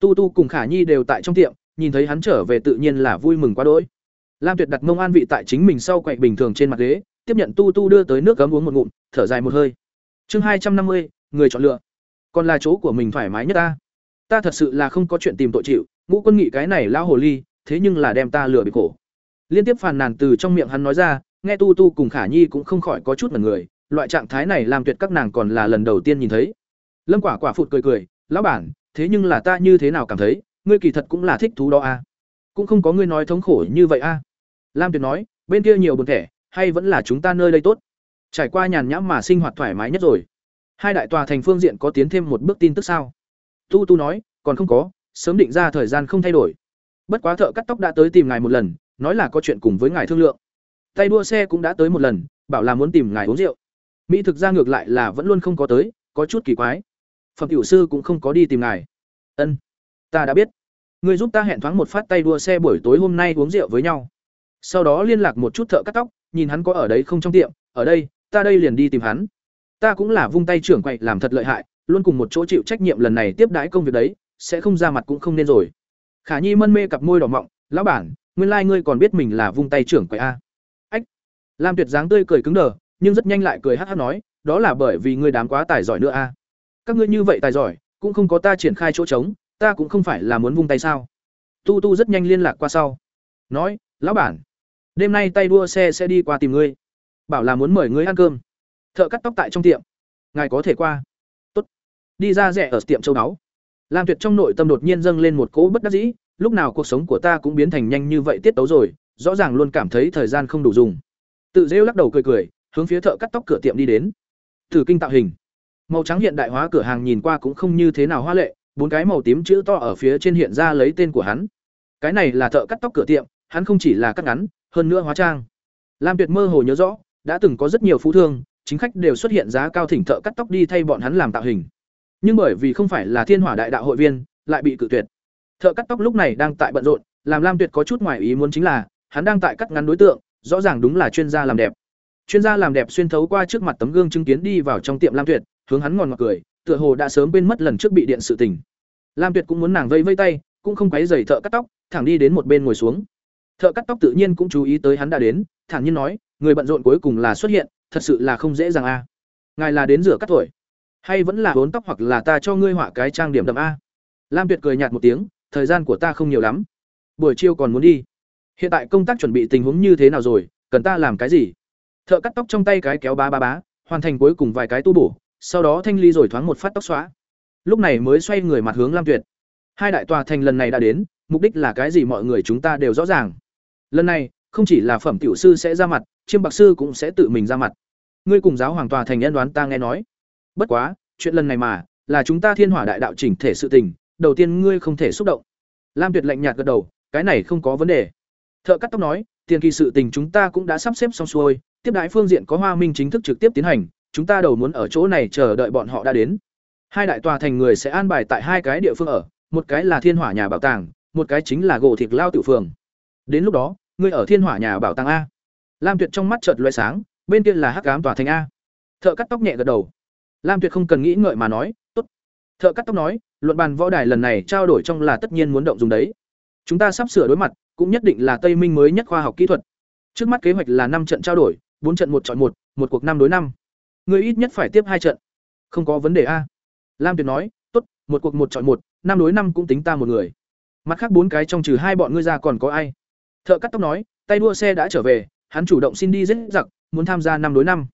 tu tu cùng khả nhi đều tại trong tiệm, nhìn thấy hắn trở về tự nhiên là vui mừng quá đỗi. Lam tuyệt đặt mông an vị tại chính mình sau quậy bình thường trên mặt ghế, tiếp nhận tu tu đưa tới nước cấm uống một ngụm, thở dài một hơi. Chương hai trăm năm mươi, người chọn lựa. Còn là chỗ của mình thoải mái nhất ta. Ta thật sự là không có chuyện tìm tội chịu, ngũ quân nghị cái này lão hồ ly, thế nhưng là đem ta lừa bị cổ liên tiếp phàn nàn từ trong miệng hắn nói ra, nghe tu tu cùng khả nhi cũng không khỏi có chút mật người, loại trạng thái này làm tuyệt các nàng còn là lần đầu tiên nhìn thấy. Lâm quả quả phụt cười cười, lão bản thế nhưng là ta như thế nào cảm thấy, ngươi kỳ thật cũng là thích thú đó a à? cũng không có ngươi nói thống khổ như vậy a à? lam tuyệt nói, bên kia nhiều buồn thẻ, hay vẫn là chúng ta nơi đây tốt? Trải qua nhàn nhãm mà sinh hoạt thoải mái nhất rồi. Hai đại tòa thành phương diện có tiến thêm một bước tin tức sao? Tu tu nói, còn không có, sớm định ra thời gian không thay đổi. Bất quá thợ cắt tóc đã tới tìm ngài một lần, nói là có chuyện cùng với ngài thương lượng. Tay đua xe cũng đã tới một lần, bảo là muốn tìm ngài uống rượu. Mỹ thực ra ngược lại là vẫn luôn không có tới, có chút kỳ quái phẩm tiểu sư cũng không có đi tìm ngài. Ân, ta đã biết. Người giúp ta hẹn thoáng một phát tay đua xe buổi tối hôm nay uống rượu với nhau. Sau đó liên lạc một chút thợ cắt tóc, nhìn hắn có ở đấy không trong tiệm, ở đây, ta đây liền đi tìm hắn. Ta cũng là vung tay trưởng quậy làm thật lợi hại, luôn cùng một chỗ chịu trách nhiệm lần này tiếp đãi công việc đấy, sẽ không ra mặt cũng không nên rồi. Khả nhi mân mê cặp môi đỏ mọng, lão bản, nguyên lai ngươi còn biết mình là vung tay trưởng quậy a. Ách. Lam tuyệt dáng tươi cười cứng đờ, nhưng rất nhanh lại cười hát hát nói, đó là bởi vì ngươi đám quá tài giỏi nữa a các ngươi như vậy tài giỏi, cũng không có ta triển khai chỗ trống, ta cũng không phải là muốn vung tay sao? Tu tu rất nhanh liên lạc qua sau. Nói, lão bản, đêm nay tay đua xe sẽ đi qua tìm ngươi. Bảo là muốn mời ngươi ăn cơm. Thợ cắt tóc tại trong tiệm. Ngài có thể qua. Tốt. Đi ra rẻ ở tiệm châu báu lam tuyệt trong nội tâm đột nhiên dâng lên một cỗ bất đắc dĩ, lúc nào cuộc sống của ta cũng biến thành nhanh như vậy tiết tấu rồi, rõ ràng luôn cảm thấy thời gian không đủ dùng. Tự rêu lắc đầu cười cười, hướng phía thợ cắt tóc cửa tiệm đi đến. Thử kinh tạo hình màu trắng hiện đại hóa cửa hàng nhìn qua cũng không như thế nào hoa lệ, bốn cái màu tím chữ to ở phía trên hiện ra lấy tên của hắn. Cái này là thợ cắt tóc cửa tiệm, hắn không chỉ là cắt ngắn, hơn nữa hóa trang. Lam tuyệt mơ hồ nhớ rõ, đã từng có rất nhiều phú thương, chính khách đều xuất hiện giá cao thỉnh thợ cắt tóc đi thay bọn hắn làm tạo hình. Nhưng bởi vì không phải là thiên hỏa đại đạo hội viên, lại bị cự tuyệt. Thợ cắt tóc lúc này đang tại bận rộn, làm lam tuyệt có chút ngoài ý muốn chính là, hắn đang tại cắt ngắn đối tượng, rõ ràng đúng là chuyên gia làm đẹp. Chuyên gia làm đẹp xuyên thấu qua trước mặt tấm gương chứng kiến đi vào trong tiệm lam tuyệt hướng hắn ngòn ngọt cười, tựa hồ đã sớm quên mất lần trước bị điện sự tình. Lam tuyệt cũng muốn nàng vây vây tay, cũng không quấy giày thợ cắt tóc, thẳng đi đến một bên ngồi xuống. Thợ cắt tóc tự nhiên cũng chú ý tới hắn đã đến, thản nhiên nói, người bận rộn cuối cùng là xuất hiện, thật sự là không dễ dàng a. Ngài là đến rửa cắt tuổi, hay vẫn là vốn tóc hoặc là ta cho ngươi họa cái trang điểm đậm a? Lam tuyệt cười nhạt một tiếng, thời gian của ta không nhiều lắm. Buổi chiều còn muốn đi. Hiện tại công tác chuẩn bị tình huống như thế nào rồi, cần ta làm cái gì? Thợ cắt tóc trong tay cái kéo bá bá bá, hoàn thành cuối cùng vài cái tu bổ sau đó thanh ly rồi thoáng một phát tóc xóa lúc này mới xoay người mặt hướng lam tuyệt. Hai đại tòa thành lần này đã đến, mục đích là cái gì mọi người chúng ta đều rõ ràng. Lần này, không chỉ là phẩm tiểu sư sẽ ra mặt, chiêm bạc sư cũng sẽ tự mình ra mặt. Ngươi cùng giáo hoàng tòa thành nhân đoán ta nghe nói. Bất quá, chuyện lần này mà, là chúng ta thiên hỏa đại đạo chỉnh thể sự tình, đầu tiên ngươi không thể xúc động. Lam tuyệt lạnh nhạt gật đầu, cái này không có vấn đề. Thợ cắt tóc nói, tiền kỳ sự tình chúng ta cũng đã sắp xếp xong xuôi, tiếp đãi phương diện có hoa minh chính thức trực tiếp tiến hành chúng ta đầu muốn ở chỗ này chờ đợi bọn họ đã đến. Hai đại tòa thành người sẽ an bài tại hai cái địa phương ở, một cái là thiên hỏa nhà bảo tàng, một cái chính là gỗ thịt lao tiểu phường. Đến lúc đó, ngươi ở thiên hỏa nhà bảo tàng a. Lam tuyệt trong mắt chợt lóe sáng, bên kia là hắc ám tòa thành a. Thợ cắt tóc nhẹ gật đầu. Lam tuyệt không cần nghĩ ngợi mà nói, tốt. Thợ cắt tóc nói, luận bàn võ đài lần này trao đổi trong là tất nhiên muốn động dùng đấy. Chúng ta sắp sửa đối mặt, cũng nhất định là tây minh mới nhất khoa học kỹ thuật. Trước mắt kế hoạch là năm trận trao đổi, bốn trận một chọn một một cuộc năm đối năm ngươi ít nhất phải tiếp hai trận. Không có vấn đề a. Lam tuyệt nói, tốt, một cuộc một chọn một, năm đối năm cũng tính ta một người. Mặt khác bốn cái trong trừ hai bọn ngươi ra còn có ai? Thợ cắt tóc nói, tay đua xe đã trở về, hắn chủ động xin đi giết giặc, muốn tham gia năm đối năm.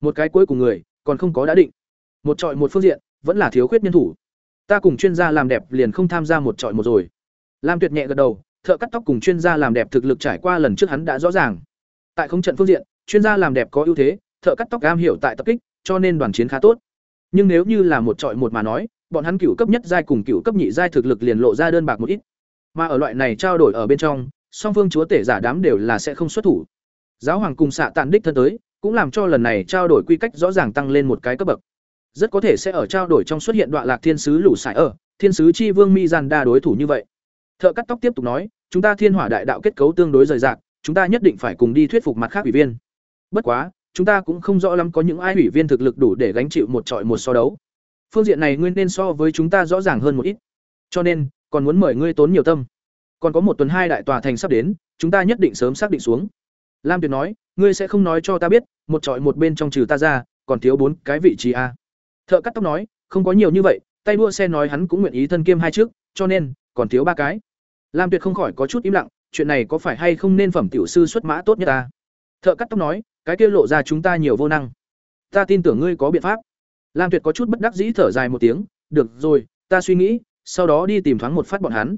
Một cái cuối cùng người, còn không có đã định. Một trọi một phương diện, vẫn là thiếu khuyết nhân thủ. Ta cùng chuyên gia làm đẹp liền không tham gia một trọi một rồi. Lam tuyệt nhẹ gật đầu, thợ cắt tóc cùng chuyên gia làm đẹp thực lực trải qua lần trước hắn đã rõ ràng. Tại không trận phương diện, chuyên gia làm đẹp có ưu thế thợ cắt tóc am hiểu tại tập kích, cho nên đoàn chiến khá tốt. Nhưng nếu như là một trọi một mà nói, bọn hắn cửu cấp nhất giai cùng cửu cấp nhị giai thực lực liền lộ ra đơn bạc một ít. Mà ở loại này trao đổi ở bên trong, song phương chúa tể giả đám đều là sẽ không xuất thủ. Giáo hoàng cùng xạ tàn đích thân tới, cũng làm cho lần này trao đổi quy cách rõ ràng tăng lên một cái cấp bậc. Rất có thể sẽ ở trao đổi trong xuất hiện đoạn lạc thiên sứ lũ sải ở, thiên sứ chi vương mi giàn đa đối thủ như vậy. Thợ cắt tóc tiếp tục nói, chúng ta thiên hỏa đại đạo kết cấu tương đối rời rạc, chúng ta nhất định phải cùng đi thuyết phục mặt khác ủy viên. Bất quá chúng ta cũng không rõ lắm có những ai ủy viên thực lực đủ để gánh chịu một trọi một so đấu phương diện này nguyên nên so với chúng ta rõ ràng hơn một ít cho nên còn muốn mời ngươi tốn nhiều tâm. Còn có một tuần hai đại tòa thành sắp đến, chúng ta nhất định sớm xác định xuống. Lam Tuyệt nói, ngươi sẽ không nói cho ta biết, một trọi một bên trong trừ ta ra, còn thiếu bốn cái vị trí a. Thợ cắt tóc nói, không có nhiều như vậy, tay đua xe nói hắn cũng nguyện ý thân kiêm hai trước, cho nên còn thiếu ba cái. Lam Tuyệt không khỏi có chút im lặng, chuyện này có phải hay không nên phẩm tiểu sư xuất mã tốt nhất ta? Thợ cắt tóc nói, cái kia lộ ra chúng ta nhiều vô năng. Ta tin tưởng ngươi có biện pháp. Lam Tuyệt có chút bất đắc dĩ thở dài một tiếng, được rồi, ta suy nghĩ, sau đó đi tìm thoáng một phát bọn hắn.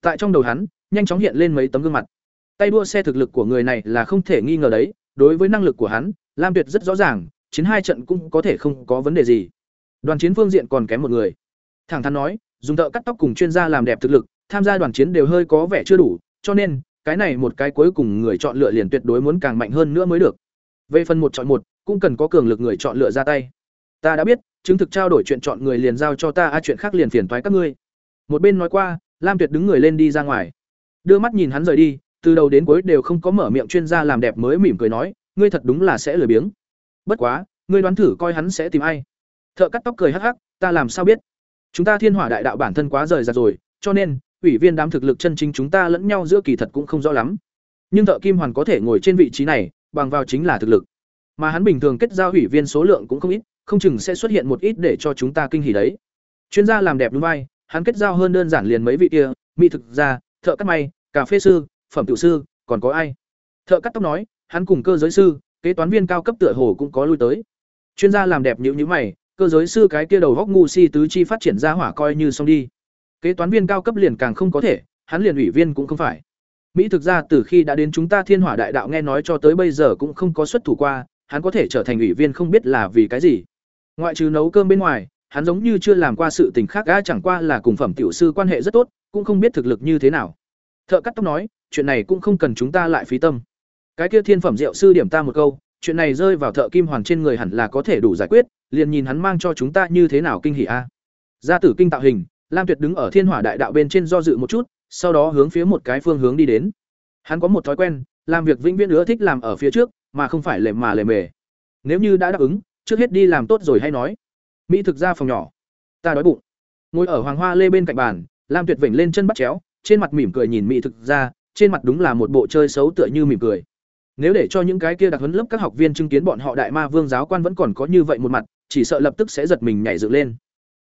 Tại trong đầu hắn, nhanh chóng hiện lên mấy tấm gương mặt. Tay đua xe thực lực của người này là không thể nghi ngờ đấy, đối với năng lực của hắn, Lam Tuyệt rất rõ ràng, chiến hai trận cũng có thể không có vấn đề gì. Đoàn chiến phương diện còn kém một người. Thẳng thắn nói, dùng thợ cắt tóc cùng chuyên gia làm đẹp thực lực, tham gia đoàn chiến đều hơi có vẻ chưa đủ, cho nên, cái này một cái cuối cùng người chọn lựa liền tuyệt đối muốn càng mạnh hơn nữa mới được. Về phần một chọn một, cũng cần có cường lực người chọn lựa ra tay. Ta đã biết, chứng thực trao đổi chuyện chọn người liền giao cho ta, a chuyện khác liền phiền toái các ngươi. Một bên nói qua, Lam Tuyệt đứng người lên đi ra ngoài. Đưa mắt nhìn hắn rời đi, từ đầu đến cuối đều không có mở miệng chuyên gia làm đẹp mới mỉm cười nói, ngươi thật đúng là sẽ lười biếng. Bất quá, ngươi đoán thử coi hắn sẽ tìm ai? Thợ cắt tóc cười hắc hắc, ta làm sao biết? Chúng ta Thiên Hỏa Đại Đạo bản thân quá rời rạc rồi, cho nên, ủy viên đám thực lực chân chính chúng ta lẫn nhau giữa kỳ thật cũng không rõ lắm. Nhưng thợ Kim Hoàn có thể ngồi trên vị trí này, bằng vào chính là thực lực. Mà hắn bình thường kết giao ủy viên số lượng cũng không ít, không chừng sẽ xuất hiện một ít để cho chúng ta kinh hỉ đấy. Chuyên gia làm đẹp đúng vai, hắn kết giao hơn đơn giản liền mấy vị kia, mỹ thực gia, thợ cắt may, cà phê sư, phẩm tiểu sư, còn có ai? Thợ cắt tóc nói, hắn cùng cơ giới sư, kế toán viên cao cấp tựa hồ cũng có lui tới. Chuyên gia làm đẹp nhíu nhíu mày, cơ giới sư cái kia đầu góc ngu si tứ chi phát triển ra hỏa coi như xong đi. Kế toán viên cao cấp liền càng không có thể, hắn liền ủy viên cũng không phải. Mỹ thực ra từ khi đã đến chúng ta Thiên Hỏa Đại Đạo nghe nói cho tới bây giờ cũng không có xuất thủ qua, hắn có thể trở thành ủy viên không biết là vì cái gì. Ngoại trừ nấu cơm bên ngoài, hắn giống như chưa làm qua sự tình khác gã chẳng qua là cùng phẩm tiểu sư quan hệ rất tốt, cũng không biết thực lực như thế nào. Thợ cắt tóc nói, chuyện này cũng không cần chúng ta lại phí tâm. Cái kia thiên phẩm rượu sư điểm ta một câu, chuyện này rơi vào thợ kim hoàng trên người hẳn là có thể đủ giải quyết, liền nhìn hắn mang cho chúng ta như thế nào kinh hỉ a. Gia tử kinh tạo hình, Lam Tuyệt đứng ở Thiên Hỏa Đại Đạo bên trên do dự một chút, sau đó hướng phía một cái phương hướng đi đến. Hắn có một thói quen, làm việc vĩnh viễn ưa thích làm ở phía trước, mà không phải lề mà lề mề. Nếu như đã đáp ứng, trước hết đi làm tốt rồi hay nói. Mỹ thực ra phòng nhỏ, ta đói bụng. Ngồi ở Hoàng Hoa Lê bên cạnh bàn, Lam Tuyệt vểnh lên chân bắt chéo, trên mặt mỉm cười nhìn Mỹ thực ra, trên mặt đúng là một bộ chơi xấu tựa như mỉm cười. Nếu để cho những cái kia đặc huấn lớp các học viên chứng kiến bọn họ đại ma vương giáo quan vẫn còn có như vậy một mặt, chỉ sợ lập tức sẽ giật mình nhảy dựng lên.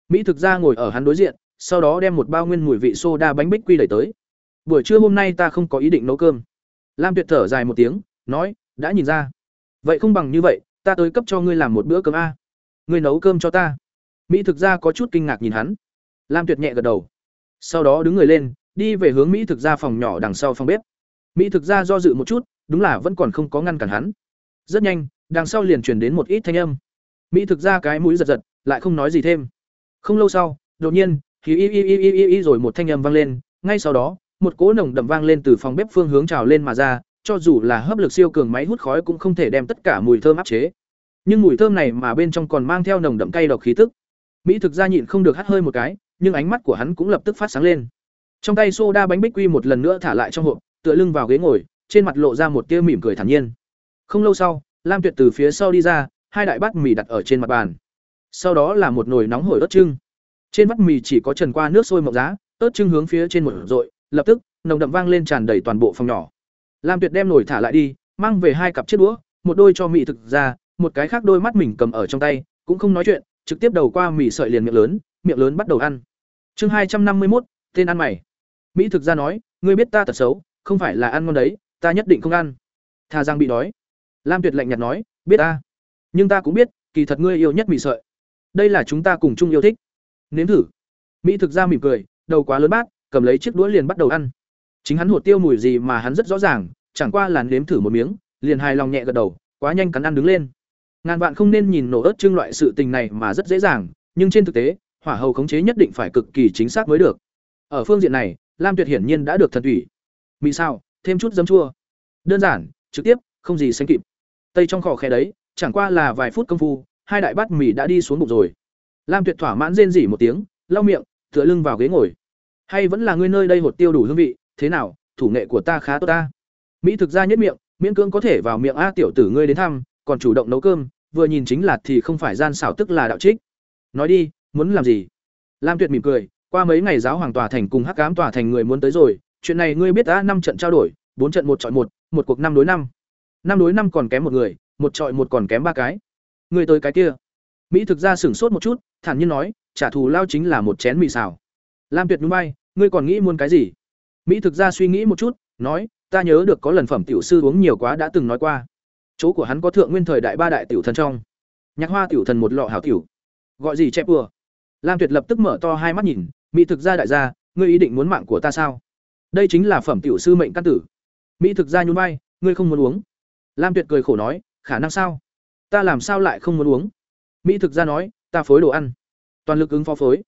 Mỹ thực ra ngồi ở hắn đối diện, sau đó đem một bao nguyên mùi vị soda bánh bích quy đẩy tới. Buổi trưa hôm nay ta không có ý định nấu cơm. Lam Tuyệt thở dài một tiếng, nói, đã nhìn ra. Vậy không bằng như vậy, ta tới cấp cho ngươi làm một bữa cơm a. Ngươi nấu cơm cho ta. Mỹ thực ra có chút kinh ngạc nhìn hắn. Lam Tuyệt nhẹ gật đầu. Sau đó đứng người lên, đi về hướng Mỹ thực ra phòng nhỏ đằng sau phòng bếp. Mỹ thực ra do dự một chút, đúng là vẫn còn không có ngăn cản hắn. Rất nhanh, đằng sau liền truyền đến một ít thanh âm. Mỹ thực ra cái mũi giật giật, lại không nói gì thêm. Không lâu sau, đột nhiên, hí y y y y y, y rồi một thanh âm vang lên, ngay sau đó, một cỗ nồng đậm vang lên từ phòng bếp phương hướng trào lên mà ra, cho dù là hấp lực siêu cường máy hút khói cũng không thể đem tất cả mùi thơm áp chế. Nhưng mùi thơm này mà bên trong còn mang theo nồng đậm cay độc khí tức. Mỹ thực ra nhịn không được hắt hơi một cái, nhưng ánh mắt của hắn cũng lập tức phát sáng lên. Trong tay soda bánh bích quy một lần nữa thả lại trong hộp, tựa lưng vào ghế ngồi, trên mặt lộ ra một tia mỉm cười thản nhiên. Không lâu sau, Lam Tuyệt từ phía sau đi ra, hai đại bát mì đặt ở trên mặt bàn. Sau đó là một nồi nóng hổi ớt trưng. Trên vắt mì chỉ có trần qua nước sôi mộng giá, ớt trưng hướng phía trên một dội, lập tức, nồng đậm vang lên tràn đầy toàn bộ phòng nhỏ. Lam Tuyệt đem nổi thả lại đi, mang về hai cặp chiếc đũa, một đôi cho mị thực ra, một cái khác đôi mắt mình cầm ở trong tay, cũng không nói chuyện, trực tiếp đầu qua mì sợi liền miệng lớn, miệng lớn bắt đầu ăn. Chương hai trăm năm mươi một, tên ăn mày. Mỹ thực ra nói, ngươi biết ta tật xấu, không phải là ăn ngon đấy, ta nhất định không ăn. Tha Giang bị đói. Lam Tuyệt lạnh nhạt nói, biết ta. Nhưng ta cũng biết, kỳ thật ngươi yêu nhất mì sợi. Đây là chúng ta cùng chung yêu thích. Nếm thử. Mỹ thực ra mỉm cười, đầu quá lớn bát, cầm lấy chiếc đũa liền bắt đầu ăn. Chính hắn hột tiêu mùi gì mà hắn rất rõ ràng, chẳng qua là nếm thử một miếng, liền hài lòng nhẹ gật đầu, quá nhanh cắn ăn đứng lên. Ngàn vạn không nên nhìn nổ ớt trưng loại sự tình này mà rất dễ dàng, nhưng trên thực tế, hỏa hầu khống chế nhất định phải cực kỳ chính xác mới được. Ở phương diện này, Lam Tuyệt hiển nhiên đã được thần thủy. Mì sao, thêm chút giấm chua. Đơn giản, trực tiếp, không gì sánh kịp. Tây trong khỏ khe đấy, chẳng qua là vài phút công phu, hai đại bát mì đã đi xuống bụng rồi. Lam Tuyệt thỏa mãn rên rỉ một tiếng, lau miệng, tựa lưng vào ghế ngồi. Hay vẫn là ngươi nơi đây hột tiêu đủ hương vị, thế nào, thủ nghệ của ta khá tốt ta. Mỹ thực ra nhất miệng, miễn cưỡng có thể vào miệng a tiểu tử ngươi đến thăm, còn chủ động nấu cơm, vừa nhìn chính là thì không phải gian xảo tức là đạo trích. Nói đi, muốn làm gì? Lam Tuyệt mỉm cười, Qua mấy ngày giáo hoàng tòa thành cùng Hắc cám tòa thành người muốn tới rồi, chuyện này ngươi biết đã năm trận trao đổi, bốn trận một chọi một, một cuộc năm đối năm. Năm đối năm còn kém một người, một chọi một còn kém ba cái. Ngươi tới cái kia. Mỹ thực ra sửng sốt một chút, thản nhiên nói, trả thù lao chính là một chén mì xào. Lam Tuyệt nhún vai, ngươi còn nghĩ muốn cái gì? Mỹ thực ra suy nghĩ một chút, nói, ta nhớ được có lần phẩm tiểu sư uống nhiều quá đã từng nói qua. Chỗ của hắn có thượng nguyên thời đại ba đại tiểu thần trong. Nhạc Hoa tiểu thần một lọ hảo tiểu. Gọi gì chép vừa. Lam Tuyệt lập tức mở to hai mắt nhìn, Mỹ thực ra đại gia, ngươi ý định muốn mạng của ta sao? Đây chính là phẩm tiểu sư mệnh căn tử. Mỹ thực ra nhún vai, ngươi không muốn uống. Lam Tuyệt cười khổ nói, khả năng sao? Ta làm sao lại không muốn uống? Mỹ thực ra nói, ta phối đồ ăn. Toàn lực ứng phó phối.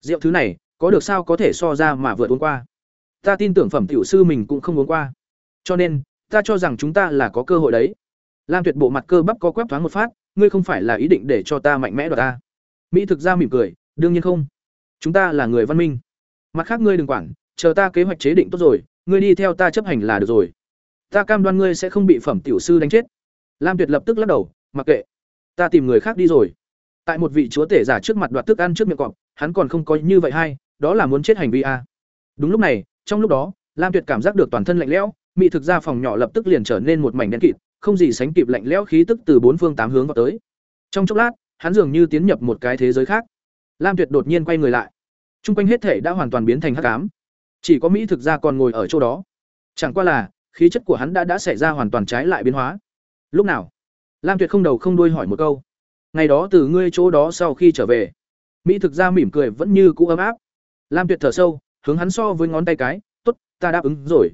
Rượu thứ này, có được sao có thể so ra mà vượt uống qua. Ta tin tưởng phẩm tiểu sư mình cũng không uống qua. Cho nên, ta cho rằng chúng ta là có cơ hội đấy. Lam Tuyệt bộ mặt cơ bắp có quét thoáng một phát, ngươi không phải là ý định để cho ta mạnh mẽ đoạt ta. Mỹ thực ra mỉm cười, đương nhiên không. Chúng ta là người văn minh. Mặt khác ngươi đừng quản, chờ ta kế hoạch chế định tốt rồi, ngươi đi theo ta chấp hành là được rồi. Ta cam đoan ngươi sẽ không bị phẩm tiểu sư đánh chết. Lam Tuyệt lập tức lắc đầu, mặc kệ, ta tìm người khác đi rồi. Tại một vị chúa tể giả trước mặt đoạt thức ăn trước miệng cọp, hắn còn không có như vậy hay, đó là muốn chết hành vi a. Đúng lúc này, trong lúc đó, Lam Tuyệt cảm giác được toàn thân lạnh lẽo, mỹ thực ra phòng nhỏ lập tức liền trở nên một mảnh đen kịt, không gì sánh kịp lạnh lẽo khí tức từ bốn phương tám hướng vào tới. Trong chốc lát, hắn dường như tiến nhập một cái thế giới khác. Lam Tuyệt đột nhiên quay người lại. Trung quanh hết thể đã hoàn toàn biến thành hắc ám. Chỉ có Mỹ thực ra còn ngồi ở chỗ đó. Chẳng qua là, khí chất của hắn đã đã xảy ra hoàn toàn trái lại biến hóa. Lúc nào? Lam Tuyệt không đầu không đuôi hỏi một câu. Ngày đó từ ngươi chỗ đó sau khi trở về. Mỹ thực ra mỉm cười vẫn như cũ ấm áp. Lam Tuyệt thở sâu, hướng hắn so với ngón tay cái, "Tốt, ta đáp ứng rồi."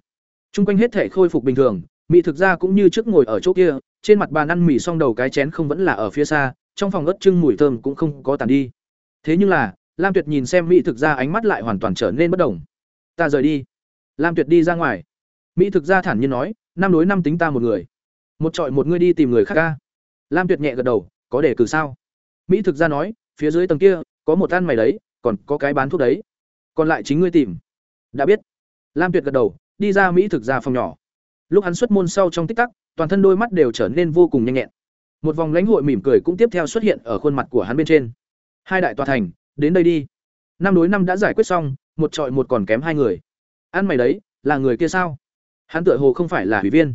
Trung quanh hết thể khôi phục bình thường, Mỹ thực ra cũng như trước ngồi ở chỗ kia, trên mặt bàn ăn mì xong đầu cái chén không vẫn là ở phía xa, trong phòng ớt trưng mùi thơm cũng không có tàn đi. Thế nhưng là, Lam Tuyệt nhìn xem Mỹ thực ra ánh mắt lại hoàn toàn trở nên bất động. Ta rời đi. Lam Tuyệt đi ra ngoài. Mỹ thực ra thản nhiên nói, năm đối năm tính ta một người. Một trọi một người đi tìm người khác ca. Lam Tuyệt nhẹ gật đầu, có để cử sao? Mỹ thực ra nói, phía dưới tầng kia, có một ăn mày đấy, còn có cái bán thuốc đấy. Còn lại chính ngươi tìm. Đã biết. Lam Tuyệt gật đầu, đi ra Mỹ thực ra phòng nhỏ. Lúc hắn xuất môn sau trong tích tắc, toàn thân đôi mắt đều trở nên vô cùng nhanh nhẹn. Một vòng lãnh hội mỉm cười cũng tiếp theo xuất hiện ở khuôn mặt của hắn bên trên. Hai đại tòa thành, đến đây đi. Năm đối năm đã giải quyết xong, một trọi một còn kém hai người. Ăn mày đấy, là người kia sao? Hắn tựa hồ không phải là ủy viên.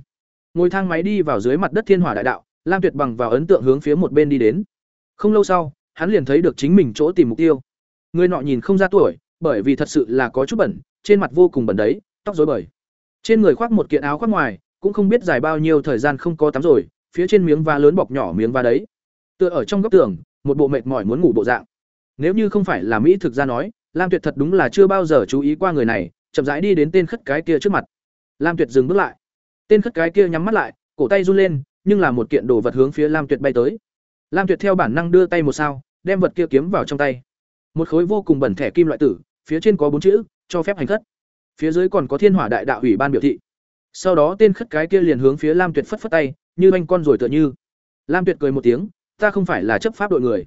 Ngồi thang máy đi vào dưới mặt đất Thiên Hỏa Đại Đạo, Lam Tuyệt bằng vào ấn tượng hướng phía một bên đi đến. Không lâu sau, hắn liền thấy được chính mình chỗ tìm mục tiêu. Người nọ nhìn không ra tuổi, bởi vì thật sự là có chút bẩn, trên mặt vô cùng bẩn đấy, tóc rối bời. Trên người khoác một kiện áo khoác ngoài, cũng không biết dài bao nhiêu thời gian không có tắm rồi, phía trên miếng va lớn bọc nhỏ miếng va đấy. Tựa ở trong góc tường, một bộ mệt mỏi muốn ngủ bộ dạng. Nếu như không phải là Mỹ thực ra nói, Lam Tuyệt thật đúng là chưa bao giờ chú ý qua người này, chậm rãi đi đến tên khất cái kia trước mặt. Lam Tuyệt dừng bước lại. Tên khất cái kia nhắm mắt lại, cổ tay run lên, nhưng là một kiện đồ vật hướng phía Lam Tuyệt bay tới. Lam Tuyệt theo bản năng đưa tay một sao, đem vật kia kiếm vào trong tay. Một khối vô cùng bẩn thẻ kim loại tử, phía trên có bốn chữ, cho phép hành khất. Phía dưới còn có Thiên Hỏa Đại Đạo ủy ban biểu thị. Sau đó tên khất cái kia liền hướng phía Lam Tuyệt phất phất tay, như anh con rồi tựa như. Lam Tuyệt cười một tiếng, ta không phải là chấp pháp đội người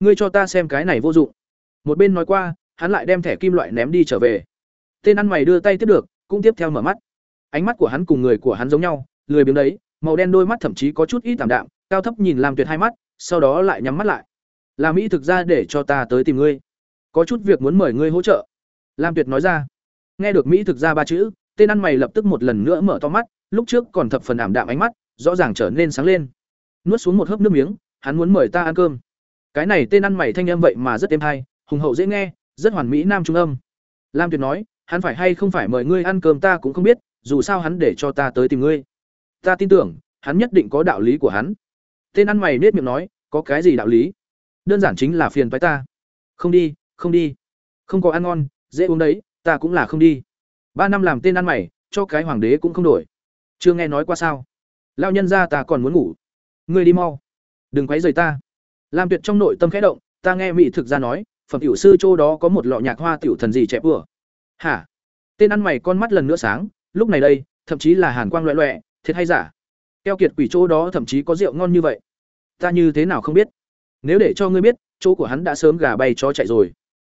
ngươi cho ta xem cái này vô dụng một bên nói qua hắn lại đem thẻ kim loại ném đi trở về tên ăn mày đưa tay tiếp được cũng tiếp theo mở mắt ánh mắt của hắn cùng người của hắn giống nhau lười biếng đấy màu đen đôi mắt thậm chí có chút ít tạm đạm, cao thấp nhìn làm tuyệt hai mắt, sau đó lại nhắm mắt lại. Làm mỹ thực ra để cho ta tới tìm ngươi. Có chút việc muốn mời ngươi hỗ trợ. Lam tuyệt nói ra. Nghe được mỹ thực ra ba chữ, tên ăn mày lập tức một lần nữa mở to mắt, lúc trước còn thập phần ảm đạm ánh mắt, rõ ràng trở nên sáng lên. Nuốt xuống một hớp nước miếng, hắn muốn mời ta ăn cơm. Cái này tên ăn mày thanh âm vậy mà rất êm hay, hùng hậu dễ nghe, rất hoàn mỹ nam trung âm. Lam tuyệt nói, hắn phải hay không phải mời ngươi ăn cơm ta cũng không biết, dù sao hắn để cho ta tới tìm ngươi ta tin tưởng, hắn nhất định có đạo lý của hắn. Tên ăn mày nết miệng nói, có cái gì đạo lý? Đơn giản chính là phiền với ta. Không đi không đi. Không có ăn ngon, dễ uống đấy, ta cũng là không đi. Ba năm làm tên ăn mày, cho cái hoàng đế cũng không đổi. Chưa nghe nói qua sao? Lao nhân ra ta còn muốn ngủ. Ngươi đi mau. Đừng quấy rầy ta. Làm tuyệt trong nội tâm khẽ động, ta nghe mỹ thực ra nói, phẩm tiểu sư châu đó có một lọ nhạc hoa tiểu thần gì trẻ vừa hả? Tên ăn mày con mắt lần nữa sáng, lúc này đây, thậm chí là hàn quang loẹ loẹ thiệt hay giả? Keo kiệt quỷ chỗ đó thậm chí có rượu ngon như vậy. Ta như thế nào không biết? Nếu để cho ngươi biết, chỗ của hắn đã sớm gà bay chó chạy rồi.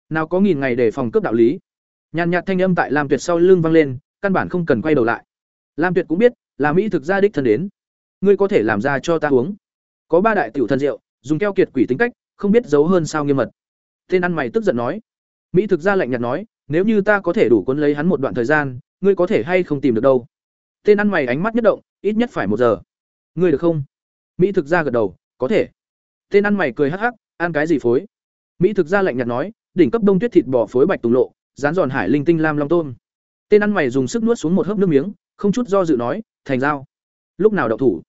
Nào có nghìn ngày để phòng cướp đạo lý. Nhàn nhạt thanh âm tại lam tuyệt sau lưng vang lên, căn bản không cần quay đầu lại. Lam tuyệt cũng biết, là mỹ thực ra đích thân đến. Ngươi có thể làm ra cho ta uống. Có ba đại tiểu thần rượu, dùng keo kiệt quỷ tính cách, không biết giấu hơn sao nghiêm mật. Tên ăn mày tức giận nói. Mỹ thực ra lạnh nhạt nói, nếu như ta có thể đủ cuốn lấy hắn một đoạn thời gian, ngươi có thể hay không tìm được đâu? Tên ăn mày ánh mắt nhất động, ít nhất phải một giờ. Ngươi được không? Mỹ thực ra gật đầu, có thể. Tên ăn mày cười hắc hắc, ăn cái gì phối? Mỹ thực ra lạnh nhạt nói, đỉnh cấp đông tuyết thịt bò phối bạch tùng lộ, rán giòn hải linh tinh lam long tôm. Tên ăn mày dùng sức nuốt xuống một hớp nước miếng, không chút do dự nói, thành dao lúc nào đậu thủ?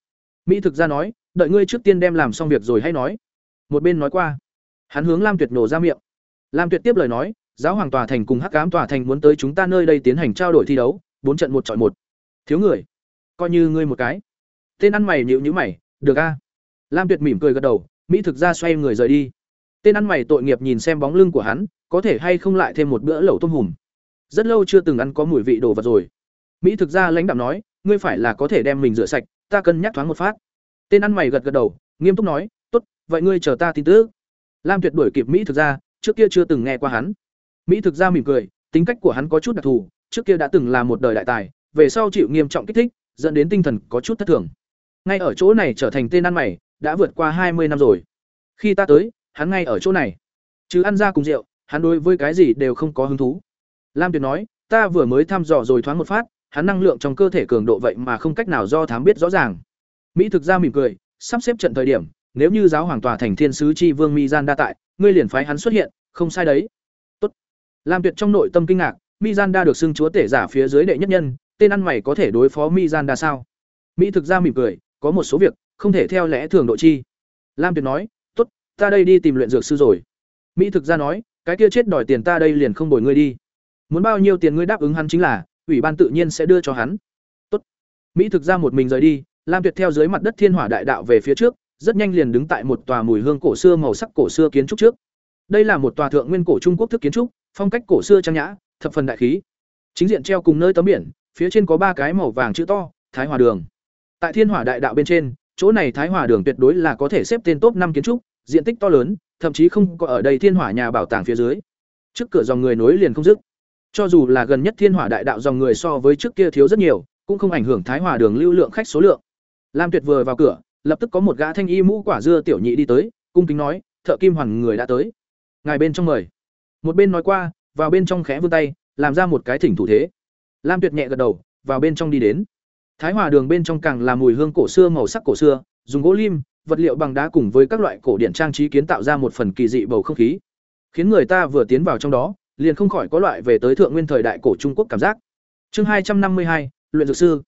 Mỹ thực ra nói, đợi ngươi trước tiên đem làm xong việc rồi hay nói. Một bên nói qua. Hắn hướng lam tuyệt nổ ra miệng. Lam tuyệt tiếp lời nói, giáo hoàng tòa thành cùng hắc cám tòa thành muốn tới chúng ta nơi đây tiến hành trao đổi thi đấu, bốn trận một chọi một thiếu người, coi như ngươi một cái. Tên ăn mày nhịu nhữ mày, được a. Lam tuyệt mỉm cười gật đầu, mỹ thực ra xoay người rời đi. Tên ăn mày tội nghiệp nhìn xem bóng lưng của hắn, có thể hay không lại thêm một bữa lẩu tôm hùm. Rất lâu chưa từng ăn có mùi vị đồ vật rồi. Mỹ thực ra lãnh đạo nói, ngươi phải là có thể đem mình rửa sạch, ta cân nhắc thoáng một phát. Tên ăn mày gật gật đầu, nghiêm túc nói, tốt, vậy ngươi chờ ta tin tức. Lam tuyệt đuổi kịp mỹ thực ra, trước kia chưa từng nghe qua hắn. Mỹ thực ra mỉm cười, tính cách của hắn có chút đặc thù, trước kia đã từng là một đời đại tài về sau chịu nghiêm trọng kích thích, dẫn đến tinh thần có chút thất thường. Ngay ở chỗ này trở thành tên ăn mày, đã vượt qua hai mươi năm rồi. Khi ta tới, hắn ngay ở chỗ này. Chứ ăn ra cùng rượu, hắn đối với cái gì đều không có hứng thú. Lam tuyệt nói, ta vừa mới thăm dò rồi thoáng một phát, hắn năng lượng trong cơ thể cường độ vậy mà không cách nào do thám biết rõ ràng. Mỹ thực ra mỉm cười, sắp xếp trận thời điểm, nếu như giáo hoàng tòa thành thiên sứ chi vương mi gian đa tại, ngươi liền phái hắn xuất hiện, không sai đấy. Tốt. Lam tuyệt trong nội tâm kinh ngạc, mi gian đa được xưng chúa tể giả phía dưới đệ nhất nhân tên ăn mày có thể đối phó mi gian đa sao? Mỹ thực ra mỉm cười, có một số việc, không thể theo lẽ thường độ chi. Lam tuyệt nói, tốt, ta đây đi tìm luyện dược sư rồi. Mỹ thực ra nói, cái kia chết đòi tiền ta đây liền không bồi ngươi đi. Muốn bao nhiêu tiền ngươi đáp ứng hắn chính là, ủy ban tự nhiên sẽ đưa cho hắn. Tốt. Mỹ thực ra một mình rời đi, lam tuyệt theo dưới mặt đất thiên hỏa đại đạo về phía trước, rất nhanh liền đứng tại một tòa mùi hương cổ xưa màu sắc cổ xưa kiến trúc trước. Đây là một tòa thượng nguyên cổ trung quốc thức kiến trúc, phong cách cổ xưa trang nhã, thập phần đại khí. Chính diện treo cùng nơi tấm biển phía trên có ba cái màu vàng chữ to, thái hòa đường. Tại thiên hỏa đại đạo bên trên, chỗ này thái hòa đường tuyệt đối là có thể xếp tên top năm kiến trúc, diện tích to lớn, thậm chí không có ở đây thiên hỏa nhà bảo tàng phía dưới. Trước cửa dòng người nối liền không dứt. Cho dù là gần nhất thiên hỏa đại đạo dòng người so với trước kia thiếu rất nhiều, cũng không ảnh hưởng thái hòa đường lưu lượng khách số lượng. Lam tuyệt vừa vào cửa, lập tức có một gã thanh y mũ quả dưa tiểu nhị đi tới, cung kính nói, thợ kim hoàn người đã tới. Ngài bên trong mời. Một bên nói qua, vào bên trong khẽ vươn tay, làm ra một cái thỉnh thủ thế lam tuyệt nhẹ gật đầu, vào bên trong đi đến. Thái hòa đường bên trong càng là mùi hương cổ xưa màu sắc cổ xưa, dùng gỗ lim, vật liệu bằng đá cùng với các loại cổ điện trang trí kiến tạo ra một phần kỳ dị bầu không khí. Khiến người ta vừa tiến vào trong đó, liền không khỏi có loại về tới thượng nguyên thời đại cổ trung quốc cảm giác. Chương hai trăm năm mươi hai, luyện dược sư.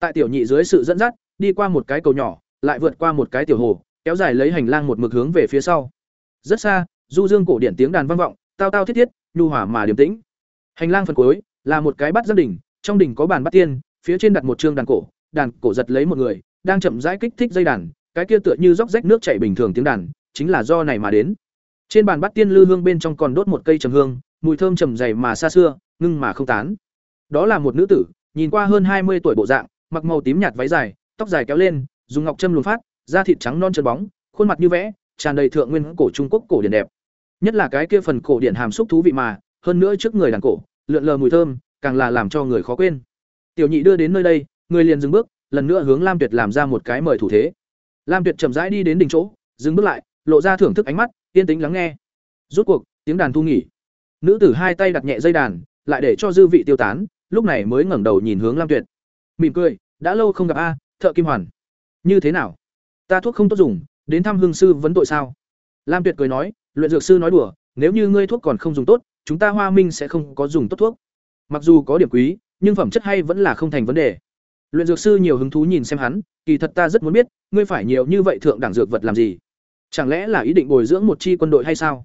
Tại tiểu nhị dưới sự dẫn dắt, đi qua một cái cầu nhỏ, lại vượt qua một cái tiểu hồ, kéo dài lấy hành lang một mực hướng về phía sau. Rất xa, du dương cổ điển tiếng đàn vang vọng, tao tao thiết thiết, nhu hỏa mà điềm tĩnh. Hành lang phần cuối là một cái bát gia đỉnh, trong đỉnh có bàn bát tiên phía trên đặt một trương đàn cổ đàn cổ giật lấy một người đang chậm rãi kích thích dây đàn cái kia tựa như róc rách nước chảy bình thường tiếng đàn chính là do này mà đến. Trên bàn bát tiên lư hương bên trong còn đốt một cây trầm hương mùi thơm trầm dày mà xa xưa ngưng mà không tán. Đó là một nữ tử nhìn qua hơn hai mươi tuổi bộ dạng mặc màu tím nhạt váy dài tóc dài kéo lên dùng ngọc châm luồn phát da thịt trắng non trơn bóng khuôn mặt như vẽ tràn đầy thượng nguyên cổ trung quốc cổ điển đẹp. Nhất là cái kia phần cổ điển hàm xúc thú vị mà hơn nữa trước người đàn cổ lượn lờ mùi thơm, càng là làm cho người khó quên. Tiểu nhị đưa đến nơi đây, người liền dừng bước, lần nữa hướng lam tuyệt làm ra một cái mời thủ thế. Lam tuyệt chậm rãi đi đến đỉnh chỗ, dừng bước lại, lộ ra thưởng thức ánh mắt, yên tĩnh lắng nghe. Rút cuộc, tiếng đàn thu nghỉ. Nữ tử hai tay đặt nhẹ dây đàn, lại để cho dư vị tiêu tán, lúc này mới ngẩng đầu nhìn hướng lam tuyệt. Mỉm cười, đã lâu không gặp a, thợ kim hoàn. Như thế nào? Ta thuốc không tốt dùng, đến thăm hương sư vấn tội sao? Lam tuyệt cười nói, luyện dược sư nói đùa, nếu như ngươi thuốc còn không dùng tốt chúng ta hoa minh sẽ không có dùng tốt thuốc. Mặc dù có điểm quý, nhưng phẩm chất hay vẫn là không thành vấn đề. Luyện dược sư nhiều hứng thú nhìn xem hắn, kỳ thật ta rất muốn biết, ngươi phải nhiều như vậy thượng đẳng dược vật làm gì? Chẳng lẽ là ý định bồi dưỡng một chi quân đội hay sao?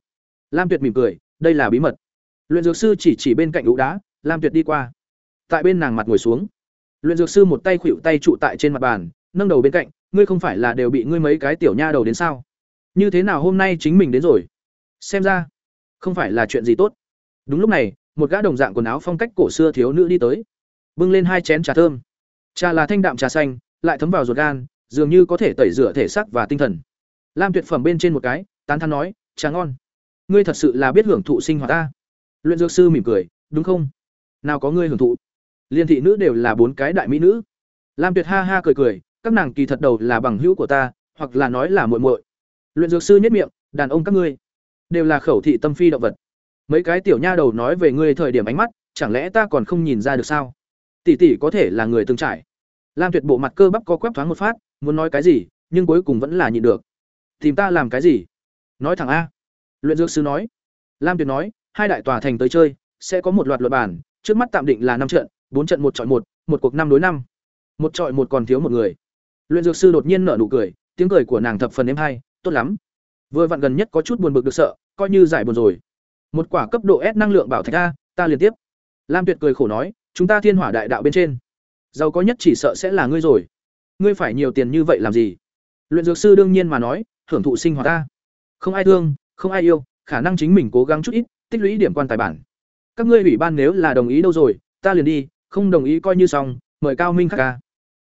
Lam tuyệt mỉm cười, đây là bí mật. Luyện dược sư chỉ chỉ bên cạnh ụ đá, lam tuyệt đi qua. Tại bên nàng mặt ngồi xuống. Luyện dược sư một tay khuỵu tay trụ tại trên mặt bàn, nâng đầu bên cạnh, ngươi không phải là đều bị ngươi mấy cái tiểu nha đầu đến sao? Như thế nào hôm nay chính mình đến rồi? Xem ra, không phải là chuyện gì tốt đúng lúc này, một gã đồng dạng quần áo phong cách cổ xưa thiếu nữ đi tới. Bưng lên hai chén trà thơm. Trà là thanh đạm trà xanh, lại thấm vào ruột gan, dường như có thể tẩy rửa thể xác và tinh thần. Lam tuyệt phẩm bên trên một cái, tán thán nói, trà ngon. Ngươi thật sự là biết hưởng thụ sinh hoạt ta. Luyện dược sư mỉm cười, đúng không? Nào có ngươi hưởng thụ. Liên thị nữ đều là bốn cái đại mỹ nữ. Lam tuyệt ha ha cười cười, các nàng kỳ thật đầu là bằng hữu của ta, hoặc là nói là muội muội. Luyện dược sư nhếch miệng, đàn ông các ngươi đều là khẩu thị tâm phi động vật mấy cái tiểu nha đầu nói về ngươi thời điểm ánh mắt, chẳng lẽ ta còn không nhìn ra được sao? Tỷ tỷ có thể là người từng trải. Lam tuyệt bộ mặt cơ bắp co quắp thoáng một phát, muốn nói cái gì, nhưng cuối cùng vẫn là nhịn được. Tìm ta làm cái gì? Nói thẳng a. Luyện dược sư nói. Lam tuyệt nói, hai đại tòa thành tới chơi, sẽ có một loạt luật bản, trước mắt tạm định là năm trận, bốn trận một chọi một một cuộc năm đối năm. Một chọi một còn thiếu một người. Luyện dược sư đột nhiên nở nụ cười, tiếng cười của nàng thập phần êm hay, tốt lắm. Vừa vặn gần nhất có chút buồn bực được sợ, coi như giải buồn rồi một quả cấp độ s năng lượng bảo thạch a, ta liên tiếp. Lam tuyệt cười khổ nói, chúng ta thiên hỏa đại đạo bên trên. Giàu có nhất chỉ sợ sẽ là ngươi rồi. Ngươi phải nhiều tiền như vậy làm gì? Luyện dược sư đương nhiên mà nói, hưởng thụ sinh hoạt ta không ai thương, không ai yêu, khả năng chính mình cố gắng chút ít, tích lũy điểm quan tài bản. Các ngươi ủy ban nếu là đồng ý đâu rồi, ta liền đi, không đồng ý coi như xong, mời cao minh khắc ca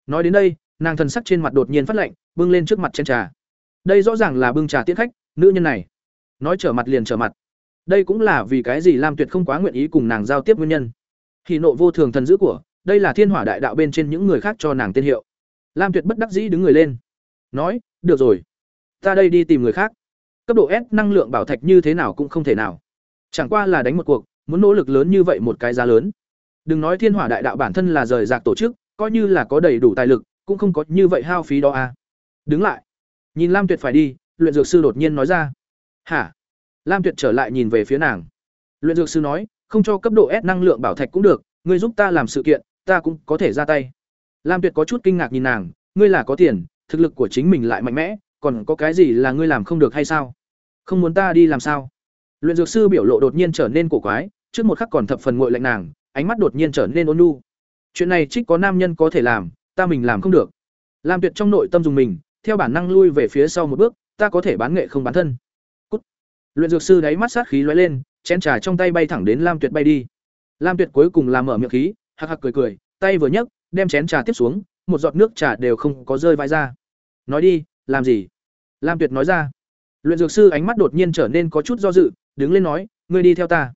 nói đến đây, nàng thần sắc trên mặt đột nhiên phát lệnh bưng lên trước mặt chén trà. Đây rõ ràng là bưng trà tiết khách, nữ nhân này. Nói trở mặt liền trở mặt đây cũng là vì cái gì lam tuyệt không quá nguyện ý cùng nàng giao tiếp nguyên nhân. Thì nộ vô thường thần dữ của, đây là thiên hỏa đại đạo bên trên những người khác cho nàng tên hiệu. Lam tuyệt bất đắc dĩ đứng người lên. Nói, được rồi, ta đây đi tìm người khác. Cấp độ s năng lượng bảo thạch như thế nào cũng không thể nào. Chẳng qua là đánh một cuộc, muốn nỗ lực lớn như vậy một cái giá lớn. Đừng nói thiên hỏa đại đạo bản thân là rời rạc tổ chức, coi như là có đầy đủ tài lực, cũng không có như vậy hao phí đó à. Đứng lại. Nhìn lam tuyệt phải đi, luyện dược sư đột nhiên nói ra. Hả? Lam tuyệt trở lại nhìn về phía nàng. Luyện dược sư nói, không cho cấp độ s năng lượng bảo thạch cũng được, ngươi giúp ta làm sự kiện, ta cũng có thể ra tay. Lam tuyệt có chút kinh ngạc nhìn nàng, ngươi là có tiền, thực lực của chính mình lại mạnh mẽ, còn có cái gì là ngươi làm không được hay sao? Không muốn ta đi làm sao? Luyện dược sư biểu lộ đột nhiên trở nên cổ quái, trước một khắc còn thập phần nguội lạnh nàng, ánh mắt đột nhiên trở nên ôn nhu. Chuyện này chỉ có nam nhân có thể làm, ta mình làm không được. Lam tuyệt trong nội tâm dùng mình, theo bản năng lui về phía sau một bước, ta có thể bán nghệ không bán thân luyện dược sư đáy mắt sát khí lóe lên, chén trà trong tay bay thẳng đến lam tuyệt bay đi. Lam tuyệt cuối cùng làm mở miệng khí, hạc hạc cười cười, tay vừa nhấc, đem chén trà tiếp xuống, một giọt nước trà đều không có rơi vai ra. Nói đi, làm gì? Lam tuyệt nói ra. Luyện dược sư ánh mắt đột nhiên trở nên có chút do dự, đứng lên nói, ngươi đi theo ta.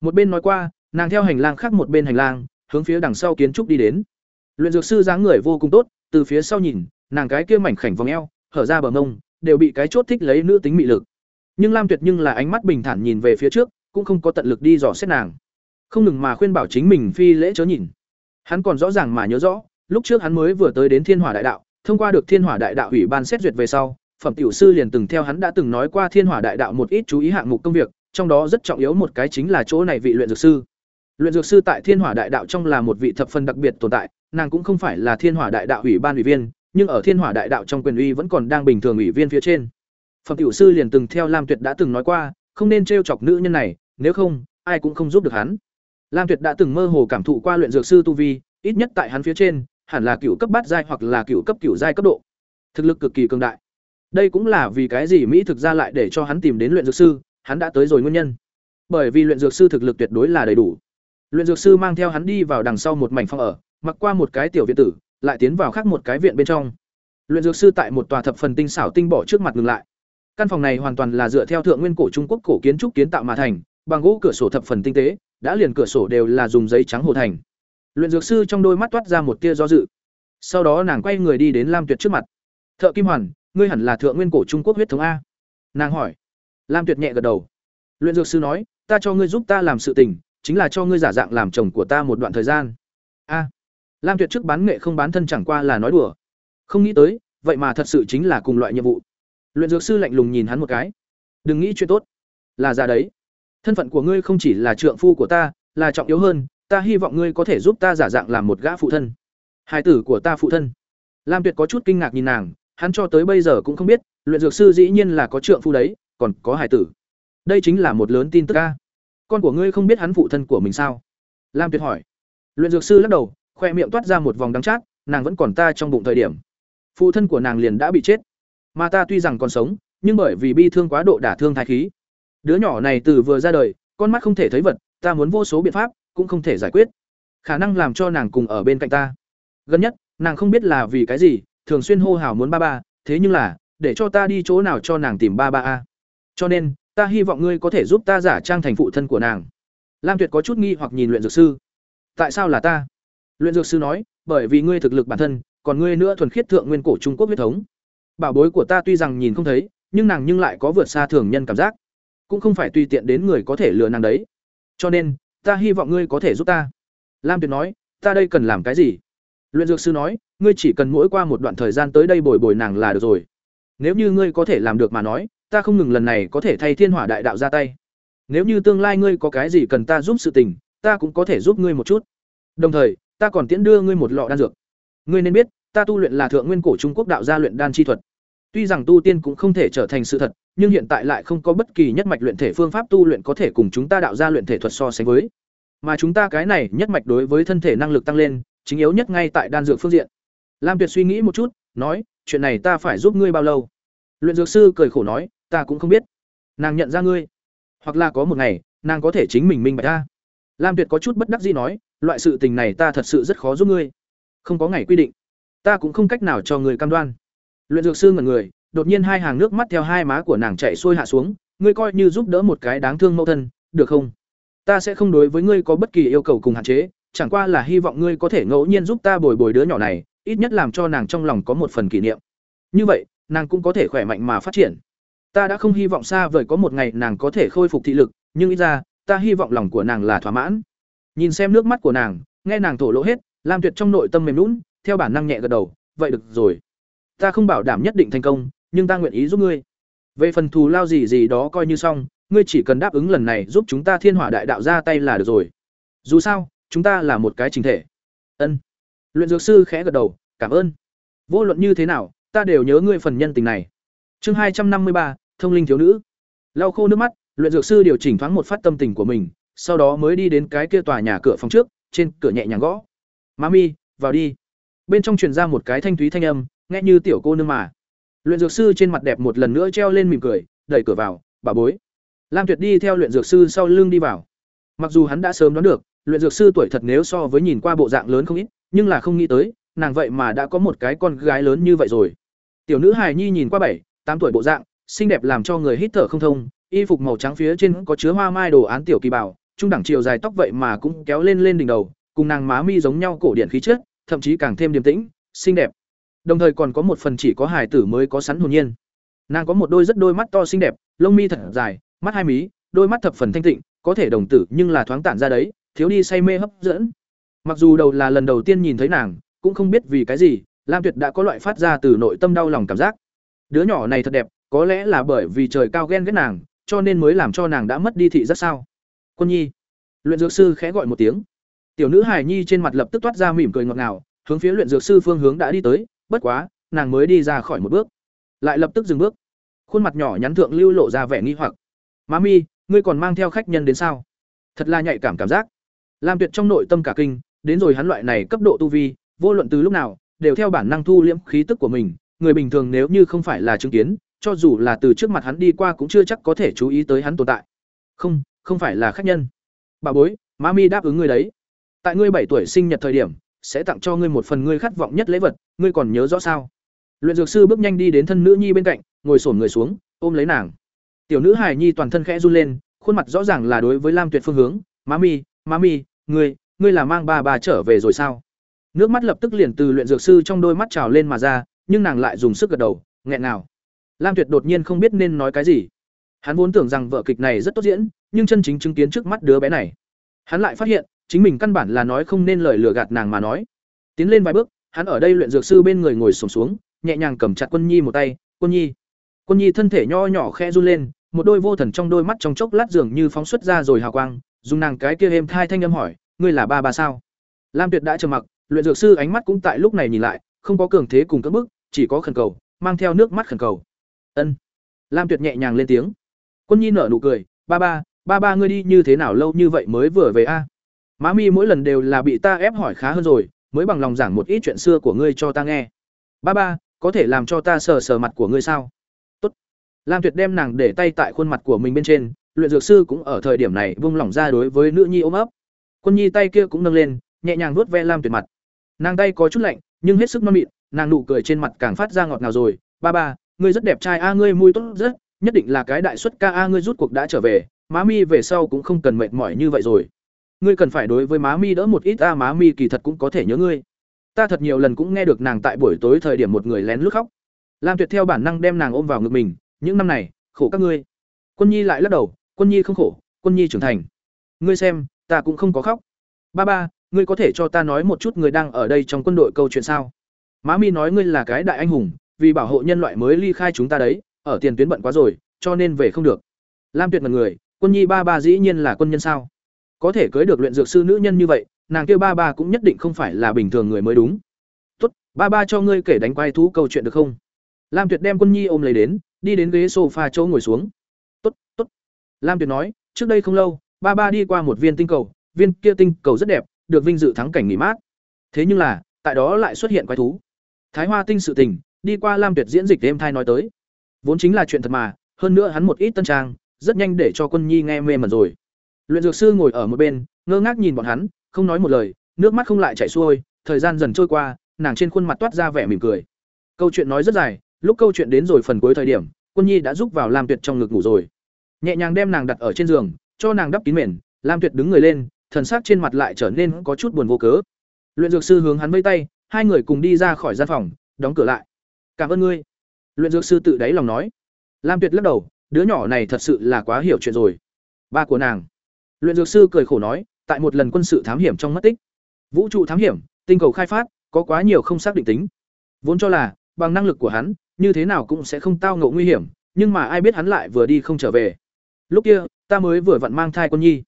Một bên nói qua, nàng theo hành lang khác một bên hành lang, hướng phía đằng sau kiến trúc đi đến. Luyện dược sư dáng người vô cùng tốt, từ phía sau nhìn, nàng cái kia mảnh khảnh vòng eo, hở ra bờ mông, đều bị cái chốt thích lấy nữ tính mị lực nhưng lam tuyệt nhưng là ánh mắt bình thản nhìn về phía trước, cũng không có tận lực đi dò xét nàng. Không ngừng mà khuyên bảo chính mình phi lễ chớ nhìn. Hắn còn rõ ràng mà nhớ rõ, lúc trước hắn mới vừa tới đến thiên hỏa đại đạo, thông qua được thiên hỏa đại đạo ủy ban xét duyệt về sau, phẩm tiểu sư liền từng theo hắn đã từng nói qua thiên hỏa đại đạo một ít chú ý hạng mục công việc, trong đó rất trọng yếu một cái chính là chỗ này vị luyện dược sư. Luyện dược sư tại thiên hỏa đại đạo trong là một vị thập phần đặc biệt tồn tại, nàng cũng không phải là thiên hỏa đại đạo ủy ban ủy viên, nhưng ở thiên hỏa đại đạo trong quyền uy vẫn còn đang bình thường ủy viên phía trên phẩm tiểu sư liền từng theo lam tuyệt đã từng nói qua, không nên t chọc nữ nhân này, nếu không, ai cũng không giúp được hắn. Lam tuyệt đã từng mơ hồ cảm thụ qua luyện dược sư tu vi, ít nhất tại hắn phía trên, hẳn là cựu cấp bát giai hoặc là cựu cấp cựu giai cấp độ. Thực lực cực kỳ cường đại. Đây cũng là vì cái gì mỹ thực ra lại để cho hắn tìm đến luyện dược sư, hắn đã tới rồi nguyên nhân. Bởi vì luyện dược sư thực lực tuyệt đối là đầy đủ. Luyện dược sư mang theo hắn đi vào đằng sau một mảnh phòng ở, mặc qua một cái tiểu viện tử, lại tiến vào khác một cái viện bên trong. Luyện dược sư tại một tòa thập phần tinh xảo tinh bỏ trước mặt ngừng lại căn phòng này hoàn toàn là dựa theo thượng nguyên cổ trung quốc cổ kiến trúc kiến tạo mà thành, bằng gỗ cửa sổ thập phần tinh tế, đã liền cửa sổ đều là dùng giấy trắng hồ thành. Luyện dược sư trong đôi mắt toát ra một tia do dự. Sau đó nàng quay người đi đến lam tuyệt trước mặt. Thợ kim hoàn, ngươi hẳn là thượng nguyên cổ trung quốc huyết thống a. Nàng hỏi. Lam tuyệt nhẹ gật đầu. Luyện dược sư nói, ta cho ngươi giúp ta làm sự tình, chính là cho ngươi giả dạng làm chồng của ta một đoạn thời gian. A. Lam tuyệt trước bán nghệ không bán thân chẳng qua là nói đùa. Không nghĩ tới, vậy mà thật sự chính là cùng loại nhiệm vụ luyện dược sư lạnh lùng nhìn hắn một cái. Đừng nghĩ chuyện tốt. Là ra đấy. Thân phận của ngươi không chỉ là trượng phu của ta, là trọng yếu hơn, ta hy vọng ngươi có thể giúp ta giả dạng làm một gã phụ thân. Hai tử của ta phụ thân. Lam tuyệt có chút kinh ngạc nhìn nàng, hắn cho tới bây giờ cũng không biết, luyện dược sư dĩ nhiên là có trượng phu đấy, còn có hải tử. Đây chính là một lớn tin tức ca con của ngươi không biết hắn phụ thân của mình sao? Lam tuyệt hỏi. Luyện dược sư lắc đầu, khoe miệng toát ra một vòng đắng chát, nàng vẫn còn ta trong bụng thời điểm. Phụ thân của nàng liền đã bị chết mà ta tuy rằng còn sống, nhưng bởi vì bi thương quá độ đả thương thai khí. Đứa nhỏ này từ vừa ra đời, con mắt không thể thấy vật, ta muốn vô số biện pháp, cũng không thể giải quyết. Khả năng làm cho nàng cùng ở bên cạnh ta. Gần nhất, nàng không biết là vì cái gì, thường xuyên hô hào muốn ba ba, thế nhưng là, để cho ta đi chỗ nào cho nàng tìm ba ba a. Cho nên, ta hy vọng ngươi có thể giúp ta giả trang thành phụ thân của nàng. Lam tuyệt có chút nghi hoặc nhìn luyện dược sư. Tại sao là ta? Luyện dược sư nói, bởi vì ngươi thực lực bản thân, còn ngươi nữa thuần khiết thượng nguyên cổ trung quốc huyết thống bảo bối của ta tuy rằng nhìn không thấy, nhưng nàng nhưng lại có vượt xa thường nhân cảm giác. Cũng không phải tùy tiện đến người có thể lừa nàng đấy. Cho nên, ta hy vọng ngươi có thể giúp ta. Lam tuyệt nói, ta đây cần làm cái gì? Luyện dược sư nói, ngươi chỉ cần mỗi qua một đoạn thời gian tới đây bồi bồi nàng là được rồi. Nếu như ngươi có thể làm được mà nói, ta không ngừng lần này có thể thay thiên hỏa đại đạo ra tay. Nếu như tương lai ngươi có cái gì cần ta giúp sự tình, ta cũng có thể giúp ngươi một chút. Đồng thời, ta còn tiễn đưa ngươi một lọ đan dược. Ngươi nên biết, ta tu luyện là thượng nguyên cổ trung quốc đạo gia luyện đan chi thuật tuy rằng tu tiên cũng không thể trở thành sự thật, nhưng hiện tại lại không có bất kỳ nhất mạch luyện thể phương pháp tu luyện có thể cùng chúng ta đạo ra luyện thể thuật so sánh với. Mà chúng ta cái này nhất mạch đối với thân thể năng lực tăng lên, chính yếu nhất ngay tại đan dược phương diện. Lam tuyệt suy nghĩ một chút, nói, chuyện này ta phải giúp ngươi bao lâu? Luyện dược sư cười khổ nói, ta cũng không biết. Nàng nhận ra ngươi. Hoặc là có một ngày, nàng có thể chính mình minh bạch ra lam tuyệt có chút bất đắc dĩ nói, loại sự tình này ta thật sự rất khó giúp ngươi. Không có ngày quy định. Ta cũng không cách nào cho ngươi cam đoan luyện dược sư ngẩn người, đột nhiên hai hàng nước mắt theo hai má của nàng chạy xuôi hạ xuống, ngươi coi như giúp đỡ một cái đáng thương mẫu thân, được không? Ta sẽ không đối với ngươi có bất kỳ yêu cầu cùng hạn chế, chẳng qua là hy vọng ngươi có thể ngẫu nhiên giúp ta bồi bồi đứa nhỏ này, ít nhất làm cho nàng trong lòng có một phần kỷ niệm. Như vậy, nàng cũng có thể khỏe mạnh mà phát triển. Ta đã không hy vọng xa vời có một ngày nàng có thể khôi phục thị lực, nhưng ít ra, ta hy vọng lòng của nàng là thỏa mãn. Nhìn xem nước mắt của nàng, nghe nàng thổ lỗ hết, lam tuyệt trong nội tâm mềm lún theo bản năng nhẹ gật đầu, vậy được rồi ta không bảo đảm nhất định thành công, nhưng ta nguyện ý giúp ngươi. Về phần thù lao gì gì đó coi như xong, ngươi chỉ cần đáp ứng lần này giúp chúng ta thiên hỏa đại đạo ra tay là được rồi. Dù sao, chúng ta là một cái trình thể. Ân. Luyện dược sư khẽ gật đầu, cảm ơn. Vô luận như thế nào, ta đều nhớ ngươi phần nhân tình này. Chương hai trăm năm mươi ba, thông linh thiếu nữ. Lau khô nước mắt, luyện dược sư điều chỉnh thoáng một phát tâm tình của mình, sau đó mới đi đến cái kia tòa nhà cửa phòng trước, trên cửa nhẹ nhàng gõ. Mami, vào đi. Bên trong truyền ra một cái thanh thúy thanh âm nghe như tiểu cô nương mà. Luyện dược sư trên mặt đẹp một lần nữa treo lên mỉm cười, đẩy cửa vào, bà bối. Lam tuyệt đi theo luyện dược sư sau lưng đi vào. Mặc dù hắn đã sớm đoán được, luyện dược sư tuổi thật nếu so với nhìn qua bộ dạng lớn không ít, nhưng là không nghĩ tới, nàng vậy mà đã có một cái con gái lớn như vậy rồi. Tiểu nữ hài nhi nhìn qua bảy, tám tuổi bộ dạng, xinh đẹp làm cho người hít thở không thông, y phục màu trắng phía trên có chứa hoa mai đồ án tiểu kỳ bảo, trung đẳng chiều dài tóc vậy mà cũng kéo lên lên đỉnh đầu, cùng nàng má mi giống nhau cổ điển khí chất, thậm chí càng thêm điềm tĩnh, xinh đẹp đồng thời còn có một phần chỉ có hài tử mới có sẵn hồn nhiên. Nàng có một đôi rất đôi mắt to xinh đẹp, lông mi thật dài, mắt hai mí, đôi mắt thập phần thanh tịnh, có thể đồng tử nhưng là thoáng tản ra đấy, thiếu đi say mê hấp dẫn. Mặc dù đầu là lần đầu tiên nhìn thấy nàng, cũng không biết vì cái gì, lam tuyệt đã có loại phát ra từ nội tâm đau lòng cảm giác. Đứa nhỏ này thật đẹp, có lẽ là bởi vì trời cao ghen ghét nàng, cho nên mới làm cho nàng đã mất đi thị rất sao? Quân nhi, luyện dược sư khẽ gọi một tiếng. Tiểu nữ hải nhi trên mặt lập tức toát ra mỉm cười ngọt ngào, hướng phía luyện dược sư phương hướng đã đi tới bất quá, nàng mới đi ra khỏi một bước. Lại lập tức dừng bước. Khuôn mặt nhỏ nhắn thượng lưu lộ ra vẻ nghi hoặc. Má mi ngươi còn mang theo khách nhân đến sao? Thật là nhạy cảm cảm giác. Lam tuyệt trong nội tâm cả kinh, đến rồi hắn loại này cấp độ tu vi, vô luận từ lúc nào, đều theo bản năng thu liễm khí tức của mình. Người bình thường nếu như không phải là chứng kiến, cho dù là từ trước mặt hắn đi qua cũng chưa chắc có thể chú ý tới hắn tồn tại. Không không phải là khách nhân. Bà bối má mi đáp ứng ngươi đấy. Tại ngươi bảy tuổi sinh nhật thời điểm sẽ tặng cho ngươi một phần ngươi khát vọng nhất lễ vật, ngươi còn nhớ rõ sao? Luyện dược sư bước nhanh đi đến thân nữ nhi bên cạnh, ngồi sổn người xuống, ôm lấy nàng. Tiểu nữ hài nhi toàn thân khẽ run lên, khuôn mặt rõ ràng là đối với lam tuyệt phương hướng. Má mi má mi ngươi ngươi là mang bà bà trở về rồi sao? Nước mắt lập tức liền từ luyện dược sư trong đôi mắt trào lên mà ra, nhưng nàng lại dùng sức gật đầu, nghẹn nào lam tuyệt đột nhiên không biết nên nói cái gì. Hắn vốn tưởng rằng vở kịch này rất tốt diễn, nhưng chân chính chứng kiến trước mắt đứa bé này. Hắn lại phát hiện chính mình căn bản là nói không nên lời lừa gạt nàng mà nói. Tiến lên vài bước, hắn ở đây luyện dược sư bên người ngồi xổm xuống, nhẹ nhàng cầm chặt quân nhi một tay, quân nhi. Quân nhi thân thể nho nhỏ khe run lên, một đôi vô thần trong đôi mắt trong chốc lát dường như phóng xuất ra rồi hào quang, dùng nàng cái kia êm thai thanh âm hỏi, ngươi là ba ba sao? Lam tuyệt đã trầm mặc, luyện dược sư ánh mắt cũng tại lúc này nhìn lại, không có cường thế cùng các bước chỉ có khẩn cầu, mang theo nước mắt khẩn cầu. Ân. Lam tuyệt nhẹ nhàng lên tiếng. Quân nhi nở nụ cười, ba ba ba ba ngươi đi như thế nào lâu như vậy mới vừa về a? Má mi mỗi lần đều là bị ta ép hỏi khá hơn rồi, mới bằng lòng giảng một ít chuyện xưa của ngươi cho ta nghe. Ba ba, có thể làm cho ta sờ sờ mặt của ngươi sao? Tốt. Lam tuyệt đem nàng để tay tại khuôn mặt của mình bên trên, luyện dược sư cũng ở thời điểm này vung lỏng ra đối với nữ nhi ôm ấp. Quân nhi tay kia cũng nâng lên, nhẹ nhàng vuốt ve lam tuyệt mặt. Nàng tay có chút lạnh, nhưng hết sức non mịn, nàng nụ cười trên mặt càng phát ra ngọt ngào rồi. Ba ba, ngươi rất đẹp trai a, ngươi mùi tốt rất, nhất định là cái đại suất ca a, ngươi rút cuộc đã trở về, má mi về sau cũng không cần mệt mỏi như vậy rồi ngươi cần phải đối với má mi đỡ một ít a má mi kỳ thật cũng có thể nhớ ngươi ta thật nhiều lần cũng nghe được nàng tại buổi tối thời điểm một người lén lút khóc lam tuyệt theo bản năng đem nàng ôm vào ngực mình những năm này khổ các ngươi Quân Nhi lại lắc đầu, Quân Nhi không khổ, Quân Nhi trưởng thành. Ngươi xem, ta cũng không có khóc. Ba ba, ngươi có thể cho ta nói một chút người đang ở đây trong quân đội câu chuyện sao? Má Mi nói ngươi là cái đại anh hùng, vì bảo hộ nhân loại mới ly khai chúng ta đấy, ở tiền tuyến bận quá rồi, cho nên về không được. Lam Tuyệt mặt người, Quân Nhi ba ba dĩ nhiên là quân nhân sao? Có thể cưới được luyện dược sư nữ nhân như vậy, nàng kia ba ba cũng nhất định không phải là bình thường người mới đúng. Tốt, ba ba cho ngươi kể đánh quay thú câu chuyện được không? Lam Tuyệt đem Quân Nhi ôm lấy đến, đi đến ghế sofa chỗ ngồi xuống. "Tốt, tốt." Lam Tuyệt nói, "Trước đây không lâu, ba ba đi qua một viên tinh cầu, viên kia tinh cầu rất đẹp, được vinh dự thắng cảnh nghỉ mát. Thế nhưng là, tại đó lại xuất hiện quái thú. Thái Hoa tinh sự tình, đi qua Lam Tuyệt diễn dịch đêm thai nói tới. Vốn chính là chuyện thật mà, hơn nữa hắn một ít tân trang, rất nhanh để cho Quân Nhi nghe mê mẩn rồi. Luyện dược sư ngồi ở một bên, ngơ ngác nhìn bọn hắn, không nói một lời, nước mắt không lại chảy xuôi, thời gian dần trôi qua, nàng trên khuôn mặt toát ra vẻ mỉm cười. Câu chuyện nói rất dài, lúc câu chuyện đến rồi phần cuối thời điểm, Quân Nhi đã giúp vào Lam Tuyệt trong ngực ngủ rồi. Nhẹ nhàng đem nàng đặt ở trên giường, cho nàng đắp kín mền, Lam Tuyệt đứng người lên, thần sắc trên mặt lại trở nên có chút buồn vô cớ. Luyện dược sư hướng hắn vẫy tay, hai người cùng đi ra khỏi gian phòng, đóng cửa lại. "Cảm ơn ngươi." Luyện dược sư tự đáy lòng nói. Lam Tuyệt lắc đầu, đứa nhỏ này thật sự là quá hiểu chuyện rồi. Ba của nàng. Luyện dược sư cười khổ nói, tại một lần quân sự thám hiểm trong mất tích. Vũ trụ thám hiểm, tinh cầu khai phát, có quá nhiều không xác định tính. Vốn cho là, bằng năng lực của hắn, như thế nào cũng sẽ không tao ngộ nguy hiểm, nhưng mà ai biết hắn lại vừa đi không trở về. Lúc kia, ta mới vừa vặn mang thai con nhi.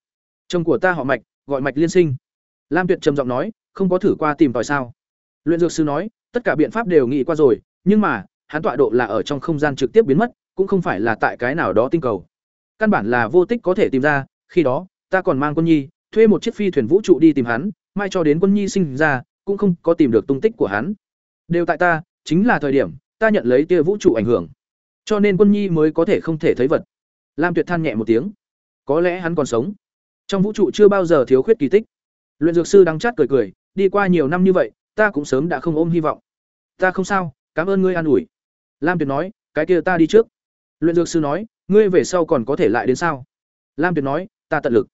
Chồng của ta họ Mạch, gọi Mạch Liên Sinh. Lam Tuyệt trầm giọng nói, không có thử qua tìm tòi sao? Luyện dược sư nói, tất cả biện pháp đều nghĩ qua rồi, nhưng mà, hắn tọa độ là ở trong không gian trực tiếp biến mất, cũng không phải là tại cái nào đó tinh cầu. Căn bản là vô tích có thể tìm ra, khi đó, ta còn mang quân nhi, thuê một chiếc phi thuyền vũ trụ đi tìm hắn, mai cho đến quân nhi sinh ra, cũng không có tìm được tung tích của hắn. Đều tại ta, chính là thời điểm ta nhận lấy tia vũ trụ ảnh hưởng, cho nên quân nhi mới có thể không thể thấy vật. Lam Tuyệt than nhẹ một tiếng, có lẽ hắn còn sống. Trong vũ trụ chưa bao giờ thiếu khuyết kỳ tích. Luyện dược sư đắng chát cười cười, đi qua nhiều năm như vậy, ta cũng sớm đã không ôm hy vọng. Ta không sao, cảm ơn ngươi an ủi. Lam Tuyệt nói, cái kia ta đi trước. Luyện dược sư nói, ngươi về sau còn có thể lại đến sao? Lam Tuyệt nói, ta tận lực.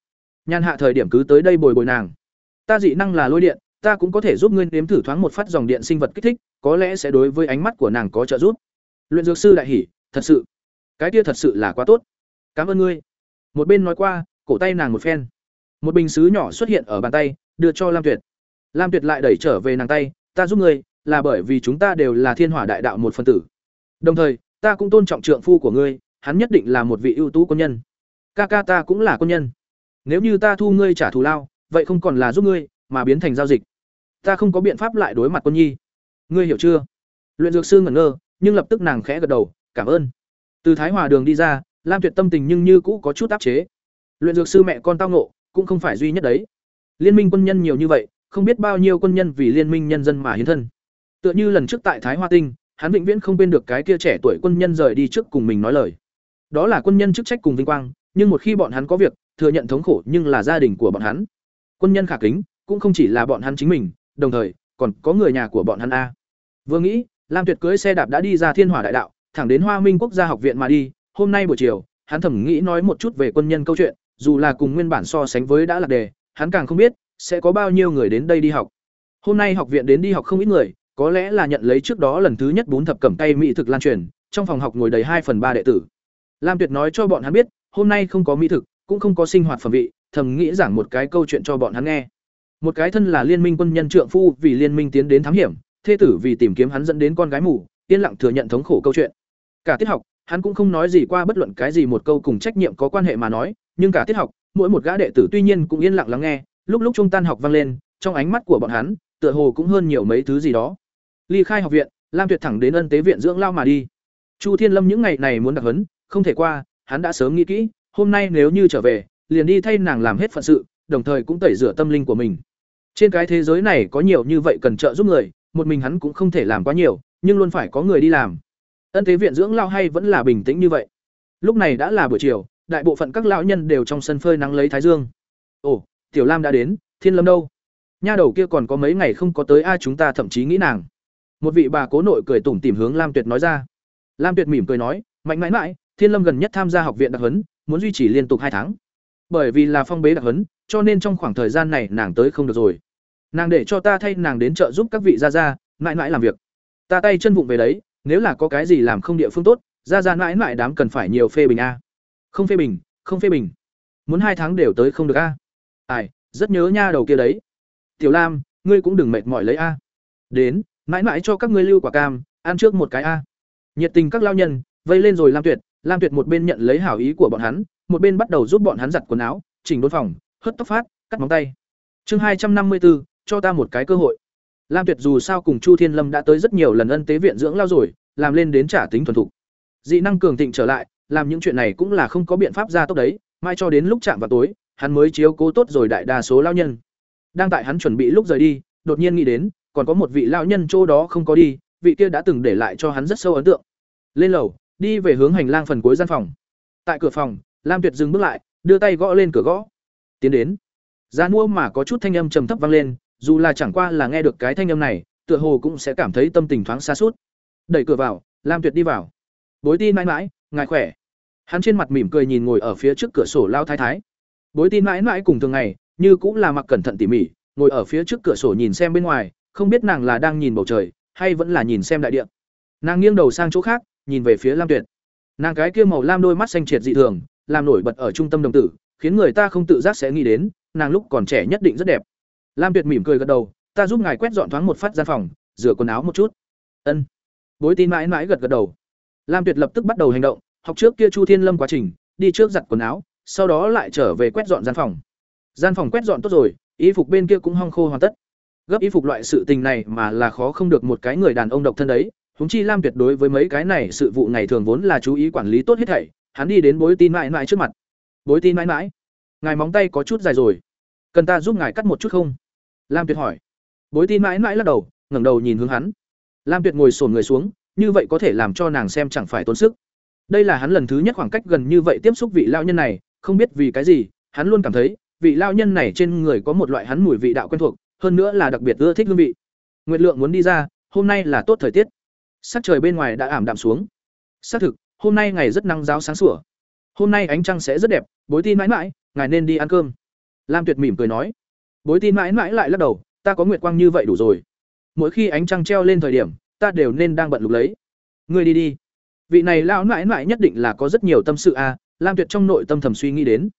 Nhan hạ thời điểm cứ tới đây bồi bồi nàng. Ta dị năng là lôi điện, ta cũng có thể giúp ngươi nếm thử thoáng một phát dòng điện sinh vật kích thích, có lẽ sẽ đối với ánh mắt của nàng có trợ giúp. Luyện dược sư đại hỉ, thật sự, cái kia thật sự là quá tốt. Cảm ơn ngươi. Một bên nói qua, cổ tay nàng một phen. Một bình sứ nhỏ xuất hiện ở bàn tay, đưa cho Lam Tuyệt. Lam Tuyệt lại đẩy trở về nàng tay, ta giúp ngươi, là bởi vì chúng ta đều là thiên hỏa đại đạo một phân tử. Đồng thời, ta cũng tôn trọng trượng phu của ngươi, hắn nhất định là một vị ưu tú quân nhân. Ca ca ta cũng là quân nhân. Nếu như ta thu ngươi trả thù lao, vậy không còn là giúp ngươi, mà biến thành giao dịch. Ta không có biện pháp lại đối mặt quân nhi. Ngươi hiểu chưa? Luyện dược sư ngẩn ngơ, nhưng lập tức nàng khẽ gật đầu, cảm ơn. Từ Thái Hòa đường đi ra, Lam Tuyệt tâm tình nhưng như cũ có chút áp chế. Luyện dược sư mẹ con tao ngộ, cũng không phải duy nhất đấy. Liên minh quân nhân nhiều như vậy, không biết bao nhiêu quân nhân vì liên minh nhân dân mà hiến thân. Tựa như lần trước tại Thái Hoa Tinh, hắn vĩnh viễn không quên được cái kia trẻ tuổi quân nhân rời đi trước cùng mình nói lời. Đó là quân nhân chức trách cùng vinh quang, nhưng một khi bọn hắn có việc, thừa nhận thống khổ nhưng là gia đình của bọn hắn. Quân nhân khả kính, cũng không chỉ là bọn hắn chính mình, đồng thời còn có người nhà của bọn hắn a. Vừa nghĩ, Lam Tuyệt cưỡi xe đạp đã đi ra Thiên Hỏa Đại Đạo, thẳng đến Hoa Minh Quốc gia học viện mà đi, hôm nay buổi chiều, hắn thầm nghĩ nói một chút về quân nhân câu chuyện, dù là cùng nguyên bản so sánh với đã lạc đề, hắn càng không biết sẽ có bao nhiêu người đến đây đi học. Hôm nay học viện đến đi học không ít người, có lẽ là nhận lấy trước đó lần thứ nhất bốn thập cẩm tay mỹ thực lan truyền, trong phòng học ngồi đầy hai phần ba đệ tử. Lam Tuyệt nói cho bọn hắn biết, hôm nay không có mỹ thực, cũng không có sinh hoạt phẩm vị, thầm nghĩ giảng một cái câu chuyện cho bọn hắn nghe. Một cái thân là liên minh quân nhân trượng phu vì liên minh tiến đến thám hiểm, thê tử vì tìm kiếm hắn dẫn đến con gái mù, yên lặng thừa nhận thống khổ câu chuyện. Cả tiết học, hắn cũng không nói gì qua bất luận cái gì một câu cùng trách nhiệm có quan hệ mà nói, nhưng cả tiết học, mỗi một gã đệ tử tuy nhiên cũng yên lặng lắng nghe, lúc lúc trung tan học vang lên, trong ánh mắt của bọn hắn, tựa hồ cũng hơn nhiều mấy thứ gì đó. Ly khai học viện, Lam Tuyệt thẳng đến ân tế viện dưỡng lao mà đi. Chu Thiên Lâm những ngày này muốn đặc huấn, không thể qua, hắn đã sớm nghĩ kỹ, hôm nay nếu như trở về, liền đi thay nàng làm hết phận sự, đồng thời cũng tẩy rửa tâm linh của mình. Trên cái thế giới này có nhiều như vậy cần trợ giúp người, một mình hắn cũng không thể làm quá nhiều, nhưng luôn phải có người đi làm. Ân tế viện dưỡng lao hay vẫn là bình tĩnh như vậy. Lúc này đã là buổi chiều, đại bộ phận các lão nhân đều trong sân phơi nắng lấy thái dương. Ồ, Tiểu Lam đã đến, Thiên Lâm đâu? Nha đầu kia còn có mấy ngày không có tới ai chúng ta thậm chí nghĩ nàng. Một vị bà cố nội cười tủm tỉm hướng Lam Tuyệt nói ra. Lam Tuyệt mỉm cười nói, mạnh mẽ mãi, Thiên Lâm gần nhất tham gia học viện đặc huấn, muốn duy trì liên tục hai tháng. Bởi vì là phong bế đặc huấn, cho nên trong khoảng thời gian này nàng tới không được rồi. Nàng để cho ta thay nàng đến trợ giúp các vị gia gia, mãi mãi làm việc. Ta tay chân vụng về đấy, nếu là có cái gì làm không địa phương tốt, gia gia mãi mãi đám cần phải nhiều phê bình a. không phê bình không phê bình muốn hai tháng đều tới không được a ai rất nhớ nha đầu kia đấy tiểu lam ngươi cũng đừng mệt mỏi lấy a đến mãi mãi cho các ngươi lưu quả cam ăn trước một cái a nhiệt tình các lao nhân vây lên rồi lam tuyệt lam tuyệt một bên nhận lấy hảo ý của bọn hắn, một bên bắt đầu giúp bọn hắn giặt quần áo, chỉnh đốn phòng, hớt tóc phát, cắt móng tay. Chương hai trăm năm mươi bốn cho ta một cái cơ hội. Lam tuyệt dù sao cùng chu thiên lâm đã tới rất nhiều lần ân tế viện dưỡng lao rồi, làm lên đến trả tính thuần thục. Dị năng cường thịnh trở lại, làm những chuyện này cũng là không có biện pháp ra tốc đấy, mai cho đến lúc chạm vào tối, hắn mới chiếu cố tốt rồi đại đa số lao nhân. Đang tại hắn chuẩn bị lúc rời đi, đột nhiên nghĩ đến, còn có một vị lao nhân chỗ đó không có đi, vị kia đã từng để lại cho hắn rất sâu ấn tượng. Lên lầu đi về hướng hành lang phần cuối gian phòng. Tại cửa phòng, lam tuyệt dừng bước lại, đưa tay gõ lên cửa gõ. Tiến đến. Gian mua mà có chút thanh âm trầm thấp vang lên, dù là chẳng qua là nghe được cái thanh âm này, tựa hồ cũng sẽ cảm thấy tâm tình thoáng xa suốt. Đẩy cửa vào, lam tuyệt đi vào. Bối tin mãi mãi, ngài khỏe. Hắn trên mặt mỉm cười nhìn ngồi ở phía trước cửa sổ lao thái thái. Bối tin mãi mãi cùng thường ngày, như cũng là mặc cẩn thận tỉ mỉ, ngồi ở phía trước cửa sổ nhìn xem bên ngoài, không biết nàng là đang nhìn bầu trời, hay vẫn là nhìn xem đại địa. Nàng nghiêng đầu sang chỗ khác nhìn về phía lam tuyệt. Nàng cái kia màu lam đôi mắt xanh triệt dị thường, làm nổi bật ở trung tâm đồng tử, khiến người ta không tự giác sẽ nghĩ đến, nàng lúc còn trẻ nhất định rất đẹp. Lam tuyệt mỉm cười gật đầu, ta giúp ngài quét dọn thoáng một phát gian phòng, rửa quần áo một chút. Ân. Bối tin mãi mãi gật gật đầu. Lam tuyệt lập tức bắt đầu hành động, học trước kia chu thiên lâm quá trình, đi trước giặt quần áo, sau đó lại trở về quét dọn gian phòng. Gian phòng quét dọn tốt rồi, y phục bên kia cũng hong khô hoàn tất. Gấp y phục loại sự tình này mà là khó không được một cái người đàn ông độc thân đấy huống chi lam tuyệt đối với mấy cái này sự vụ ngày thường vốn là chú ý quản lý tốt hết thảy, hắn đi đến bối tin mãi mãi trước mặt. Bối tin mãi mãi. Ngài móng tay có chút dài rồi. Cần ta giúp ngài cắt một chút không? Lam tuyệt hỏi. Bối tin mãi mãi lắc đầu, ngẩng đầu nhìn hướng hắn. Lam tuyệt ngồi sổn người xuống, như vậy có thể làm cho nàng xem chẳng phải tốn sức. Đây là hắn lần thứ nhất khoảng cách gần như vậy tiếp xúc vị lao nhân này, không biết vì cái gì, hắn luôn cảm thấy, vị lao nhân này trên người có một loại hắn mùi vị đạo quen thuộc, hơn nữa là đặc biệt ưa thích hương vị. Nguyệt lượng muốn đi ra, hôm nay là tốt thời tiết sắc trời bên ngoài đã ảm đạm xuống. Xác thực hôm nay ngày rất nắng giáo sáng sủa. Hôm nay ánh trăng sẽ rất đẹp bối tin mãi mãi ngài nên đi ăn cơm. Lam tuyệt mỉm cười nói. Bối tin mãi mãi lại lắc đầu ta có nguyệt quang như vậy đủ rồi. Mỗi khi ánh trăng treo lên thời điểm ta đều nên đang bận lục lấy. Ngươi đi đi. Vị này lão mãi mãi nhất định là có rất nhiều tâm sự a à, lam tuyệt trong nội tâm thầm suy nghĩ đến.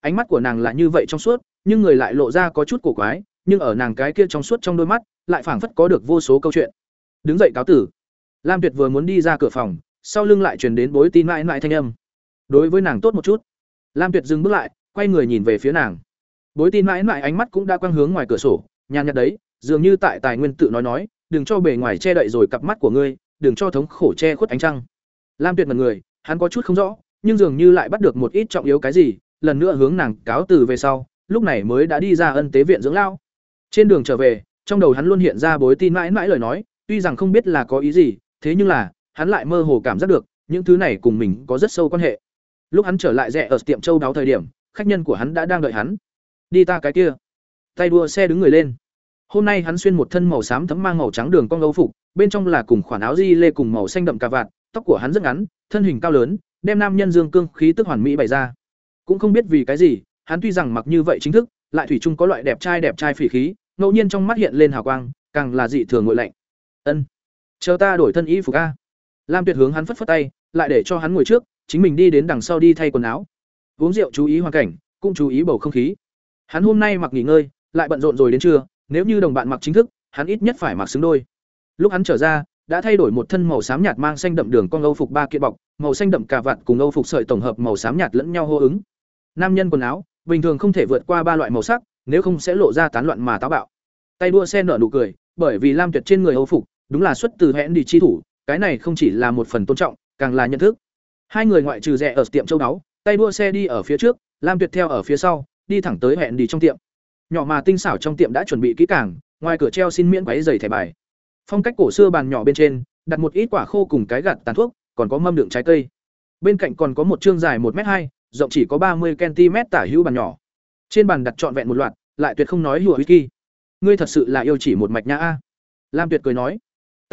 Ánh mắt của nàng là như vậy trong suốt nhưng người lại lộ ra có chút cổ quái nhưng ở nàng cái kia trong suốt trong đôi mắt lại phảng phất có được vô số câu chuyện. Đứng dậy cáo tử lam tuyệt vừa muốn đi ra cửa phòng, sau lưng lại truyền đến bối tin mãi mãi thanh âm. Đối với nàng tốt một chút. Lam tuyệt dừng bước lại, quay người nhìn về phía nàng. Bối tin mãi mãi ánh mắt cũng đã quang hướng ngoài cửa sổ, nhàn nhạt đấy, dường như tại tài nguyên tự nói nói, đừng cho bề ngoài che đậy rồi cặp mắt của ngươi, đừng cho thống khổ che khuất ánh trăng. Lam tuyệt mật người, hắn có chút không rõ, nhưng dường như lại bắt được một ít trọng yếu cái gì, lần nữa hướng nàng cáo từ về sau, lúc này mới đã đi ra ân tế viện dưỡng lao. Trên đường trở về, trong đầu hắn luôn hiện ra bối tin mãi mãi lời nói, tuy rằng không biết là có ý gì thế nhưng là, hắn lại mơ hồ cảm giác được, những thứ này cùng mình có rất sâu quan hệ. Lúc hắn trở lại rẽ ở tiệm châu đáo thời điểm, khách nhân của hắn đã đang đợi hắn. Đi ta cái kia. Tay đua xe đứng người lên. Hôm nay hắn xuyên một thân màu xám thấm mang màu trắng đường con âu phục, bên trong là cùng khoản áo di lê cùng màu xanh đậm cà vạt, tóc của hắn rất ngắn, thân hình cao lớn, đem nam nhân dương cương khí tức hoàn mỹ bày ra. Cũng không biết vì cái gì, hắn tuy rằng mặc như vậy chính thức, lại thủy chung có loại đẹp trai đẹp trai phỉ khí, ngẫu nhiên trong mắt hiện lên hào quang, càng là dị thường ngội lạnh. Ân chờ ta đổi thân y phục a. Lam tuyệt hướng hắn phất phất tay, lại để cho hắn ngồi trước, chính mình đi đến đằng sau đi thay quần áo. Uống rượu chú ý hoàn cảnh, cũng chú ý bầu không khí. Hắn hôm nay mặc nghỉ ngơi, lại bận rộn rồi đến trưa, nếu như đồng bạn mặc chính thức, hắn ít nhất phải mặc xứng đôi. Lúc hắn trở ra, đã thay đổi một thân màu xám nhạt mang xanh đậm đường con âu phục ba kiện bọc, màu xanh đậm cà vạt cùng âu phục sợi tổng hợp màu xám nhạt lẫn nhau hô ứng. Nam nhân quần áo, bình thường không thể vượt qua ba loại màu sắc, nếu không sẽ lộ ra tán loạn mà táo bạo. Tay đua xe nở nụ cười, bởi vì lam tuyệt trên người âu phục đúng là xuất từ hẹn đi chi thủ, cái này không chỉ là một phần tôn trọng, càng là nhận thức. Hai người ngoại trừ rẻ ở tiệm châu đáo, tay đua xe đi ở phía trước, lam tuyệt theo ở phía sau, đi thẳng tới hẹn đi trong tiệm. Nhỏ mà tinh xảo trong tiệm đã chuẩn bị kỹ càng, ngoài cửa treo xin miễn váy giày thẻ bài. Phong cách cổ xưa bàn nhỏ bên trên, đặt một ít quả khô cùng cái gạt tàn thuốc, còn có mâm đựng trái cây. Bên cạnh còn có một chương dài một m hai, rộng chỉ có ba mươi cm tả hữu bàn nhỏ. Trên bàn đặt trọn vẹn một loạt, lại tuyệt không nói hùa whisky. Ngươi thật sự là yêu chỉ một mạch nhã a. Lam tuyệt cười nói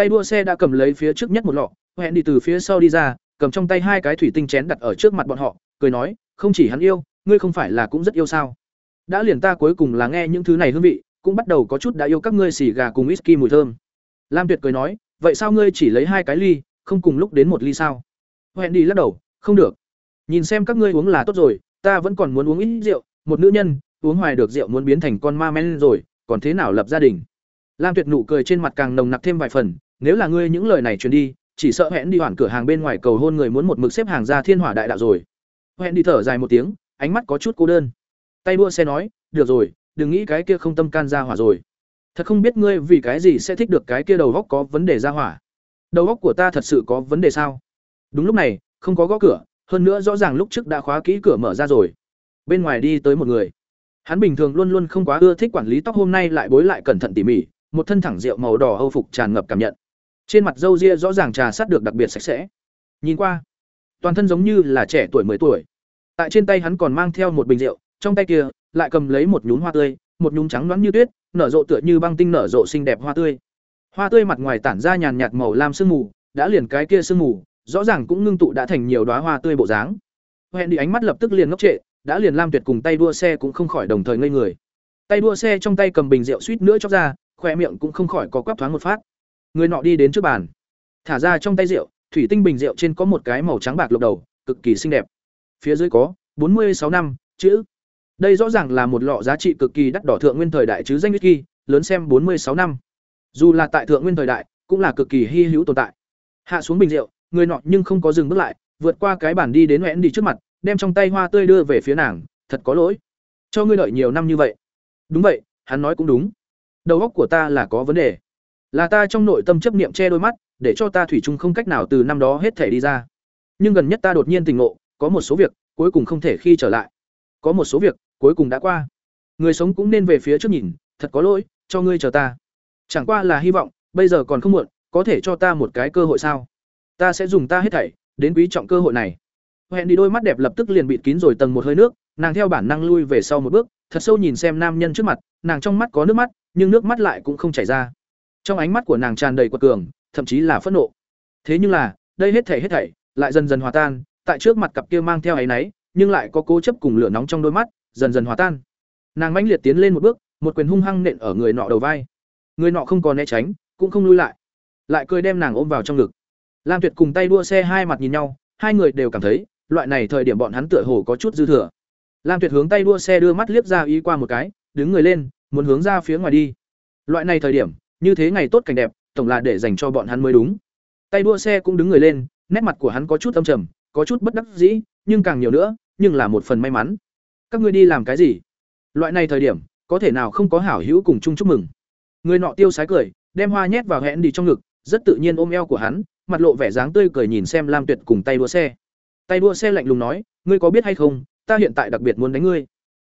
tay đua xe đã cầm lấy phía trước nhất một lọ, hẹn đi từ phía sau đi ra, cầm trong tay hai cái thủy tinh chén đặt ở trước mặt bọn họ, cười nói, không chỉ hắn yêu, ngươi không phải là cũng rất yêu sao? Đã liền ta cuối cùng là nghe những thứ này hương vị, cũng bắt đầu có chút đã yêu các ngươi xì gà cùng whisky mùi thơm. Lam tuyệt cười nói, vậy sao ngươi chỉ lấy hai cái ly, không cùng lúc đến một ly sao? Hẹn đi lắc đầu, không được. Nhìn xem các ngươi uống là tốt rồi, ta vẫn còn muốn uống ít rượu, một nữ nhân, uống hoài được rượu muốn biến thành con ma men rồi, còn thế nào lập gia đình? Lam tuyệt nụ cười trên mặt càng nồng nặc thêm vài phần nếu là ngươi những lời này truyền đi, chỉ sợ hẹn đi hoàn cửa hàng bên ngoài cầu hôn người muốn một mực xếp hàng ra thiên hỏa đại đạo rồi. Hẹn đi thở dài một tiếng, ánh mắt có chút cô đơn. Tay đua xe nói, được rồi, đừng nghĩ cái kia không tâm can ra hỏa rồi. Thật không biết ngươi vì cái gì sẽ thích được cái kia đầu góc có vấn đề ra hỏa. Đầu góc của ta thật sự có vấn đề sao? Đúng lúc này, không có gõ cửa, hơn nữa rõ ràng lúc trước đã khóa kỹ cửa mở ra rồi. Bên ngoài đi tới một người. Hắn bình thường luôn luôn không quá ưa thích quản lý tóc hôm nay lại bối lại cẩn thận tỉ mỉ, một thân thẳng rượu màu đỏ âu phục tràn ngập cảm nhận trên mặt râu ria rõ ràng trà sát được đặc biệt sạch sẽ. Nhìn qua, toàn thân giống như là trẻ tuổi mười tuổi. Tại trên tay hắn còn mang theo một bình rượu, trong tay kia lại cầm lấy một nhún hoa tươi, một nhún trắng nõn như tuyết, nở rộ tựa như băng tinh nở rộ xinh đẹp hoa tươi. Hoa tươi mặt ngoài tản ra nhàn nhạt màu lam sương mù, đã liền cái kia sương mù, rõ ràng cũng ngưng tụ đã thành nhiều đóa hoa tươi bộ dáng. Hẹn đi ánh mắt lập tức liền ngốc trệ, đã liền lam tuyệt cùng tay đua xe cũng không khỏi đồng thời ngây người. Tay đua xe trong tay cầm bình rượu suýt nữa chóc ra khoe miệng cũng không khỏi có quắp thoáng một phát người nọ đi đến trước bàn. Thả ra trong tay rượu, thủy tinh bình rượu trên có một cái màu trắng bạc lục đầu, cực kỳ xinh đẹp. Phía dưới có bốn mươi sáu năm chữ. Đây rõ ràng là một lọ giá trị cực kỳ đắt đỏ thượng nguyên thời đại chứ danh whisky, lớn xem bốn mươi sáu năm. Dù là tại thượng nguyên thời đại, cũng là cực kỳ hy hữu tồn tại. Hạ xuống bình rượu, người nọ nhưng không có dừng bước lại, vượt qua cái bàn đi đến hẹn đi trước mặt, đem trong tay hoa tươi đưa về phía nàng, thật có lỗi. Cho ngươi đợi nhiều năm như vậy. Đúng vậy, hắn nói cũng đúng. Đầu óc của ta là có vấn đề là ta trong nội tâm chấp niệm che đôi mắt, để cho ta thủy chung không cách nào từ năm đó hết thể đi ra. Nhưng gần nhất ta đột nhiên tình ngộ, có một số việc, cuối cùng không thể khi trở lại. Có một số việc, cuối cùng đã qua. Người sống cũng nên về phía trước nhìn, thật có lỗi, cho ngươi chờ ta. Chẳng qua là hy vọng, bây giờ còn không muộn, có thể cho ta một cái cơ hội sao? Ta sẽ dùng ta hết thảy, đến quý trọng cơ hội này. Hẹn đi đôi mắt đẹp lập tức liền bịt kín rồi tầng một hơi nước, nàng theo bản năng lui về sau một bước, thật sâu nhìn xem nam nhân trước mặt, nàng trong mắt có nước mắt, nhưng nước mắt lại cũng không chảy ra trong ánh mắt của nàng tràn đầy quật cường, thậm chí là phẫn nộ. Thế nhưng là, đây hết thảy hết thảy, lại dần dần hòa tan, tại trước mặt cặp kia mang theo áy náy, nhưng lại có cố chấp cùng lửa nóng trong đôi mắt, dần dần hòa tan. Nàng mãnh liệt tiến lên một bước, một quyền hung hăng nện ở người nọ đầu vai. Người nọ không còn né tránh, cũng không lui lại. Lại cười đem nàng ôm vào trong ngực. Lam tuyệt cùng tay đua xe hai mặt nhìn nhau, hai người đều cảm thấy, loại này thời điểm bọn hắn tựa hồ có chút dư thừa. Lam tuyệt hướng tay đua xe đưa mắt liếc ra ý qua một cái, đứng người lên, muốn hướng ra phía ngoài đi. Loại này thời điểm như thế ngày tốt cảnh đẹp, tổng là để dành cho bọn hắn mới đúng. Tay đua xe cũng đứng người lên, nét mặt của hắn có chút âm trầm, có chút bất đắc dĩ, nhưng càng nhiều nữa, nhưng là một phần may mắn. Các ngươi đi làm cái gì? Loại này thời điểm, có thể nào không có hảo hữu cùng chung chúc mừng? Người nọ tiêu sái cười, đem hoa nhét vào hẹn đi trong ngực, rất tự nhiên ôm eo của hắn, mặt lộ vẻ dáng tươi cười nhìn xem lam tuyệt cùng tay đua xe. Tay đua xe lạnh lùng nói, ngươi có biết hay không, ta hiện tại đặc biệt muốn đánh ngươi.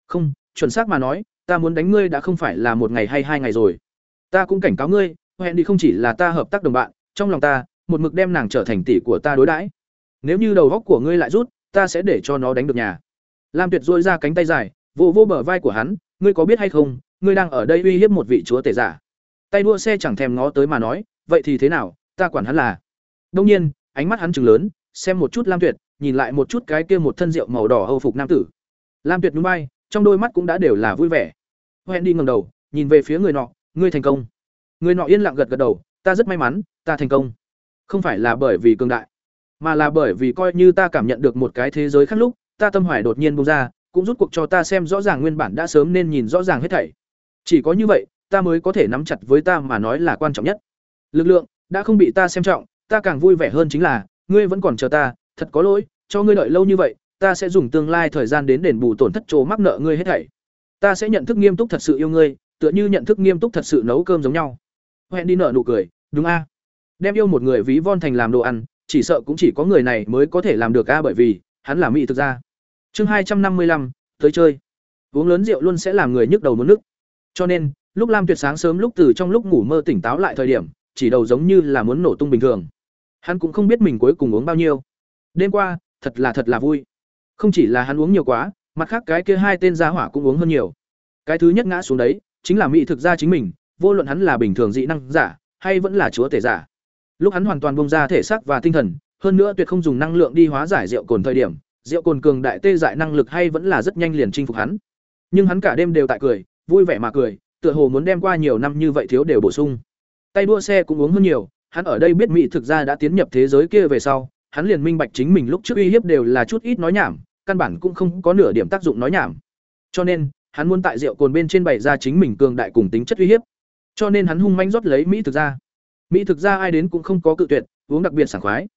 Không, chuẩn xác mà nói, ta muốn đánh ngươi đã không phải là một ngày hay hai ngày rồi ta cũng cảnh cáo ngươi, hẹn đi không chỉ là ta hợp tác đồng bạn, trong lòng ta, một mực đem nàng trở thành tỷ của ta đối đãi. Nếu như đầu góc của ngươi lại rút, ta sẽ để cho nó đánh được nhà. Lam tuyệt dôi ra cánh tay dài, vô vô bờ vai của hắn, ngươi có biết hay không, ngươi đang ở đây uy hiếp một vị chúa tể giả. Tay đua xe chẳng thèm ngó tới mà nói, vậy thì thế nào, ta quản hắn là. Đông nhiên, ánh mắt hắn chừng lớn, xem một chút lam tuyệt, nhìn lại một chút cái kia một thân rượu màu đỏ hầu phục nam tử. Lam tuyệt núi bay trong đôi mắt cũng đã đều là vui vẻ. Hoen đi ngầm đầu, nhìn về phía người nọ ngươi thành công. Người nọ yên lặng gật gật đầu, ta rất may mắn, ta thành công. Không phải là bởi vì cường đại, mà là bởi vì coi như ta cảm nhận được một cái thế giới khác lúc, ta tâm hoài đột nhiên bung ra, cũng rút cuộc cho ta xem rõ ràng nguyên bản đã sớm nên nhìn rõ ràng hết thảy. Chỉ có như vậy, ta mới có thể nắm chặt với ta mà nói là quan trọng nhất. Lực lượng đã không bị ta xem trọng, ta càng vui vẻ hơn chính là, ngươi vẫn còn chờ ta, thật có lỗi, cho ngươi đợi lâu như vậy, ta sẽ dùng tương lai thời gian đến đền bù tổn thất chỗ mắc nợ ngươi hết thảy. Ta sẽ nhận thức nghiêm túc thật sự yêu ngươi tựa như nhận thức nghiêm túc thật sự nấu cơm giống nhau. Hẹn đi nợ nụ cười, đúng a. Đem yêu một người ví von thành làm đồ ăn, chỉ sợ cũng chỉ có người này mới có thể làm được a bởi vì, hắn là mỹ thực ra chương hai trăm năm mươi lăm, tới chơi. Uống lớn rượu luôn sẽ làm người nhức đầu muốn nức. Cho nên, lúc lam tuyệt sáng sớm lúc từ trong lúc ngủ mơ tỉnh táo lại thời điểm, chỉ đầu giống như là muốn nổ tung bình thường. Hắn cũng không biết mình cuối cùng uống bao nhiêu. Đêm qua, thật là thật là vui. Không chỉ là hắn uống nhiều quá, mặt khác cái kia hai tên gia hỏa cũng uống hơn nhiều. Cái thứ nhất ngã xuống đấy chính là mỹ thực ra chính mình vô luận hắn là bình thường dị năng giả hay vẫn là chúa tể giả. Lúc hắn hoàn toàn bông ra thể xác và tinh thần hơn nữa tuyệt không dùng năng lượng đi hóa giải rượu cồn thời điểm rượu cồn cường đại tê dại năng lực hay vẫn là rất nhanh liền chinh phục hắn. Nhưng hắn cả đêm đều tại cười vui vẻ mà cười tựa hồ muốn đem qua nhiều năm như vậy thiếu đều bổ sung. Tay đua xe cũng uống hơn nhiều hắn ở đây biết mỹ thực ra đã tiến nhập thế giới kia về sau hắn liền minh bạch chính mình lúc trước uy hiếp đều là chút ít nói nhảm, căn bản cũng không có nửa điểm tác dụng nói nhảm. Cho nên, hắn muốn tại rượu cồn bên trên bày ra chính mình cường đại cùng tính chất uy hiếp. Cho nên hắn hung manh rót lấy mỹ thực ra. Mỹ thực ra ai đến cũng không có cự tuyệt, uống đặc biệt sảng khoái.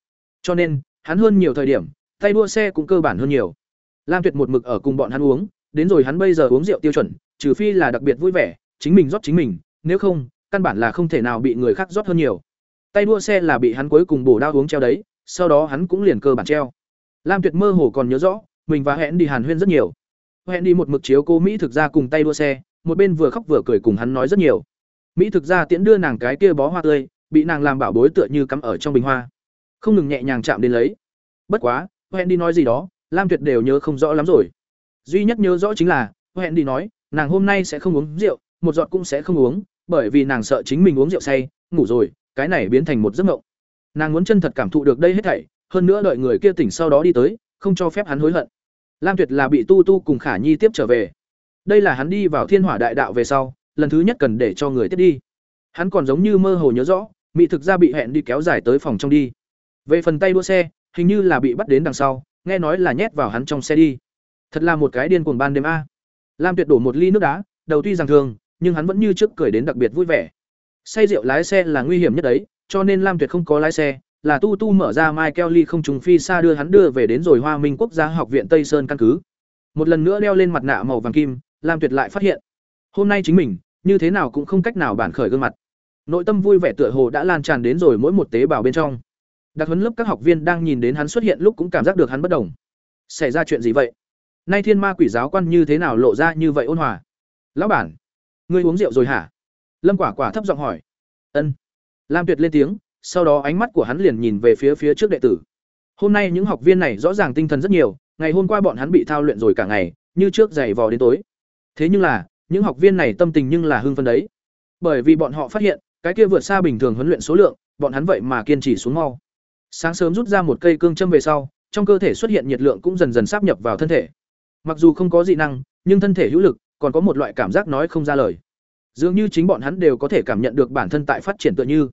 Cho nên, hắn hơn nhiều thời điểm, tay đua xe cũng cơ bản hơn nhiều. Lam Tuyệt một mực ở cùng bọn hắn uống, đến rồi hắn bây giờ uống rượu tiêu chuẩn, trừ phi là đặc biệt vui vẻ, chính mình rót chính mình, nếu không, căn bản là không thể nào bị người khác rót hơn nhiều. Tay đua xe là bị hắn cuối cùng bổ đao uống treo đấy, sau đó hắn cũng liền cơ bản treo. Lam Tuyệt mơ hồ còn nhớ rõ, mình và hẹn đi Hàn Huyên rất nhiều. Hẹn đi một mực chiếu cô Mỹ thực ra cùng tay đua xe, một bên vừa khóc vừa cười cùng hắn nói rất nhiều. Mỹ thực ra tiễn đưa nàng cái kia bó hoa tươi, bị nàng làm bảo bối tựa như cắm ở trong bình hoa, không ngừng nhẹ nhàng chạm đến lấy. Bất quá, hẹn đi nói gì đó, Lam Tuyệt đều nhớ không rõ lắm rồi. Duy nhất nhớ rõ chính là, hẹn đi nói, nàng hôm nay sẽ không uống rượu, một giọt cũng sẽ không uống, bởi vì nàng sợ chính mình uống rượu say, ngủ rồi, cái này biến thành một giấc mộng. Nàng muốn chân thật cảm thụ được đây hết thảy, hơn nữa đợi người kia tỉnh sau đó đi tới, không cho phép hắn hối hận. Lam Tuyệt là bị Tu Tu cùng Khả Nhi tiếp trở về. Đây là hắn đi vào Thiên Hỏa Đại Đạo về sau, lần thứ nhất cần để cho người tiếp đi. Hắn còn giống như mơ hồ nhớ rõ, mỹ thực ra bị hẹn đi kéo dài tới phòng trong đi. Về phần tay đua xe, hình như là bị bắt đến đằng sau, nghe nói là nhét vào hắn trong xe đi. Thật là một cái điên cuồng ban đêm a. Lam Tuyệt đổ một ly nước đá, đầu tuy rằng thường, nhưng hắn vẫn như trước cười đến đặc biệt vui vẻ. Say rượu lái xe là nguy hiểm nhất đấy, cho nên Lam Tuyệt không có lái xe, là Tu Tu mở ra Mai Kelly không trùng phi xa đưa hắn đưa về đến rồi Hoa Minh Quốc gia học viện Tây Sơn căn cứ. Một lần nữa đeo lên mặt nạ màu vàng kim, Lam Tuyệt lại phát hiện, hôm nay chính mình, như thế nào cũng không cách nào bản khởi gương mặt. Nội tâm vui vẻ tựa hồ đã lan tràn đến rồi mỗi một tế bào bên trong. Đặc huấn lớp các học viên đang nhìn đến hắn xuất hiện lúc cũng cảm giác được hắn bất đồng. Xảy ra chuyện gì vậy? Nay Thiên Ma Quỷ giáo quan như thế nào lộ ra như vậy ôn hòa? Lão bản, ngươi uống rượu rồi hả? Lâm Quả Quả thấp giọng hỏi. Ân. Lam Tuyệt lên tiếng, sau đó ánh mắt của hắn liền nhìn về phía phía trước đệ tử. Hôm nay những học viên này rõ ràng tinh thần rất nhiều, ngày hôm qua bọn hắn bị thao luyện rồi cả ngày, như trước dày vò đến tối. Thế nhưng là, những học viên này tâm tình nhưng là hưng phấn đấy. Bởi vì bọn họ phát hiện, cái kia vượt xa bình thường huấn luyện số lượng, bọn hắn vậy mà kiên trì xuống mau. Sáng sớm rút ra một cây cương châm về sau, trong cơ thể xuất hiện nhiệt lượng cũng dần dần sáp nhập vào thân thể. Mặc dù không có dị năng, nhưng thân thể hữu lực, còn có một loại cảm giác nói không ra lời. Dường như chính bọn hắn đều có thể cảm nhận được bản thân tại phát triển tựa như.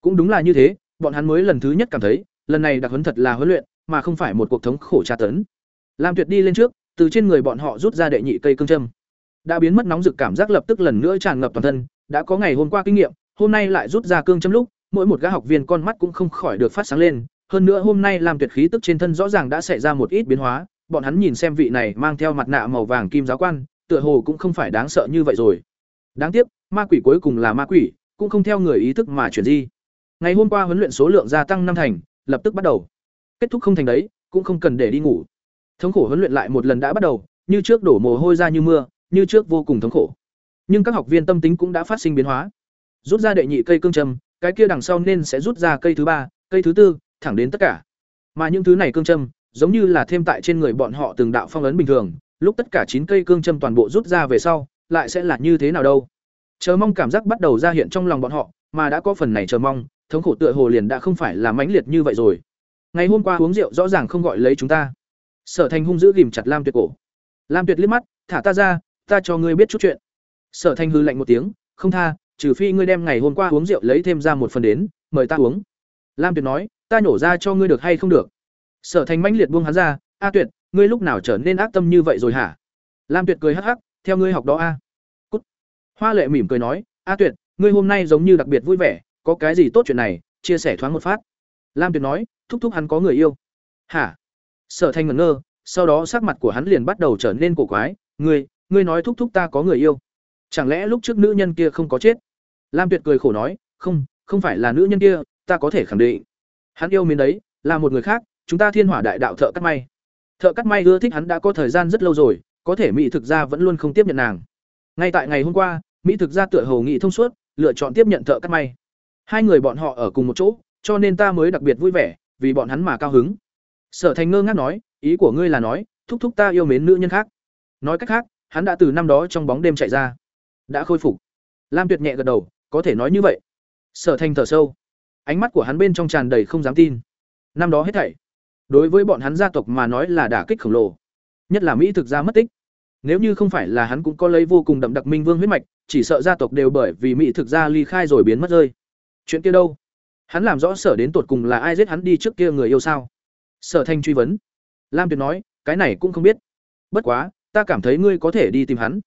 Cũng đúng là như thế, bọn hắn mới lần thứ nhất cảm thấy, lần này đặc huấn thật là huấn luyện, mà không phải một cuộc thống khổ tra tấn. Lam Tuyệt đi lên trước, từ trên người bọn họ rút ra đệ nhị cây cương châm. Đã biến mất nóng rực cảm giác lập tức lần nữa tràn ngập toàn thân, đã có ngày hôm qua kinh nghiệm, hôm nay lại rút ra cương châm lúc, mỗi một gã học viên con mắt cũng không khỏi được phát sáng lên, hơn nữa hôm nay Lam Tuyệt khí tức trên thân rõ ràng đã xảy ra một ít biến hóa, bọn hắn nhìn xem vị này mang theo mặt nạ màu vàng kim giáo quan, tựa hồ cũng không phải đáng sợ như vậy rồi. Đáng tiếc, ma quỷ cuối cùng là ma quỷ, cũng không theo người ý thức mà chuyển di. Ngày hôm qua huấn luyện số lượng gia tăng năm thành, lập tức bắt đầu. Kết thúc không thành đấy, cũng không cần để đi ngủ. Thống khổ huấn luyện lại một lần đã bắt đầu, như trước đổ mồ hôi ra như mưa, như trước vô cùng thống khổ. Nhưng các học viên tâm tính cũng đã phát sinh biến hóa. Rút ra đệ nhị cây cương châm, cái kia đằng sau nên sẽ rút ra cây thứ ba, cây thứ tư, thẳng đến tất cả. Mà những thứ này cương châm, giống như là thêm tại trên người bọn họ từng đạo phong ấn bình thường, lúc tất cả chín cây cương châm toàn bộ rút ra về sau, lại sẽ là như thế nào đâu? Chờ mong cảm giác bắt đầu ra hiện trong lòng bọn họ, mà đã có phần này chờ mong, thống khổ tựa hồ liền đã không phải là mãnh liệt như vậy rồi. Ngày hôm qua uống rượu rõ ràng không gọi lấy chúng ta. Sở Thành hung dữ ghìm chặt Lam Tuyệt cổ. Lam Tuyệt liếc mắt, thả ta ra, ta cho ngươi biết chút chuyện. Sở Thành hư lạnh một tiếng, không tha, trừ phi ngươi đem ngày hôm qua uống rượu lấy thêm ra một phần đến, mời ta uống. Lam Tuyệt nói, ta nhổ ra cho ngươi được hay không được? Sở Thành mãnh liệt buông hắn ra, "A Tuyệt, ngươi lúc nào trở nên ác tâm như vậy rồi hả?" Lam Tuyệt cười hắc hắc, "Theo ngươi học đó a." Cút. Hoa Lệ mỉm cười nói, "A Tuyệt, ngươi hôm nay giống như đặc biệt vui vẻ, có cái gì tốt chuyện này, chia sẻ thoáng một phát." Lam Tuyệt nói, "Thúc thúc hắn có người yêu." "Hả?" Sở thanh ngẩn ngơ, sau đó sắc mặt của hắn liền bắt đầu trở nên cổ quái, "Ngươi, ngươi nói thúc thúc ta có người yêu? Chẳng lẽ lúc trước nữ nhân kia không có chết?" Lam Tuyệt cười khổ nói, "Không, không phải là nữ nhân kia, ta có thể khẳng định. Hắn yêu mến đấy, là một người khác, chúng ta Thiên Hỏa Đại Đạo thợ cắt may. Thợ cắt may ưa thích hắn đã có thời gian rất lâu rồi, có thể Mỹ thực ra vẫn luôn không tiếp nhận nàng. Ngay tại ngày hôm qua, Mỹ thực ra tựa hồ nghị thông suốt, lựa chọn tiếp nhận thợ cắt may. Hai người bọn họ ở cùng một chỗ, cho nên ta mới đặc biệt vui vẻ, vì bọn hắn mà cao hứng. Sở Thành ngơ ngác nói, ý của ngươi là nói, thúc thúc ta yêu mến nữ nhân khác. Nói cách khác, hắn đã từ năm đó trong bóng đêm chạy ra, đã khôi phục. Lam Tuyệt nhẹ gật đầu, có thể nói như vậy. Sở Thành thở sâu, ánh mắt của hắn bên trong tràn đầy không dám tin. Năm đó hết thảy, đối với bọn hắn gia tộc mà nói là đả kích khổng lồ, nhất là Mỹ thực ra mất tích. Nếu như không phải là hắn cũng có lấy vô cùng đậm đặc minh vương huyết mạch, chỉ sợ gia tộc đều bởi vì Mỹ thực ra ly khai rồi biến mất rơi. Chuyện kia đâu? Hắn làm rõ sở đến tột cùng là ai giết hắn đi trước kia người yêu sao? sở thanh truy vấn. Lam tuyệt nói, cái này cũng không biết. Bất quá, ta cảm thấy ngươi có thể đi tìm hắn.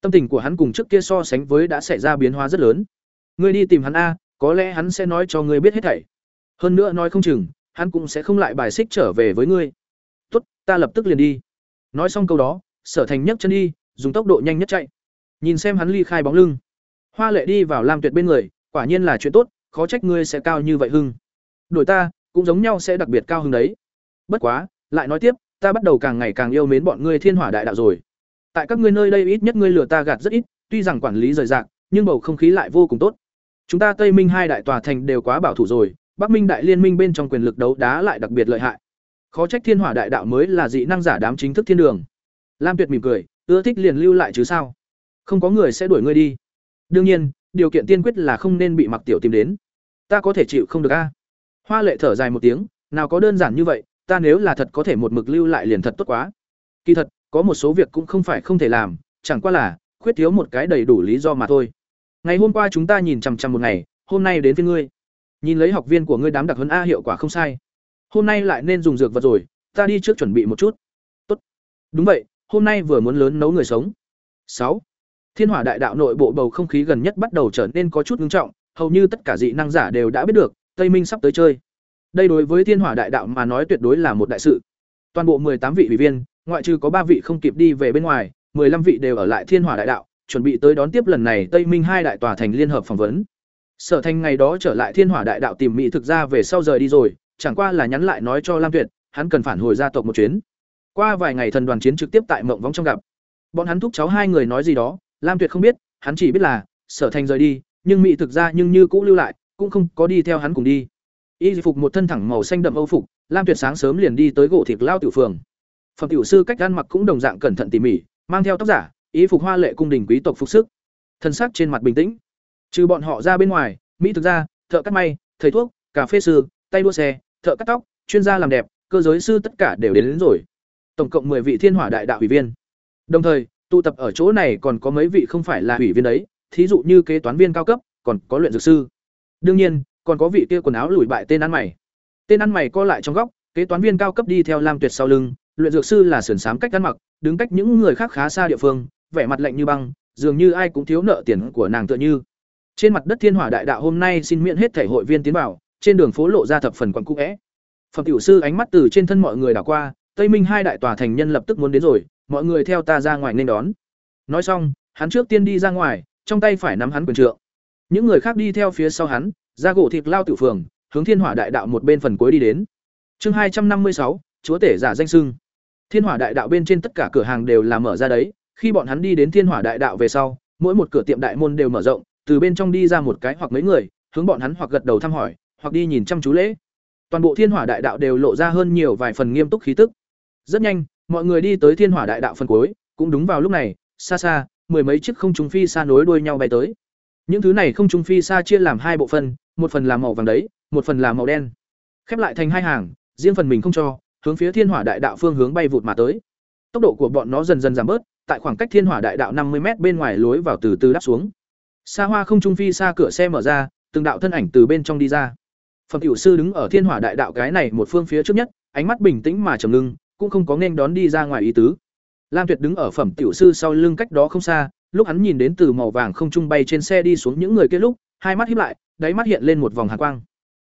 Tâm tình của hắn cùng trước kia so sánh với đã xảy ra biến hóa rất lớn. Ngươi đi tìm hắn a, có lẽ hắn sẽ nói cho ngươi biết hết thảy. Hơn nữa nói không chừng, hắn cũng sẽ không lại bài xích trở về với ngươi. Tốt, ta lập tức liền đi. Nói xong câu đó, sở thành nhấc chân đi, dùng tốc độ nhanh nhất chạy. Nhìn xem hắn ly khai bóng lưng. Hoa lệ đi vào lam tuyệt bên người, quả nhiên là chuyện tốt khó trách ngươi sẽ cao như vậy hưng. Đổi ta, cũng giống nhau sẽ đặc biệt cao hưng đấy. Bất quá, lại nói tiếp, ta bắt đầu càng ngày càng yêu mến bọn ngươi thiên hỏa đại đạo rồi. Tại các ngươi nơi đây ít nhất ngươi lừa ta gạt rất ít, tuy rằng quản lý rời rạc, nhưng bầu không khí lại vô cùng tốt. Chúng ta tây minh hai đại tòa thành đều quá bảo thủ rồi, bắc minh đại liên minh bên trong quyền lực đấu đá lại đặc biệt lợi hại. Khó trách thiên hỏa đại đạo mới là dị năng giả đám chính thức thiên đường. Lam tuyệt mỉm cười, ưa thích liền lưu lại chứ sao? Không có người sẽ đuổi ngươi đi. Đương nhiên điều kiện tiên quyết là không nên bị mặc tiểu tìm đến. Ta có thể chịu không được a? Hoa lệ thở dài một tiếng, nào có đơn giản như vậy, ta nếu là thật có thể một mực lưu lại liền thật tốt quá. Kỳ thật, có một số việc cũng không phải không thể làm, chẳng qua là, khuyết thiếu một cái đầy đủ lý do mà thôi. Ngày hôm qua chúng ta nhìn chằm chằm một ngày, hôm nay đến với ngươi. Nhìn lấy học viên của ngươi đám đặc huấn a hiệu quả không sai. Hôm nay lại nên dùng dược vật rồi, ta đi trước chuẩn bị một chút. Tốt. Đúng vậy, hôm nay vừa muốn lớn nấu người sống. Sáu thiên hỏa đại đạo nội bộ bầu không khí gần nhất bắt đầu trở nên có chút ngưng trọng, hầu như tất cả dị năng giả đều đã biết được, tây minh sắp tới chơi. Đây đối với thiên hỏa đại đạo mà nói tuyệt đối là một đại sự. Toàn bộ tám vị ủy viên, ngoại trừ có ba vị không kịp đi về bên ngoài 15 vị đều ở lại thiên hỏa đại đạo, chuẩn bị tới đón tiếp lần này tây minh hai đại tòa thành liên hợp phỏng vấn. Sở thành ngày đó trở lại thiên hỏa đại đạo tìm mỹ thực ra về sau rời đi rồi, chẳng qua là nhắn lại nói cho lam tuyệt, hắn cần phản hồi gia tộc một chuyến. Qua vài ngày thần đoàn chiến trực tiếp tại mộng vóng trong gặp. Bọn hắn thúc cháu hai người nói gì đó lam tuyệt không biết hắn chỉ biết là sở thành rời đi nhưng mỹ thực ra nhưng như cũ lưu lại cũng không có đi theo hắn cùng đi. Y phục một thân thẳng màu xanh đậm âu phục lam tuyệt sáng sớm liền đi tới gỗ thịt lao tiểu phường. Phẩm tiểu sư cách ăn mặc cũng đồng dạng cẩn thận tỉ mỉ mang theo tóc giả y phục hoa lệ cung đình quý tộc phục sức. Thân sắc trên mặt bình tĩnh. Trừ bọn họ ra bên ngoài mỹ thực ra thợ cắt may thầy thuốc cà phê sư tay đua xe thợ cắt tóc chuyên gia làm đẹp cơ giới sư tất cả đều đến, đến rồi. Tổng cộng 10 vị thiên hỏa đại đạo ủy viên. Đồng thời tụ tập ở chỗ này còn có mấy vị không phải là ủy viên đấy, thí dụ như kế toán viên cao cấp, còn có luyện dược sư. Đương nhiên, còn có vị kia quần áo lủi bại tên ăn mày. Tên ăn mày co lại trong góc, kế toán viên cao cấp đi theo lam tuyệt sau lưng, luyện dược sư là sườn sám cách ăn mặc, đứng cách những người khác khá xa địa phương, vẻ mặt lạnh như băng, dường như ai cũng thiếu nợ tiền của nàng tựa như. Trên mặt đất thiên hỏa đại đạo hôm nay xin miễn hết thể hội viên tiến vào, trên đường phố lộ ra thập phần quặn cũ vẽ phẩm tiểu sư ánh mắt từ trên thân mọi người đảo qua, tây minh hai đại tòa thành nhân lập tức muốn đến rồi mọi người theo ta ra ngoài nên đón. Nói xong, hắn trước tiên đi ra ngoài, trong tay phải nắm hắn quyền trượng. Những người khác đi theo phía sau hắn, ra gỗ thịt lao tiểu phường, hướng thiên hỏa đại đạo một bên phần cuối đi đến. Chương hai trăm năm mươi sáu, chúa tể giả danh sưng. Thiên hỏa đại đạo bên trên tất cả cửa hàng đều là mở ra đấy. Khi bọn hắn đi đến thiên hỏa đại đạo về sau, mỗi một cửa tiệm đại môn đều mở rộng, từ bên trong đi ra một cái hoặc mấy người, hướng bọn hắn hoặc gật đầu thăm hỏi, hoặc đi nhìn chăm chú lễ. Toàn bộ thiên hỏa đại đạo đều lộ ra hơn nhiều vài phần nghiêm túc khí tức. Rất nhanh mọi người đi tới thiên hỏa đại đạo phần cuối, cũng đúng vào lúc này, xa xa, mười mấy chiếc không trung phi xa nối đuôi nhau bay tới. Những thứ này không trung phi xa chia làm hai bộ phân một phần là màu vàng đấy, một phần là màu đen. Khép lại thành hai hàng, riêng phần mình không cho, hướng phía thiên hỏa đại đạo phương hướng bay vụt mà tới. Tốc độ của bọn nó dần dần giảm bớt, tại khoảng cách thiên hỏa đại đạo năm mươi m bên ngoài lối vào từ từ đáp xuống. Xa hoa không trung phi xa cửa xe mở ra, từng đạo thân ảnh từ bên trong đi ra. Phẩm cựu sư đứng ở thiên hỏa đại đạo cái này một phương phía trước nhất, ánh mắt bình tĩnh mà trầm ngưng cũng không có nên đón đi ra ngoài ý tứ. Lam tuyệt đứng ở phẩm tiểu sư sau lưng cách đó không xa, lúc hắn nhìn đến từ màu vàng không trung bay trên xe đi xuống những người kia lúc, hai mắt híp lại, đáy mắt hiện lên một vòng hàn quang.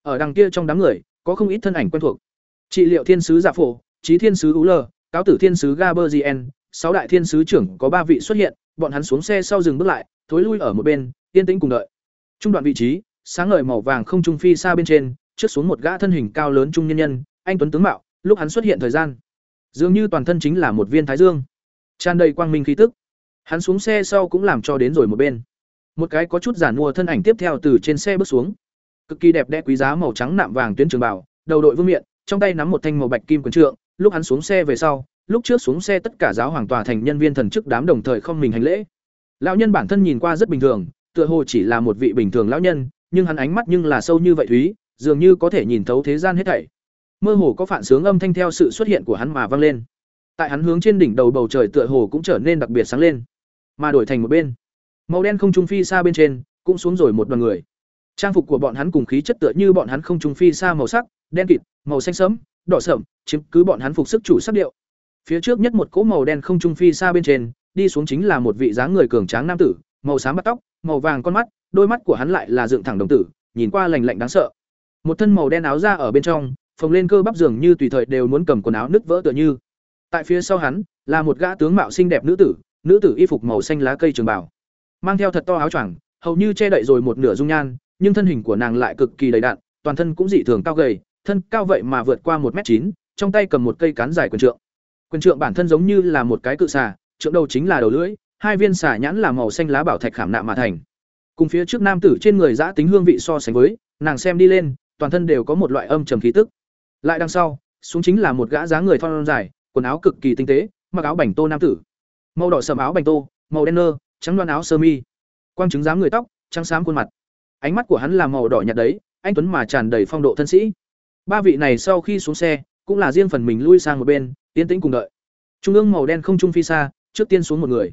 Ở đằng kia trong đám người, có không ít thân ảnh quen thuộc. Trị liệu thiên sứ giả phổ trí thiên sứ ú cáo tử thiên sứ gaberzien sáu đại thiên sứ trưởng có ba vị xuất hiện, bọn hắn xuống xe sau dừng bước lại, thối lui ở một bên, yên tĩnh cùng đợi. Trung đoạn vị trí, sáng ngời màu vàng không trung phi xa bên trên, trước xuống một gã thân hình cao lớn trung nhân nhân, anh tuấn tướng mạo, lúc hắn xuất hiện thời gian dường như toàn thân chính là một viên thái dương, tràn đầy quang minh khí tức. Hắn xuống xe sau cũng làm cho đến rồi một bên. Một cái có chút giản mua thân ảnh tiếp theo từ trên xe bước xuống. Cực kỳ đẹp đẽ quý giá màu trắng nạm vàng tuyến trường bảo, đầu đội vương miện, trong tay nắm một thanh màu bạch kim quần trượng. Lúc hắn xuống xe về sau, lúc trước xuống xe tất cả giáo hoàng tòa thành nhân viên thần chức đám đồng thời không mình hành lễ. Lão nhân bản thân nhìn qua rất bình thường, tựa hồ chỉ là một vị bình thường lão nhân, nhưng hắn ánh mắt nhưng là sâu như vậy thúy, dường như có thể nhìn thấu thế gian hết thảy mơ hồ có phản sướng âm thanh theo sự xuất hiện của hắn mà vang lên tại hắn hướng trên đỉnh đầu bầu trời tựa hồ cũng trở nên đặc biệt sáng lên mà đổi thành một bên màu đen không trung phi xa bên trên cũng xuống rồi một đoàn người trang phục của bọn hắn cùng khí chất tựa như bọn hắn không trung phi xa màu sắc đen kịt màu xanh sẫm đỏ sậm, chiếm cứ bọn hắn phục sức chủ sắc điệu. Phía trước nhất một cỗ màu đen không trung phi xa bên trên, đi xuống chính là một vị dáng người cường tráng nam tử, màu xám bắt tóc, màu vàng con mắt, đôi mắt của hắn lại là dựng thẳng đồng tử, nhìn qua lạnh lạnh đáng sợ. Một thân màu đen áo da ở bên trong, phồng lên cơ bắp dường như tùy thời đều muốn cầm quần áo nứt vỡ tựa như. Tại phía sau hắn, là một gã tướng mạo xinh đẹp nữ tử, nữ tử y phục màu xanh lá cây trường bảo, mang theo thật to áo choàng, hầu như che đậy rồi một nửa dung nhan, nhưng thân hình của nàng lại cực kỳ đầy đặn, toàn thân cũng dị thường cao gầy, thân cao vậy mà vượt qua một m chín, trong tay cầm một cây cán dài quyền trượng. Quyền trượng bản thân giống như là một cái cự xà, trượng đầu chính là đầu lưỡi, hai viên xà nhãn là màu xanh lá bảo thạch khảm nạm mà thành. Cùng phía trước nam tử trên người dã tính hương vị so sánh với, nàng xem đi lên, toàn thân đều có một loại âm trầm khí tức. Lại đằng sau, xuống chính là một gã dáng người thon dài, quần áo cực kỳ tinh tế, mặc áo bảnh tô nam tử. Màu đỏ sầm áo bảnh tô, màu đen nơ, trắng đoan áo sơ mi. Quang trứng dáng người tóc, trắng xám khuôn mặt. Ánh mắt của hắn là màu đỏ nhạt đấy, anh tuấn mà tràn đầy phong độ thân sĩ. Ba vị này sau khi xuống xe, cũng là riêng phần mình lui sang một bên, yên tĩnh cùng đợi. Trung ương màu đen không trung phi xa, trước tiên xuống một người.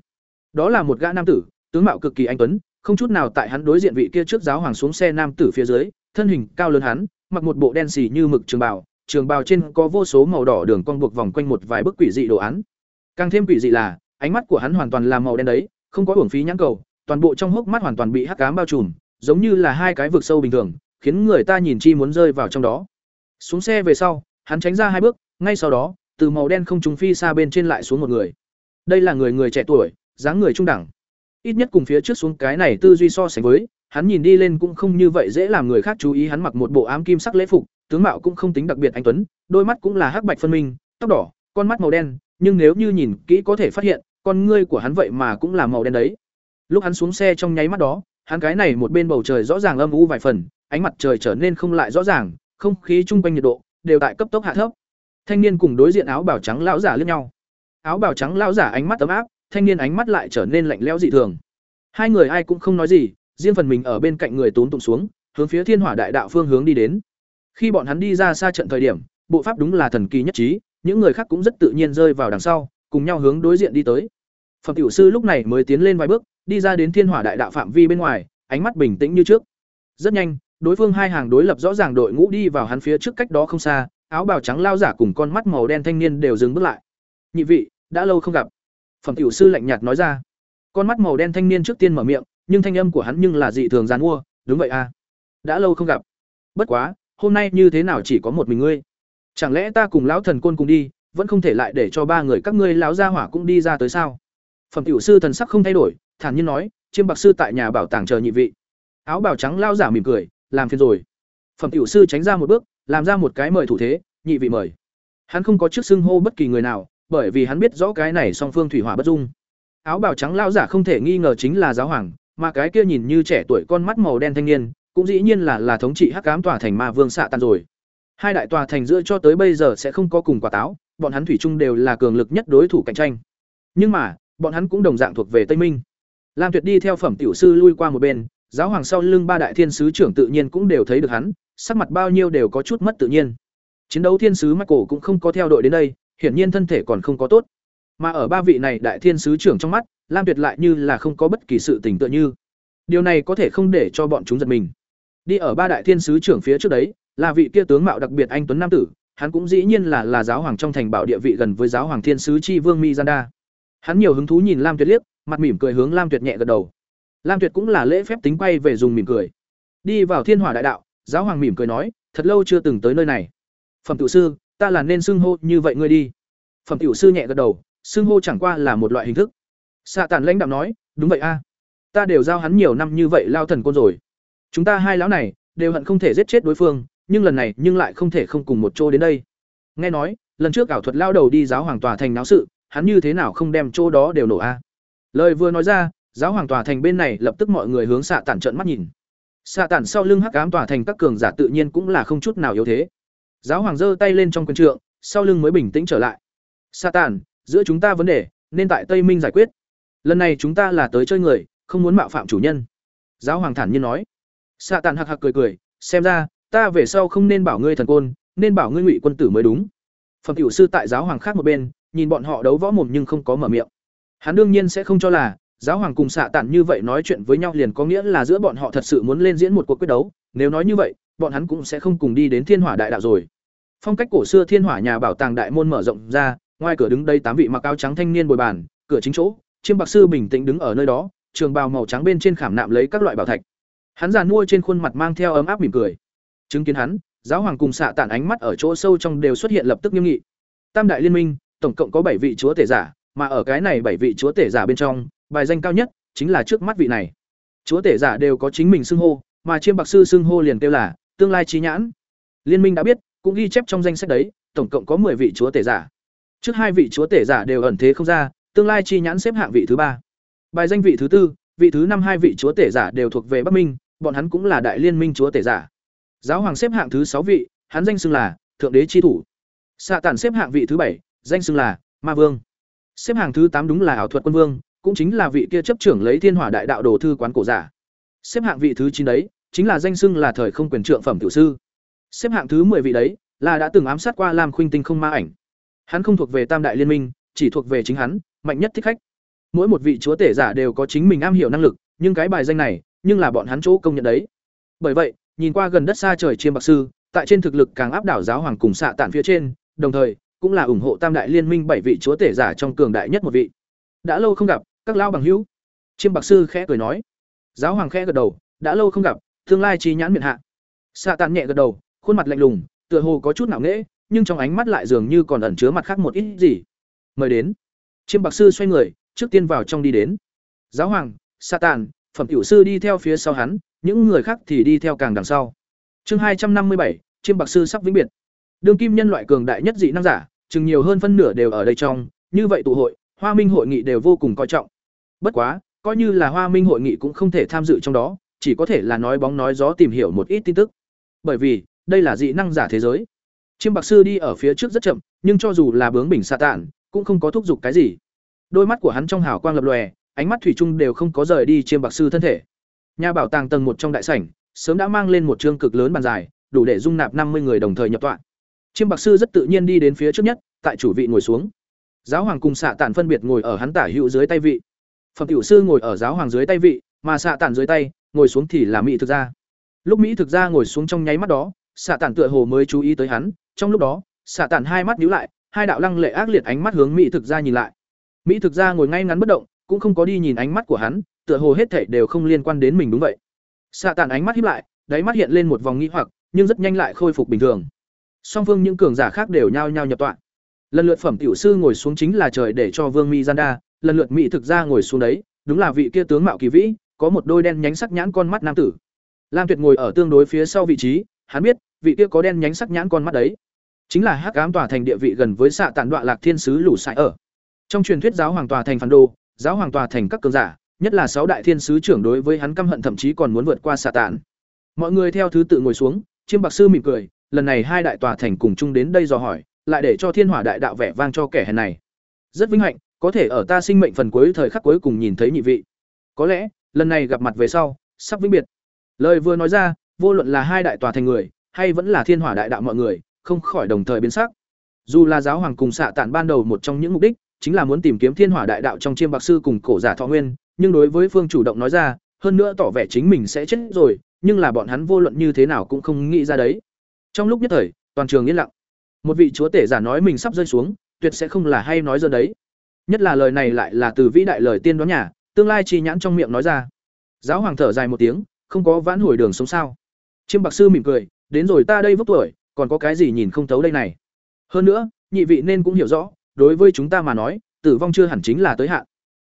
Đó là một gã nam tử, tướng mạo cực kỳ anh tuấn, không chút nào tại hắn đối diện vị kia trước giáo hoàng xuống xe nam tử phía dưới, thân hình cao lớn hắn, mặc một bộ đen xì như mực trường bảo trường bào trên có vô số màu đỏ đường cong buộc vòng quanh một vài bức quỷ dị đồ án. Càng thêm quỷ dị là, ánh mắt của hắn hoàn toàn là màu đen đấy, không có uổng phí nhãn cầu, toàn bộ trong hốc mắt hoàn toàn bị hắc ám bao trùm, giống như là hai cái vực sâu bình thường, khiến người ta nhìn chi muốn rơi vào trong đó. Xuống xe về sau, hắn tránh ra hai bước, ngay sau đó, từ màu đen không trùng phi xa bên trên lại xuống một người. Đây là người người trẻ tuổi, dáng người trung đẳng. Ít nhất cùng phía trước xuống cái này tư duy so sánh với, hắn nhìn đi lên cũng không như vậy dễ làm người khác chú ý hắn mặc một bộ ám kim sắc lễ phục, tướng mạo cũng không tính đặc biệt anh tuấn, đôi mắt cũng là hắc bạch phân minh, tóc đỏ, con mắt màu đen, nhưng nếu như nhìn kỹ có thể phát hiện, con ngươi của hắn vậy mà cũng là màu đen đấy. Lúc hắn xuống xe trong nháy mắt đó, hắn cái này một bên bầu trời rõ ràng âm u vài phần, ánh mặt trời trở nên không lại rõ ràng, không khí chung quanh nhiệt độ đều tại cấp tốc hạ thấp. Thanh niên cùng đối diện áo bào trắng lão giả liếc nhau. Áo bào trắng lão giả ánh mắt ấm áp, thanh niên ánh mắt lại trở nên lạnh lẽo dị thường. Hai người ai cũng không nói gì, riêng phần mình ở bên cạnh người tốn tụng xuống, hướng phía Thiên Hỏa Đại Đạo phương hướng đi đến. Khi bọn hắn đi ra xa trận thời điểm, bộ pháp đúng là thần kỳ nhất trí, những người khác cũng rất tự nhiên rơi vào đằng sau, cùng nhau hướng đối diện đi tới. Phẩm tiểu sư lúc này mới tiến lên vài bước, đi ra đến Thiên Hỏa Đại Đạo phạm vi bên ngoài, ánh mắt bình tĩnh như trước. Rất nhanh, đối phương hai hàng đối lập rõ ràng đội ngũ đi vào hắn phía trước cách đó không xa, áo bào trắng lao giả cùng con mắt màu đen thanh niên đều dừng bước lại. Nhị vị, đã lâu không gặp. Phẩm tiểu sư lạnh nhạt nói ra. Con mắt màu đen thanh niên trước tiên mở miệng, nhưng thanh âm của hắn nhưng là dị thường giàn mua, đúng vậy à? Đã lâu không gặp. Bất quá, hôm nay như thế nào chỉ có một mình ngươi? Chẳng lẽ ta cùng lão thần côn cùng đi, vẫn không thể lại để cho ba người các ngươi lão gia hỏa cũng đi ra tới sao? Phẩm tiểu sư thần sắc không thay đổi, thản nhiên nói, chiêm bạc sư tại nhà bảo tàng chờ nhị vị. Áo bào trắng lao giả mỉm cười, làm phiền rồi. Phẩm tiểu sư tránh ra một bước, làm ra một cái mời thủ thế, nhị vị mời. Hắn không có trước xưng hô bất kỳ người nào, bởi vì hắn biết rõ cái này song phương thủy hỏa bất dung. Áo bào trắng lao giả không thể nghi ngờ chính là giáo hoàng, mà cái kia nhìn như trẻ tuổi con mắt màu đen thanh niên, cũng dĩ nhiên là là thống trị hắc ám tòa thành ma vương xạ tan rồi. Hai đại tòa thành giữa cho tới bây giờ sẽ không có cùng quả táo, bọn hắn thủy chung đều là cường lực nhất đối thủ cạnh tranh. Nhưng mà, bọn hắn cũng đồng dạng thuộc về Tây Minh. Lam Tuyệt đi theo phẩm tiểu sư lui qua một bên, giáo hoàng sau lưng ba đại thiên sứ trưởng tự nhiên cũng đều thấy được hắn, sắc mặt bao nhiêu đều có chút mất tự nhiên. Chiến đấu thiên sứ Michael cũng không có theo đội đến đây, hiển nhiên thân thể còn không có tốt. Mà ở ba vị này đại thiên sứ trưởng trong mắt, Lam Tuyệt lại như là không có bất kỳ sự tình tựa như. Điều này có thể không để cho bọn chúng giật mình. Đi ở ba đại thiên sứ trưởng phía trước đấy, là vị kia tướng mạo đặc biệt anh tuấn nam tử, hắn cũng dĩ nhiên là là giáo hoàng trong thành bảo địa vị gần với giáo hoàng thiên sứ chi vương Mizanda. Hắn nhiều hứng thú nhìn Lam Tuyệt liếc, mặt mỉm cười hướng Lam Tuyệt nhẹ gật đầu. Lam Tuyệt cũng là lễ phép tính quay về dùng mỉm cười. Đi vào Thiên Hỏa Đại Đạo, giáo hoàng mỉm cười nói, thật lâu chưa từng tới nơi này. Phẩm tiểu sư, ta là nên xưng hô như vậy ngươi đi. Phẩm tiểu sư nhẹ gật đầu, xưng hô chẳng qua là một loại hình thức. Xạ Tản lãnh đạo nói, đúng vậy a, ta đều giao hắn nhiều năm như vậy lao thần côn rồi. Chúng ta hai lão này đều hận không thể giết chết đối phương, nhưng lần này nhưng lại không thể không cùng một chỗ đến đây. Nghe nói, lần trước ảo thuật lao đầu đi giáo hoàng tòa thành náo sự, hắn như thế nào không đem chỗ đó đều nổ a. Lời vừa nói ra, giáo hoàng tòa thành bên này lập tức mọi người hướng xạ tản trợn mắt nhìn. Xạ tản sau lưng hắc ám tòa thành các cường giả tự nhiên cũng là không chút nào yếu thế. Giáo hoàng giơ tay lên trong quân trượng, sau lưng mới bình tĩnh trở lại. Xạ tản, giữa chúng ta vấn đề nên tại Tây Minh giải quyết. Lần này chúng ta là tới chơi người, không muốn mạo phạm chủ nhân. Giáo hoàng thản nhiên nói. Xạ Tàn hạc hạc cười cười, xem ra ta về sau không nên bảo ngươi thần côn, nên bảo ngươi ngụy quân tử mới đúng. Phẩm tiểu sư tại giáo hoàng khác một bên, nhìn bọn họ đấu võ mồm nhưng không có mở miệng. Hắn đương nhiên sẽ không cho là giáo hoàng cùng xạ tản như vậy nói chuyện với nhau liền có nghĩa là giữa bọn họ thật sự muốn lên diễn một cuộc quyết đấu, nếu nói như vậy, bọn hắn cũng sẽ không cùng đi đến thiên hỏa đại đạo rồi. Phong cách cổ xưa thiên hỏa nhà bảo tàng đại môn mở rộng ra, ngoài cửa đứng đây tám vị mặc áo trắng thanh niên bồi bàn, cửa chính chỗ, Chiêm Bạc sư bình tĩnh đứng ở nơi đó, trường bào màu trắng bên trên khảm nạm lấy các loại bảo thạch. Hắn giàn mua trên khuôn mặt mang theo ấm áp mỉm cười. Chứng kiến hắn, giáo hoàng cùng xạ tản ánh mắt ở chỗ sâu trong đều xuất hiện lập tức nghiêm nghị. Tam đại liên minh, tổng cộng có bảy vị chúa tể giả, mà ở cái này bảy vị chúa tể giả bên trong, bài danh cao nhất chính là trước mắt vị này. Chúa tể giả đều có chính mình xưng hô, mà Chiêm Bạc sư xưng hô liền kêu là tương lai trí nhãn. Liên minh đã biết, cũng ghi chép trong danh sách đấy, tổng cộng có 10 vị chúa tể giả. Trước hai vị chúa tể giả đều ẩn thế không ra, tương lai chi nhãn xếp hạng vị thứ ba. Bài danh vị thứ tư, vị thứ năm hai vị chúa tể giả đều thuộc về Bắc Minh, bọn hắn cũng là đại liên minh chúa tể giả. Giáo hoàng xếp hạng thứ sáu vị, hắn danh xưng là thượng đế chi thủ. Xạ tản xếp hạng vị thứ bảy, danh xưng là ma vương. Xếp hạng thứ tám đúng là ảo thuật quân vương, cũng chính là vị kia chấp trưởng lấy thiên hỏa đại đạo đồ thư quán cổ giả. Xếp hạng vị thứ chín đấy, chính là danh xưng là thời không quyền trượng phẩm tiểu sư. Xếp hạng thứ 10 vị đấy, là đã từng ám sát qua Lam Khuynh Tinh không ma ảnh. Hắn không thuộc về Tam đại liên minh, chỉ thuộc về chính hắn, mạnh nhất thích khách. Mỗi một vị chúa tể giả đều có chính mình am hiểu năng lực, nhưng cái bài danh này, nhưng là bọn hắn chỗ công nhận đấy. Bởi vậy, nhìn qua gần đất xa trời chiêm bạc sư, tại trên thực lực càng áp đảo giáo hoàng cùng xạ tản phía trên, đồng thời cũng là ủng hộ Tam đại liên minh bảy vị chúa tể giả trong cường đại nhất một vị. Đã lâu không gặp, các lao bằng hữu. Chiêm bạc sư khẽ cười nói. Giáo hoàng khẽ gật đầu, đã lâu không gặp, tương lai chi nhãn miệng hạ. Xạ tản nhẹ gật đầu, khuôn mặt lạnh lùng, tựa hồ có chút ngạo nghễ, nhưng trong ánh mắt lại dường như còn ẩn chứa mặt khác một ít gì. Mời đến. Chiêm Bạc sư xoay người, trước tiên vào trong đi đến. Giáo hoàng, Satan, phẩm tiểu sư đi theo phía sau hắn, những người khác thì đi theo càng đằng sau. Chương hai trăm năm mươi bảy, Chiêm Bạc sư sắp vĩnh biệt. Đường kim nhân loại cường đại nhất dị năng giả, chừng nhiều hơn phân nửa đều ở đây trong, như vậy tụ hội, Hoa Minh hội nghị đều vô cùng coi trọng. Bất quá, coi như là Hoa Minh hội nghị cũng không thể tham dự trong đó, chỉ có thể là nói bóng nói gió tìm hiểu một ít tin tức. Bởi vì, đây là dị năng giả thế giới chiêm bạc sư đi ở phía trước rất chậm nhưng cho dù là bướng bỉnh sa tạn, cũng không có thúc giục cái gì đôi mắt của hắn trong hào quang lập lòe ánh mắt thủy chung đều không có rời đi chiêm bạc sư thân thể. Nhà bảo tàng tầng một trong đại sảnh, sớm đã mang lên một chương cực lớn bàn dài, đủ để dung nạp năm mươi người đồng thời nhập tọa. Chiêm bạc sư rất tự nhiên đi đến phía trước nhất, tại chủ vị ngồi xuống. Giáo hoàng cùng xạ tản phân biệt ngồi ở hắn tả hữu dưới tay vị. Phẩm tiểu sư ngồi ở giáo hoàng dưới tay vị, mà xạ tản dưới tay, ngồi xuống thì là mỹ thực ra lúc mỹ thực ra ngồi xuống trong nháy mắt đó, xạ tản tựa hồ mới chú ý tới hắn. Trong lúc đó, xạ tản hai mắt nhíu lại, hai đạo lăng lệ ác liệt ánh mắt hướng mỹ thực ra nhìn lại. Mỹ thực ra ngồi ngay ngắn bất động cũng không có đi nhìn ánh mắt của hắn, tựa hồ hết thảy đều không liên quan đến mình đúng vậy. Xạ tản ánh mắt híp lại, đáy mắt hiện lên một vòng nghi hoặc, nhưng rất nhanh lại khôi phục bình thường. Song phương những cường giả khác đều nhao nhao nhập tọa. Lần lượt phẩm tiểu sư ngồi xuống chính là trời để cho vương mi gian lần lượt mỹ thực ra ngồi xuống đấy, đúng là vị kia tướng mạo kỳ vĩ, có một đôi đen nhánh sắc nhãn con mắt nam tử. Lam tuyệt ngồi ở tương đối phía sau vị trí, hắn biết, vị kia có đen nhánh sắc nhãn con mắt đấy. Chính là hắc ám tòa thành địa vị gần với xạ tản đoạn lạc thiên sứ lũ sải ở. Trong truyền thuyết giáo hoàng tòa thành phản đồ giáo hoàng tòa thành các cường giả, nhất là sáu đại thiên sứ trưởng đối với hắn căm hận thậm chí còn muốn vượt qua xạ tản mọi người theo thứ tự ngồi xuống, chiêm bạc sư mỉm cười, lần này hai đại tòa thành cùng chung đến đây dò hỏi, lại để cho thiên hỏa đại đạo vẻ vang cho kẻ hèn này. Rất vinh hạnh, có thể ở ta sinh mệnh phần cuối thời khắc cuối cùng nhìn thấy nhị vị. Có lẽ, lần này gặp mặt về sau, sắp vĩnh biệt. Lời vừa nói ra, vô luận là hai đại tòa thành người, hay vẫn là thiên hỏa đại đạo mọi người, không khỏi đồng thời biến sắc. Dù là giáo hoàng cùng xạ tản ban đầu một trong những mục đích chính là muốn tìm kiếm thiên hỏa đại đạo trong chiêm bạc sư cùng cổ giả thọ nguyên, nhưng đối với phương chủ động nói ra, hơn nữa tỏ vẻ chính mình sẽ chết rồi, nhưng là bọn hắn vô luận như thế nào cũng không nghĩ ra đấy. Trong lúc nhất thời, toàn trường yên lặng. Một vị chúa tể giả nói mình sắp rơi xuống, tuyệt sẽ không là hay nói giờ đấy. Nhất là lời này lại là từ vĩ đại lời tiên đoán nhà, tương lai chi nhãn trong miệng nói ra. Giáo hoàng thở dài một tiếng, không có vãn hồi đường sống sao. Chiêm bạc sư mỉm cười, đến rồi ta đây vốc tuổi, còn có cái gì nhìn không thấu đây này. Hơn nữa, nhị vị nên cũng hiểu rõ đối với chúng ta mà nói, tử vong chưa hẳn chính là tới hạn.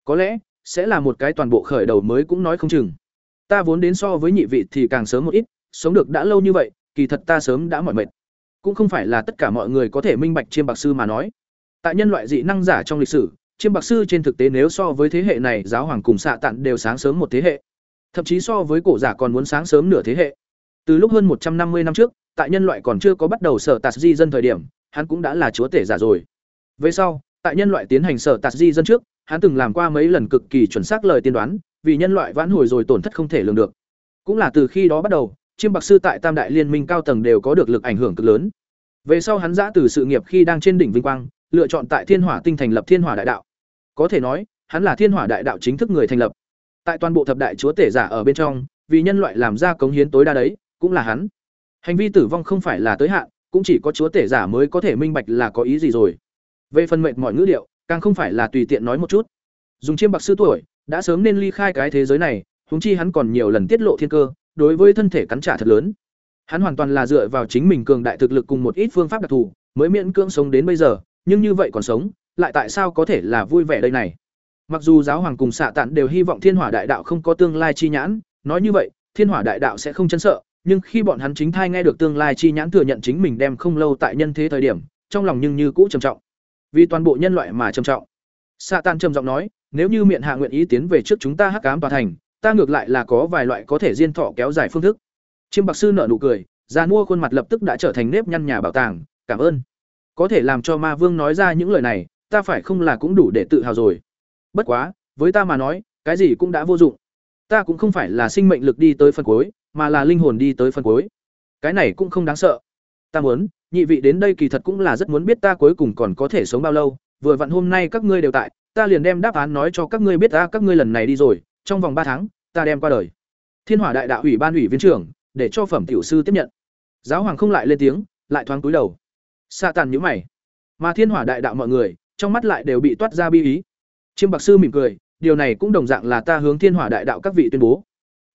Có lẽ, sẽ là một cái toàn bộ khởi đầu mới cũng nói không chừng. Ta vốn đến so với nhị vị thì càng sớm một ít, sống được đã lâu như vậy, kỳ thật ta sớm đã mỏi mệt. Cũng không phải là tất cả mọi người có thể minh bạch chiêm bạc sư mà nói. Tại nhân loại dị năng giả trong lịch sử, chiêm bạc sư trên thực tế nếu so với thế hệ này, giáo hoàng cùng xạ tặng đều sáng sớm một thế hệ. Thậm chí so với cổ giả còn muốn sáng sớm nửa thế hệ. Từ lúc hơn một trăm năm mươi năm trước, tại nhân loại còn chưa có bắt đầu sở tạt di dân thời điểm, hắn cũng đã là chúa tể giả rồi về sau, tại nhân loại tiến hành sở tạt di dân trước, hắn từng làm qua mấy lần cực kỳ chuẩn xác lời tiên đoán, vì nhân loại vãn hồi rồi tổn thất không thể lường được. Cũng là từ khi đó bắt đầu, chiêm bạc sư tại tam đại liên minh cao tầng đều có được lực ảnh hưởng cực lớn. Về sau hắn dã từ sự nghiệp khi đang trên đỉnh vinh quang, lựa chọn tại thiên hỏa tinh thành lập thiên hỏa đại đạo. Có thể nói, hắn là thiên hỏa đại đạo chính thức người thành lập. Tại toàn bộ thập đại chúa tể giả ở bên trong, vì nhân loại làm ra cống hiến tối đa đấy, cũng là hắn. Hành vi tử vong không phải là tới hạn, cũng chỉ có chúa tể giả mới có thể minh bạch là có ý gì rồi về phần mệnh mọi ngữ điệu, càng không phải là tùy tiện nói một chút. Dùng chiêm bạc sư tuổi, đã sớm nên ly khai cái thế giới này, huống chi hắn còn nhiều lần tiết lộ thiên cơ, đối với thân thể cắn trả thật lớn. Hắn hoàn toàn là dựa vào chính mình cường đại thực lực cùng một ít phương pháp đặc thù, mới miễn cưỡng sống đến bây giờ, nhưng như vậy còn sống, lại tại sao có thể là vui vẻ đây này? Mặc dù giáo hoàng cùng xạ tản đều hy vọng thiên hỏa đại đạo không có tương lai chi nhãn, nói như vậy, thiên hỏa đại đạo sẽ không chấn sợ, nhưng khi bọn hắn chính thai nghe được tương lai chi nhãn thừa nhận chính mình đem không lâu tại nhân thế thời điểm, trong lòng nhưng như cũ trầm trọng vì toàn bộ nhân loại mà trầm trọng. Xạ tan trầm giọng nói, nếu như miệng hạ nguyện ý tiến về trước chúng ta hắc cám tòa thành, ta ngược lại là có vài loại có thể diên thọ kéo dài phương thức. Chiêm bạc sư nở nụ cười, già mua khuôn mặt lập tức đã trở thành nếp nhăn nhà bảo tàng, cảm ơn. Có thể làm cho ma vương nói ra những lời này, ta phải không là cũng đủ để tự hào rồi. Bất quá, với ta mà nói, cái gì cũng đã vô dụng. Ta cũng không phải là sinh mệnh lực đi tới phần cuối, mà là linh hồn đi tới phần cuối. Cái này cũng không đáng sợ. Ta muốn nhị vị đến đây kỳ thật cũng là rất muốn biết ta cuối cùng còn có thể sống bao lâu, vừa vặn hôm nay các ngươi đều tại, ta liền đem đáp án nói cho các ngươi biết ta các ngươi lần này đi rồi, trong vòng ba tháng, ta đem qua đời. Thiên hỏa đại đạo ủy ban ủy viên trưởng, để cho phẩm tiểu sư tiếp nhận. Giáo hoàng không lại lên tiếng, lại thoáng cúi đầu. Sa tàn nhữ mày. Mà thiên hỏa đại đạo mọi người, trong mắt lại đều bị toát ra bi ý. Chiêm bạc sư mỉm cười, điều này cũng đồng dạng là ta hướng thiên hỏa đại đạo các vị tuyên bố.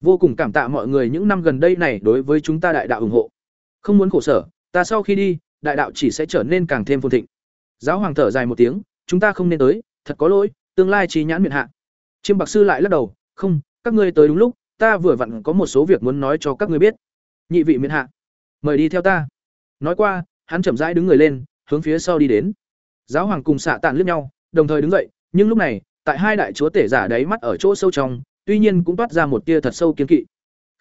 Vô cùng cảm tạ mọi người những năm gần đây này đối với chúng ta đại đạo ủng hộ. Không muốn khổ sở ta sau khi đi, đại đạo chỉ sẽ trở nên càng thêm phồn thịnh. Giáo hoàng thở dài một tiếng, chúng ta không nên tới, thật có lỗi, tương lai trí nhãn miệng hạ. Chiêm bạc sư lại lắc đầu, không, các ngươi tới đúng lúc, ta vừa vặn có một số việc muốn nói cho các ngươi biết. Nhị vị miệng hạ, mời đi theo ta. Nói qua, hắn chậm rãi đứng người lên, hướng phía sau đi đến. Giáo hoàng cùng xạ tàn liếc nhau, đồng thời đứng dậy, nhưng lúc này, tại hai đại chúa tể giả đáy mắt ở chỗ sâu trong, tuy nhiên cũng toát ra một tia thật sâu kiên kỵ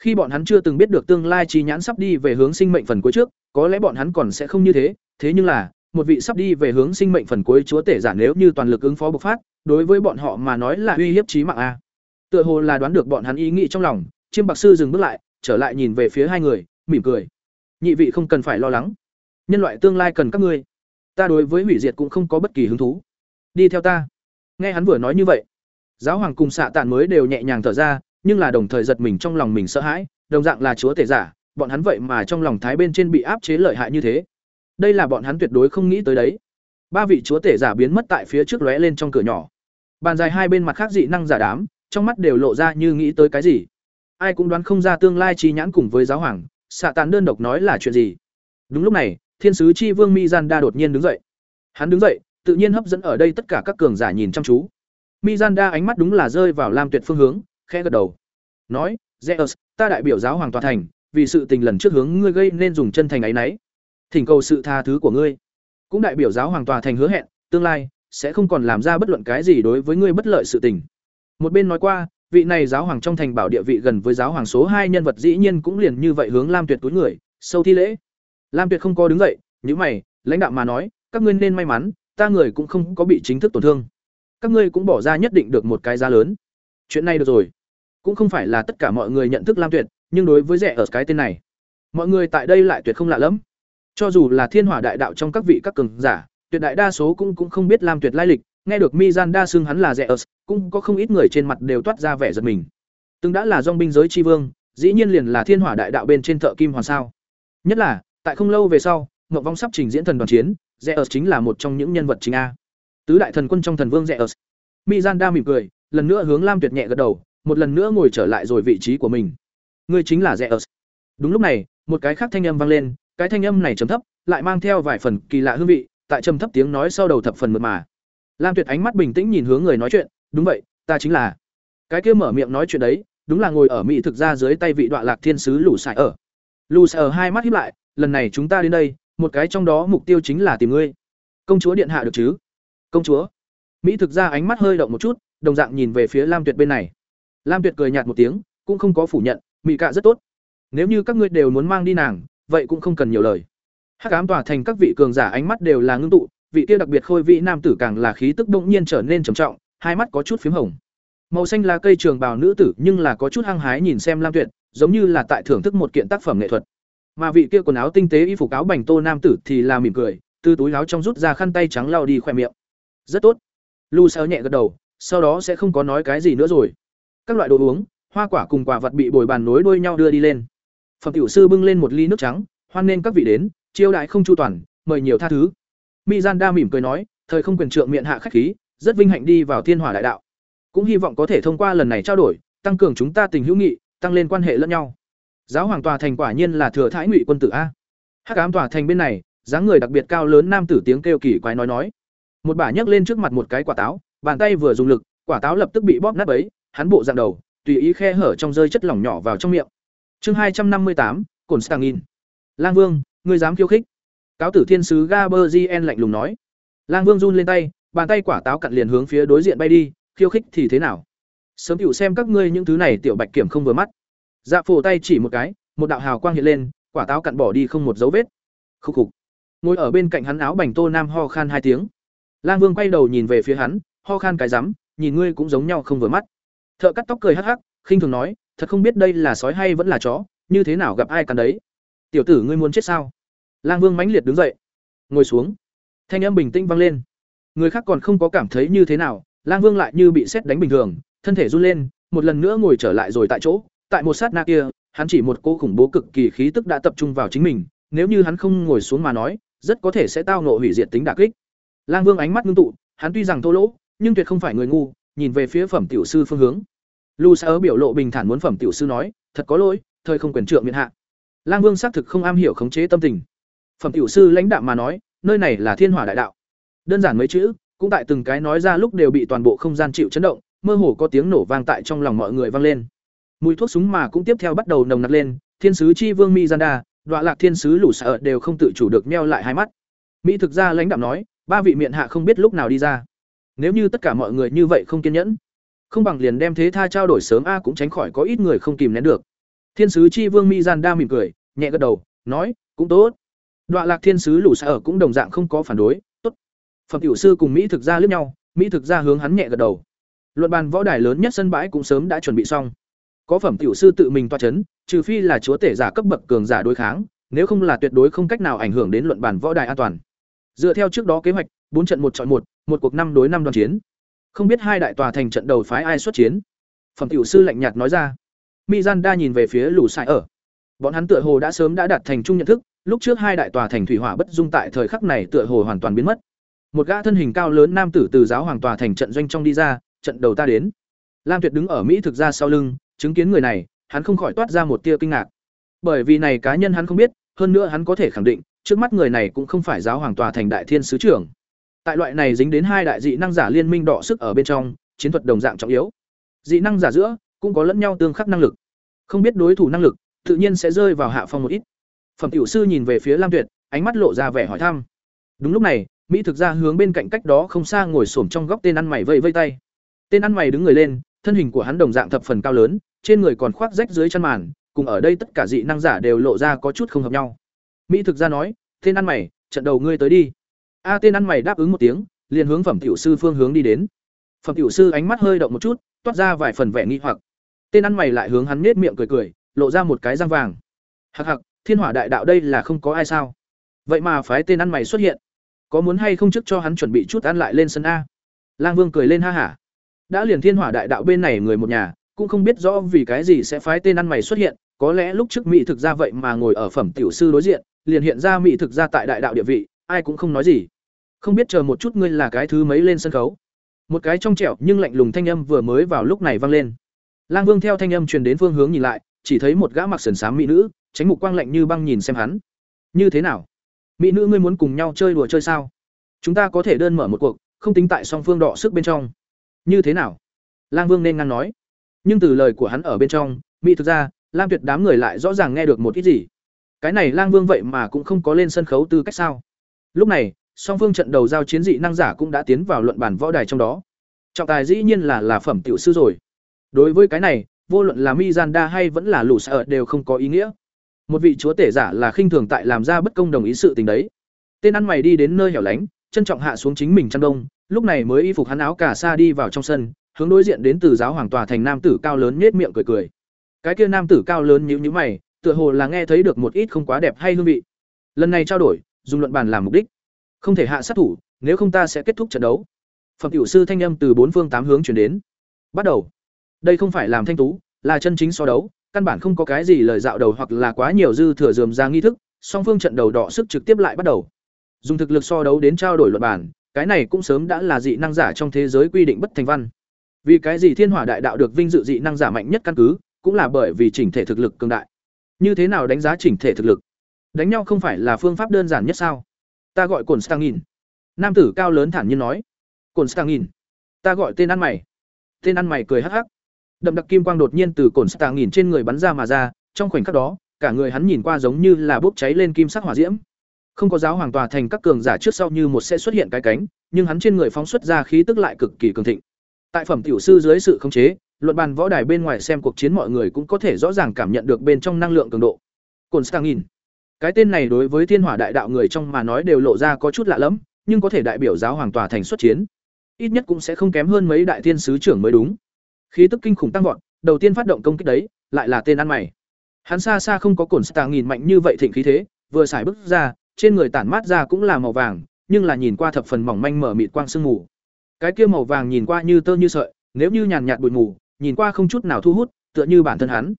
khi bọn hắn chưa từng biết được tương lai chi nhãn sắp đi về hướng sinh mệnh phần cuối trước, có lẽ bọn hắn còn sẽ không như thế. Thế nhưng là, một vị sắp đi về hướng sinh mệnh phần cuối chúa tể giả nếu như toàn lực ứng phó bộc phát, đối với bọn họ mà nói là uy hiếp chí mạng a. Tựa hồ là đoán được bọn hắn ý nghĩ trong lòng, chiêm bạc sư dừng bước lại, trở lại nhìn về phía hai người, mỉm cười. Nhị vị không cần phải lo lắng. Nhân loại tương lai cần các ngươi. Ta đối với hủy diệt cũng không có bất kỳ hứng thú. Đi theo ta. Nghe hắn vừa nói như vậy, giáo hoàng cùng xạ tàn mới đều nhẹ nhàng thở ra nhưng là đồng thời giật mình trong lòng mình sợ hãi, đồng dạng là chúa tể giả, bọn hắn vậy mà trong lòng thái bên trên bị áp chế lợi hại như thế. Đây là bọn hắn tuyệt đối không nghĩ tới đấy. Ba vị chúa tể giả biến mất tại phía trước lóe lên trong cửa nhỏ. Bàn dài hai bên mặt khác dị năng giả đám, trong mắt đều lộ ra như nghĩ tới cái gì. Ai cũng đoán không ra tương lai chi nhãn cùng với giáo hoàng, xạ tàn đơn độc nói là chuyện gì. Đúng lúc này, thiên sứ chi vương Mizanda gian đa đột nhiên đứng dậy. Hắn đứng dậy, tự nhiên hấp dẫn ở đây tất cả các cường giả nhìn chăm chú. Mizanda gian đa ánh mắt đúng là rơi vào lam tuyệt phương hướng khẽ gật đầu. Nói, zeus, ta đại biểu giáo hoàng toàn thành, vì sự tình lần trước hướng ngươi gây nên dùng chân thành ấy nấy. Thỉnh cầu sự tha thứ của ngươi. Cũng đại biểu giáo hoàng tòa thành hứa hẹn, tương lai sẽ không còn làm ra bất luận cái gì đối với ngươi bất lợi sự tình. Một bên nói qua, vị này giáo hoàng trong thành bảo địa vị gần với giáo hoàng số hai nhân vật dĩ nhiên cũng liền như vậy hướng lam tuyệt túi người, sâu thi lễ. Lam tuyệt không có đứng dậy những mày, lãnh đạo mà nói, các ngươi nên may mắn, ta người cũng không có bị chính thức tổn thương. Các ngươi cũng bỏ ra nhất định được một cái giá lớn. Chuyện này được rồi cũng không phải là tất cả mọi người nhận thức lam tuyệt, nhưng đối với rẻ ở cái tên này, mọi người tại đây lại tuyệt không lạ lẫm. Cho dù là thiên hỏa đại đạo trong các vị các cường giả, tuyệt đại đa số cũng cũng không biết lam tuyệt lai lịch, nghe được mi gian đa xưng hắn là rẻ ở, cũng có không ít người trên mặt đều toát ra vẻ giật mình. Từng đã là dong binh giới tri vương, dĩ nhiên liền là thiên hỏa đại đạo bên trên thợ kim hoàn sao. Nhất là, tại không lâu về sau ngộ vong sắp trình diễn thần đoàn chiến rẽ ở chính là một trong những nhân vật chính a. Tứ đại thần quân trong thần vương rẽ ở. Mi gian đa mỉm cười, lần nữa hướng lam tuyệt nhẹ gật đầu một lần nữa ngồi trở lại rồi vị trí của mình. Ngươi chính là rẻ đúng lúc này, một cái khác thanh âm vang lên, cái thanh âm này trầm thấp, lại mang theo vài phần kỳ lạ hương vị, tại trầm thấp tiếng nói sau đầu thập phần mượt mà. Lam tuyệt ánh mắt bình tĩnh nhìn hướng người nói chuyện, đúng vậy, ta chính là. Cái kia mở miệng nói chuyện đấy, đúng là ngồi ở mỹ thực ra dưới tay vị đoạn lạc thiên sứ lũ sải ở. Lù sải ở hai mắt hiếp lại, lần này chúng ta đến đây, một cái trong đó mục tiêu chính là tìm ngươi. Công chúa điện hạ được chứ? Công chúa. Mỹ thực ra ánh mắt hơi động một chút, đồng dạng nhìn về phía lam tuyệt bên này lam tuyệt cười nhạt một tiếng, cũng không có phủ nhận mỹ cạ rất tốt. Nếu như các ngươi đều muốn mang đi nàng, vậy cũng không cần nhiều lời. Hắc ám tòa thành các vị cường giả ánh mắt đều là ngưng tụ, vị kia đặc biệt khôi vị nam tử càng là khí tức động nhiên trở nên trầm trọng, hai mắt có chút phím hồng. Màu xanh là cây trường bào nữ tử nhưng là có chút hăng hái nhìn xem lam tuyệt, giống như là tại thưởng thức một kiện tác phẩm nghệ thuật. Mà vị kia quần áo tinh tế y phục áo bành tô nam tử thì là mỉm cười, từ túi áo trong rút ra khăn tay trắng lau đi khoe miệng. Rất tốt. Lu sao nhẹ gật đầu, sau đó sẽ không có nói cái gì nữa rồi các loại đồ uống, hoa quả cùng quả vật bị bồi bàn nối đuôi nhau đưa đi lên. Phẩm tiểu sư bưng lên một ly nước trắng, hoan nên các vị đến, chiêu đại không chu toàn, mời nhiều tha thứ. Mizanda mỉm cười nói, thời không quyền trượng miệng hạ khách khí, rất vinh hạnh đi vào thiên hỏa đại đạo. Cũng hy vọng có thể thông qua lần này trao đổi, tăng cường chúng ta tình hữu nghị, tăng lên quan hệ lẫn nhau. Giáo hoàng tòa thành quả nhiên là thừa thái ngụy quân tử a. Hắc ám tòa thành bên này, dáng người đặc biệt cao lớn nam tử tiếng kêu kỳ quái nói nói. Một bà nhấc lên trước mặt một cái quả táo, bàn tay vừa dùng lực, quả táo lập tức bị bóp nát ấy hắn bộ dạng đầu, tùy ý khe hở trong rơi chất lỏng nhỏ vào trong miệng. Chương hai trăm năm mươi tám cồn stangin lang vương, ngươi dám khiêu khích? Cáo tử thiên sứ gaberzien lạnh lùng nói. Lang vương run lên tay, bàn tay quả táo cặn liền hướng phía đối diện bay đi, khiêu khích thì thế nào? Sớm chịu xem các ngươi những thứ này tiểu bạch kiểm không vừa mắt. Dạ phổ tay chỉ một cái, một đạo hào quang hiện lên, quả táo cặn bỏ đi không một dấu vết. Khúc khục. Ngồi ở bên cạnh hắn áo bành tô nam ho khan hai tiếng. Lang vương quay đầu nhìn về phía hắn, ho khan cái rắm, nhìn ngươi cũng giống nhau không vừa mắt thợ cắt tóc cười hắc hắc, khinh thường nói, thật không biết đây là sói hay vẫn là chó, như thế nào gặp ai cắn đấy? Tiểu tử ngươi muốn chết sao? Lang vương mãnh liệt đứng dậy, ngồi xuống. Thanh âm bình tĩnh vang lên. Người khác còn không có cảm thấy như thế nào, lang vương lại như bị xét đánh bình thường, thân thể run lên, một lần nữa ngồi trở lại rồi tại chỗ. Tại một sát na kia, hắn chỉ một cô khủng bố cực kỳ khí tức đã tập trung vào chính mình, nếu như hắn không ngồi xuống mà nói, rất có thể sẽ tao nộ hủy diệt tính đả kích. Lang vương ánh mắt ngưng tụ, hắn tuy rằng thô lỗ, nhưng tuyệt không phải người ngu, nhìn về phía phẩm tiểu sư phương hướng lu sa biểu lộ bình thản muốn phẩm tiểu sư nói, thật có lỗi, thời không quyền trượng miễn hạ. Lang vương xác thực không am hiểu khống chế tâm tình. Phẩm tiểu sư lãnh đạm mà nói, nơi này là thiên hỏa đại đạo. Đơn giản mấy chữ, cũng tại từng cái nói ra lúc đều bị toàn bộ không gian chịu chấn động, mơ hồ có tiếng nổ vang tại trong lòng mọi người vang lên. Mùi thuốc súng mà cũng tiếp theo bắt đầu nồng nặc lên, thiên sứ chi vương mizanda đọa lạc thiên sứ lũ sợ đều không tự chủ được meo lại hai mắt. Mỹ thực ra lãnh đạm nói, ba vị miệng hạ không biết lúc nào đi ra. Nếu như tất cả mọi người như vậy không kiên nhẫn không bằng liền đem thế tha trao đổi sớm, a, cũng tránh khỏi có ít người không kìm nén được. Thiên sứ chi vương mizanda mỉm cười, nhẹ gật đầu, nói, cũng tốt. Đọa lạc thiên sứ lũ ở cũng đồng dạng không có phản đối, tốt. Phẩm tiểu sư cùng mỹ thực ra lướt nhau, mỹ thực ra hướng hắn nhẹ gật đầu. Luận bàn võ đài lớn nhất sân bãi cũng sớm đã chuẩn bị xong. Có phẩm tiểu sư tự mình toa chấn, trừ phi là chúa tể giả cấp bậc cường giả đối kháng, nếu không là tuyệt đối không cách nào ảnh hưởng đến luận bàn võ đài an toàn. Dựa theo trước đó kế hoạch, bốn trận một chọi một một cuộc năm đối năm đoàn chiến không biết hai đại tòa thành trận đầu phái ai xuất chiến. Phẩm tiểu sư lạnh nhạt nói ra. Mizanda nhìn về phía lù sai ở. Bọn hắn tựa hồ đã sớm đã đạt thành chung nhận thức, lúc trước hai đại tòa thành thủy hỏa bất dung tại thời khắc này tựa hồ hoàn toàn biến mất. Một gã thân hình cao lớn nam tử từ giáo hoàng tòa thành trận doanh trong đi ra, trận đầu ta đến. Lam tuyệt đứng ở mỹ thực ra sau lưng, chứng kiến người này, hắn không khỏi toát ra một tia kinh ngạc. Bởi vì này cá nhân hắn không biết, hơn nữa hắn có thể khẳng định, trước mắt người này cũng không phải giáo hoàng tòa thành đại thiên sứ trưởng tại loại này dính đến hai đại dị năng giả liên minh đọ sức ở bên trong, chiến thuật đồng dạng trọng yếu. Dị năng giả giữa cũng có lẫn nhau tương khắc năng lực. Không biết đối thủ năng lực, tự nhiên sẽ rơi vào hạ phong một ít. Phẩm tiểu sư nhìn về phía lam tuyệt, ánh mắt lộ ra vẻ hỏi thăm. Đúng lúc này, mỹ thực ra hướng bên cạnh cách đó không xa ngồi xổm trong góc tên ăn mày vây vây tay. Tên ăn mày đứng người lên, thân hình của hắn đồng dạng thập phần cao lớn, trên người còn khoác rách dưới chân màn, cùng ở đây tất cả dị năng giả đều lộ ra có chút không hợp nhau. Mỹ thực ra nói, tên ăn mày, trận đầu ngươi tới đi a tên ăn mày đáp ứng một tiếng, liền hướng phẩm tiểu sư phương hướng đi đến. Phẩm tiểu sư ánh mắt hơi động một chút, toát ra vài phần vẻ nghi hoặc. Tên ăn mày lại hướng hắn nết miệng cười cười, lộ ra một cái răng vàng. Hặc hặc thiên hỏa đại đạo đây là không có ai sao? Vậy mà phái tên ăn mày xuất hiện. Có muốn hay không trước cho hắn chuẩn bị chút ăn lại lên sân a? Lang vương cười lên ha hả. Đã liền thiên hỏa đại đạo bên này người một nhà, cũng không biết rõ vì cái gì sẽ phái tên ăn mày xuất hiện, có lẽ lúc trước mỹ thực ra vậy mà ngồi ở phẩm tiểu sư đối diện, liền hiện ra mỹ thực ra tại đại đạo địa vị, ai cũng không nói gì không biết chờ một chút ngươi là cái thứ mấy lên sân khấu. Một cái trong trẻo nhưng lạnh lùng thanh âm vừa mới vào lúc này vang lên. Lang vương theo thanh âm truyền đến phương hướng nhìn lại, chỉ thấy một gã mặc sườn xám mỹ nữ, tránh mục quang lạnh như băng nhìn xem hắn. Như thế nào? Mỹ nữ ngươi muốn cùng nhau chơi đùa chơi sao? Chúng ta có thể đơn mở một cuộc, không tính tại song phương đọ sức bên trong. Như thế nào? Lang vương nên ngăn nói. Nhưng từ lời của hắn ở bên trong, mỹ thực ra, lam tuyệt đám người lại rõ ràng nghe được một ít gì. Cái này lang vương vậy mà cũng không có lên sân khấu tư cách sao? Lúc này song phương trận đầu giao chiến dị năng giả cũng đã tiến vào luận bản võ đài trong đó. Trọng tài dĩ nhiên là là phẩm tiểu sư rồi. Đối với cái này, vô luận là mizanda hay vẫn là lũ sợ đều không có ý nghĩa. Một vị chúa tể giả là khinh thường tại làm ra bất công đồng ý sự tình đấy. Tên ăn mày đi đến nơi hẻo lánh, trân trọng hạ xuống chính mình chăn đông, lúc này mới y phục hắn áo cả xa đi vào trong sân, hướng đối diện đến từ giáo hoàng tòa thành nam tử cao lớn nhếch miệng cười cười. Cái kia nam tử cao lớn nhíu nhíu mày, tựa hồ là nghe thấy được một ít không quá đẹp hay hương vị. Lần này trao đổi, dùng luận bàn làm mục đích không thể hạ sát thủ nếu không ta sẽ kết thúc trận đấu phẩm tiểu sư thanh âm từ bốn phương tám hướng chuyển đến bắt đầu đây không phải làm thanh tú là chân chính so đấu căn bản không có cái gì lời dạo đầu hoặc là quá nhiều dư thừa dườm ra nghi thức song phương trận đầu đỏ sức trực tiếp lại bắt đầu. Dùng thực lực so đấu đến trao đổi luận bản, cái này cũng sớm đã là dị năng giả trong thế giới quy định bất thành văn. Vì cái gì Thiên Hỏa Đại Đạo được vinh dự dị năng giả mạnh nhất căn cứ, cũng là bởi vì chỉnh thể thực lực cường đại. Như thế nào đánh giá chỉnh thể thực lực? Đánh nhau không phải là phương pháp đơn giản nhất sao? Ta gọi Cổn nhìn Nam tử cao lớn thản nhiên nói. Cổn nhìn Ta gọi tên ăn mày. Tên ăn mày cười hắc hắc. Đậm đặc kim quang đột nhiên từ Cổn nhìn trên người bắn ra mà ra, trong khoảnh khắc đó, cả người hắn nhìn qua giống như là bốc cháy lên kim sắc hỏa diễm. Không có giáo hoàng tòa thành các cường giả trước sau như một sẽ xuất hiện cái cánh, nhưng hắn trên người phóng xuất ra khí tức lại cực kỳ cường thịnh. Tại phẩm tiểu sư dưới sự khống chế, luận bàn võ đài bên ngoài xem cuộc chiến mọi người cũng có thể rõ ràng cảm nhận được bên trong năng lượng cường độ. Cổn nhìn cái tên này đối với Thiên Hỏa Đại Đạo người trong mà nói đều lộ ra có chút lạ lẫm, nhưng có thể đại biểu giáo hoàng tòa thành xuất chiến, ít nhất cũng sẽ không kém hơn mấy đại thiên sứ trưởng mới đúng. Khí tức kinh khủng tăng vọt, đầu tiên phát động công kích đấy, lại là tên ăn mày. Hắn xa xa không có cổn nghìn mạnh như vậy thịnh khí thế, vừa xài bước ra, trên người tản mát ra cũng là màu vàng, nhưng là nhìn qua thập phần mỏng manh mở mịt quang sương mù. Cái kia màu vàng nhìn qua như tơ như sợi, nếu như nhàn nhạt bụi mù, nhìn qua không chút nào thu hút, tựa như bản thân hắn.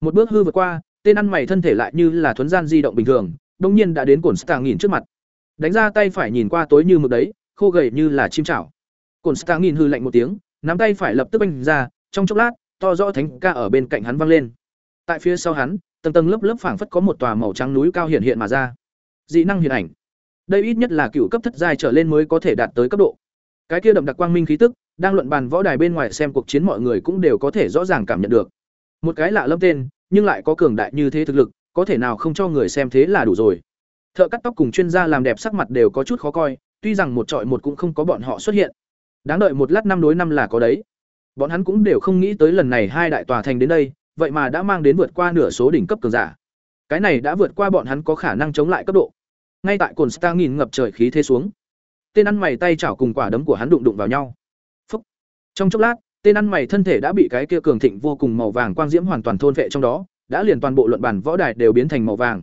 Một bước hư vượt qua, tên ăn mày thân thể lại như là thuấn gian di động bình thường, đông nhiên đã đến cổn Stang nhìn trước mặt. Đánh ra tay phải nhìn qua tối như mực đấy, khô gầy như là chim chảo. Cổn Stang nhìn hư lạnh một tiếng, nắm tay phải lập tức banh ra, trong chốc lát, to rõ thánh ca ở bên cạnh hắn vang lên. Tại phía sau hắn, tầng tầng lớp lớp phảng phất có một tòa màu trắng núi cao hiện hiện mà ra. Dị năng hiện ảnh. Đây ít nhất là cựu cấp thất giai trở lên mới có thể đạt tới cấp độ. Cái kia đậm đặc quang minh khí tức, đang luận bàn võ đài bên ngoài xem cuộc chiến mọi người cũng đều có thể rõ ràng cảm nhận được. Một cái lạ lâm tên, nhưng lại có cường đại như thế thực lực, có thể nào không cho người xem thế là đủ rồi. Thợ cắt tóc cùng chuyên gia làm đẹp sắc mặt đều có chút khó coi, tuy rằng một trọi một cũng không có bọn họ xuất hiện. Đáng đợi một lát năm đối năm là có đấy. Bọn hắn cũng đều không nghĩ tới lần này hai đại tòa thành đến đây, vậy mà đã mang đến vượt qua nửa số đỉnh cấp cường giả. Cái này đã vượt qua bọn hắn có khả năng chống lại cấp độ. Ngay tại cồn Star nghìn ngập trời khí thế xuống, tên ăn mày tay chảo cùng quả đấm của hắn đụng đụng vào nhau. Phúc. Trong chốc lát, tên ăn mày thân thể đã bị cái kia cường thịnh vô cùng màu vàng quang diễm hoàn toàn thôn vệ trong đó, đã liền toàn bộ luận bản võ đài đều biến thành màu vàng.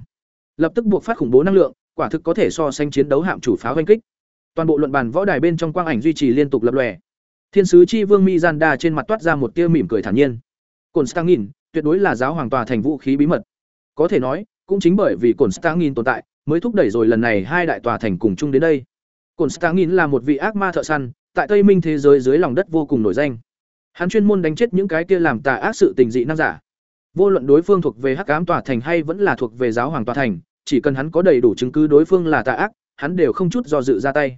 Lập tức buộc phát khủng bố năng lượng, quả thực có thể so sánh chiến đấu hạm chủ pháo oanh kích. Toàn bộ luận bản võ đài bên trong quang ảnh duy trì liên tục lập lòe. Thiên sứ chi vương mi gian đa trên mặt toát ra một tia mỉm cười thản nhiên. Cổn Stangin, tuyệt đối là giáo hoàng tòa thành vũ khí bí mật. Có thể nói, cũng chính bởi vì Cổn Stangin tồn tại, mới thúc đẩy rồi lần này hai đại tòa thành cùng chung đến đây. Cổn Stangin là một vị ác ma thợ săn, tại Tây Minh thế giới dưới lòng đất vô cùng nổi danh. Hắn chuyên môn đánh chết những cái kia làm tà ác sự tình dị năng giả. Vô luận đối phương thuộc về Hắc Ám tòa thành hay vẫn là thuộc về Giáo Hoàng tòa thành, chỉ cần hắn có đầy đủ chứng cứ đối phương là tà ác, hắn đều không chút do dự ra tay.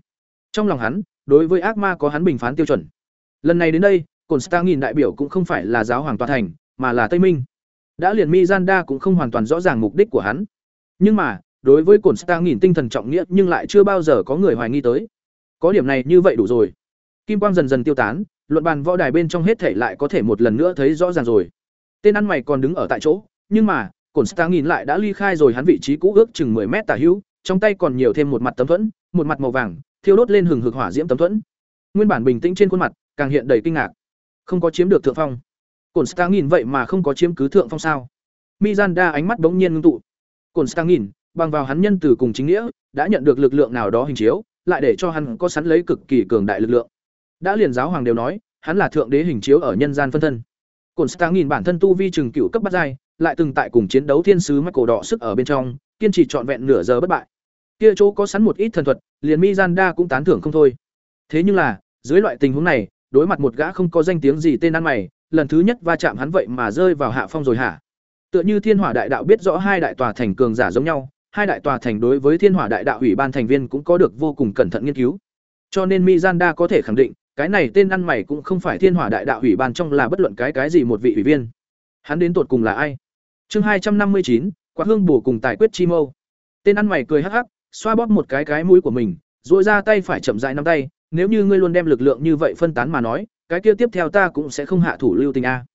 Trong lòng hắn, đối với ác ma có hắn bình phán tiêu chuẩn. Lần này đến đây, Cổn nghìn đại biểu cũng không phải là Giáo Hoàng tòa thành, mà là Tây Minh. Đã liền Mizanda cũng không hoàn toàn rõ ràng mục đích của hắn. Nhưng mà, đối với cổn stang nghìn tinh thần trọng nghĩa nhưng lại chưa bao giờ có người hoài nghi tới có điểm này như vậy đủ rồi kim quang dần dần tiêu tán luận bàn võ đài bên trong hết thể lại có thể một lần nữa thấy rõ ràng rồi. Tên ăn mày còn đứng ở tại chỗ nhưng mà cổn stang nghìn lại đã ly khai rồi hắn vị trí cũ ước chừng 10 mét tả hữu trong tay còn nhiều thêm một mặt tấm thuẫn một mặt màu vàng thiêu đốt lên hừng hực hỏa diễm tấm thuẫn. Nguyên bản bình tĩnh trên khuôn mặt càng hiện đầy kinh ngạc. Không có chiếm được thượng phong. Cổn stang nghìn vậy mà không có chiếm cứ thượng phong sao? Mizanda ánh mắt bỗng nhiên ngưng tụ. Cổn stang nghìn bằng vào hắn nhân từ cùng chính nghĩa, đã nhận được lực lượng nào đó hình chiếu, lại để cho hắn có sẵn lấy cực kỳ cường đại lực lượng. Đã liền giáo hoàng đều nói, hắn là thượng đế hình chiếu ở nhân gian phân thân. Cổn Stang nhìn bản thân tu vi trừng cửu cấp bắt giai, lại từng tại cùng chiến đấu thiên sứ Michael đỏ sức ở bên trong, kiên trì trọn vẹn nửa giờ bất bại. Kia chỗ có sẵn một ít thần thuật, liền Mizanda cũng tán thưởng không thôi. Thế nhưng là, dưới loại tình huống này, đối mặt một gã không có danh tiếng gì tên ăn mày, lần thứ nhất va chạm hắn vậy mà rơi vào hạ phong rồi hả? Tựa như Thiên Hỏa Đại Đạo biết rõ hai đại tòa thành cường giả giống nhau, hai đại tòa thành đối với thiên hỏa đại đạo ủy ban thành viên cũng có được vô cùng cẩn thận nghiên cứu cho nên mizanda có thể khẳng định cái này tên ăn mày cũng không phải thiên hỏa đại đạo ủy ban trong là bất luận cái cái gì một vị ủy viên. Hắn đến tột cùng là ai? Chương hai trăm năm mươi chín, quạt hương bổ cùng tài quyết chi mâu. Tên ăn mày cười hắc hắc, xoa bóp một cái cái mũi của mình dội ra tay phải chậm dại nắm tay, nếu như ngươi luôn đem lực lượng như vậy phân tán mà nói, cái kia tiếp theo ta cũng sẽ không hạ thủ lưu tình a.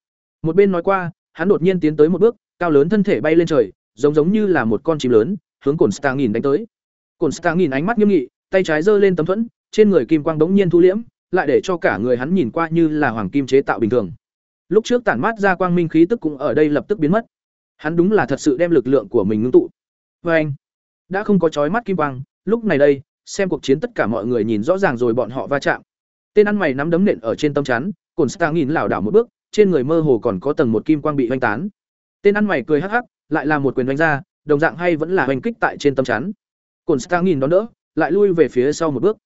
Một bên nói qua, hắn đột nhiên tiến tới một bước, cao lớn thân thể bay lên trời, giống giống như là một con chim lớn, hướng cồn star nhìn đánh tới. Cồn star nhìn ánh mắt nghiêm nghị, tay trái giơ lên tấm thuẫn, trên người kim quang đống nhiên thu liễm lại để cho cả người hắn nhìn qua như là hoàng kim chế tạo bình thường. Lúc trước tản mát ra quang minh khí tức cũng ở đây lập tức biến mất. Hắn đúng là thật sự đem lực lượng của mình ngưng tụ. Và anh đã không có chói mắt kim quang lúc này đây xem cuộc chiến tất cả mọi người nhìn rõ ràng rồi bọn họ va chạm. Tên ăn mày nắm đấm nện ở trên tâm chắn cồn stang nhìn lảo đảo một bước trên người mơ hồ còn có tầng một kim quang bị oanh tán. Tên ăn mày cười hắc hắc lại là một quyền đánh ra đồng dạng hay vẫn là hành kích tại trên tâm chắn. Cổn Stang nhìn đón đỡ, lại lui về phía sau một bước.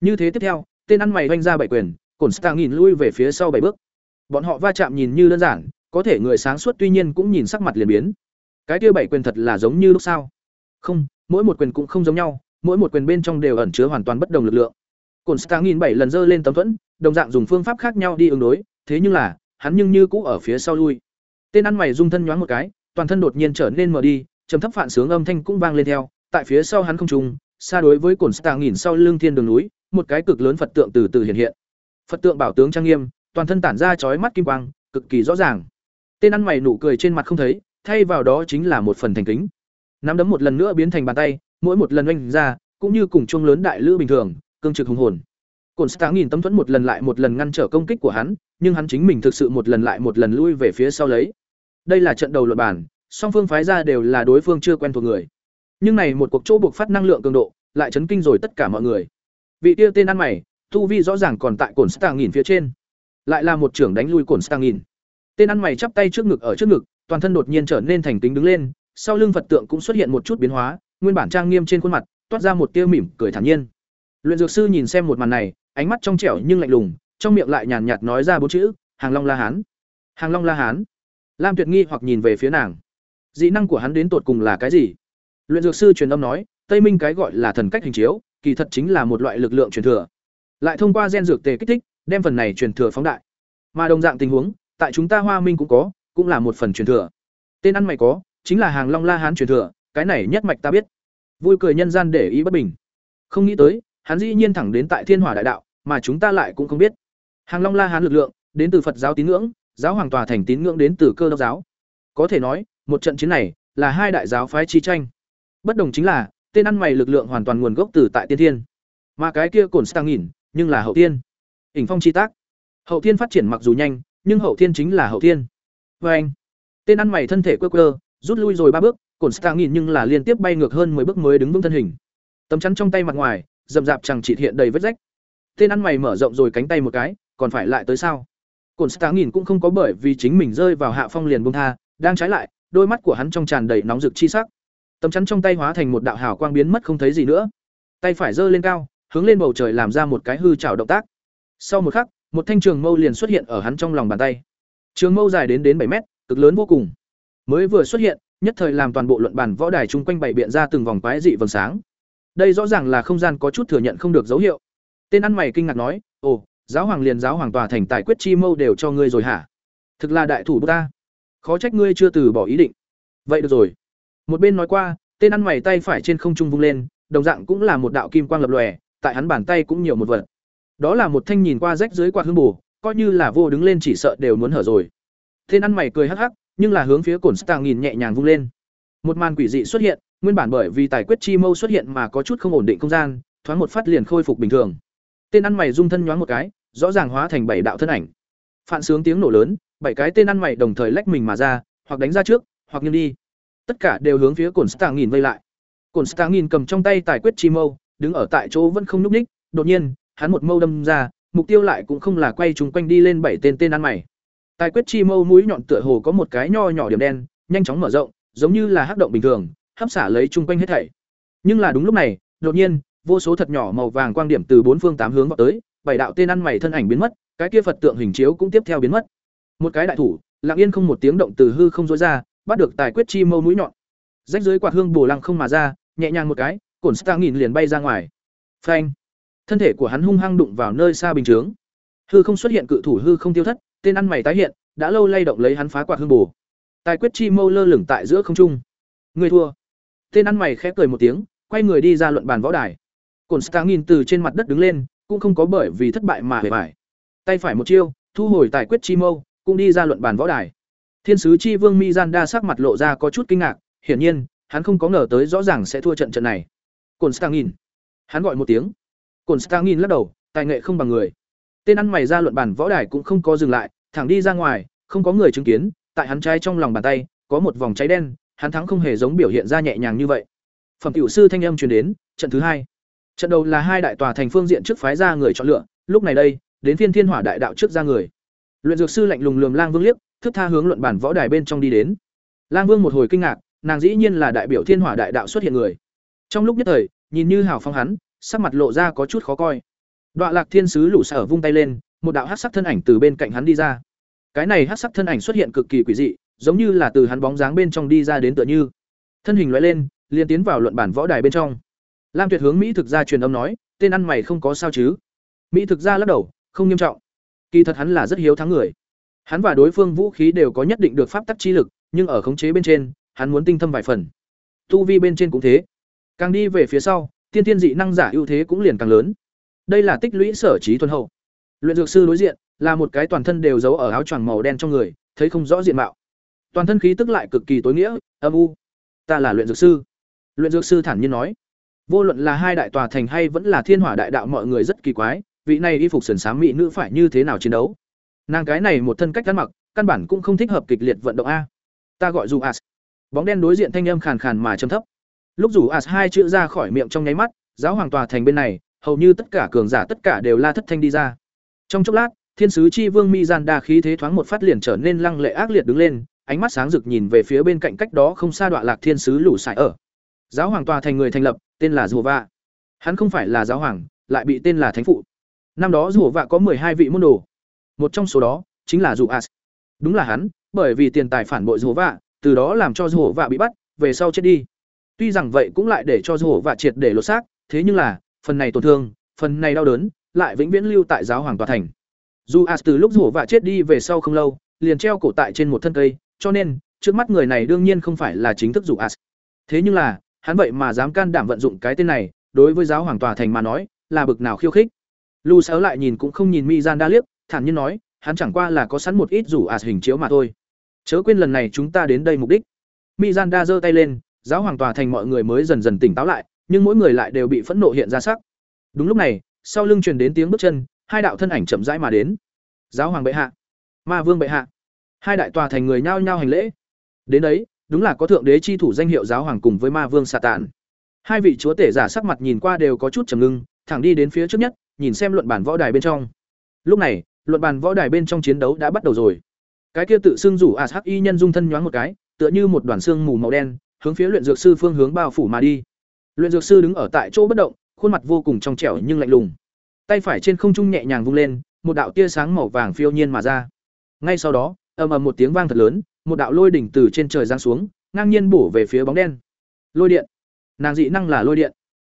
Như thế tiếp theo, tên ăn mày vanh ra bảy quyền, Cổn Stang nhìn lui về phía sau bảy bước. Bọn họ va chạm nhìn như đơn giản, có thể người sáng suốt tuy nhiên cũng nhìn sắc mặt liền biến. Cái kia bảy quyền thật là giống như lúc sao? Không, mỗi một quyền cũng không giống nhau, mỗi một quyền bên trong đều ẩn chứa hoàn toàn bất đồng lực lượng. Cổn Stang nhìn bảy lần giơ lên tấm thuẫn, đồng dạng dùng phương pháp khác nhau đi ứng đối, thế nhưng là, hắn nhưng như cũ ở phía sau lui. Tên ăn mày rung thân nhoáng một cái, toàn thân đột nhiên trở nên mờ đi, trầm thấp phản sướng âm thanh cũng vang lên theo, tại phía sau hắn không trùng, xa đối với cổn Stang nhìn sau lưng thiên đường núi, một cái cực lớn Phật tượng từ từ hiện hiện. Phật tượng bảo tướng trang nghiêm, toàn thân tản ra chói mắt kim quang, cực kỳ rõ ràng. Tên ăn mày nụ cười trên mặt không thấy, thay vào đó chính là một phần thành kính. Nắm đấm một lần nữa biến thành bàn tay, mỗi một lần oanh ra, cũng như cùng chuông lớn đại lữ bình thường, cương trực hùng hồn. Cổn Stang nhìn tấm thuẫn một lần lại một lần ngăn trở công kích của hắn, nhưng hắn chính mình thực sự một lần lại một lần lui về phía sau lấy. Đây là trận đầu luận bản, song phương phái ra đều là đối phương chưa quen thuộc người. Nhưng này một cuộc chỗ buộc phát năng lượng cường độ, lại chấn kinh rồi tất cả mọi người. Vị tiêu tên ăn mày, tu vi rõ ràng còn tại Cổn Stang nhìn phía trên, lại là một trưởng đánh lui Cổn Stang nhìn. Tên ăn mày chắp tay trước ngực ở trước ngực, toàn thân đột nhiên trở nên thành tính đứng lên, sau lưng Phật tượng cũng xuất hiện một chút biến hóa, nguyên bản trang nghiêm trên khuôn mặt, toát ra một tia mỉm cười thản nhiên. Luyện dược sư nhìn xem một màn này, ánh mắt trong trẻo nhưng lạnh lùng, trong miệng lại nhàn nhạt nói ra bốn chữ, Hàng Long La Hán. Hàng Long La Hán. Lam Tuyệt nghi hoặc nhìn về phía nàng. Dị năng của hắn đến tột cùng là cái gì? Luyện dược sư truyền âm nói, Tây Minh cái gọi là thần cách hình chiếu, kỳ thật chính là một loại lực lượng truyền thừa. Lại thông qua gen dược tề kích thích, đem phần này truyền thừa phóng đại. Mà đồng dạng tình huống, tại chúng ta Hoa Minh cũng có, cũng là một phần truyền thừa. Tên ăn mày có, chính là hàng Long La Hán truyền thừa, cái này nhất mạch ta biết. Vui cười nhân gian để ý bất bình. Không nghĩ tới, hắn dĩ nhiên thẳng đến tại Thiên Hỏa Đại Đạo, mà chúng ta lại cũng không biết. Hàng Long La Hán lực lượng, đến từ Phật giáo tín ngưỡng, giáo hoàng tòa thành tín ngưỡng đến từ Cơ đốc giáo. Có thể nói, một trận chiến này là hai đại giáo phái chi tranh. Bất đồng chính là, tên ăn mày lực lượng hoàn toàn nguồn gốc từ tại tiên thiên, mà cái kia cồn stang nghìn, nhưng là hậu tiên. Ỉnh phong chi tác. Hậu thiên phát triển mặc dù nhanh, nhưng hậu thiên chính là hậu thiên. vê anh, tên ăn mày thân thể quơ quơ, rút lui rồi ba bước, cồn stang nghìn nhưng là liên tiếp bay ngược hơn 10 bước mới đứng vững thân hình. Tấm chắn trong tay mặt ngoài, rậm rạp chẳng chỉ hiện đầy vết rách. Tên ăn mày mở rộng rồi cánh tay một cái, còn phải lại tới sao? cồn Stang nhìn cũng không có bởi vì chính mình rơi vào hạ phong liền bông tha, đang trái lại, đôi mắt của hắn trong tràn đầy nóng rực chi sắc. Tấm chắn trong tay hóa thành một đạo hào quang biến mất không thấy gì nữa. Tay phải giơ lên cao, hướng lên bầu trời làm ra một cái hư trào động tác. Sau một khắc, một thanh trường mâu liền xuất hiện ở hắn trong lòng bàn tay. Trường mâu dài đến đến bảy mét, cực lớn vô cùng. Mới vừa xuất hiện, nhất thời làm toàn bộ luận bàn võ đài chung quanh bảy biện ra từng vòng quái dị vầng sáng. Đây rõ ràng là không gian có chút thừa nhận không được dấu hiệu. Tên ăn mày kinh ngạc nói, "Ồ, giáo hoàng liền giáo hoàng tòa thành tài quyết chi mâu đều cho ngươi rồi hả? Thực là đại thủ ta. Khó trách ngươi chưa từ bỏ ý định. Vậy được rồi." Một bên nói qua, tên ăn mày tay phải trên không trung vung lên, đồng dạng cũng là một đạo kim quang lập lòe, tại hắn bàn tay cũng nhiều một vật. Đó là một thanh nhìn qua rách dưới quạt hương bù, coi như là vô đứng lên chỉ sợ đều muốn hở rồi. Tên ăn mày cười hắc hắc, nhưng là hướng phía cổn Stang nhìn nhẹ nhàng vung lên. Một màn quỷ dị xuất hiện, nguyên bản bởi vì tài quyết chi mâu xuất hiện mà có chút không ổn định không gian, thoáng một phát liền khôi phục bình thường. Tên ăn mày rung thân nhoáng một cái, rõ ràng hóa thành bảy đạo thân ảnh. Phạn sướng tiếng nổ lớn, bảy cái tên ăn mày đồng thời lách mình mà ra, hoặc đánh ra trước, hoặc nghiêng đi. Tất cả đều hướng phía Cổn stạng nhìn vây lại. Cổn stạng nhìn cầm trong tay tài quyết chi mâu, đứng ở tại chỗ vẫn không nhúc ních. đột nhiên, hắn một mâu đâm ra, mục tiêu lại cũng không là quay chúng quanh đi lên bảy tên tên ăn mày. Tài quyết chi mâu mũi nhọn tựa hồ có một cái nho nhỏ điểm đen, nhanh chóng mở rộng, giống như là hắc động bình thường, hấp xả lấy chung quanh hết thảy. Nhưng là đúng lúc này, đột nhiên, vô số thật nhỏ màu vàng quang điểm từ bốn phương tám hướng vào tới, bảy đạo tên ăn mày thân ảnh biến mất, cái kia Phật tượng hình chiếu cũng tiếp theo biến mất. Một cái đại thủ, lặng yên không một tiếng động từ hư không dối ra, bắt được tài quyết chi mâu mũi nhọn. Rách dưới quạt hương bổ lăng không mà ra, nhẹ nhàng một cái, cổn Star nghìn liền bay ra ngoài. Phanh! Thân thể của hắn hung hăng đụng vào nơi xa bình chướng. Hư không xuất hiện cự thủ hư không tiêu thất, tên ăn mày tái hiện, đã lâu lay động lấy hắn phá quạt hương bổ. Tài quyết chi mâu lơ lửng tại giữa không trung. Người thua. Tên ăn mày khẽ cười một tiếng, quay người đi ra luận bàn võ đài. Cổn Stang nhìn từ trên mặt đất đứng lên, cũng không có bởi vì thất bại mà hề bại. Tay phải một chiêu, thu hồi tài quyết chi mâu, cũng đi ra luận bàn võ đài. Thiên sứ chi vương Mizanda sắc mặt lộ ra có chút kinh ngạc, hiển nhiên, hắn không có ngờ tới rõ ràng sẽ thua trận trận này. Cổn Hắn gọi một tiếng. Cổn lắc đầu, tài nghệ không bằng người. Tên ăn mày ra luận bản võ đài cũng không có dừng lại, thẳng đi ra ngoài, không có người chứng kiến, tại hắn trái trong lòng bàn tay có một vòng cháy đen, hắn thắng không hề giống biểu hiện ra nhẹ nhàng như vậy. Phẩm tiểu sư thanh âm truyền đến, trận thứ hai. Trận đầu là hai đại tòa thành phương diện trước phái ra người chọn lựa, lúc này đây, đến phiên Thiên Hỏa đại đạo trước ra người. Luyện dược sư lạnh lùng lườm Lang Vương liếc, thức tha hướng luận bản võ đài bên trong đi đến. Lang Vương một hồi kinh ngạc, nàng dĩ nhiên là đại biểu thiên hỏa đại đạo xuất hiện người. Trong lúc nhất thời nhìn như hào phong hắn sắc mặt lộ ra có chút khó coi. Đoạn lạc thiên sứ lũ sở vung tay lên một đạo hắc sắc thân ảnh từ bên cạnh hắn đi ra. Cái này hắc sắc thân ảnh xuất hiện cực kỳ quỷ dị giống như là từ hắn bóng dáng bên trong đi ra đến tựa như. Thân hình lóe lên liền tiến vào luận bản võ đài bên trong. Lam tuyệt hướng mỹ thực ra truyền âm nói tên ăn mày không có sao chứ. Mỹ thực ra lắc đầu không nghiêm trọng. Kỳ thật hắn là rất hiếu thắng người hắn và đối phương vũ khí đều có nhất định được pháp tắc chi lực, nhưng ở khống chế bên trên, hắn muốn tinh thâm vài phần. Tu vi bên trên cũng thế. Càng đi về phía sau, tiên tiên dị năng giả ưu thế cũng liền càng lớn. Đây là tích lũy sở trí thuần hậu. Luyện dược sư đối diện, là một cái toàn thân đều giấu ở áo choàng màu đen trong người, thấy không rõ diện mạo. Toàn thân khí tức lại cực kỳ tối nghĩa, âm u. Ta là luyện dược sư. Luyện dược sư thản nhiên nói. Vô luận là hai đại tòa thành hay vẫn là thiên hỏa đại đạo mọi người rất kỳ quái, vị này y phục sườn xám mỹ nữ phải như thế nào chiến đấu? Nàng cái này một thân cách ăn mặc, căn bản cũng không thích hợp kịch liệt vận động a. Ta gọi dù as. Bóng đen đối diện thanh âm khàn khàn mà trầm thấp. Lúc dù as hai chữ ra khỏi miệng trong nháy mắt, giáo hoàng tòa thành bên này, hầu như tất cả cường giả tất cả đều la thất thanh đi ra. Trong chốc lát, thiên sứ chi vương mi gian đa khí thế thoáng một phát liền trở nên lăng lệ ác liệt đứng lên, ánh mắt sáng rực nhìn về phía bên cạnh cách đó không xa đoạn lạc thiên sứ lũ sải ở. Giáo hoàng tòa thành người thành lập, tên là rùa vạ. Hắn không phải là giáo hoàng, lại bị tên là thánh phụ. Năm đó rùa vạ có hai vị môn đồ một trong số đó chính là dù as đúng là hắn, bởi vì tiền tài phản bội rùa vạ từ đó làm cho rùa vạ bị bắt, về sau chết đi. Tuy rằng vậy cũng lại để cho rùa vạ triệt để lột xác, thế nhưng là, phần này tổn thương, phần này đau đớn, lại vĩnh viễn lưu tại giáo hoàng tòa thành. Dù as từ lúc rùa vạ chết đi về sau không lâu, liền treo cổ tại trên một thân cây, cho nên, trước mắt người này đương nhiên không phải là chính thức dù as thế nhưng là, hắn vậy mà dám can đảm vận dụng cái tên này, đối với giáo hoàng tòa thành mà nói, là bực nào khiêu khích. Lu Sáu lại nhìn cũng không nhìn mi gian đa liếc thản nhiên nói, hắn chẳng qua là có sẵn một ít rủ ạt hình chiếu mà thôi. Chớ quên lần này chúng ta đến đây mục đích. Mi gian đa giơ tay lên, giáo hoàng tòa thành mọi người mới dần dần tỉnh táo lại, nhưng mỗi người lại đều bị phẫn nộ hiện ra sắc. Đúng lúc này, sau lưng truyền đến tiếng bước chân, hai đạo thân ảnh chậm rãi mà đến. Giáo hoàng bệ hạ, ma vương bệ hạ. Hai đại tòa thành người nhao nhao hành lễ. Đến đấy, đúng là có thượng đế chi thủ danh hiệu giáo hoàng cùng với ma vương xà tàn hai vị chúa tể giả sắc mặt nhìn qua đều có chút trầm ngưng, thẳng đi đến phía trước nhất, nhìn xem luận bản võ đài bên trong. Lúc này luận bàn võ đài bên trong chiến đấu đã bắt đầu rồi. Cái kia tự xưng rủ as y nhân dung thân nhoáng một cái, tựa như một đoàn xương mù màu đen, hướng phía luyện dược sư phương hướng bao phủ mà đi. Luyện dược sư đứng ở tại chỗ bất động, khuôn mặt vô cùng trong trẻo nhưng lạnh lùng. Tay phải trên không trung nhẹ nhàng vung lên, một đạo tia sáng màu vàng phiêu nhiên mà ra. Ngay sau đó, ầm ầm một tiếng vang thật lớn, một đạo lôi đỉnh từ trên trời giáng xuống, ngang nhiên bổ về phía bóng đen. Lôi điện. Nàng dị năng là lôi điện.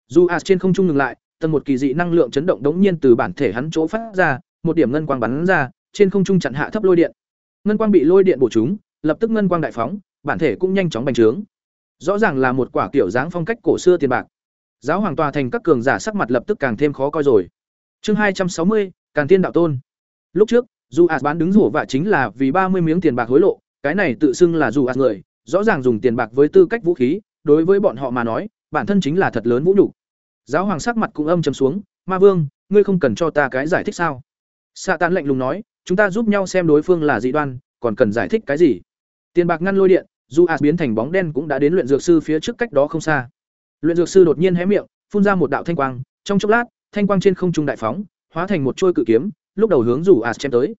Dù as trên không trung ngừng lại tần một kỳ dị năng lượng chấn động đống nhiên từ bản thể hắn chỗ phát ra một điểm ngân quang bắn ra, trên không trung chặn hạ thấp lôi điện. Ngân quang bị lôi điện bổ trúng, lập tức ngân quang đại phóng, bản thể cũng nhanh chóng bành trướng. Rõ ràng là một quả kiểu dáng phong cách cổ xưa tiền bạc. Giáo hoàng tòa thành các cường giả sắc mặt lập tức càng thêm khó coi rồi. Chương hai trăm sáu mươi, Càn tiên đạo tôn. Lúc trước, dù As bán đứng rủ vạ chính là vì ba mươi miếng tiền bạc hối lộ, cái này tự xưng là dù As người, rõ ràng dùng tiền bạc với tư cách vũ khí, đối với bọn họ mà nói, bản thân chính là thật lớn vũ nhục. Giáo hoàng sắc mặt cũng âm trầm xuống, "Ma vương, ngươi không cần cho ta cái giải thích sao?" Xạ tàn lạnh lùng nói, chúng ta giúp nhau xem đối phương là dị đoan, còn cần giải thích cái gì? Tiền bạc ngăn lôi điện, dù a biến thành bóng đen cũng đã đến luyện dược sư phía trước cách đó không xa. Luyện dược sư đột nhiên hé miệng, phun ra một đạo thanh quang, trong chốc lát, thanh quang trên không trung đại phóng, hóa thành một trôi cự kiếm, lúc đầu hướng dù a chém tới.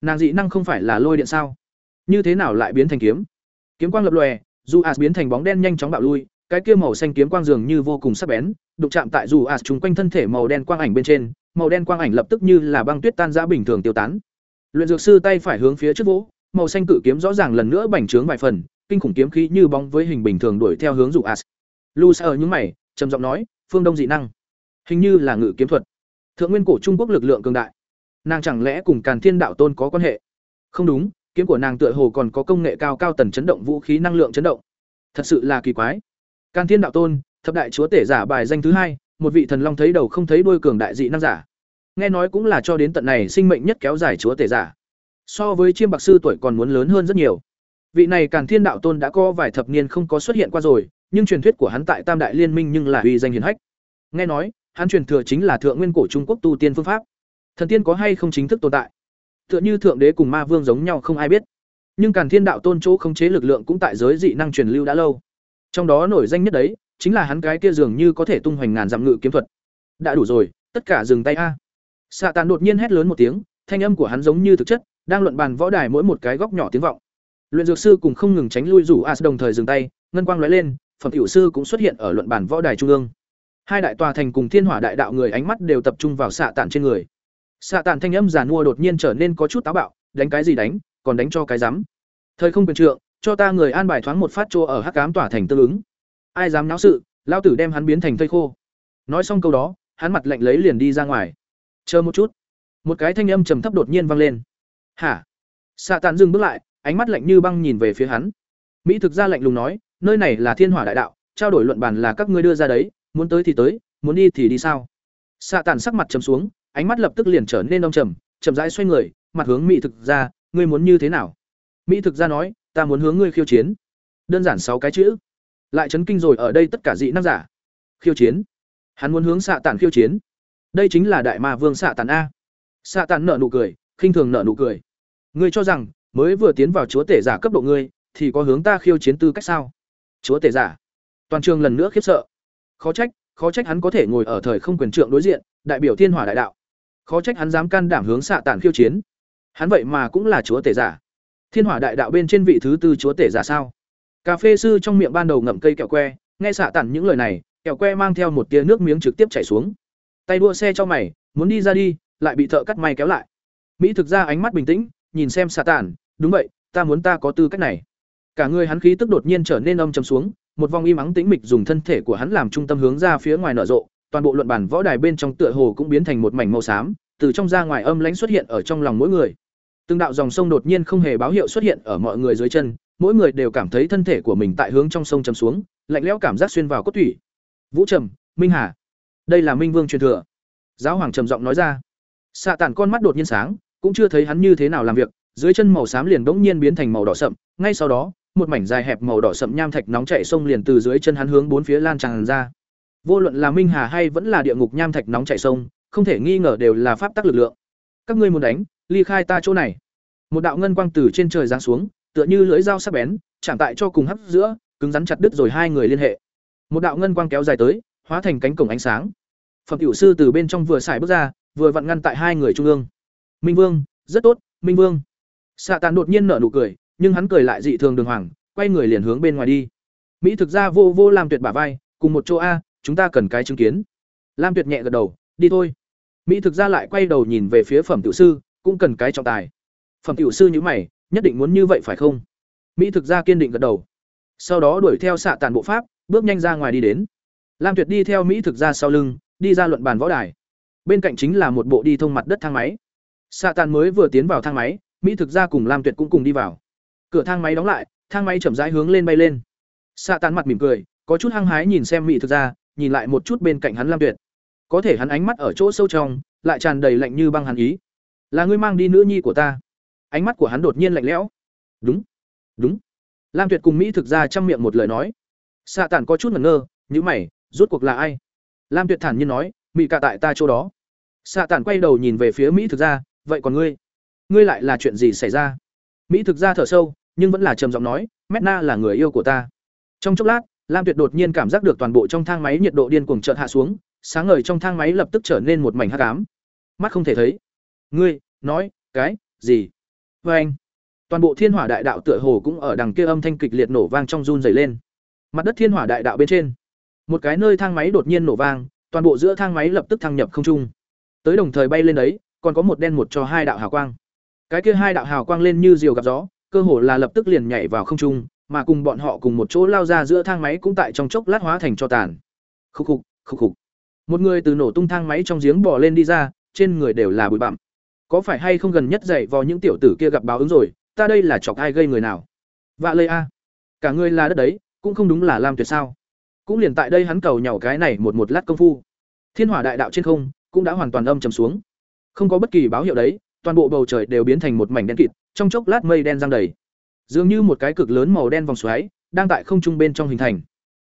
Nàng dị năng không phải là lôi điện sao? Như thế nào lại biến thành kiếm? Kiếm quang lập lòe, dù a biến thành bóng đen nhanh chóng bạo lui, cái kia màu xanh kiếm quang dường như vô cùng sắc bén, đụng chạm tại dù a chung quanh thân thể màu đen quang ảnh bên trên màu đen quang ảnh lập tức như là băng tuyết tan ra bình thường tiêu tán. Luyện dược sư tay phải hướng phía trước vỗ, màu xanh cự kiếm rõ ràng lần nữa bành trướng vài phần, kinh khủng kiếm khí như bóng với hình bình thường đuổi theo hướng dụ as. Lusa ở những mày, trầm giọng nói, "Phương Đông dị năng, hình như là ngự kiếm thuật. Thượng nguyên cổ Trung Quốc lực lượng cường đại, nàng chẳng lẽ cùng Càn Thiên đạo tôn có quan hệ?" Không đúng, kiếm của nàng tựa hồ còn có công nghệ cao cao tần chấn động vũ khí năng lượng chấn động. Thật sự là kỳ quái. Càn Thiên đạo tôn, thập đại chúa tể giả bài danh thứ hai, một vị thần long thấy đầu không thấy đuôi cường đại dị năng giả nghe nói cũng là cho đến tận này sinh mệnh nhất kéo dài chúa tể giả. So với chiêm bạc sư tuổi còn muốn lớn hơn rất nhiều. Vị này càn thiên đạo tôn đã có vài thập niên không có xuất hiện qua rồi, nhưng truyền thuyết của hắn tại tam đại liên minh nhưng là uy danh hiển hách. Nghe nói, hắn truyền thừa chính là thượng nguyên cổ trung quốc tu tiên phương pháp. Thần tiên có hay không chính thức tồn tại? Tựa như thượng đế cùng ma vương giống nhau không ai biết. Nhưng càn thiên đạo tôn chỗ khống chế lực lượng cũng tại giới dị năng truyền lưu đã lâu. Trong đó nổi danh nhất đấy, chính là hắn cái kia dường như có thể tung hoành ngàn dặm ngự kiếm thuật. Đã đủ rồi, tất cả dừng tay a xạ tàn đột nhiên hét lớn một tiếng thanh âm của hắn giống như thực chất đang luận bàn võ đài mỗi một cái góc nhỏ tiếng vọng luyện dược sư cùng không ngừng tránh lui rủ as đồng thời dừng tay ngân quang lóe lên, phẩm tiểu sư cũng xuất hiện ở luận bàn võ đài trung ương. Hai đại tòa thành cùng Thiên Hỏa đại đạo người ánh mắt đều tập trung vào xạ tản trên người. Xạ tản thanh âm giàn mua đột nhiên trở nên có chút táo bạo, đánh cái gì đánh, còn đánh cho cái rắm. Thời không quyền trượng, cho ta người an bài thoáng một phát chỗ ở Hắc Ám tỏa thành tương ứng. Ai dám náo sự, lao tử đem hắn biến thành thây khô. Nói xong câu đó, hắn mặt lạnh lấy liền đi ra ngoài. Chờ một chút. Một cái thanh âm trầm thấp đột nhiên vang lên. "Hả?" Xạ tản dừng bước lại, ánh mắt lạnh như băng nhìn về phía hắn. Mỹ thực ra lạnh lùng nói, "Nơi này là Thiên Hỏa đại đạo, trao đổi luận bàn là các ngươi đưa ra đấy, muốn tới thì tới, muốn đi thì đi sao?" Xạ tản sắc mặt trầm xuống, ánh mắt lập tức liền trở nên đông trầm, chậm rãi xoay người, mặt hướng Mỹ thực ra, "Ngươi muốn như thế nào?" Mỹ thực ra nói, "Ta muốn hướng ngươi khiêu chiến." Đơn giản sáu cái chữ. Lại chấn kinh rồi ở đây tất cả dị năng giả. Khiêu chiến? Hắn muốn hướng xạ tản khiêu chiến. Đây chính là đại ma vương xạ tản a. Xạ tản nợ nụ cười, khinh thường nợ nụ cười. Ngươi cho rằng, mới vừa tiến vào chúa tể giả cấp độ ngươi, thì có hướng ta khiêu chiến tư cách sao? Chúa tể giả. Toàn trường lần nữa khiếp sợ. Khó trách, khó trách hắn có thể ngồi ở thời không quyền trượng đối diện, đại biểu thiên hỏa đại đạo. Khó trách hắn dám can đảm hướng xạ tản khiêu chiến. Hắn vậy mà cũng là chúa tể giả. Thiên hỏa đại đạo bên trên vị thứ tư chúa tể giả sao? Cà phê sư trong miệng ban đầu ngậm cây kẹo que, nghe xạ tản những lời này, kẹo que mang theo một tia nước miếng trực tiếp chảy xuống. Tay đua xe cho mày, muốn đi ra đi, lại bị thợ cắt may kéo lại. Mỹ thực ra ánh mắt bình tĩnh, nhìn xem xà tản, đúng vậy, ta muốn ta có tư cách này. Cả người hắn khí tức đột nhiên trở nên âm trầm xuống, một vòng im ắng tĩnh mịch dùng thân thể của hắn làm trung tâm hướng ra phía ngoài nở rộ, toàn bộ luận bản võ đài bên trong tựa hồ cũng biến thành một mảnh màu xám, từ trong ra ngoài âm lãnh xuất hiện ở trong lòng mỗi người. Từng đạo dòng sông đột nhiên không hề báo hiệu xuất hiện ở mọi người dưới chân, mỗi người đều cảm thấy thân thể của mình tại hướng trong sông chầm xuống, lạnh lẽo cảm giác xuyên vào cốt thủy Vũ Trầm, Minh Hà, đây là Minh Vương truyền thừa. Giáo hoàng trầm giọng nói ra. Xạ Tản con mắt đột nhiên sáng, cũng chưa thấy hắn như thế nào làm việc, dưới chân màu xám liền bỗng nhiên biến thành màu đỏ sậm, ngay sau đó, một mảnh dài hẹp màu đỏ sậm nham thạch nóng chảy sông liền từ dưới chân hắn hướng bốn phía lan tràn ra. Vô luận là Minh Hà hay vẫn là địa ngục nham thạch nóng chảy sông, không thể nghi ngờ đều là pháp tắc lực lượng. Các ngươi muốn đánh, ly khai ta chỗ này. Một đạo ngân quang từ trên trời giáng xuống, tựa như lưỡi dao sắc bén, chạm tại cho cùng hấp giữa, cứng rắn chặt đứt rồi hai người liên hệ. Một đạo ngân quang kéo dài tới, hóa thành cánh cổng ánh sáng. Phẩm tiểu sư từ bên trong vừa xài bước ra, vừa vặn ngăn tại hai người trung ương. Minh Vương, rất tốt, Minh Vương. Sạ Tàn đột nhiên nở nụ cười, nhưng hắn cười lại dị thường đường hoàng, quay người liền hướng bên ngoài đi. Mỹ thực ra vô vô làm tuyệt bả vai, cùng một chỗ a, chúng ta cần cái chứng kiến. Lam Tuyệt nhẹ gật đầu, đi thôi. Mỹ thực ra lại quay đầu nhìn về phía phẩm tiểu sư, cũng cần cái trọng tài. Phẩm tiểu sư như mày, nhất định muốn như vậy phải không? Mỹ thực ra kiên định gật đầu. Sau đó đuổi theo xạ tàn bộ pháp, bước nhanh ra ngoài đi đến. Lam Tuyệt đi theo Mỹ thực ra sau lưng, đi ra luận bàn võ đài. Bên cạnh chính là một bộ đi thông mặt đất thang máy. Xạ tàn mới vừa tiến vào thang máy, Mỹ thực ra cùng Lam Tuyệt cũng cùng đi vào. Cửa thang máy đóng lại, thang máy chậm rãi hướng lên bay lên. Xạ tàn mặt mỉm cười, có chút hăng hái nhìn xem Mỹ thực ra, nhìn lại một chút bên cạnh hắn Lam Tuyệt. Có thể hắn ánh mắt ở chỗ sâu trong, lại tràn đầy lạnh như băng hàn ý. Là ngươi mang đi nữ nhi của ta. Ánh mắt của hắn đột nhiên lạnh lẽo. Đúng, đúng. Lam Tuyệt cùng Mỹ thực ra chăm miệng một lời nói. Xạ có chút ngẩn ngơ, nhíu mày, rốt cuộc là ai? Lam Tuyệt thản nhiên nói, Mỹ cả tại ta chỗ đó. Xạ tản quay đầu nhìn về phía Mỹ thực ra, vậy còn ngươi? Ngươi lại là chuyện gì xảy ra? Mỹ thực ra thở sâu, nhưng vẫn là trầm giọng nói, Metna là người yêu của ta. Trong chốc lát, Lam Tuyệt đột nhiên cảm giác được toàn bộ trong thang máy nhiệt độ điên cuồng chợt hạ xuống, sáng ngời trong thang máy lập tức trở nên một mảnh hắc ám. Mắt không thể thấy. Ngươi, nói, cái gì? vê anh, toàn bộ thiên hỏa đại đạo tựa hồ cũng ở đằng kia âm thanh kịch liệt nổ vang trong run rẩy lên. Mặt đất thiên hỏa đại đạo bên trên, một cái nơi thang máy đột nhiên nổ vang, toàn bộ giữa thang máy lập tức thăng nhập không trung. Tới đồng thời bay lên đấy, còn có một đen một cho hai đạo hào quang. Cái kia hai đạo hào quang lên như diều gặp gió, cơ hồ là lập tức liền nhảy vào không trung, mà cùng bọn họ cùng một chỗ lao ra giữa thang máy cũng tại trong chốc lát hóa thành cho tàn. Khúc khục, khúc khục. Một người từ nổ tung thang máy trong giếng bỏ lên đi ra, trên người đều là bụi bặm có phải hay không gần nhất dậy vào những tiểu tử kia gặp báo ứng rồi ta đây là chọc ai gây người nào vạ lây a cả người là đất đấy cũng không đúng là lam tuyệt sao cũng liền tại đây hắn cầu nhỏ cái này một một lát công phu. Thiên hỏa đại đạo trên không cũng đã hoàn toàn âm trầm xuống. Không có bất kỳ báo hiệu đấy toàn bộ bầu trời đều biến thành một mảnh đen kịt trong chốc lát mây đen giăng đầy. Dường như một cái cực lớn màu đen vòng xoáy đang tại không trung bên trong hình thành.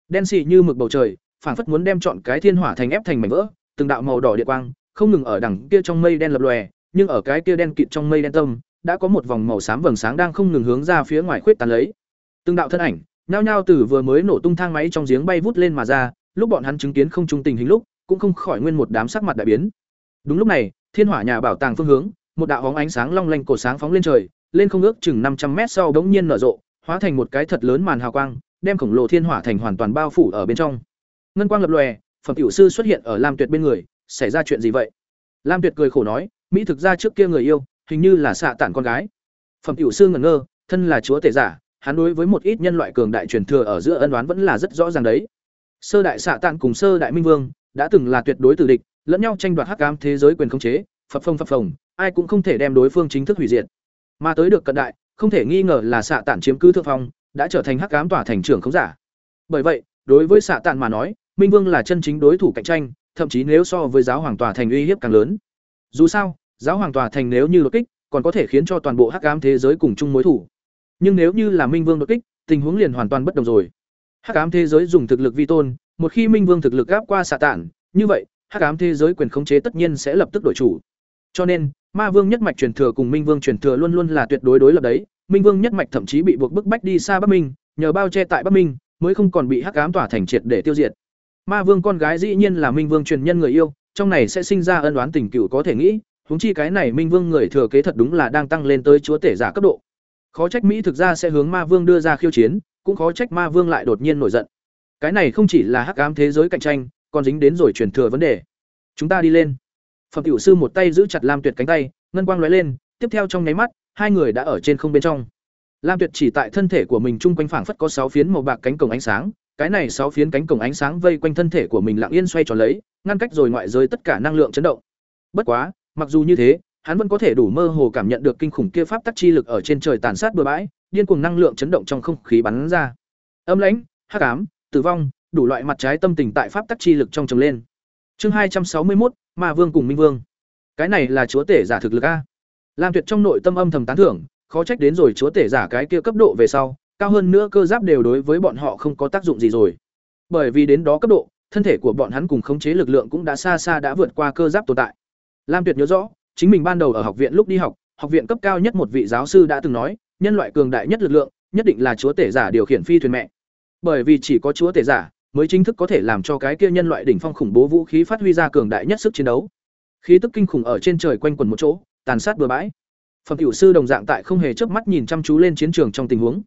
Đen xị như mực bầu trời phảng phất muốn đem chọn cái thiên hỏa thành ép thành mảnh vỡ từng đạo màu đỏ điện quang không ngừng ở đằng kia trong mây đen lập lòe nhưng ở cái kia đen kịt trong mây đen tâm, đã có một vòng màu xám vầng sáng đang không ngừng hướng ra phía ngoài khuyết tán lấy. Từng đạo thân ảnh, nhao nhao từ vừa mới nổ tung thang máy trong giếng bay vút lên mà ra, lúc bọn hắn chứng kiến không trung tình hình lúc, cũng không khỏi nguyên một đám sắc mặt đại biến. Đúng lúc này, Thiên Hỏa nhà bảo tàng phương hướng, một đạo hóng ánh sáng long lanh cổ sáng phóng lên trời, lên không ước chừng năm trăm mét sau đống nhiên nở rộ, hóa thành một cái thật lớn màn hào quang, đem khổng lồ thiên hỏa thành hoàn toàn bao phủ ở bên trong. Ngân quang lập lòe phẩm tiểu sư xuất hiện ở lam tuyệt bên người xảy ra chuyện gì vậy? Lam tuyệt cười khổ nói mỹ thực ra trước kia người yêu hình như là xạ tản con gái. Phẩm tiểu sư ngẩn ngơ thân là chúa tể giả hắn đối với một ít nhân loại cường đại truyền thừa ở giữa ân đoán vẫn là rất rõ ràng đấy. Sơ đại xạ tạn cùng sơ đại minh vương đã từng là tuyệt đối tử địch, lẫn nhau tranh đoạt hắc ám thế giới quyền khống chế, phập phồng phập phồng, ai cũng không thể đem đối phương chính thức hủy diệt. Mà tới được cận đại, không thể nghi ngờ là xạ tản chiếm cứ thượng phong, đã trở thành hắc ám tỏa thành trưởng không giả. Bởi vậy, đối với xạ tản mà nói, minh vương là chân chính đối thủ cạnh tranh, thậm chí nếu so với giáo hoàng tòa thành uy hiếp càng lớn. Dù sao, giáo hoàng tòa thành nếu như đột kích, còn có thể khiến cho toàn bộ hắc ám thế giới cùng chung mối thủ nhưng nếu như là minh vương đột kích, tình huống liền hoàn toàn bất đồng rồi. Hắc ám thế giới dùng thực lực vi tôn, một khi minh vương thực lực gáp qua xạ tản, như vậy, hắc ám thế giới quyền khống chế tất nhiên sẽ lập tức đổi chủ. Cho nên, ma vương nhất mạch truyền thừa cùng minh vương truyền thừa luôn luôn là tuyệt đối đối lập đấy. Minh vương nhất mạch thậm chí bị buộc bức bách đi xa bắc minh, nhờ bao che tại bắc minh, mới không còn bị hắc ám tỏa thành triệt để tiêu diệt. Ma vương con gái dĩ nhiên là minh vương truyền nhân người yêu, trong này sẽ sinh ra ân oán tình cựu có thể nghĩ, huống chi cái này minh vương người thừa kế thật đúng là đang tăng lên tới chúa tể giả cấp độ khó trách mỹ thực ra sẽ hướng ma vương đưa ra khiêu chiến, cũng khó trách ma vương lại đột nhiên nổi giận. Cái này không chỉ là hắc ám thế giới cạnh tranh, còn dính đến rồi truyền thừa vấn đề. Chúng ta đi lên. Phẩm tiểu sư một tay giữ chặt lam tuyệt cánh tay, ngân quang lóe lên, tiếp theo trong nháy mắt, hai người đã ở trên không bên trong. Lam tuyệt chỉ tại thân thể của mình chung quanh phảng phất có sáu phiến màu bạc cánh cổng ánh sáng, cái này sáu phiến cánh cổng ánh sáng vây quanh thân thể của mình lặng yên xoay tròn lấy, ngăn cách rồi ngoại giới tất cả năng lượng chấn động. Bất quá, mặc dù như thế hắn vẫn có thể đủ mơ hồ cảm nhận được kinh khủng kia pháp tắc chi lực ở trên trời tàn sát bừa bãi, điên cuồng năng lượng chấn động trong không khí bắn ra. Âm lãnh, hắc ám, tử vong, đủ loại mặt trái tâm tình tại pháp tắc chi lực trong trồng lên. Chương hai trăm sáu mươi một ma vương cùng minh vương. Cái này là chúa tể giả thực lực a. Lam tuyệt trong nội tâm âm thầm tán thưởng, khó trách đến rồi chúa tể giả cái kia cấp độ về sau, cao hơn nữa cơ giáp đều đối với bọn họ không có tác dụng gì rồi. Bởi vì đến đó cấp độ, thân thể của bọn hắn cùng khống chế lực lượng cũng đã xa xa đã vượt qua cơ giáp tồn tại. Lam tuyệt nhớ rõ chính mình ban đầu ở học viện lúc đi học học viện cấp cao nhất một vị giáo sư đã từng nói, nhân loại cường đại nhất lực lượng, nhất định là chúa tể giả điều khiển phi thuyền mẹ. Bởi vì chỉ có chúa tể giả mới chính thức có thể làm cho cái kia nhân loại đỉnh phong khủng bố vũ khí phát huy ra cường đại nhất sức chiến đấu. Khí tức kinh khủng ở trên trời quanh quần một chỗ, tàn sát bừa bãi. Phẩm tiểu sư đồng dạng tại không hề chớp mắt nhìn chăm chú lên chiến trường trong tình huống.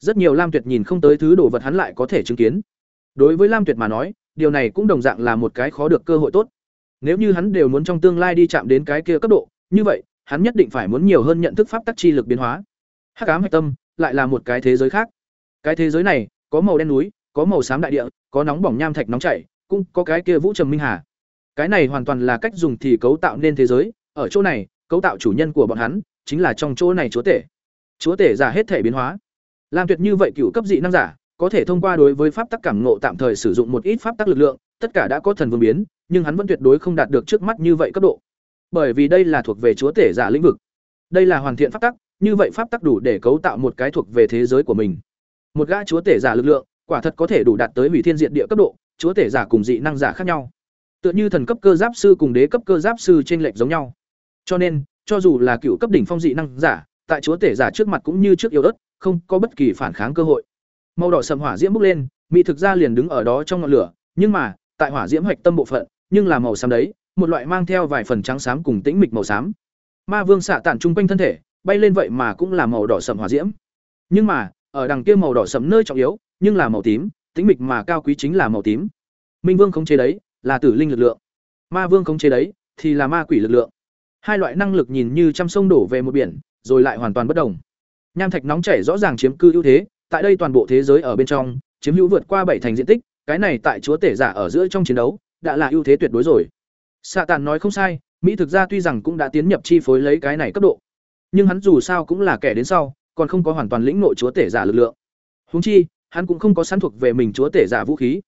Rất nhiều lam tuyệt nhìn không tới thứ đồ vật hắn lại có thể chứng kiến. Đối với lam tuyệt mà nói, điều này cũng đồng dạng là một cái khó được cơ hội tốt nếu như hắn đều muốn trong tương lai đi chạm đến cái kia cấp độ, như vậy, hắn nhất định phải muốn nhiều hơn nhận thức pháp tắc chi lực biến hóa. Hắc ám hạch tâm, lại là một cái thế giới khác. Cái thế giới này, có màu đen núi, có màu xám đại địa, có nóng bỏng nham thạch nóng chảy, cũng có cái kia vũ trầm minh hà. Cái này hoàn toàn là cách dùng thì cấu tạo nên thế giới, ở chỗ này, cấu tạo chủ nhân của bọn hắn, chính là trong chỗ này chúa tể. Chúa tể giả hết thể biến hóa. Lam tuyệt như vậy cựu cấp dị năng giả có thể thông qua đối với pháp tắc cảm ngộ tạm thời sử dụng một ít pháp tắc lực lượng, tất cả đã có thần vương biến, nhưng hắn vẫn tuyệt đối không đạt được trước mắt như vậy cấp độ. Bởi vì đây là thuộc về chúa tể giả lĩnh vực. Đây là hoàn thiện pháp tắc, như vậy pháp tắc đủ để cấu tạo một cái thuộc về thế giới của mình. Một gã chúa tể giả lực lượng, quả thật có thể đủ đạt tới hủy thiên diện địa cấp độ, chúa tể giả cùng dị năng giả khác nhau. Tựa như thần cấp cơ giáp sư cùng đế cấp cơ giáp sư trên lệch giống nhau. Cho nên, cho dù là cựu cấp đỉnh phong dị năng giả, tại chúa tể giả trước mặt cũng như trước yếu ớt, không có bất kỳ phản kháng cơ hội màu đỏ sầm hỏa diễm bốc lên mỹ thực ra liền đứng ở đó trong ngọn lửa nhưng mà tại hỏa diễm hạch tâm bộ phận nhưng là màu xám đấy một loại mang theo vài phần trắng xám cùng tĩnh mịch màu xám ma vương xạ tản chung quanh thân thể bay lên vậy mà cũng là màu đỏ sầm hỏa diễm nhưng mà ở đằng kia màu đỏ sầm nơi trọng yếu nhưng là màu tím, tĩnh mịch mà cao quý chính là màu tím. Minh Vương khống chế đấy, là tử linh lực lượng. Ma Vương khống chế đấy, thì là ma quỷ lực lượng. Hai loại năng lực nhìn như trăm sông đổ về một biển, rồi lại hoàn toàn bất đồng. Nham thạch nóng chảy rõ ràng chiếm cư ưu thế, tại đây toàn bộ thế giới ở bên trong, chiếm hữu vượt qua bảy thành diện tích, cái này tại chúa tể giả ở giữa trong chiến đấu, đã là ưu thế tuyệt đối rồi. Sạ Tàn nói không sai, Mỹ thực ra tuy rằng cũng đã tiến nhập chi phối lấy cái này cấp độ, nhưng hắn dù sao cũng là kẻ đến sau, còn không có hoàn toàn lĩnh nội chúa tể giả lực lượng. Huống chi, hắn cũng không có sẵn thuộc về mình chúa tể giả vũ khí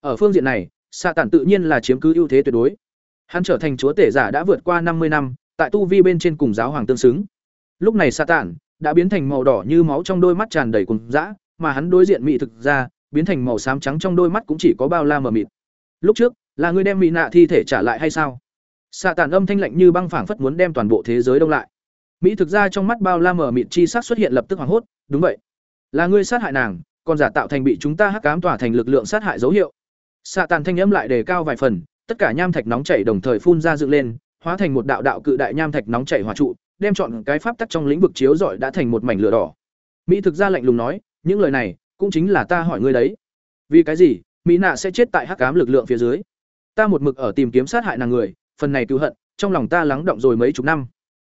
ở phương diện này xạ tản tự nhiên là chiếm cứ ưu thế tuyệt đối hắn trở thành chúa tể giả đã vượt qua năm mươi năm tại tu vi bên trên cùng giáo hoàng tương xứng lúc này xạ tản đã biến thành màu đỏ như máu trong đôi mắt tràn đầy cùng dã, mà hắn đối diện mị thực ra, biến thành màu xám trắng trong đôi mắt cũng chỉ có bao la mờ mịt. Lúc trước, là ngươi đem mị nạ thi thể trả lại hay sao? Xạ tản âm thanh lạnh như băng phảng phất muốn đem toàn bộ thế giới đông lại. Mỹ thực ra trong mắt bao la mờ mịt chi sắc xuất hiện lập tức hoảng hốt, đúng vậy. Là ngươi sát hại nàng còn giả tạo thành bị chúng ta hắc ám tỏa thành lực lượng sát hại dấu hiệu. Xạ tàn thanh âm lại đề cao vài phần, tất cả nham thạch nóng chảy đồng thời phun ra dựng lên, hóa thành một đạo đạo cự đại nham thạch nóng chảy hỏa trụ đem chọn cái pháp tắc trong lĩnh vực chiếu rọi đã thành một mảnh lửa đỏ. Mỹ thực ra lạnh lùng nói, những lời này, cũng chính là ta hỏi ngươi đấy. Vì cái gì, mỹ nạ sẽ chết tại hắc ám lực lượng phía dưới? Ta một mực ở tìm kiếm sát hại nàng người, phần này cứu hận, trong lòng ta lắng động rồi mấy chục năm.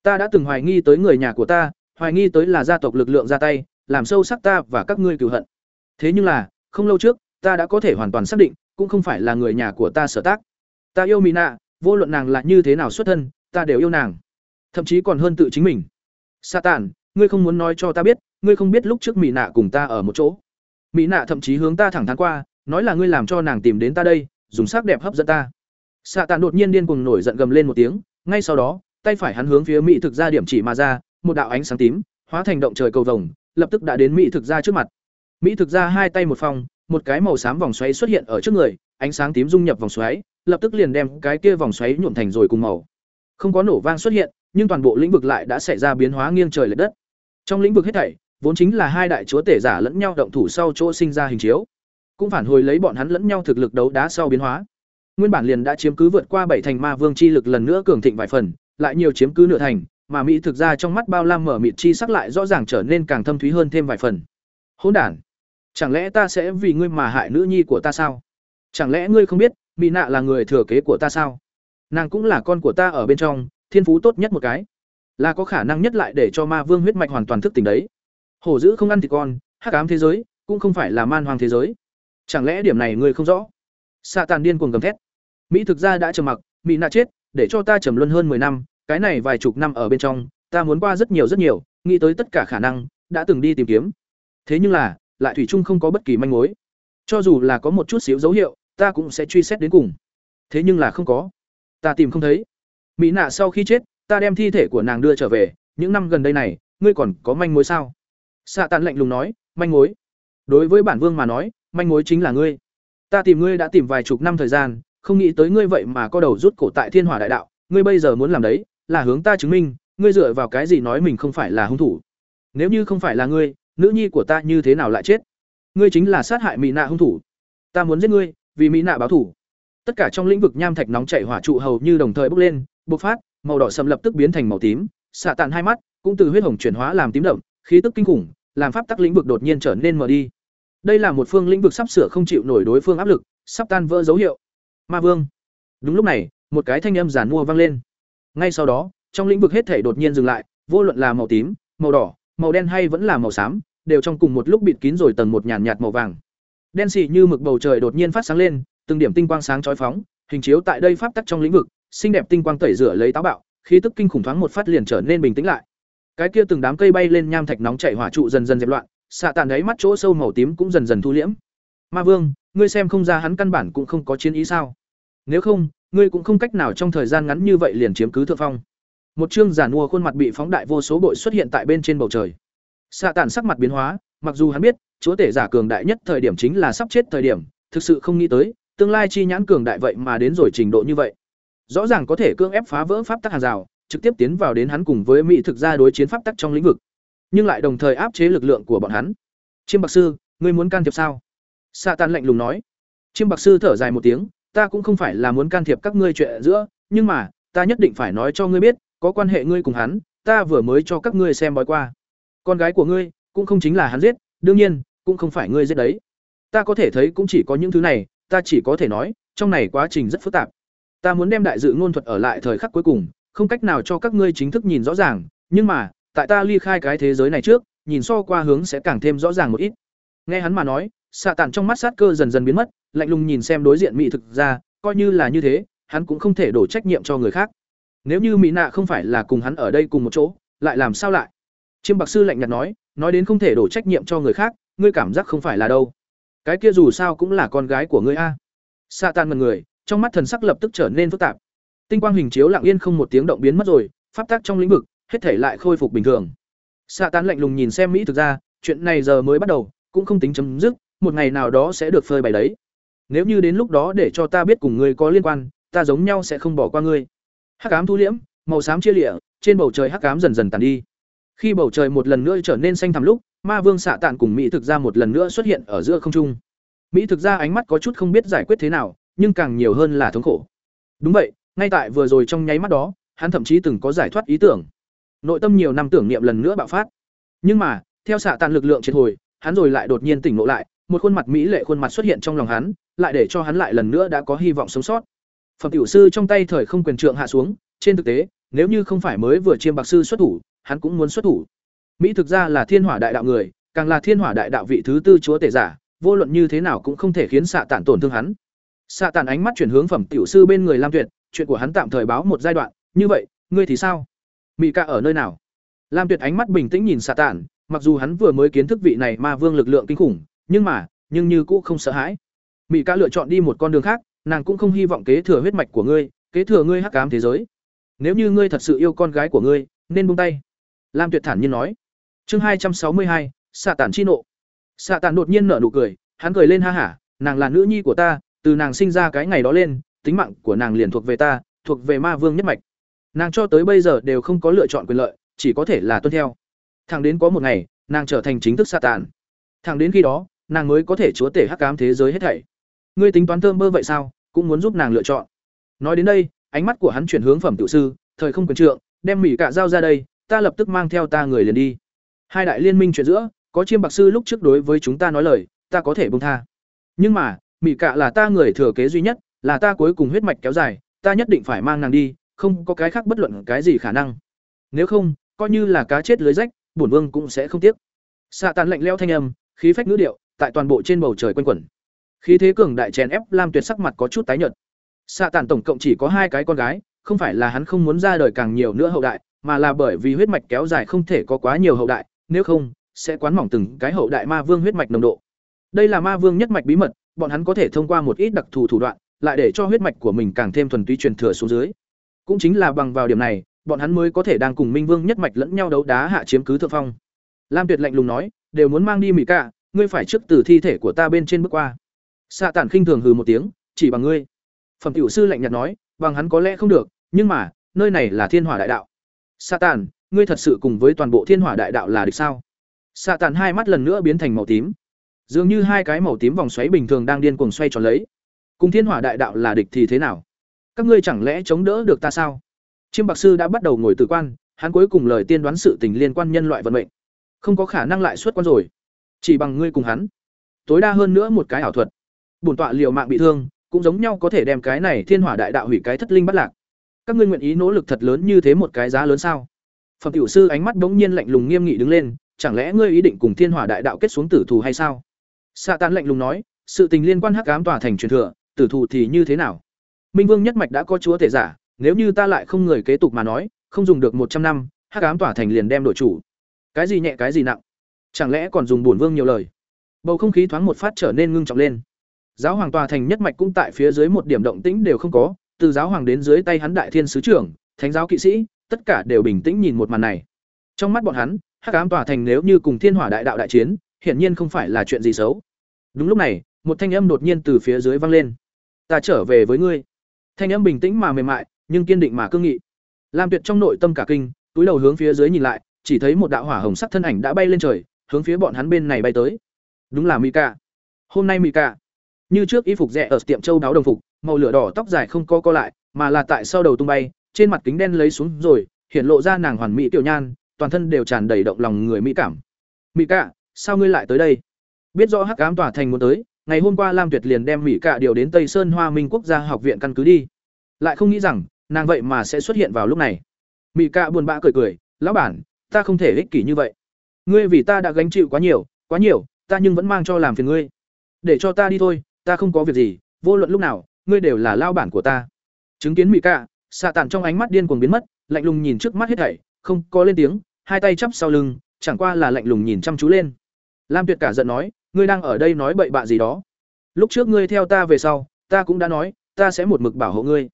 Ta đã từng hoài nghi tới người nhà của ta, hoài nghi tới là gia tộc lực lượng ra tay, làm sâu sắc ta và các ngươi cứu hận. Thế nhưng là, không lâu trước, ta đã có thể hoàn toàn xác định, cũng không phải là người nhà của ta sở tác. Ta yêu mỹ vô luận nàng là như thế nào xuất thân, ta đều yêu nàng thậm chí còn hơn tự chính mình. Sa tàn ngươi không muốn nói cho ta biết, ngươi không biết lúc trước mỹ nạ cùng ta ở một chỗ. Mỹ nạ thậm chí hướng ta thẳng thắn qua, nói là ngươi làm cho nàng tìm đến ta đây, dùng sắc đẹp hấp dẫn ta. Sa tàn đột nhiên điên cuồng nổi giận gầm lên một tiếng, ngay sau đó, tay phải hắn hướng phía mỹ thực ra điểm chỉ mà ra, một đạo ánh sáng tím, hóa thành động trời cầu vồng, lập tức đã đến mỹ thực ra trước mặt. Mỹ thực ra hai tay một phòng, một cái màu xám vòng xoáy xuất hiện ở trước người, ánh sáng tím dung nhập vòng xoáy, lập tức liền đem cái kia vòng xoáy nhuộm thành rồi cùng màu. Không có nổ vang xuất hiện nhưng toàn bộ lĩnh vực lại đã xảy ra biến hóa nghiêng trời lệch đất. Trong lĩnh vực hết thảy, vốn chính là hai đại chúa tể giả lẫn nhau động thủ sau chỗ sinh ra hình chiếu, cũng phản hồi lấy bọn hắn lẫn nhau thực lực đấu đá sau biến hóa. Nguyên bản liền đã chiếm cứ vượt qua bảy thành ma vương chi lực lần nữa cường thịnh vài phần, lại nhiều chiếm cứ nửa thành, mà mỹ thực ra trong mắt bao lam mở mịt chi sắc lại rõ ràng trở nên càng thâm thúy hơn thêm vài phần. Hỗn đản, chẳng lẽ ta sẽ vì ngươi mà hại nữ nhi của ta sao? Chẳng lẽ ngươi không biết, mỹ nạ là người thừa kế của ta sao? Nàng cũng là con của ta ở bên trong thiên phú tốt nhất một cái. Là có khả năng nhất lại để cho ma vương huyết mạch hoàn toàn thức tỉnh đấy. Hổ dữ không ăn thịt con, hắc ám thế giới, cũng không phải là man hoàng thế giới. Chẳng lẽ điểm này ngươi không rõ? Xạ tàn điên cuồng gầm thét. Mỹ thực ra đã trầm mặc, mỹ nạ chết, để cho ta trầm luân hơn 10 năm, cái này vài chục năm ở bên trong, ta muốn qua rất nhiều rất nhiều, nghĩ tới tất cả khả năng, đã từng đi tìm kiếm. Thế nhưng là, lại thủy chung không có bất kỳ manh mối. Cho dù là có một chút xíu dấu hiệu, ta cũng sẽ truy xét đến cùng. Thế nhưng là không có. Ta tìm không thấy mỹ nạ sau khi chết, ta đem thi thể của nàng đưa trở về, những năm gần đây này, ngươi còn có manh mối sao? Xạ tàn lạnh lùng nói, manh mối? Đối với bản vương mà nói, manh mối chính là ngươi. Ta tìm ngươi đã tìm vài chục năm thời gian, không nghĩ tới ngươi vậy mà có đầu rút cổ tại thiên hỏa đại đạo, ngươi bây giờ muốn làm đấy, là hướng ta chứng minh, ngươi dựa vào cái gì nói mình không phải là hung thủ? Nếu như không phải là ngươi, nữ nhi của ta như thế nào lại chết? Ngươi chính là sát hại mỹ nạ hung thủ. Ta muốn giết ngươi, vì mỹ nạ báo thủ tất cả trong lĩnh vực nham thạch nóng chảy hỏa trụ hầu như đồng thời bốc lên bộc phát, màu đỏ sầm lập tức biến thành màu tím, xạ tàn hai mắt cũng từ huyết hồng chuyển hóa làm tím đậm, khí tức kinh khủng, làm pháp tắc lĩnh vực đột nhiên trở nên mờ đi. Đây là một phương lĩnh vực sắp sửa không chịu nổi đối phương áp lực, sắp tan vỡ dấu hiệu. Ma vương. Đúng lúc này, một cái thanh âm giản mua vang lên. Ngay sau đó, trong lĩnh vực hết thể đột nhiên dừng lại, vô luận là màu tím, màu đỏ, màu đen hay vẫn là màu xám, đều trong cùng một lúc bịt kín rồi tầng một nhàn nhạt màu vàng. Đen xì như mực bầu trời đột nhiên phát sáng lên, từng điểm tinh quang sáng chói phóng, hình chiếu tại đây pháp tắc trong lĩnh vực xinh đẹp tinh quang tẩy rửa lấy táo bạo, khí tức kinh khủng thoáng một phát liền trở nên bình tĩnh lại. Cái kia từng đám cây bay lên nham thạch nóng chảy hỏa trụ dần dần dẹp loạn, xạ tàn đấy mắt chỗ sâu màu tím cũng dần dần thu liễm. Ma vương, ngươi xem không ra hắn căn bản cũng không có chiến ý sao? Nếu không, ngươi cũng không cách nào trong thời gian ngắn như vậy liền chiếm cứ thượng phong. Một chương giản mua khuôn mặt bị phóng đại vô số bội xuất hiện tại bên trên bầu trời. Xạ tàn sắc mặt biến hóa, mặc dù hắn biết, chúa tể giả cường đại nhất thời điểm chính là sắp chết thời điểm, thực sự không nghĩ tới, tương lai chi nhãn cường đại vậy mà đến rồi trình độ như vậy rõ ràng có thể cưỡng ép phá vỡ pháp tắc hàng rào, trực tiếp tiến vào đến hắn cùng với mỹ thực ra đối chiến pháp tắc trong lĩnh vực. Nhưng lại đồng thời áp chế lực lượng của bọn hắn. Chiêm bạc sư, ngươi muốn can thiệp sao? Sa tan lạnh lùng nói. Chiêm bạc sư thở dài một tiếng, ta cũng không phải là muốn can thiệp các ngươi chuyện giữa, nhưng mà, ta nhất định phải nói cho ngươi biết, có quan hệ ngươi cùng hắn, ta vừa mới cho các ngươi xem bói qua. Con gái của ngươi, cũng không chính là hắn giết, đương nhiên, cũng không phải ngươi giết đấy. Ta có thể thấy cũng chỉ có những thứ này, ta chỉ có thể nói, trong này quá trình rất phức tạp ta muốn đem đại dự ngôn thuật ở lại thời khắc cuối cùng, không cách nào cho các ngươi chính thức nhìn rõ ràng, nhưng mà, tại ta ly khai cái thế giới này trước, nhìn so qua hướng sẽ càng thêm rõ ràng một ít. Nghe hắn mà nói, xạ tàn trong mắt sát cơ dần dần biến mất, lạnh lùng nhìn xem đối diện mỹ thực ra, coi như là như thế, hắn cũng không thể đổ trách nhiệm cho người khác. Nếu như mỹ nạ không phải là cùng hắn ở đây cùng một chỗ, lại làm sao lại? Chiêm bạc sư lạnh nhạt nói nói đến không thể đổ trách nhiệm cho người khác, ngươi cảm giác không phải là đâu. Cái kia dù sao cũng là con gái của ngươi a. Xạ tàn mật người trong mắt thần sắc lập tức trở nên phức tạp. Tinh quang hình chiếu lặng yên không một tiếng động biến mất rồi, pháp tắc trong lĩnh vực, hết thể lại khôi phục bình thường. Xạ tán lạnh lùng nhìn xem mỹ thực ra, chuyện này giờ mới bắt đầu, cũng không tính chấm dứt, một ngày nào đó sẽ được phơi bày đấy. Nếu như đến lúc đó để cho ta biết cùng ngươi có liên quan, ta giống nhau sẽ không bỏ qua ngươi. Hắc ám thu liễm, màu xám chia lịa, trên bầu trời hắc ám dần dần tàn đi. Khi bầu trời một lần nữa trở nên xanh thẳm lúc, ma vương xạ tạn cùng mỹ thực ra một lần nữa xuất hiện ở giữa không trung. Mỹ thực ra ánh mắt có chút không biết giải quyết thế nào nhưng càng nhiều hơn là thống khổ đúng vậy ngay tại vừa rồi trong nháy mắt đó hắn thậm chí từng có giải thoát ý tưởng nội tâm nhiều năm tưởng niệm lần nữa bạo phát nhưng mà theo xạ tàn lực lượng triệt hồi hắn rồi lại đột nhiên tỉnh ngộ lại, một khuôn mặt mỹ lệ khuôn mặt xuất hiện trong lòng hắn, lại để cho hắn lại lần nữa đã có hy vọng sống sót. Phẩm tiểu sư trong tay thời không quyền trượng hạ xuống, trên thực tế, nếu như không phải mới vừa chiêm bạc sư xuất thủ, hắn cũng muốn xuất thủ. Mỹ thực ra là thiên hỏa đại đạo người, càng là thiên hỏa đại đạo vị thứ tư chúa tể giả, vô luận như thế nào cũng không thể khiến xạ tản tổn thương hắn. Xạ tản ánh mắt chuyển hướng phẩm tiểu sư bên người Lam Tuyệt, chuyện của hắn tạm thời báo một giai đoạn, như vậy, ngươi thì sao? Mỹ ca ở nơi nào? Lam Tuyệt ánh mắt bình tĩnh nhìn xạ tản, mặc dù hắn vừa mới kiến thức vị này ma vương lực lượng kinh khủng, nhưng mà, nhưng như cũ không sợ hãi. Mỹ ca lựa chọn đi một con đường khác, nàng cũng không hy vọng kế thừa huyết mạch của ngươi, kế thừa ngươi hắc ám thế giới. Nếu như ngươi thật sự yêu con gái của ngươi, nên buông tay." Lam Tuyệt thản nhiên nói. Chương hai trăm sáu mươi hai, Xạ Tản chi nộ. Xạ Tản đột nhiên nở nụ cười, hắn cười lên ha hả, "Nàng là nữ nhi của ta, từ nàng sinh ra cái ngày đó lên, tính mạng của nàng liền thuộc về ta, thuộc về Ma Vương nhất mạch. Nàng cho tới bây giờ đều không có lựa chọn quyền lợi, chỉ có thể là tuân theo. Thẳng đến có một ngày, nàng trở thành chính thức Sa Tàn. Thẳng đến khi đó, nàng mới có thể chúa tể hắc ám thế giới hết thảy. Ngươi tính toán thơm bơ vậy sao, cũng muốn giúp nàng lựa chọn. Nói đến đây, ánh mắt của hắn chuyển hướng phẩm tiểu sư, thời không quyền trượng, đem mỹ cạ dao ra đây, ta lập tức mang theo ta người liền đi. Hai đại liên minh chuyện giữa, có chiêm bạc sư lúc trước đối với chúng ta nói lời, ta có thể buông tha. Nhưng mà, mỹ cạ là ta người thừa kế duy nhất, là ta cuối cùng huyết mạch kéo dài, ta nhất định phải mang nàng đi, không có cái khác bất luận cái gì khả năng. Nếu không, coi như là cá chết lưới rách, bổn vương cũng sẽ không tiếc. Xạ tàn lạnh lẽo thanh âm, khí phách ngữ điệu, tại toàn bộ trên bầu trời quanh quẩn. Khí thế cường đại chèn ép Lam Tuyệt sắc mặt có chút tái nhợt. Xạ tàn tổng cộng chỉ có hai cái con gái, không phải là hắn không muốn ra đời càng nhiều nữa hậu đại, mà là bởi vì huyết mạch kéo dài không thể có quá nhiều hậu đại, nếu không, sẽ quán mỏng từng cái hậu đại ma vương huyết mạch nồng độ. Đây là ma vương nhất mạch bí mật, bọn hắn có thể thông qua một ít đặc thù thủ đoạn, lại để cho huyết mạch của mình càng thêm thuần túy truyền thừa xuống dưới. Cũng chính là bằng vào điểm này, bọn hắn mới có thể đang cùng Minh Vương nhất mạch lẫn nhau đấu đá hạ chiếm cứ thượng phong. Lam Tuyệt lạnh lùng nói, đều muốn mang đi Mỹ Cả, ngươi phải trước từ thi thể của ta bên trên bước qua. Xạ Tản khinh thường hừ một tiếng, chỉ bằng ngươi. Phẩm tiểu sư lạnh nhạt nói, bằng hắn có lẽ không được, nhưng mà, nơi này là Thiên Hỏa Đại Đạo. Xạ Tản, ngươi thật sự cùng với toàn bộ Thiên Hỏa Đại Đạo là địch sao? Xạ Tản hai mắt lần nữa biến thành màu tím. Dường như hai cái màu tím vòng xoáy bình thường đang điên cuồng xoay tròn lấy. Cùng Thiên Hỏa Đại Đạo là địch thì thế nào? Các ngươi chẳng lẽ chống đỡ được ta sao? Chiêm Bạc sư đã bắt đầu ngồi tử quan, hắn cuối cùng lời tiên đoán sự tình liên quan nhân loại vận mệnh. Không có khả năng lại xuất quan rồi. Chỉ bằng ngươi cùng hắn, tối đa hơn nữa một cái ảo thuật. Bổn tọa liều mạng bị thương, cũng giống nhau có thể đem cái này Thiên Hỏa Đại Đạo hủy cái thất linh bắt lạc. Các ngươi nguyện ý nỗ lực thật lớn như thế một cái giá lớn sao? Phẩm tiểu sư ánh mắt bỗng nhiên lạnh lùng nghiêm nghị đứng lên, chẳng lẽ ngươi ý định cùng Thiên Hỏa Đại Đạo kết xuống tử thù hay sao? Sa Tán lạnh lùng nói, sự tình liên quan hắc ám tòa thành truyền thừa, tử thù thì như thế nào? Minh Vương nhất mạch đã có chúa thể giả, nếu như ta lại không người kế tục mà nói, không dùng được một trăm năm, hắc ám tỏa thành liền đem đổi chủ. Cái gì nhẹ cái gì nặng? Chẳng lẽ còn dùng bổn vương nhiều lời? Bầu không khí thoáng một phát trở nên ngưng trọng lên. Giáo hoàng tòa thành nhất mạch cũng tại phía dưới một điểm động tĩnh đều không có, từ giáo hoàng đến dưới tay hắn đại thiên sứ trưởng, thánh giáo kỵ sĩ, tất cả đều bình tĩnh nhìn một màn này. Trong mắt bọn hắn, hắc ám tòa thành nếu như cùng thiên hỏa đại đạo đại chiến, hiển nhiên không phải là chuyện gì xấu. Đúng lúc này, một thanh âm đột nhiên từ phía dưới vang lên. "Ta trở về với ngươi." Thanh âm bình tĩnh mà mềm mại, nhưng kiên định mà cương nghị. Lam Tuyệt trong nội tâm cả kinh, túi đầu hướng phía dưới nhìn lại, chỉ thấy một đạo hỏa hồng sắc thân ảnh đã bay lên trời, hướng phía bọn hắn bên này bay tới. Đúng là Mika. Hôm nay Mika, như trước y phục rẻ ở tiệm châu đáo đồng phục, màu lửa đỏ tóc dài không co co lại, mà là tại sau đầu tung bay, trên mặt kính đen lấy xuống rồi, hiện lộ ra nàng hoàn mỹ tiểu nhan, toàn thân đều tràn đầy động lòng người mỹ cảm. Mika, sao ngươi lại tới đây? Biết rõ Hắc Ám tỏa thành muốn tới, ngày hôm qua Lam Tuyệt liền đem Mỹ Cạ điều đến Tây Sơn Hoa Minh Quốc gia học viện căn cứ đi. Lại không nghĩ rằng nàng vậy mà sẽ xuất hiện vào lúc này. Mỹ cạ buồn bã cười cười lão bản ta không thể ích kỷ như vậy. Ngươi vì ta đã gánh chịu quá nhiều quá nhiều ta nhưng vẫn mang cho làm phiền ngươi. Để cho ta đi thôi ta không có việc gì vô luận lúc nào ngươi đều là lao bản của ta. Chứng kiến mỹ cạ xạ tàn trong ánh mắt điên cuồng biến mất lạnh lùng nhìn trước mắt hết thảy không có lên tiếng hai tay chắp sau lưng chẳng qua là lạnh lùng nhìn chăm chú lên. Lam tuyệt cả giận nói ngươi đang ở đây nói bậy bạ gì đó. Lúc trước ngươi theo ta về sau, ta cũng đã nói, ta sẽ một mực bảo hộ ngươi.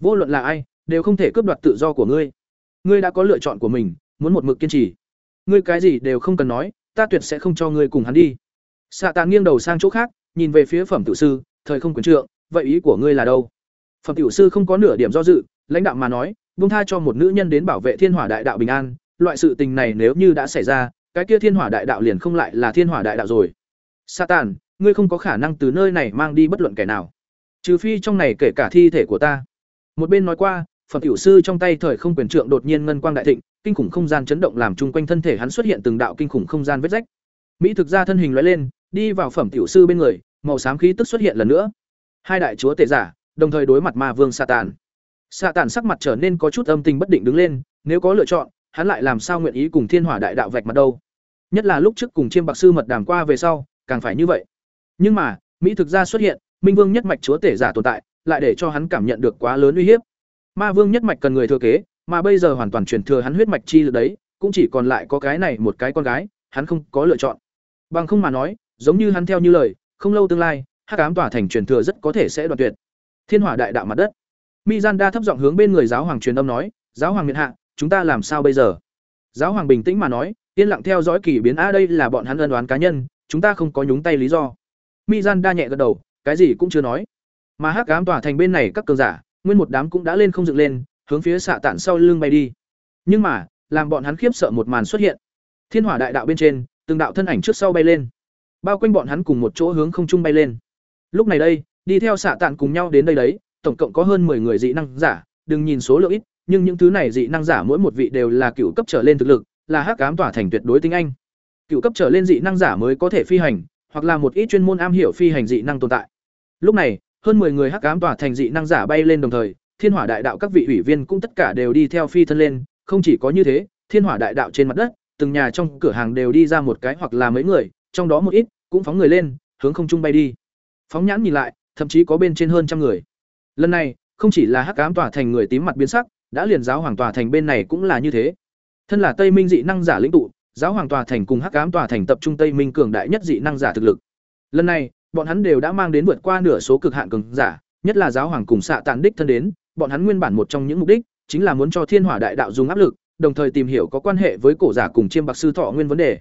Vô luận là ai, đều không thể cướp đoạt tự do của ngươi. Ngươi đã có lựa chọn của mình, muốn một mực kiên trì. Ngươi cái gì đều không cần nói, ta tuyệt sẽ không cho ngươi cùng hắn đi. Xạ tàn nghiêng đầu sang chỗ khác, nhìn về phía phẩm tiểu sư, thời không quyền trượng, vậy ý của ngươi là đâu? Phẩm tiểu sư không có nửa điểm do dự, lãnh đạo mà nói, buông tha cho một nữ nhân đến bảo vệ thiên hỏa đại đạo bình an, loại sự tình này nếu như đã xảy ra, cái kia thiên hỏa đại đạo liền không lại là thiên hỏa đại đạo rồi. Satan, ngươi không có khả năng từ nơi này mang đi bất luận kẻ nào trừ phi trong này kể cả thi thể của ta một bên nói qua, phẩm tiểu sư trong tay thời không quyền trượng đột nhiên ngân quang đại thịnh, kinh khủng không gian chấn động làm chung quanh thân thể hắn xuất hiện từng đạo kinh khủng không gian vết rách. Mỹ thực ra thân hình lóe lên, đi vào phẩm tiểu sư bên người, màu xám khí tức xuất hiện lần nữa. Hai đại chúa tể giả, đồng thời đối mặt ma vương Satan. tàn. Tàn sắc mặt trở nên có chút âm tình bất định đứng lên, nếu có lựa chọn, hắn lại làm sao nguyện ý cùng Thiên Hỏa đại đạo vạch mặt đâu? Nhất là lúc trước cùng Chiêm Bạc sư mật đàm qua về sau, càng phải như vậy. Nhưng mà, Mỹ thực ra xuất hiện, Minh Vương nhất mạch chúa tể giả tồn tại, lại để cho hắn cảm nhận được quá lớn uy hiếp. Ma Vương nhất mạch cần người thừa kế, mà bây giờ hoàn toàn truyền thừa hắn huyết mạch chi lực đấy, cũng chỉ còn lại có cái này một cái con gái, hắn không có lựa chọn. Bằng không mà nói, giống như hắn theo như lời, không lâu tương lai, Hắc ám tỏa thành truyền thừa rất có thể sẽ đoạn tuyệt. Thiên Hỏa đại đạo mặt đất. Mizanda thấp giọng hướng bên người giáo hoàng truyền âm nói, "Giáo hoàng miện hạ, chúng ta làm sao bây giờ?" Giáo hoàng bình tĩnh mà nói, yên lặng theo dõi kỳ biến a đây là bọn hắn ân đoán cá nhân, chúng ta không có nhúng tay lý do. Mizanda nhẹ gật đầu, cái gì cũng chưa nói. Mà Hắc ám tỏa thành bên này các cường giả, nguyên một đám cũng đã lên không dựng lên, hướng phía xạ tản sau lưng bay đi. Nhưng mà, làm bọn hắn khiếp sợ một màn xuất hiện. Thiên Hỏa đại đạo bên trên, từng đạo thân ảnh trước sau bay lên, bao quanh bọn hắn cùng một chỗ hướng không trung bay lên. Lúc này đây, đi theo xạ tản cùng nhau đến đây đấy, tổng cộng có hơn 10 người dị năng giả, đừng nhìn số lượng ít, nhưng những thứ này dị năng giả mỗi một vị đều là cựu cấp trở lên thực lực, là hắc ám tỏa thành tuyệt đối tinh anh. Cựu cấp trở lên dị năng giả mới có thể phi hành, hoặc là một ít chuyên môn am hiểu phi hành dị năng tồn tại. Lúc này, hơn 10 người hắc ám tỏa thành dị năng giả bay lên đồng thời, Thiên Hỏa Đại Đạo các vị ủy viên cũng tất cả đều đi theo phi thân lên, không chỉ có như thế, Thiên Hỏa Đại Đạo trên mặt đất, từng nhà trong cửa hàng đều đi ra một cái hoặc là mấy người, trong đó một ít cũng phóng người lên, hướng không trung bay đi. Phóng nhãn nhìn lại, thậm chí có bên trên hơn trăm người. Lần này, không chỉ là hắc ám tỏa thành người tím mặt biến sắc, đã liền giáo hoàng tỏa thành bên này cũng là như thế. Thân là Tây Minh dị năng giả lĩnh tụ, giáo hoàng tòa thành cùng hắc ám tòa thành tập trung Tây Minh cường đại nhất dị năng giả thực lực. Lần này, bọn hắn đều đã mang đến vượt qua nửa số cực hạn cường giả, nhất là giáo hoàng cùng xạ tàn đích thân đến, bọn hắn nguyên bản một trong những mục đích chính là muốn cho Thiên Hỏa Đại Đạo dùng áp lực, đồng thời tìm hiểu có quan hệ với cổ giả cùng chiêm bạc sư thọ nguyên vấn đề.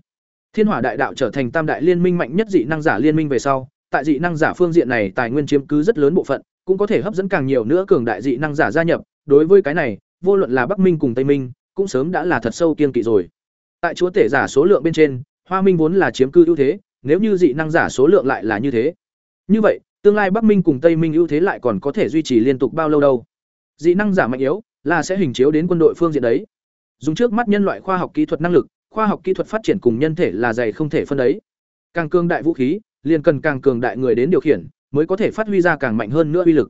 Thiên Hỏa Đại Đạo trở thành tam đại liên minh mạnh nhất dị năng giả liên minh về sau, tại dị năng giả phương diện này tài nguyên chiếm cứ rất lớn bộ phận, cũng có thể hấp dẫn càng nhiều nữa cường đại dị năng giả gia nhập, đối với cái này, vô luận là Bắc Minh cùng Tây Minh, cũng sớm đã là thật sâu kiên kỵ rồi. Tại chúa tể giả số lượng bên trên, Hoa Minh vốn là chiếm cư ưu thế, nếu như dị năng giả số lượng lại là như thế. Như vậy, tương lai Bắc Minh cùng Tây Minh ưu thế lại còn có thể duy trì liên tục bao lâu đâu? Dị năng giả mạnh yếu là sẽ hình chiếu đến quân đội phương diện đấy. Dùng trước mắt nhân loại khoa học kỹ thuật năng lực, khoa học kỹ thuật phát triển cùng nhân thể là dày không thể phân đấy. Càng cường đại vũ khí, liền cần càng cường đại người đến điều khiển, mới có thể phát huy ra càng mạnh hơn nữa uy lực.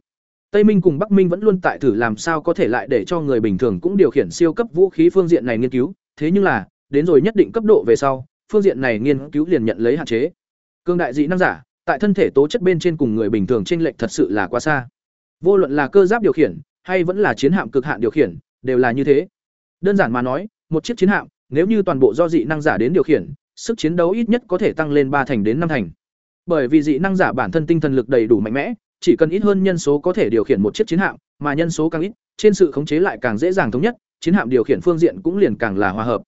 Tây Minh cùng Bắc Minh vẫn luôn tại thử làm sao có thể lại để cho người bình thường cũng điều khiển siêu cấp vũ khí phương diện này nghiên cứu, thế nhưng là, đến rồi nhất định cấp độ về sau, phương diện này nghiên cứu liền nhận lấy hạn chế. Cương đại dị năng giả, tại thân thể tố chất bên trên cùng người bình thường chênh lệch thật sự là quá xa. Vô luận là cơ giáp điều khiển, hay vẫn là chiến hạm cực hạn điều khiển, đều là như thế. Đơn giản mà nói, một chiếc chiến hạm, nếu như toàn bộ do dị năng giả đến điều khiển, sức chiến đấu ít nhất có thể tăng lên ba thành đến năm thành. Bởi vì dị năng giả bản thân tinh thần lực đầy đủ mạnh mẽ, chỉ cần ít hơn nhân số có thể điều khiển một chiếc chiến hạm, mà nhân số càng ít, trên sự khống chế lại càng dễ dàng thống nhất, chiến hạm điều khiển phương diện cũng liền càng là hòa hợp.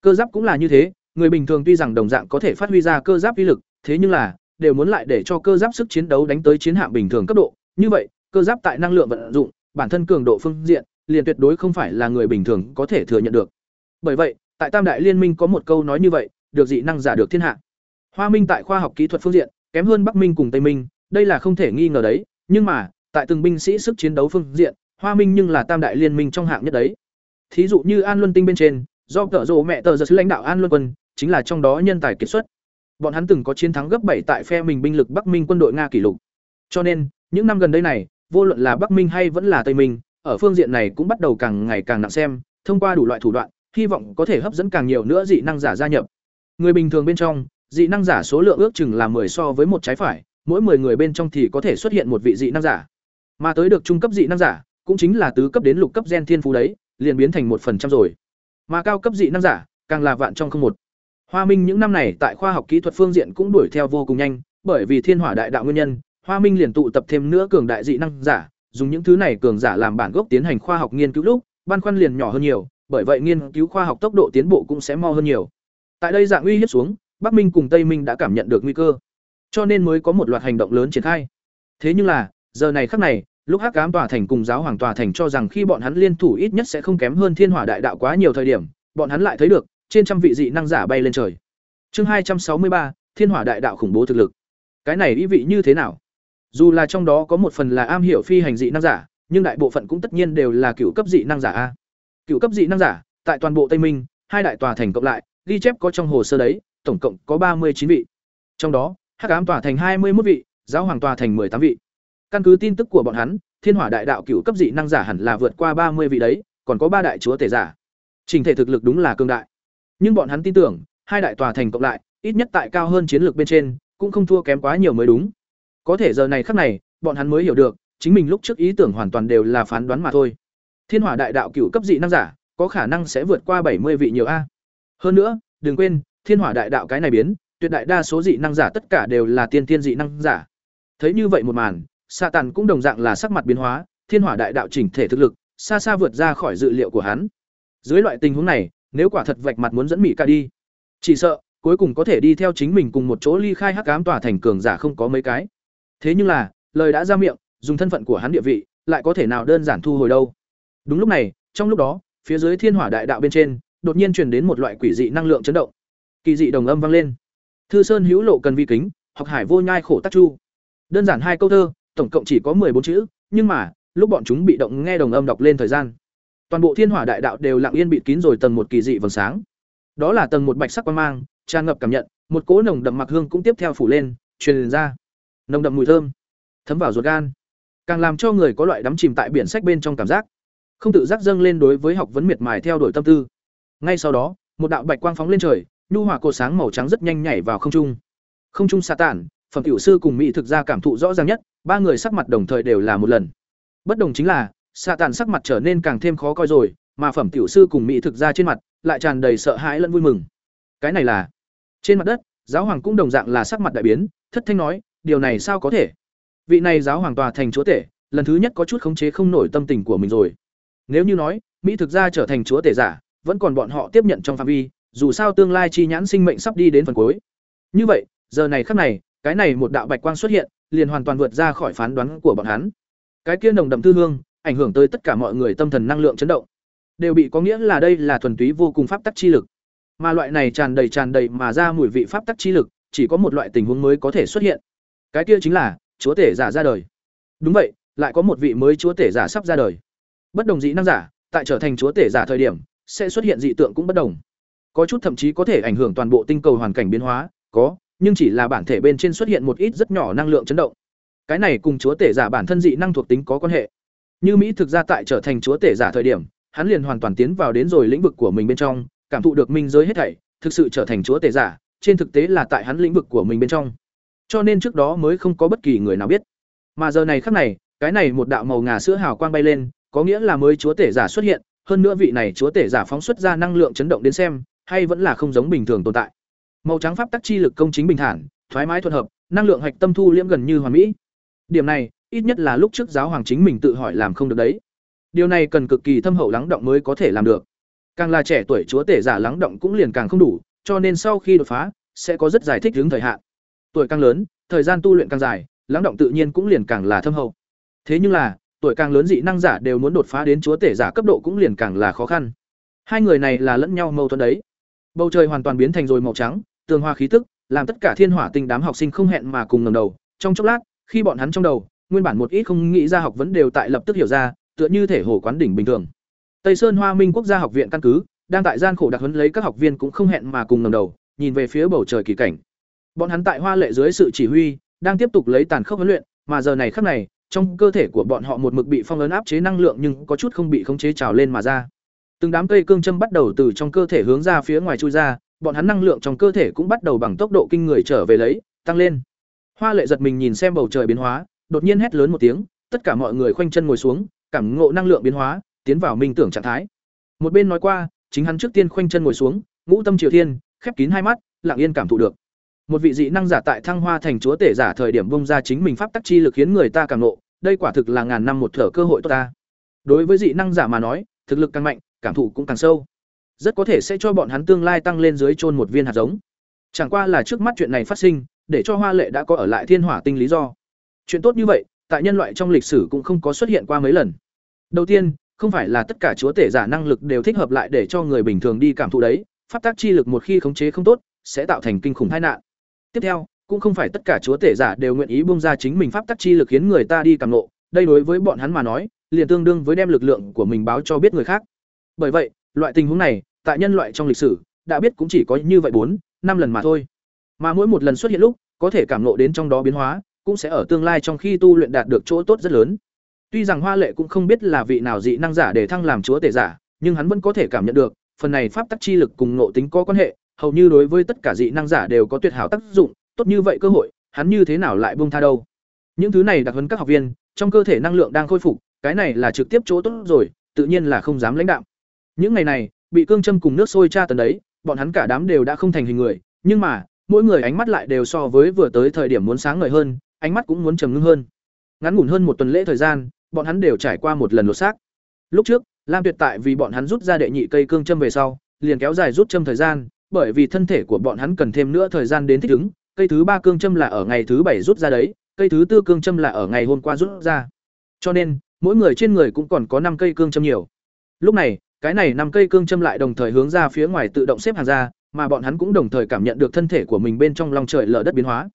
Cơ giáp cũng là như thế, người bình thường tuy rằng đồng dạng có thể phát huy ra cơ giáp uy lực, thế nhưng là đều muốn lại để cho cơ giáp sức chiến đấu đánh tới chiến hạm bình thường cấp độ. Như vậy, cơ giáp tại năng lượng vận dụng, bản thân cường độ phương diện, liền tuyệt đối không phải là người bình thường có thể thừa nhận được. Bởi vậy, tại Tam đại liên minh có một câu nói như vậy, được dị năng giả được thiên hạ. Hoa Minh tại khoa học kỹ thuật phương diện, kém hơn Bắc Minh cùng Tây Minh, đây là không thể nghi ngờ đấy, nhưng mà, tại từng binh sĩ sức chiến đấu phương diện, Hoa Minh nhưng là tam đại liên minh trong hạng nhất đấy. Thí dụ như An Luân Tinh bên trên, do tợ rộ mẹ tờ giật lãnh đạo An Luân quân, chính là trong đó nhân tài kiệt xuất. Bọn hắn từng có chiến thắng gấp bảy tại phe mình binh lực Bắc Minh quân đội Nga kỷ lục. Cho nên, những năm gần đây này, vô luận là Bắc Minh hay vẫn là Tây Minh, ở phương diện này cũng bắt đầu càng ngày càng nặng xem, thông qua đủ loại thủ đoạn, hy vọng có thể hấp dẫn càng nhiều nữa dị năng giả gia nhập. Người bình thường bên trong, dị năng giả số lượng ước chừng là 10 so với một trái phải, mỗi 10 người bên trong thì có thể xuất hiện một vị dị năng giả. Mà tới được trung cấp dị năng giả, cũng chính là tứ cấp đến lục cấp gen thiên phú đấy, liền biến thành một phần trăm rồi. Mà cao cấp dị năng giả, càng là vạn trong không một. Hoa Minh những năm này tại khoa học kỹ thuật phương diện cũng đuổi theo vô cùng nhanh, bởi vì thiên hỏa đại đạo nguyên nhân, Hoa Minh liền tụ tập thêm nữa cường đại dị năng giả, dùng những thứ này cường giả làm bản gốc tiến hành khoa học nghiên cứu lúc, ban khoăn liền nhỏ hơn nhiều, bởi vậy nghiên cứu khoa học tốc độ tiến bộ cũng sẽ mau hơn nhiều. Tại đây dạng uy hiếp xuống, Bắc Minh cùng Tây Minh đã cảm nhận được nguy cơ, cho nên mới có một loạt hành động lớn triển khai. Thế nhưng là, giờ này khắc này, lúc Hắc Ám Tòa Thành cùng Giáo Hoàng Tòa Thành cho rằng khi bọn hắn liên thủ ít nhất sẽ không kém hơn Thiên Hỏa Đại Đạo quá nhiều thời điểm, bọn hắn lại thấy được trên trăm vị dị năng giả bay lên trời. Chương hai trăm sáu mươi ba Thiên Hỏa Đại Đạo khủng bố thực lực. Cái này ý vị như thế nào? Dù là trong đó có một phần là am hiểu phi hành dị năng giả, nhưng đại bộ phận cũng tất nhiên đều là cựu cấp dị năng giả a. Cựu cấp dị năng giả, tại toàn bộ Tây Minh, hai đại tòa thành cộng lại, ghi chép có trong hồ sơ đấy, tổng cộng có ba mươi chín vị. Trong đó, Hắc ám tòa thành hai mươi một vị, giáo hoàng tòa thành tám vị. Căn cứ tin tức của bọn hắn, Thiên Hỏa Đại Đạo cửu cấp dị năng giả hẳn là vượt qua ba mươi vị đấy, còn có ba đại chúa tể giả. Trình thể thực lực đúng là cường đại. Nhưng bọn hắn tin tưởng, hai đại tòa thành cộng lại, ít nhất tại cao hơn chiến lược bên trên, cũng không thua kém quá nhiều mới đúng. Có thể giờ này khắc này, bọn hắn mới hiểu được, chính mình lúc trước ý tưởng hoàn toàn đều là phán đoán mà thôi. Thiên Hỏa Đại Đạo cửu cấp dị năng giả, có khả năng sẽ vượt qua bảy mươi vị nhiều a. Hơn nữa, đừng quên, Thiên Hỏa Đại Đạo cái này biến, tuyệt đại đa số dị năng giả tất cả đều là tiên tiên dị năng giả. Thấy như vậy một màn, Sa Tàn cũng đồng dạng là sắc mặt biến hóa, Thiên Hỏa Đại Đạo chỉnh thể thực lực, xa xa vượt ra khỏi dự liệu của hắn. Dưới loại tình huống này, nếu quả thật vạch mặt muốn dẫn Mỹ ca đi, chỉ sợ cuối cùng có thể đi theo chính mình cùng một chỗ ly khai hắc ám tòa thành cường giả không có mấy cái. Thế nhưng là, lời đã ra miệng, dùng thân phận của hắn địa vị, lại có thể nào đơn giản thu hồi đâu. Đúng lúc này, trong lúc đó, phía dưới Thiên Hỏa Đại Đạo bên trên, đột nhiên truyền đến một loại quỷ dị năng lượng chấn động. Kỳ dị đồng âm vang lên. Thư Sơn hữu lộ cần vi kính, học hải vô nhai khổ tác chu. Đơn giản hai câu thơ, tổng cộng chỉ có bốn chữ, nhưng mà, lúc bọn chúng bị động nghe đồng âm đọc lên thời gian, toàn bộ Thiên Hỏa Đại Đạo đều lặng yên bịt kín rồi tầng một kỳ dị vầng sáng. Đó là tầng một bạch sắc quang mang, tràn ngập cảm nhận, một cỗ nồng đậm mặc hương cũng tiếp theo phủ lên, truyền ra. Nồng đậm mùi thơm, thấm vào ruột gan, càng làm cho người có loại đắm chìm tại biển sách bên trong cảm giác, không tự giác dâng lên đối với học vấn miệt mài theo đuổi tâm tư. Ngay sau đó, một đạo bạch quang phóng lên trời, nhu hòa cột sáng màu trắng rất nhanh nhảy vào không trung. Không trung xà tản, phẩm tiểu sư cùng mỹ thực ra cảm thụ rõ ràng nhất, ba người sắc mặt đồng thời đều là một lần. Bất đồng chính là, sa Tàn sắc mặt trở nên càng thêm khó coi rồi, mà phẩm tiểu sư cùng mỹ thực ra trên mặt lại tràn đầy sợ hãi lẫn vui mừng. Cái này là trên mặt đất, giáo hoàng cũng đồng dạng là sắc mặt đại biến, thất thanh nói, điều này sao có thể? Vị này giáo hoàng tòa thành chúa tể, lần thứ nhất có chút khống chế không nổi tâm tình của mình rồi. Nếu như nói, Mỹ thực ra trở thành chúa tể giả, vẫn còn bọn họ tiếp nhận trong phạm vi, dù sao tương lai chi nhãn sinh mệnh sắp đi đến phần cuối. Như vậy, giờ này khắc này, cái này một đạo bạch quang xuất hiện, liền hoàn toàn vượt ra khỏi phán đoán của bọn hắn. Cái kia nồng đậm tư hương, ảnh hưởng tới tất cả mọi người tâm thần năng lượng chấn động, đều bị có nghĩa là đây là thuần túy vô cùng pháp tắc chi lực. Mà loại này tràn đầy tràn đầy mà ra mùi vị pháp tắc chi lực, chỉ có một loại tình huống mới có thể xuất hiện. Cái kia chính là chúa tể giả ra đời. Đúng vậy, lại có một vị mới chúa tể giả sắp ra đời. Bất đồng dị năng giả, tại trở thành chúa tể giả thời điểm, sẽ xuất hiện dị tượng cũng bất đồng. Có chút thậm chí có thể ảnh hưởng toàn bộ tinh cầu hoàn cảnh biến hóa, có, nhưng chỉ là bản thể bên trên xuất hiện một ít rất nhỏ năng lượng chấn động. Cái này cùng chúa tể giả bản thân dị năng thuộc tính có quan hệ. Như Mỹ thực ra tại trở thành chúa tể giả thời điểm, hắn liền hoàn toàn tiến vào đến rồi lĩnh vực của mình bên trong, cảm thụ được minh giới hết thảy, thực sự trở thành chúa tể giả, trên thực tế là tại hắn lĩnh vực của mình bên trong. Cho nên trước đó mới không có bất kỳ người nào biết. Mà giờ này khắc này, cái này một đạo màu ngà sữa hào quang bay lên, có nghĩa là mới chúa tể giả xuất hiện, hơn nữa vị này chúa tể giả phóng xuất ra năng lượng chấn động đến xem, hay vẫn là không giống bình thường tồn tại. Màu trắng pháp tắc chi lực công chính bình thản, thoải mái thuận hợp, năng lượng hạch tâm thu liễm gần như hoàn mỹ. Điểm này, ít nhất là lúc trước giáo hoàng chính mình tự hỏi làm không được đấy. Điều này cần cực kỳ thâm hậu lắng động mới có thể làm được. Càng là trẻ tuổi chúa tể giả lắng động cũng liền càng không đủ, cho nên sau khi đột phá, sẽ có rất giải thích hướng thời hạn. Tuổi càng lớn, thời gian tu luyện càng dài, lắng động tự nhiên cũng liền càng là thâm hậu. Thế nhưng là, tuổi càng lớn dị năng giả đều muốn đột phá đến chúa tể giả cấp độ cũng liền càng là khó khăn. Hai người này là lẫn nhau mâu thuẫn đấy. Bầu trời hoàn toàn biến thành rồi màu trắng, tường hoa khí tức, làm tất cả thiên hỏa tinh đám học sinh không hẹn mà cùng ngẩng đầu. Trong chốc lát, khi bọn hắn trong đầu, nguyên bản một ít không nghĩ ra học vấn đều tại lập tức hiểu ra, tựa như thể hồ quán đỉnh bình thường. Tây Sơn Hoa Minh Quốc gia học viện căn cứ, đang tại gian khổ đặc huấn lấy các học viên cũng không hẹn mà cùng ngẩng đầu, nhìn về phía bầu trời kỳ cảnh. Bọn hắn tại Hoa Lệ dưới sự chỉ huy, đang tiếp tục lấy tàn khốc huấn luyện, mà giờ này khắc này, trong cơ thể của bọn họ một mực bị phong ấn áp chế năng lượng nhưng có chút không bị khống chế trào lên mà ra. Từng đám cây cương châm bắt đầu từ trong cơ thể hướng ra phía ngoài chui ra, bọn hắn năng lượng trong cơ thể cũng bắt đầu bằng tốc độ kinh người trở về lấy, tăng lên. Hoa Lệ giật mình nhìn xem bầu trời biến hóa, đột nhiên hét lớn một tiếng, tất cả mọi người khoanh chân ngồi xuống, cảm ngộ năng lượng biến hóa, tiến vào minh tưởng trạng thái. Một bên nói qua, chính hắn trước tiên khoanh chân ngồi xuống, ngũ tâm triều thiên, khép kín hai mắt, lặng yên cảm thụ được. Một vị dị năng giả tại Thăng Hoa thành chúa tể giả thời điểm bung ra chính mình pháp tắc chi lực khiến người ta cảm ngộ, đây quả thực là ngàn năm một thở cơ hội tốt ta. Đối với dị năng giả mà nói, thực lực càng mạnh, cảm thụ cũng càng sâu. Rất có thể sẽ cho bọn hắn tương lai tăng lên dưới chôn một viên hạt giống. Chẳng qua là trước mắt chuyện này phát sinh, để cho Hoa Lệ đã có ở lại Thiên Hỏa Tinh lý do. Chuyện tốt như vậy, tại nhân loại trong lịch sử cũng không có xuất hiện qua mấy lần. Đầu tiên, không phải là tất cả chúa tể giả năng lực đều thích hợp lại để cho người bình thường đi cảm thụ đấy, pháp tác chi lực một khi khống chế không tốt, sẽ tạo thành kinh khủng tai nạn. Tiếp theo, cũng không phải tất cả chúa tể giả đều nguyện ý buông ra chính mình pháp tác chi lực khiến người ta đi cảm ngộ, đây đối với bọn hắn mà nói, liền tương đương với đem lực lượng của mình báo cho biết người khác. Bởi vậy, loại tình huống này, tại nhân loại trong lịch sử, đã biết cũng chỉ có như vậy bốn, năm lần mà thôi. Mà mỗi một lần xuất hiện lúc, có thể cảm ngộ đến trong đó biến hóa, cũng sẽ ở tương lai trong khi tu luyện đạt được chỗ tốt rất lớn. Tuy rằng Hoa Lệ cũng không biết là vị nào dị năng giả để thăng làm chúa tể giả, nhưng hắn vẫn có thể cảm nhận được, phần này pháp tắc chi lực cùng ngộ tính có quan hệ, hầu như đối với tất cả dị năng giả đều có tuyệt hảo tác dụng, tốt như vậy cơ hội, hắn như thế nào lại buông tha đâu? Những thứ này đặc huấn các học viên, trong cơ thể năng lượng đang khôi phục, cái này là trực tiếp chỗ tốt rồi, tự nhiên là không dám lãnh đạo. Những ngày này, bị cương châm cùng nước sôi tra tấn đấy, bọn hắn cả đám đều đã không thành hình người, nhưng mà, mỗi người ánh mắt lại đều so với vừa tới thời điểm muốn sáng ngời hơn, ánh mắt cũng muốn trầm ngưng hơn. Ngắn ngủn hơn một tuần lễ thời gian, bọn hắn đều trải qua một lần lột xác. Lúc trước, Lam Tuyệt tại vì bọn hắn rút ra đệ nhị cây cương châm về sau, liền kéo dài rút châm thời gian, bởi vì thân thể của bọn hắn cần thêm nữa thời gian đến thích ứng, cây thứ ba cương châm là ở ngày thứ bảy rút ra đấy, cây thứ tư cương châm là ở ngày hôm qua rút ra. Cho nên, mỗi người trên người cũng còn có năm cây cương châm nhiều. Lúc này, cái này năm cây cương châm lại đồng thời hướng ra phía ngoài tự động xếp hàng ra, mà bọn hắn cũng đồng thời cảm nhận được thân thể của mình bên trong lòng trời lở đất biến hóa.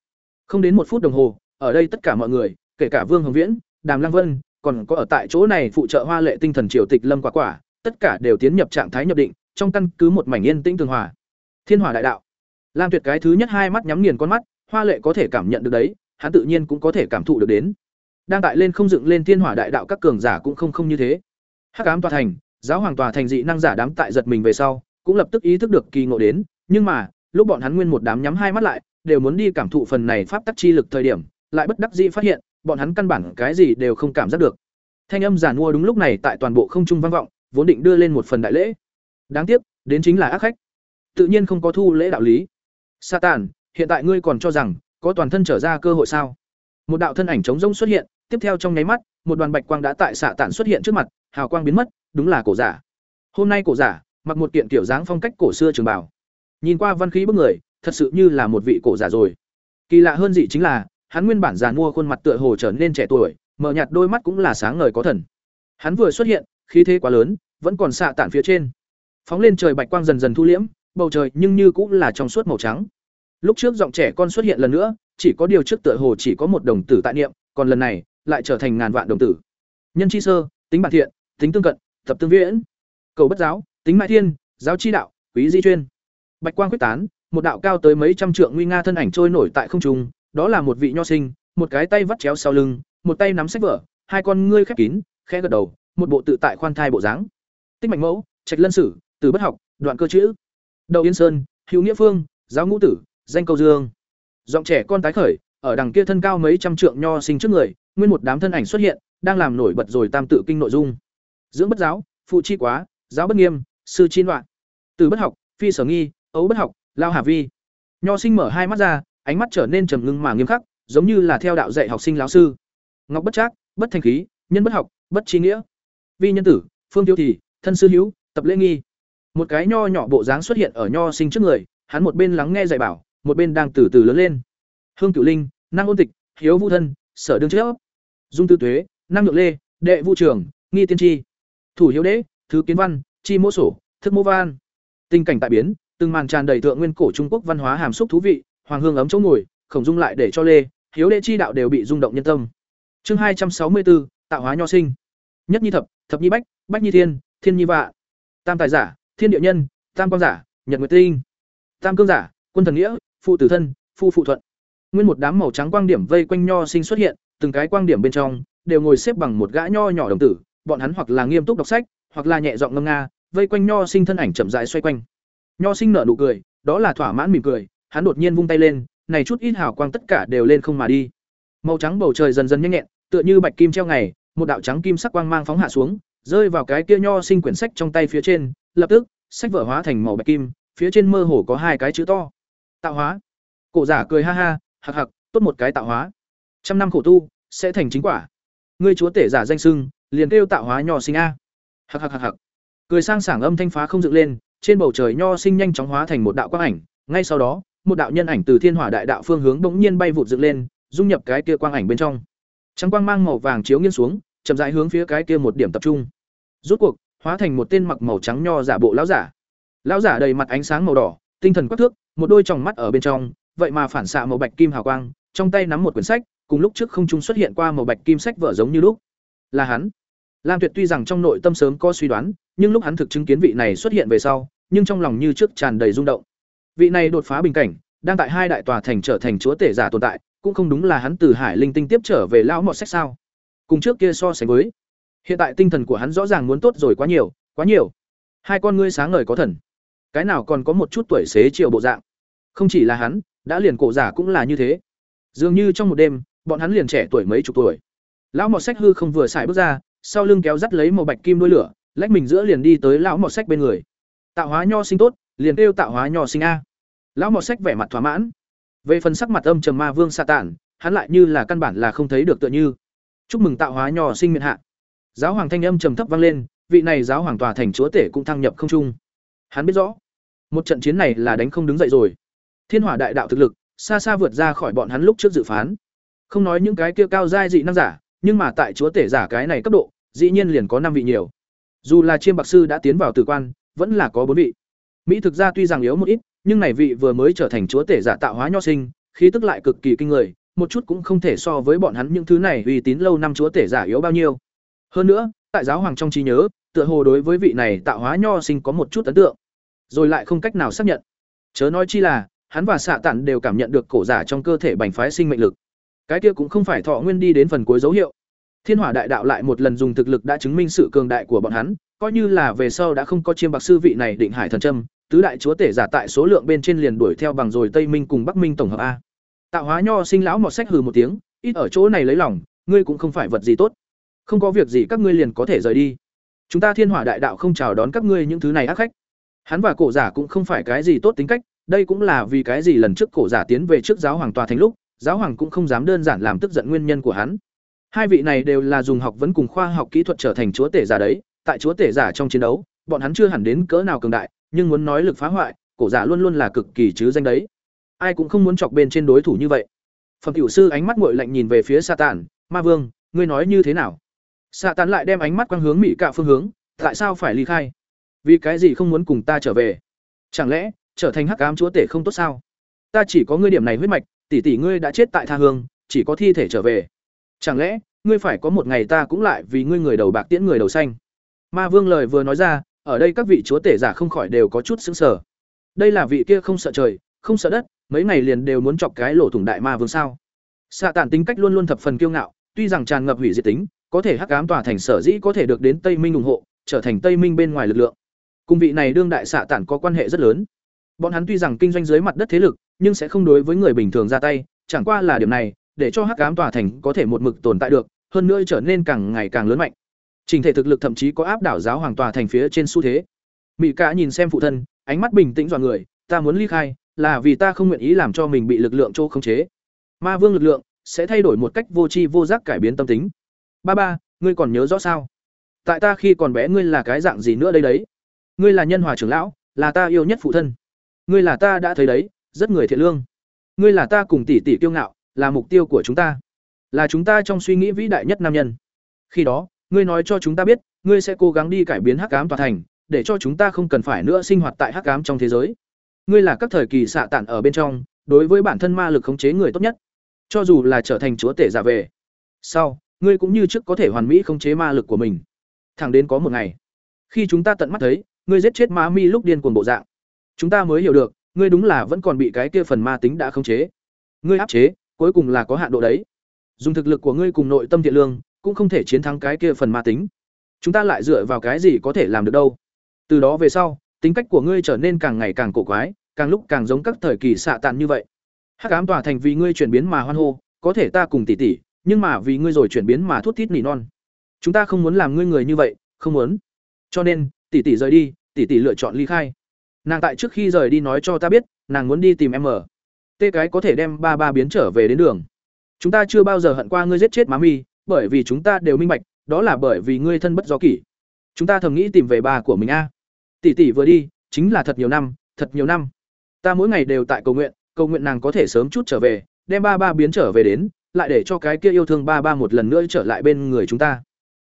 Không đến một phút đồng hồ, ở đây tất cả mọi người, kể cả Vương Hồng Viễn, Đàm Lăng Vân, còn có ở tại chỗ này phụ trợ Hoa Lệ tinh thần triều tịch Lâm Quả Quả, tất cả đều tiến nhập trạng thái nhập định, trong căn cứ một mảnh yên tĩnh tường hòa. Thiên Hỏa đại đạo. Lam Tuyệt cái thứ nhất hai mắt nhắm nghiền con mắt, Hoa Lệ có thể cảm nhận được đấy, hắn tự nhiên cũng có thể cảm thụ được đến. Đang tại lên không dựng lên Thiên Hỏa đại đạo các cường giả cũng không không như thế. Hắc ám tòa thành, giáo hoàng tòa thành dị năng giả đám tại giật mình về sau, cũng lập tức ý thức được kỳ ngộ đến, nhưng mà, lúc bọn hắn nguyên một đám nhắm hai mắt lại, đều muốn đi cảm thụ phần này pháp tắc chi lực thời điểm, lại bất đắc dĩ phát hiện, bọn hắn căn bản cái gì đều không cảm giác được. Thanh âm giản mua đúng lúc này tại toàn bộ không trung vang vọng, vốn định đưa lên một phần đại lễ. Đáng tiếc, đến chính là ác khách. Tự nhiên không có thu lễ đạo lý. Satan, hiện tại ngươi còn cho rằng có toàn thân trở ra cơ hội sao? Một đạo thân ảnh trống rỗng xuất hiện, tiếp theo trong nháy mắt, một đoàn bạch quang đã tại xạ tản xuất hiện trước mặt, hào quang biến mất, đúng là cổ giả. Hôm nay cổ giả, mặc một kiện kiểu dáng phong cách cổ xưa trường bào. Nhìn qua văn khí bức người, thật sự như là một vị cổ giả rồi. Kỳ lạ hơn gì chính là, hắn nguyên bản già mua khuôn mặt tựa hồ trở nên trẻ tuổi, mở nhạt đôi mắt cũng là sáng ngời có thần. Hắn vừa xuất hiện, khí thế quá lớn, vẫn còn xạ tản phía trên. Phóng lên trời bạch quang dần dần thu liễm, bầu trời nhưng như cũng là trong suốt màu trắng. Lúc trước giọng trẻ con xuất hiện lần nữa, chỉ có điều trước tựa hồ chỉ có một đồng tử tại niệm, còn lần này lại trở thành ngàn vạn đồng tử. Nhân chi sơ, tính bản thiện, tính tương cận, tập tương viễn. Cầu bất giáo, tính mại thiên, giáo chi đạo, quý di chuyên. Bạch quang quyết tán, một đạo cao tới mấy trăm trượng nguy nga thân ảnh trôi nổi tại không trung, đó là một vị nho sinh, một cái tay vắt chéo sau lưng, một tay nắm sách vở, hai con ngươi khép kín, khẽ gật đầu, một bộ tự tại khoan thai bộ dáng. Tích mạnh mẫu, trạch lân sử, từ bất học, đoạn cơ chữ. Đầu Yên Sơn, Hữu Nghĩa Phương, giáo ngũ tử, danh câu dương. Giọng trẻ con tái khởi, ở đằng kia thân cao mấy trăm trượng nho sinh trước người, nguyên một đám thân ảnh xuất hiện, đang làm nổi bật rồi tam tự kinh nội dung. Dưỡng bất giáo, phụ chi quá, giáo bất nghiêm, sư chi loạn. Từ bất học, phi sở nghi, ấu bất học, lao hà vi. Nho sinh mở hai mắt ra, ánh mắt trở nên trầm ngưng mà nghiêm khắc, giống như là theo đạo dạy học sinh lão sư. Ngọc bất trác, bất thanh khí, nhân bất học, bất trí nghĩa. Vi nhân tử, phương tiêu thì, thân sư hữu, tập lễ nghi. Một cái nho nhỏ bộ dáng xuất hiện ở nho sinh trước người, hắn một bên lắng nghe dạy bảo, một bên đang từ từ lớn lên. Hương Cửu Linh, năng ôn tịch, hiếu vũ thân, sở đương trước. Dung tư tuế, năng nhượng lê, đệ vũ trường, nghi tiên tri. Thủ hiếu đế, thứ kiến văn, chi mỗ sổ, thức mỗ văn. Tình cảnh tại biến, từng màn tràn đầy thượng nguyên cổ Trung Quốc văn hóa hàm xúc thú vị, hoàng hương ấm chỗ ngồi, khổng dung lại để cho lê, hiếu đệ chi đạo đều bị rung động nhân tâm. Chương hai trăm sáu mươi bốn tạo hóa nho sinh. Nhất nhi thập, thập nhi bách, bách nhi thiên, thiên nhi vạ. Tam tài giả, thiên địa nhân, tam quang giả, nhật nguyệt tinh. Tam cương giả, quân thần nghĩa, phụ tử thân, phu phụ thuận. Nguyên một đám màu trắng quang điểm vây quanh nho sinh xuất hiện, từng cái quang điểm bên trong đều ngồi xếp bằng một gã nho nhỏ đồng tử, bọn hắn hoặc là nghiêm túc đọc sách, hoặc là nhẹ giọng ngâm nga, vây quanh nho sinh thân ảnh chậm rãi xoay quanh. Nho sinh nở nụ cười, đó là thỏa mãn mỉm cười, hắn đột nhiên vung tay lên, này chút ít hào quang tất cả đều lên không mà đi. Màu trắng bầu trời dần dần nhanh nhẹn, tựa như bạch kim treo ngày, một đạo trắng kim sắc quang mang phóng hạ xuống, rơi vào cái kia nho sinh quyển sách trong tay phía trên, lập tức, sách vở hóa thành màu bạch kim, phía trên mơ hồ có hai cái chữ to. Tạo hóa. Cổ giả cười ha ha, hạc hạc, tốt một cái tạo hóa. Trăm năm khổ tu, sẽ thành chính quả. Ngươi chúa tể giả danh sưng, liền kêu tạo hóa nho sinh a. Hạc hạc hạc hạc. Cười sang sảng âm thanh phá không dựng lên, trên bầu trời nho sinh nhanh chóng hóa thành một đạo quang ảnh, ngay sau đó, một đạo nhân ảnh từ thiên hỏa đại đạo phương hướng bỗng nhiên bay vụt dựng lên, dung nhập cái kia quang ảnh bên trong. Trắng quang mang màu vàng chiếu nghiêng xuống, chậm rãi hướng phía cái kia một điểm tập trung. Rút cuộc, hóa thành một tên mặc màu trắng nho giả bộ lão giả. Lão giả đầy mặt ánh sáng màu đỏ, tinh thần quắc thước, một đôi tròng mắt ở bên trong, vậy mà phản xạ màu bạch kim hào quang, trong tay nắm một quyển sách, cùng lúc trước không trung xuất hiện qua màu bạch kim sách vở giống như lúc. Là hắn. Lam Tuyệt tuy rằng trong nội tâm sớm có suy đoán, nhưng lúc hắn thực chứng kiến vị này xuất hiện về sau, nhưng trong lòng như trước tràn đầy rung động. vị này đột phá bình cảnh đang tại hai đại tòa thành trở thành chúa tể giả tồn tại cũng không đúng là hắn từ hải linh tinh tiếp trở về lão mọt sách sao? Cùng trước kia so sánh với hiện tại tinh thần của hắn rõ ràng muốn tốt rồi quá nhiều quá nhiều. Hai con ngươi sáng ngời có thần. Cái nào còn có một chút tuổi xế chiều bộ dạng? Không chỉ là hắn đã liền cổ giả cũng là như thế. Dường như trong một đêm bọn hắn liền trẻ tuổi mấy chục tuổi. Lão mọt sách hư không vừa xài bước ra sau lưng kéo dắt lấy màu bạch kim đuôi lửa, lách mình giữa liền đi tới lão mọt sách bên người. Tạo hóa nho sinh tốt, liền kêu tạo hóa nho sinh a. Lão mọt sách vẻ mặt thỏa mãn. Về phần sắc mặt âm trầm ma vương sa tản hắn lại như là căn bản là không thấy được tựa như. Chúc mừng tạo hóa nho sinh miệt hạ. Giáo hoàng thanh âm trầm thấp vang lên, vị này giáo hoàng tòa thành chúa tể cũng thăng nhập không trung. Hắn biết rõ, một trận chiến này là đánh không đứng dậy rồi. Thiên hỏa đại đạo thực lực, xa xa vượt ra khỏi bọn hắn lúc trước dự phán. Không nói những cái kia cao giai dị năng giả, nhưng mà tại chúa tể giả cái này cấp độ dĩ nhiên liền có năm vị nhiều. Dù là chiêm bạc sư đã tiến vào tử quan, vẫn là có bốn vị. Mỹ thực ra tuy rằng yếu một ít, nhưng này vị vừa mới trở thành chúa tể giả tạo hóa nho sinh, khí tức lại cực kỳ kinh người, một chút cũng không thể so với bọn hắn những thứ này uy tín lâu năm chúa tể giả yếu bao nhiêu. Hơn nữa, tại giáo hoàng trong trí nhớ, tựa hồ đối với vị này tạo hóa nho sinh có một chút ấn tượng. Rồi lại không cách nào xác nhận. Chớ nói chi là, hắn và xạ tản đều cảm nhận được cổ giả trong cơ thể bành phái sinh mệnh lực. Cái kia cũng không phải thọ nguyên đi đến phần cuối dấu hiệu thiên hỏa đại đạo lại một lần dùng thực lực đã chứng minh sự cường đại của bọn hắn, coi như là về sau đã không có chiêm bạc sư vị này định hải thần trâm tứ đại chúa tể giả tại số lượng bên trên liền đuổi theo bằng rồi tây minh cùng bắc minh tổng hợp a. Tạo hóa nho sinh lão một sách hừ một tiếng, ít ở chỗ này lấy lòng, ngươi cũng không phải vật gì tốt. Không có việc gì các ngươi liền có thể rời đi. Chúng ta thiên hỏa đại đạo không chào đón các ngươi những thứ này ác khách. Hắn và cổ giả cũng không phải cái gì tốt tính cách, đây cũng là vì cái gì lần trước cổ giả tiến về trước giáo hoàng tòa thành lúc, giáo hoàng cũng không dám đơn giản làm tức giận nguyên nhân của hắn hai vị này đều là dùng học vấn cùng khoa học kỹ thuật trở thành chúa tể giả đấy tại chúa tể giả trong chiến đấu bọn hắn chưa hẳn đến cỡ nào cường đại nhưng muốn nói lực phá hoại cổ giả luôn luôn là cực kỳ chứ danh đấy. Ai cũng không muốn chọc bên trên đối thủ như vậy. Phẩm tiểu sư ánh mắt nguội lạnh nhìn về phía Satan, ma vương ngươi nói như thế nào? Satan lại đem ánh mắt quang hướng mỹ cạ phương hướng tại sao phải ly khai? Vì cái gì không muốn cùng ta trở về? Chẳng lẽ trở thành hắc ám chúa tể không tốt sao? Ta chỉ có ngươi điểm này huyết mạch tỷ tỷ ngươi đã chết tại tha hương chỉ có thi thể trở về chẳng lẽ, ngươi phải có một ngày ta cũng lại vì ngươi người đầu bạc tiễn người đầu xanh? Ma vương lời vừa nói ra, ở đây các vị chúa tể giả không khỏi đều có chút xứng sở đây là vị kia không sợ trời, không sợ đất, mấy ngày liền đều muốn chọc cái lỗ thủng đại ma vương sao? Xạ tản tính cách luôn luôn thập phần kiêu ngạo, tuy rằng tràn ngập hủy diệt tính, có thể hắc ám tòa thành sở dĩ có thể được đến tây minh ủng hộ, trở thành tây minh bên ngoài lực lượng. Cùng vị này đương đại xạ tản có quan hệ rất lớn. Bọn hắn tuy rằng kinh doanh dưới mặt đất thế lực, nhưng sẽ không đối với người bình thường ra tay, chẳng qua là điểm này để cho hắc ám tòa thành có thể một mực tồn tại được, hơn nữa trở nên càng ngày càng lớn mạnh. Trình thể thực lực thậm chí có áp đảo giáo hoàng tòa thành phía trên xu thế. Mỹ cả nhìn xem phụ thân, ánh mắt bình tĩnh dọn người, ta muốn ly khai, là vì ta không nguyện ý làm cho mình bị lực lượng chỗ khống chế. Ma vương lực lượng sẽ thay đổi một cách vô tri vô giác cải biến tâm tính. Ba ba, ngươi còn nhớ rõ sao? Tại ta khi còn bé ngươi là cái dạng gì nữa đây đấy? Ngươi là nhân hòa trưởng lão, là ta yêu nhất phụ thân. Ngươi là ta đã thấy đấy, rất người thiện lương. Ngươi là ta cùng tỷ tỷ kiêu ngạo là mục tiêu của chúng ta. Là chúng ta trong suy nghĩ vĩ đại nhất nam nhân. Khi đó, ngươi nói cho chúng ta biết, ngươi sẽ cố gắng đi cải biến hắc ám tòa thành, để cho chúng ta không cần phải nữa sinh hoạt tại hắc ám trong thế giới. Ngươi là các thời kỳ xạ tản ở bên trong, đối với bản thân ma lực khống chế người tốt nhất. Cho dù là trở thành chúa tể giả về, sau, ngươi cũng như trước có thể hoàn mỹ khống chế ma lực của mình. Thẳng đến có một ngày, khi chúng ta tận mắt thấy, ngươi giết chết ma mi lúc điên cuồng bộ dạng, chúng ta mới hiểu được, ngươi đúng là vẫn còn bị cái kia phần ma tính đã khống chế. Ngươi áp chế cuối cùng là có hạn độ đấy. Dùng thực lực của ngươi cùng nội tâm thiện lương, cũng không thể chiến thắng cái kia phần ma tính. Chúng ta lại dựa vào cái gì có thể làm được đâu? Từ đó về sau, tính cách của ngươi trở nên càng ngày càng cổ quái, càng lúc càng giống các thời kỳ xạ tàn như vậy. Hắc ám tỏa thành vì ngươi chuyển biến mà hoan hô, có thể ta cùng tỷ tỷ, nhưng mà vì ngươi rồi chuyển biến mà thút thít nỉ non. Chúng ta không muốn làm ngươi người như vậy, không muốn. Cho nên, tỷ tỷ rời đi, tỷ tỷ lựa chọn ly khai. Nàng tại trước khi rời đi nói cho ta biết, nàng muốn đi tìm em ở tê cái có thể đem ba ba biến trở về đến đường. Chúng ta chưa bao giờ hận qua ngươi giết chết má mi, bởi vì chúng ta đều minh bạch, đó là bởi vì ngươi thân bất do kỷ. Chúng ta thầm nghĩ tìm về ba của mình a. Tỷ tỷ vừa đi, chính là thật nhiều năm, thật nhiều năm. Ta mỗi ngày đều tại cầu nguyện cầu nguyện nàng có thể sớm chút trở về, đem ba ba biến trở về đến, lại để cho cái kia yêu thương ba ba một lần nữa trở lại bên người chúng ta.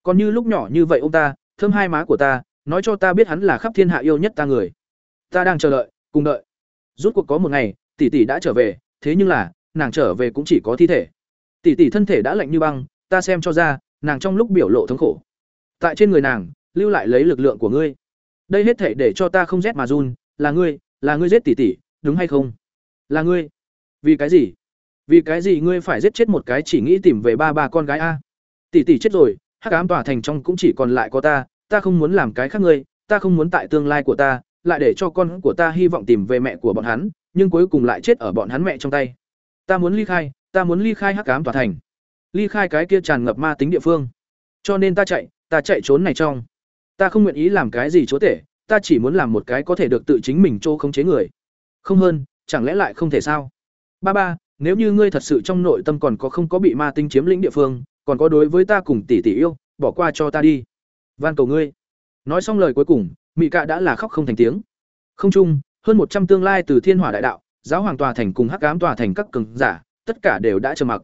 Còn như lúc nhỏ như vậy ông ta, thơm hai má của ta, nói cho ta biết hắn là khắp thiên hạ yêu nhất ta người. Ta đang chờ đợi, cùng đợi. Rút cuộc có một ngày tỷ tỷ đã trở về, thế nhưng là, nàng trở về cũng chỉ có thi thể. Tỷ tỷ thân thể đã lạnh như băng, ta xem cho ra, nàng trong lúc biểu lộ thống khổ. Tại trên người nàng, lưu lại lấy lực lượng của ngươi. Đây hết thể để cho ta không rét mà run, là ngươi là ngươi giết tỷ tỷ, đúng hay không? Là ngươi. Vì cái gì? Vì cái gì ngươi phải giết chết một cái chỉ nghĩ tìm về ba ba con gái a? Tỷ tỷ chết rồi, hắc ám tòa thành trong cũng chỉ còn lại có ta ta không muốn làm cái khác ngươi, ta không muốn tại tương lai của ta, lại để cho con của ta hy vọng tìm về mẹ của bọn hắn nhưng cuối cùng lại chết ở bọn hắn mẹ trong tay. Ta muốn ly khai, ta muốn ly khai hắc ám tòa thành. Ly khai cái kia tràn ngập ma tính địa phương. Cho nên ta chạy ta chạy trốn này trong. Ta không nguyện ý làm cái gì chúa tể, ta chỉ muốn làm một cái có thể được tự chính mình chỗ khống chế người. Không hơn, chẳng lẽ lại không thể sao? Ba ba, nếu như ngươi thật sự trong nội tâm còn có không có bị ma tinh chiếm lĩnh địa phương, còn có đối với ta cùng tỷ tỷ yêu, bỏ qua cho ta đi. Van cầu ngươi. Nói xong lời cuối cùng, mị cạ đã là khóc không thành tiếng. Không chung hơn một trăm tương lai từ thiên hỏa đại đạo, giáo hoàng tòa thành cùng hắc ám tòa thành các cường giả, tất cả đều đã trầm mặc.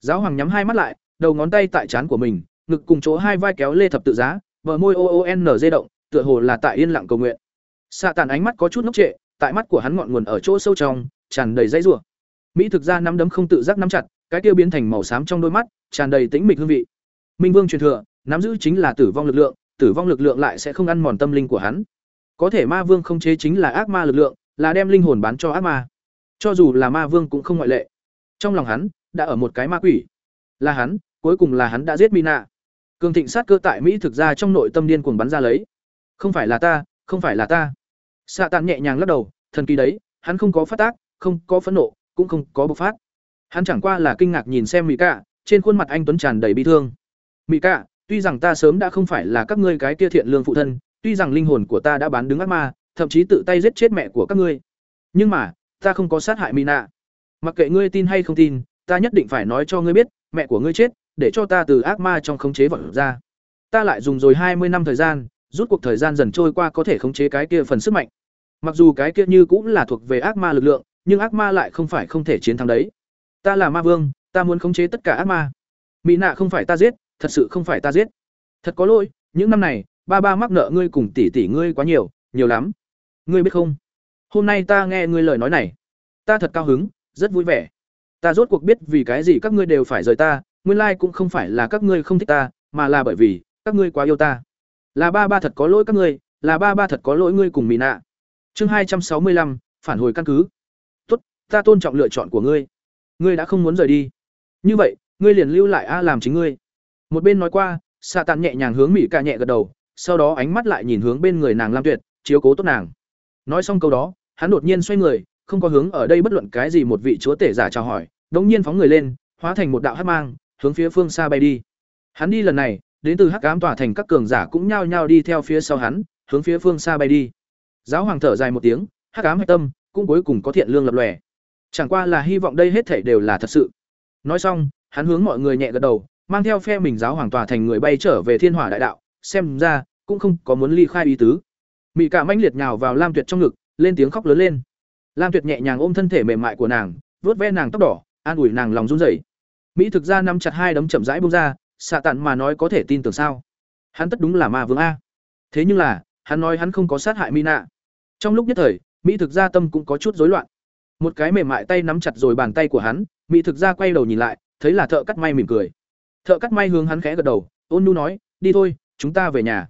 Giáo hoàng nhắm hai mắt lại, đầu ngón tay tại trán của mình, ngực cùng chỗ hai vai kéo lê thập tự giá, bờ môi o o n dây động, tựa hồ là tại yên lặng cầu nguyện. Xạ tàn ánh mắt có chút ngốc trệ, tại mắt của hắn ngọn nguồn ở chỗ sâu trong, tràn đầy dãy rủa. Mỹ thực ra nắm đấm không tự giác nắm chặt, cái kia biến thành màu xám trong đôi mắt, tràn đầy tĩnh mịch hương vị. Minh vương truyền thừa, nắm giữ chính là tử vong lực lượng, tử vong lực lượng lại sẽ không ăn mòn tâm linh của hắn có thể ma vương không chế chính là ác ma lực lượng, là đem linh hồn bán cho ác ma. Cho dù là ma vương cũng không ngoại lệ. Trong lòng hắn, đã ở một cái ma quỷ. Là hắn, cuối cùng là hắn đã giết mina. Cường thịnh sát cơ tại mỹ thực ra trong nội tâm điên cuồng bắn ra lấy. Không phải là ta, không phải là ta. Xạ tàn nhẹ nhàng lắc đầu, thần kỳ đấy, hắn không có phát tác, không có phẫn nộ, cũng không có bộc phát. Hắn chẳng qua là kinh ngạc nhìn xem mỹ cạ trên khuôn mặt anh tuấn tràn đầy bi thương. Mỹ cạ tuy rằng ta sớm đã không phải là các ngươi cái kia thiện lương phụ thân tuy rằng linh hồn của ta đã bán đứng ác ma, thậm chí tự tay giết chết mẹ của các ngươi. Nhưng mà, ta không có sát hại mina. Mặc kệ ngươi tin hay không tin, ta nhất định phải nói cho ngươi biết, mẹ của ngươi chết, để cho ta từ ác ma trong khống chế vật ra. Ta lại dùng rồi hai mươi năm thời gian, rút cuộc thời gian dần trôi qua có thể khống chế cái kia phần sức mạnh. Mặc dù cái kia như cũng là thuộc về ác ma lực lượng, nhưng ác ma lại không phải không thể chiến thắng đấy. Ta là ma vương, ta muốn khống chế tất cả ác ma. Mỹ nạ không phải ta giết, thật sự không phải ta giết. Thật có lỗi, những năm này ba ba mắc nợ ngươi cùng tỷ tỷ ngươi quá nhiều nhiều lắm. Ngươi biết không? Hôm nay ta nghe ngươi lời nói này. Ta thật cao hứng, rất vui vẻ. Ta rốt cuộc biết vì cái gì các ngươi đều phải rời ta, nguyên lai cũng không phải là các ngươi không thích ta, mà là bởi vì các ngươi quá yêu ta. Là ba ba thật có lỗi các ngươi, là ba ba thật có lỗi ngươi cùng Mị nạ. Chương hai trăm sáu mươi lăm, phản hồi căn cứ. Tốt, ta tôn trọng lựa chọn của ngươi. Ngươi đã không muốn rời đi. Như vậy, ngươi liền lưu lại a làm chính ngươi. Một bên nói qua xạ tàn nhẹ nhàng hướng mỹ ca nhẹ gật đầu sau đó ánh mắt lại nhìn hướng bên người nàng lam tuyệt, chiếu cố tốt nàng. Nói xong câu đó, hắn đột nhiên xoay người, không có hướng ở đây bất luận cái gì một vị chúa tể giả chào hỏi, đống nhiên phóng người lên, hóa thành một đạo hắc mang, hướng phía phương xa bay đi. Hắn đi lần này, đến từ hắc ám tỏa thành các cường giả cũng nhao nhao đi theo phía sau hắn, hướng phía phương xa bay đi. Giáo hoàng thở dài một tiếng, hắc ám hạch tâm, cũng cuối cùng có thiện lương lập lòe. Chẳng qua là hy vọng đây hết thảy đều là thật sự. Nói xong, hắn hướng mọi người nhẹ gật đầu, mang theo phe mình giáo hoàng tòa thành người bay trở về thiên hỏa đại đạo, xem ra cũng không có muốn ly khai ý tứ. Mị cả manh liệt nhào vào lam tuyệt trong ngực, lên tiếng khóc lớn lên. Lam tuyệt nhẹ nhàng ôm thân thể mềm mại của nàng, vuốt ve nàng tóc đỏ, an ủi nàng lòng run rẩy. Mỹ thực ra nắm chặt hai đấm chậm rãi bông ra, xạ tặn mà nói có thể tin tưởng sao? Hắn tất đúng là ma vương a. Thế nhưng là, hắn nói hắn không có sát hại mina. Trong lúc nhất thời mỹ thực ra tâm cũng có chút rối loạn. Một cái mềm mại tay nắm chặt rồi bàn tay của hắn mỹ thực ra quay đầu nhìn lại, thấy là thợ cắt may mỉm cười. Thợ cắt may hướng hắn khẽ gật đầu, ôn nu nói, đi thôi, chúng ta về nhà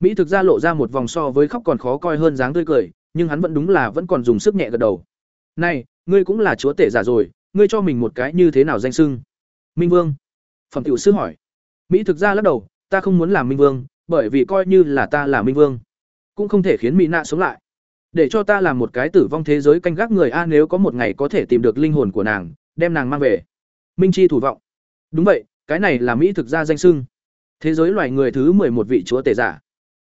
mỹ thực ra lộ ra một vòng so với khóc còn khó coi hơn dáng tươi cười, nhưng hắn vẫn đúng là vẫn còn dùng sức nhẹ gật đầu. Này, ngươi cũng là chúa tể giả rồi, ngươi cho mình một cái như thế nào danh sưng minh vương. Phẩm tiểu sư hỏi. Mỹ thực ra lắc đầu, ta không muốn làm minh vương, bởi vì coi như là ta là minh vương, cũng không thể khiến mỹ nạ sống lại. Để cho ta làm một cái tử vong thế giới canh gác người a, nếu có một ngày có thể tìm được linh hồn của nàng, đem nàng mang về. Minh chi thủ vọng. Đúng vậy, cái này là mỹ thực ra danh sưng thế giới loài người thứ một vị chúa tể giả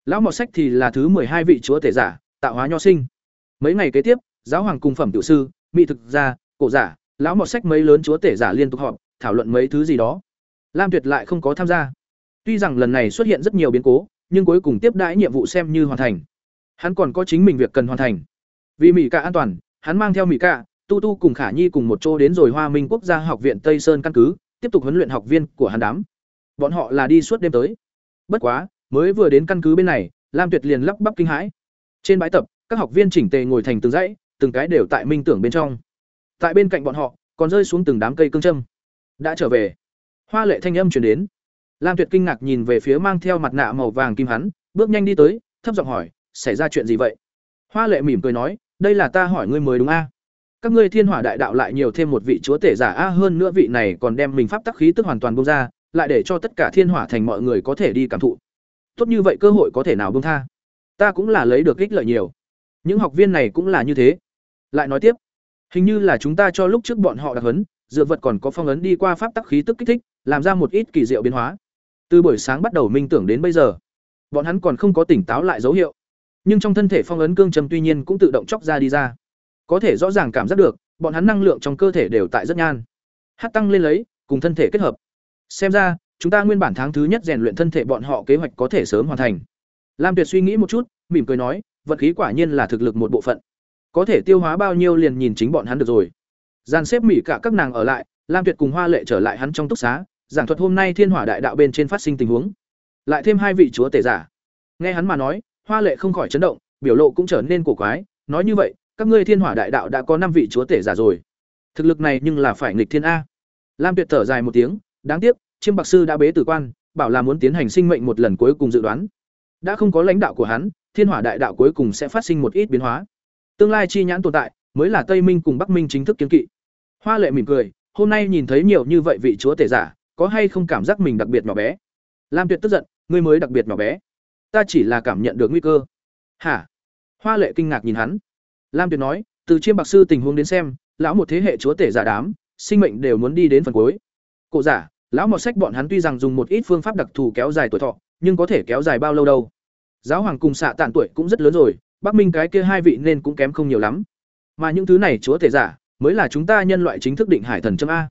lão mọt sách thì là thứ hai vị chúa tể giả, tạo hóa nho sinh. Mấy ngày kế tiếp, giáo hoàng cùng phẩm tiểu sư, mỹ thực gia, cổ giả, lão mọt sách mấy lớn chúa tể giả liên tục họp, thảo luận mấy thứ gì đó. Lam tuyệt lại không có tham gia. Tuy rằng lần này xuất hiện rất nhiều biến cố, nhưng cuối cùng tiếp đãi nhiệm vụ xem như hoàn thành. Hắn còn có chính mình việc cần hoàn thành. Vì mỹ cả an toàn, hắn mang theo mỹ cả tu tu cùng khả nhi cùng một chỗ đến rồi hoa minh quốc gia học viện tây sơn căn cứ, tiếp tục huấn luyện học viên của hắn đám. Bọn họ là đi suốt đêm tới. Bất quá mới vừa đến căn cứ bên này, lam tuyệt liền lắp bắp kinh hãi. Trên bãi tập, các học viên chỉnh tề ngồi thành từng dãy, từng cái đều tại minh tưởng bên trong. Tại bên cạnh bọn họ, còn rơi xuống từng đám cây cương châm. Đã trở về, hoa lệ thanh âm chuyển đến. Lam tuyệt kinh ngạc nhìn về phía mang theo mặt nạ màu vàng kim hắn, bước nhanh đi tới, thấp giọng hỏi, xảy ra chuyện gì vậy? Hoa lệ mỉm cười nói, đây là ta hỏi ngươi mới đúng a. Các ngươi thiên hỏa đại đạo lại nhiều thêm một vị chúa tể giả a, hơn nữa vị này còn đem mình pháp tắc khí tức hoàn toàn bông ra, lại để cho tất cả thiên hỏa thành mọi người có thể đi cảm thụ tốt như vậy cơ hội có thể nào bông tha? Ta cũng là lấy được ích lợi nhiều. Những học viên này cũng là như thế. Lại nói tiếp, hình như là chúng ta cho lúc trước bọn họ đặc hấn dựa vật còn có phong ấn đi qua pháp tắc khí tức kích thích, làm ra một ít kỳ diệu biến hóa. Từ buổi sáng bắt đầu minh tưởng đến bây giờ, bọn hắn còn không có tỉnh táo lại dấu hiệu. Nhưng trong thân thể phong ấn cương trầm tuy nhiên cũng tự động chóc ra đi ra. Có thể rõ ràng cảm giác được, bọn hắn năng lượng trong cơ thể đều tại rất nhan. Hát tăng lên lấy, cùng thân thể kết hợp. Xem ra chúng ta nguyên bản tháng thứ nhất rèn luyện thân thể bọn họ kế hoạch có thể sớm hoàn thành. Lam tuyệt suy nghĩ một chút, mỉm cười nói, vật khí quả nhiên là thực lực một bộ phận. Có thể tiêu hóa bao nhiêu liền nhìn chính bọn hắn được rồi. Dàn xếp mỹ cả các nàng ở lại, lam tuyệt cùng hoa lệ trở lại hắn trong túc xá, giảng thuật hôm nay thiên hỏa đại đạo bên trên phát sinh tình huống. Lại thêm hai vị chúa tể giả. Nghe hắn mà nói, hoa lệ không khỏi chấn động, biểu lộ cũng trở nên cổ quái, nói như vậy, các ngươi thiên hỏa đại đạo đã có năm vị chúa tể giả rồi. Thực lực này nhưng là phải nghịch thiên a. Lam tuyệt thở dài một tiếng, đáng tiếc chiêm bạc sư đã bế tử quan, bảo là muốn tiến hành sinh mệnh một lần cuối cùng dự đoán. Đã không có lãnh đạo của hắn, thiên hỏa đại đạo cuối cùng sẽ phát sinh một ít biến hóa. Tương lai chi nhãn tồn tại, mới là tây minh cùng bắc minh chính thức kiến kỵ. Hoa lệ mỉm cười, hôm nay nhìn thấy nhiều như vậy vị chúa tể giả, có hay không cảm giác mình đặc biệt nhỏ bé? Lam tuyệt tức giận, ngươi mới đặc biệt nhỏ bé. Ta chỉ là cảm nhận được nguy cơ. Hả? Hoa lệ kinh ngạc nhìn hắn. Lam tuyệt nói, từ chiêm bạc sư tình huống đến xem, lão một thế hệ chúa tể giả đám, sinh mệnh đều muốn đi đến phần cuối. Cụ giả lão một sách bọn hắn tuy rằng dùng một ít phương pháp đặc thù kéo dài tuổi thọ, nhưng có thể kéo dài bao lâu đâu. Giáo hoàng cùng xạ tàn tuổi cũng rất lớn rồi, bắc minh cái kia hai vị nên cũng kém không nhiều lắm. Mà những thứ này chúa thể giả, mới là chúng ta nhân loại chính thức định hải thần châm a.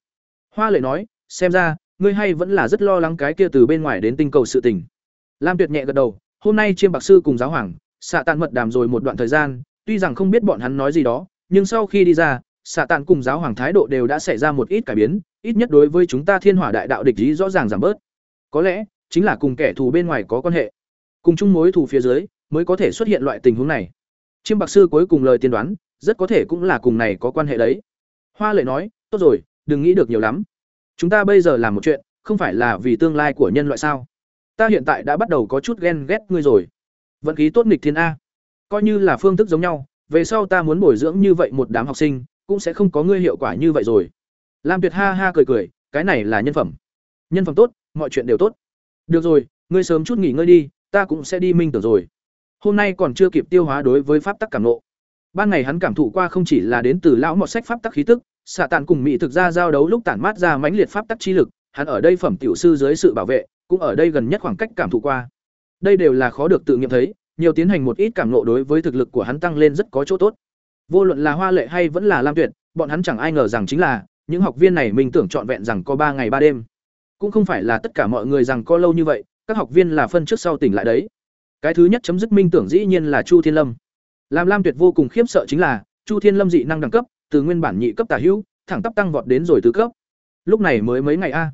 Hoa lệ nói, xem ra, ngươi hay vẫn là rất lo lắng cái kia từ bên ngoài đến tinh cầu sự tình. Lam tuyệt nhẹ gật đầu, hôm nay chiêm bạc sư cùng giáo hoàng, xạ tàn mật đàm rồi một đoạn thời gian, tuy rằng không biết bọn hắn nói gì đó, nhưng sau khi đi ra, xạ tàn cùng giáo hoàng thái độ đều đã xảy ra một ít cải biến ít nhất đối với chúng ta thiên hỏa đại đạo địch ý rõ ràng giảm bớt. Có lẽ, chính là cùng kẻ thù bên ngoài có quan hệ. Cùng chung mối thù phía dưới, mới có thể xuất hiện loại tình huống này. Chiêm bạc sư cuối cùng lời tiên đoán, rất có thể cũng là cùng này có quan hệ đấy. Hoa lệ nói, tốt rồi, đừng nghĩ được nhiều lắm. Chúng ta bây giờ làm một chuyện, không phải là vì tương lai của nhân loại sao? Ta hiện tại đã bắt đầu có chút ghen ghét ngươi rồi. Vận khí tốt nghịch thiên a. Coi như là phương thức giống nhau, về sau ta muốn bồi dưỡng như vậy một đám học sinh, cũng sẽ không có ngươi hiệu quả như vậy rồi lam tuyệt ha ha cười cười, cái này là nhân phẩm. Nhân phẩm tốt, mọi chuyện đều tốt. Được rồi, ngươi sớm chút nghỉ ngơi đi, ta cũng sẽ đi minh tưởng rồi. Hôm nay còn chưa kịp tiêu hóa đối với pháp tắc cảm nộ. Ban ngày hắn cảm thụ qua không chỉ là đến từ lão mọt sách pháp tắc khí tức, xạ tàn cùng mỹ thực ra giao đấu lúc tản mát ra mãnh liệt pháp tắc chi lực, hắn ở đây phẩm tiểu sư dưới sự bảo vệ, cũng ở đây gần nhất khoảng cách cảm thụ qua. Đây đều là khó được tự nghiệm thấy, nhiều tiến hành một ít cảm nộ đối với thực lực của hắn tăng lên rất có chỗ tốt. Vô luận là hoa lệ hay vẫn là lam tuyệt, bọn hắn chẳng ai ngờ rằng chính là những học viên này mình tưởng trọn vẹn rằng có ba ngày ba đêm. Cũng không phải là tất cả mọi người rằng có lâu như vậy, các học viên là phân trước sau tỉnh lại đấy. Cái thứ nhất chấm dứt minh tưởng dĩ nhiên là chu thiên lâm. Làm lam tuyệt vô cùng khiếp sợ chính là, chu thiên lâm dị năng đẳng cấp, từ nguyên bản nhị cấp tả hữu, thẳng tắp tăng vọt đến rồi tứ cấp. Lúc này mới mấy ngày a.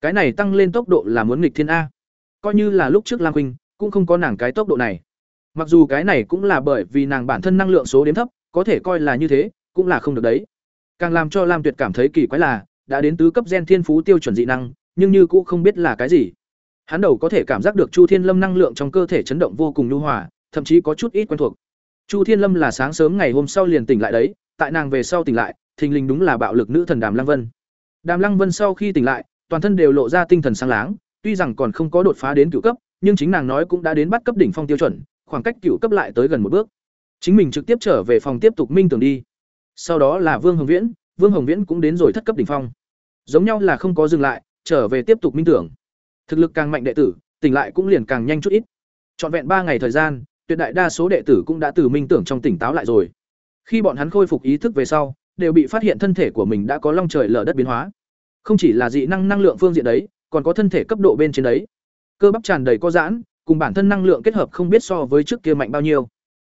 Cái này tăng lên tốc độ là muốn nghịch thiên a. Coi như là lúc trước lam huynh cũng không có nàng cái tốc độ này. Mặc dù cái này cũng là bởi vì nàng bản thân năng lượng số đếm thấp, có thể coi là như thế, cũng là không được đấy càng làm cho lam tuyệt cảm thấy kỳ quái là, đã đến tứ cấp gen thiên phú tiêu chuẩn dị năng, nhưng như cũng không biết là cái gì. Hắn đầu có thể cảm giác được chu thiên lâm năng lượng trong cơ thể chấn động vô cùng nhu hòa, thậm chí có chút ít quen thuộc. Chu thiên lâm là sáng sớm ngày hôm sau liền tỉnh lại đấy, tại nàng về sau tỉnh lại, thình lình đúng là bạo lực nữ thần đàm lăng vân. Đàm lăng vân sau khi tỉnh lại, toàn thân đều lộ ra tinh thần sáng láng, tuy rằng còn không có đột phá đến cửu cấp, nhưng chính nàng nói cũng đã đến bắt cấp đỉnh phong tiêu chuẩn, khoảng cách cửu cấp lại tới gần một bước. Chính mình trực tiếp trở về phòng tiếp tục minh tưởng đi sau đó là vương hồng viễn, vương hồng viễn cũng đến rồi thất cấp đỉnh phong. Giống nhau là không có dừng lại, trở về tiếp tục minh tưởng. Thực lực càng mạnh đệ tử, tỉnh lại cũng liền càng nhanh chút ít. Trọn vẹn ba ngày thời gian, tuyệt đại đa số đệ tử cũng đã từ minh tưởng trong tỉnh táo lại rồi. Khi bọn hắn khôi phục ý thức về sau, đều bị phát hiện thân thể của mình đã có long trời lở đất biến hóa. Không chỉ là dị năng năng lượng phương diện đấy, còn có thân thể cấp độ bên trên đấy. Cơ bắp tràn đầy có giãn, cùng bản thân năng lượng kết hợp không biết so với trước kia mạnh bao nhiêu.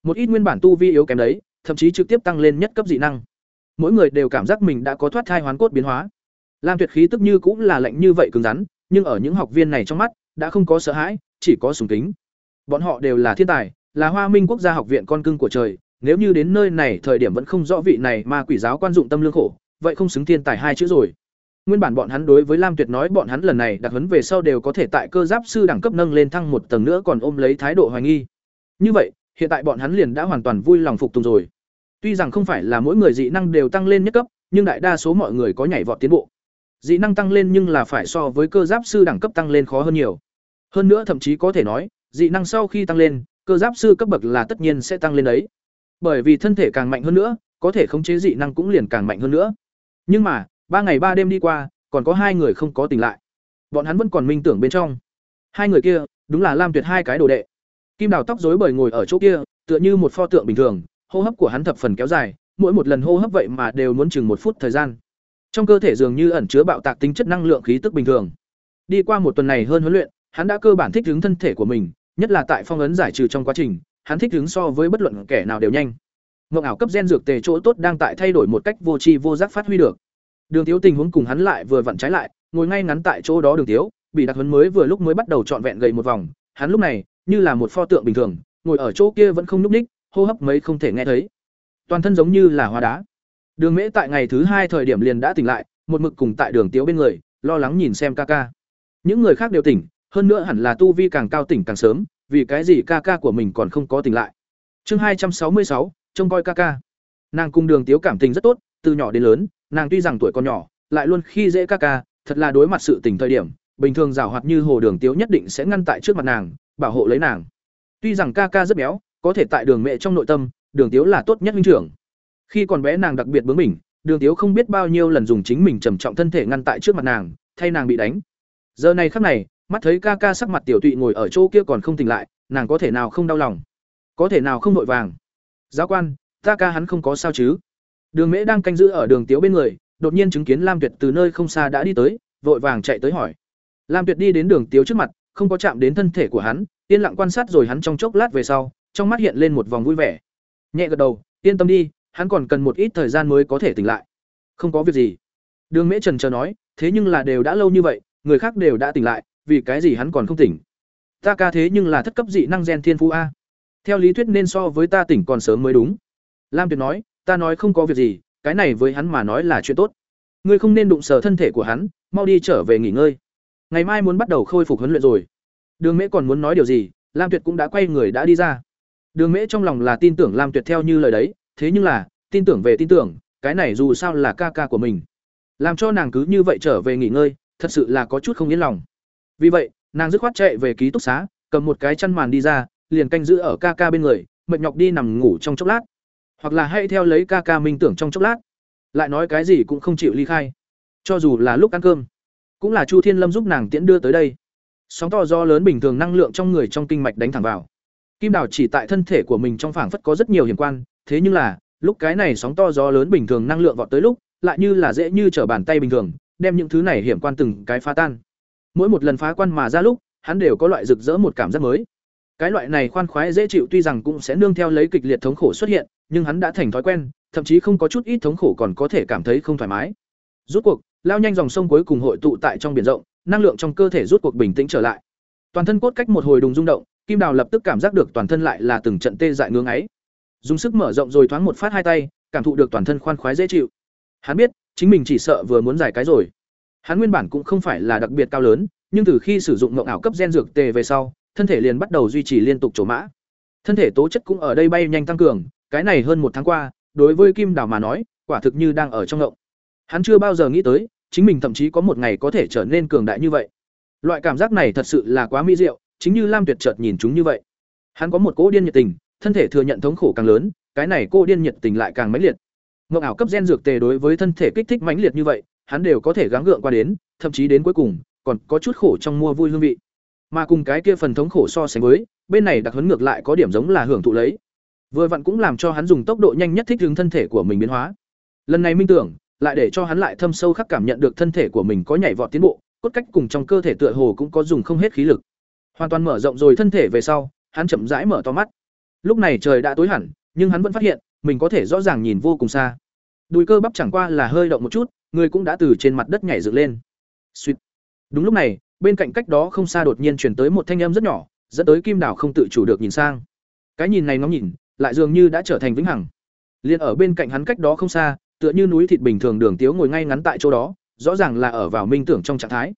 Một ít nguyên bản tu vi yếu kém đấy thậm chí trực tiếp tăng lên nhất cấp dị năng. Mỗi người đều cảm giác mình đã có thoát thai hoán cốt biến hóa. Lam tuyệt khí tức như cũng là lạnh như vậy cứng rắn, nhưng ở những học viên này trong mắt, đã không có sợ hãi, chỉ có sùng kính. Bọn họ đều là thiên tài, là hoa minh quốc gia học viện con cưng của trời, nếu như đến nơi này thời điểm vẫn không rõ vị này mà quỷ giáo quan dụng tâm lương khổ, vậy không xứng thiên tài hai chữ rồi. Nguyên bản bọn hắn đối với lam tuyệt nói bọn hắn lần này đặc huấn về sau đều có thể tại cơ giáp sư đẳng cấp nâng lên thăng một tầng nữa còn ôm lấy thái độ hoài nghi. Như vậy, hiện tại bọn hắn liền đã hoàn toàn vui lòng phục tùng rồi. Tuy rằng không phải là mỗi người dị năng đều tăng lên nhất cấp, nhưng đại đa số mọi người có nhảy vọt tiến bộ. Dị năng tăng lên nhưng là phải so với cơ giáp sư đẳng cấp tăng lên khó hơn nhiều. Hơn nữa thậm chí có thể nói, dị năng sau khi tăng lên, cơ giáp sư cấp bậc là tất nhiên sẽ tăng lên đấy. Bởi vì thân thể càng mạnh hơn nữa, có thể khống chế dị năng cũng liền càng mạnh hơn nữa. Nhưng mà, ba ngày ba đêm đi qua, còn có hai người không có tỉnh lại. Bọn hắn vẫn còn minh tưởng bên trong. Hai người kia, đúng là Lam Tuyệt hai cái đồ đệ. Kim Đào tóc rối bời ngồi ở chỗ kia, tựa như một pho tượng bình thường, hô hấp của hắn thập phần kéo dài, mỗi một lần hô hấp vậy mà đều muốn chừng một phút thời gian. Trong cơ thể dường như ẩn chứa bạo tạc tính chất năng lượng khí tức bình thường. Đi qua một tuần này hơn huấn luyện, hắn đã cơ bản thích ứng thân thể của mình, nhất là tại phong ấn giải trừ trong quá trình, hắn thích ứng so với bất luận kẻ nào đều nhanh. Ngộng ảo cấp gen dược tề chỗ tốt đang tại thay đổi một cách vô tri vô giác phát huy được. Đường Tiếu tình huống cùng hắn lại vừa vặn trái lại, ngồi ngay ngắn tại chỗ đó Đường Tiếu, bị đặc huấn mới vừa lúc mới bắt đầu trọn vẹn gầy một vòng, hắn lúc này như là một pho tượng bình thường, ngồi ở chỗ kia vẫn không nhúc nhích, hô hấp mấy không thể nghe thấy. Toàn thân giống như là hóa đá. Đường Mễ tại ngày thứ hai thời điểm liền đã tỉnh lại, một mực cùng tại Đường Tiếu bên người, lo lắng nhìn xem ca ca. Những người khác đều tỉnh, hơn nữa hẳn là tu vi càng cao tỉnh càng sớm, vì cái gì ca ca của mình còn không có tỉnh lại. Chương hai trăm sáu mươi sáu, trông coi ca ca. Nàng cùng Đường Tiếu cảm tình rất tốt, từ nhỏ đến lớn, nàng tuy rằng tuổi còn nhỏ, lại luôn khi dễ ca ca, thật là đối mặt sự tình thời điểm, bình thường rào hoạt như hồ Đường Tiếu nhất định sẽ ngăn tại trước mặt nàng, bảo hộ lấy nàng. Tuy rằng ca ca rất béo, có thể tại Đường Mẹ trong nội tâm, Đường Tiếu là tốt nhất huynh trưởng. Khi còn bé nàng đặc biệt bướng mình Đường Tiếu không biết bao nhiêu lần dùng chính mình trầm trọng thân thể ngăn tại trước mặt nàng, thay nàng bị đánh. Giờ này khắc này, mắt thấy ca ca sắc mặt tiểu tụy ngồi ở chỗ kia còn không tỉnh lại, nàng có thể nào không đau lòng, có thể nào không vội vàng. Giáo quan, ta ca hắn không có sao chứ? Đường Mễ đang canh giữ ở đường Tiếu bên người, đột nhiên chứng kiến Lam Tuyệt từ nơi không xa đã đi tới, vội vàng chạy tới hỏi. Lam Tuyệt đi đến đường Tiếu trước mặt, không có chạm đến thân thể của hắn, yên lặng quan sát rồi hắn trong chốc lát về sau, trong mắt hiện lên một vòng vui vẻ. Nhẹ gật đầu, yên tâm đi, hắn còn cần một ít thời gian mới có thể tỉnh lại. Không có việc gì. Đường Mễ Trần chờ nói, thế nhưng là đều đã lâu như vậy, người khác đều đã tỉnh lại, vì cái gì hắn còn không tỉnh? Ta ca thế nhưng là thất cấp dị năng gen thiên phú a. Theo lý thuyết nên so với ta tỉnh còn sớm mới đúng. Lam Tuyệt nói, ta nói không có việc gì, cái này với hắn mà nói là chuyện tốt. Ngươi không nên đụng sờ thân thể của hắn, mau đi trở về nghỉ ngơi. Ngày mai muốn bắt đầu khôi phục huấn luyện rồi. Đường Mễ còn muốn nói điều gì, Lam Tuyệt cũng đã quay người đã đi ra. Đường Mễ trong lòng là tin tưởng Lam Tuyệt theo như lời đấy, thế nhưng là, tin tưởng về tin tưởng, cái này dù sao là ca ca của mình. Làm cho nàng cứ như vậy trở về nghỉ ngơi, thật sự là có chút không yên lòng. Vì vậy, nàng dứt khoát chạy về ký túc xá, cầm một cái chăn màn đi ra, liền canh giữ ở ca ca bên người, mệt nhọc đi nằm ngủ trong chốc lát. Hoặc là hay theo lấy ca ca minh tưởng trong chốc lát, lại nói cái gì cũng không chịu ly khai. Cho dù là lúc ăn cơm, cũng là Chu Thiên Lâm giúp nàng tiễn đưa tới đây. Sóng to do lớn bình thường năng lượng trong người trong kinh mạch đánh thẳng vào. Kim Đào chỉ tại thân thể của mình trong phảng phất có rất nhiều hiểm quan, thế nhưng là, lúc cái này sóng to gió lớn bình thường năng lượng vọt tới lúc, lại như là dễ như trở bàn tay bình thường, đem những thứ này hiểm quan từng cái phá tan. Mỗi một lần phá quan mà ra lúc, hắn đều có loại rực rỡ một cảm giác mới. Cái loại này khoan khoái dễ chịu tuy rằng cũng sẽ nương theo lấy kịch liệt thống khổ xuất hiện, nhưng hắn đã thành thói quen, thậm chí không có chút ít thống khổ còn có thể cảm thấy không thoải mái. Rút cuộc, lao nhanh dòng sông cuối cùng hội tụ tại trong biển rộng, năng lượng trong cơ thể rút cuộc bình tĩnh trở lại. Toàn thân cốt cách một hồi đùng rung động, Kim Đào lập tức cảm giác được toàn thân lại là từng trận tê dại ngưỡng ấy. Dùng sức mở rộng rồi thoáng một phát hai tay, cảm thụ được toàn thân khoan khoái dễ chịu. Hắn biết, chính mình chỉ sợ vừa muốn giải cái rồi. Hắn nguyên bản cũng không phải là đặc biệt cao lớn, nhưng từ khi sử dụng ngộng ảo cấp gen dược tề về sau, thân thể liền bắt đầu duy trì liên tục trổ mã. Thân thể tố chất cũng ở đây bay nhanh tăng cường, cái này hơn một tháng qua, đối với Kim Đào mà nói, quả thực như đang ở trong ngộng. Hắn chưa bao giờ nghĩ tới, chính mình thậm chí có một ngày có thể trở nên cường đại như vậy. Loại cảm giác này thật sự là quá mỹ diệu, chính như Lam Tuyệt chợt nhìn chúng như vậy. Hắn có một cỗ điên nhiệt tình, thân thể thừa nhận thống khổ càng lớn, cái này cô điên nhiệt tình lại càng mãnh liệt. Ngộng ảo cấp gen dược tề đối với thân thể kích thích mãnh liệt như vậy, hắn đều có thể gắng gượng qua đến, thậm chí đến cuối cùng, còn có chút khổ trong mua vui hương vị. Mà cùng cái kia phần thống khổ so sánh với, bên này đặc huấn ngược lại có điểm giống là hưởng thụ lấy. Vừa vặn cũng làm cho hắn dùng tốc độ nhanh nhất thích ứng thân thể của mình biến hóa. Lần này minh tưởng, lại để cho hắn lại thâm sâu khắc cảm nhận được thân thể của mình có nhảy vọt tiến bộ, cốt cách cùng trong cơ thể tựa hồ cũng có dùng không hết khí lực. Hoàn toàn mở rộng rồi thân thể về sau, hắn chậm rãi mở to mắt. Lúc này trời đã tối hẳn, nhưng hắn vẫn phát hiện, mình có thể rõ ràng nhìn vô cùng xa. Đùi cơ bắp chẳng qua là hơi động một chút, người cũng đã từ trên mặt đất nhảy dựng lên. Suýt. Đúng lúc này, bên cạnh cách đó không xa đột nhiên truyền tới một thanh âm rất nhỏ, dẫn tới Kim Đảo không tự chủ được nhìn sang. Cái nhìn này ngóng nhìn, lại dường như đã trở thành vĩnh hằng. Liên ở bên cạnh hắn cách đó không xa, tựa như núi thịt bình thường đường tiếu ngồi ngay ngắn tại chỗ đó, rõ ràng là ở vào minh tưởng trong trạng thái.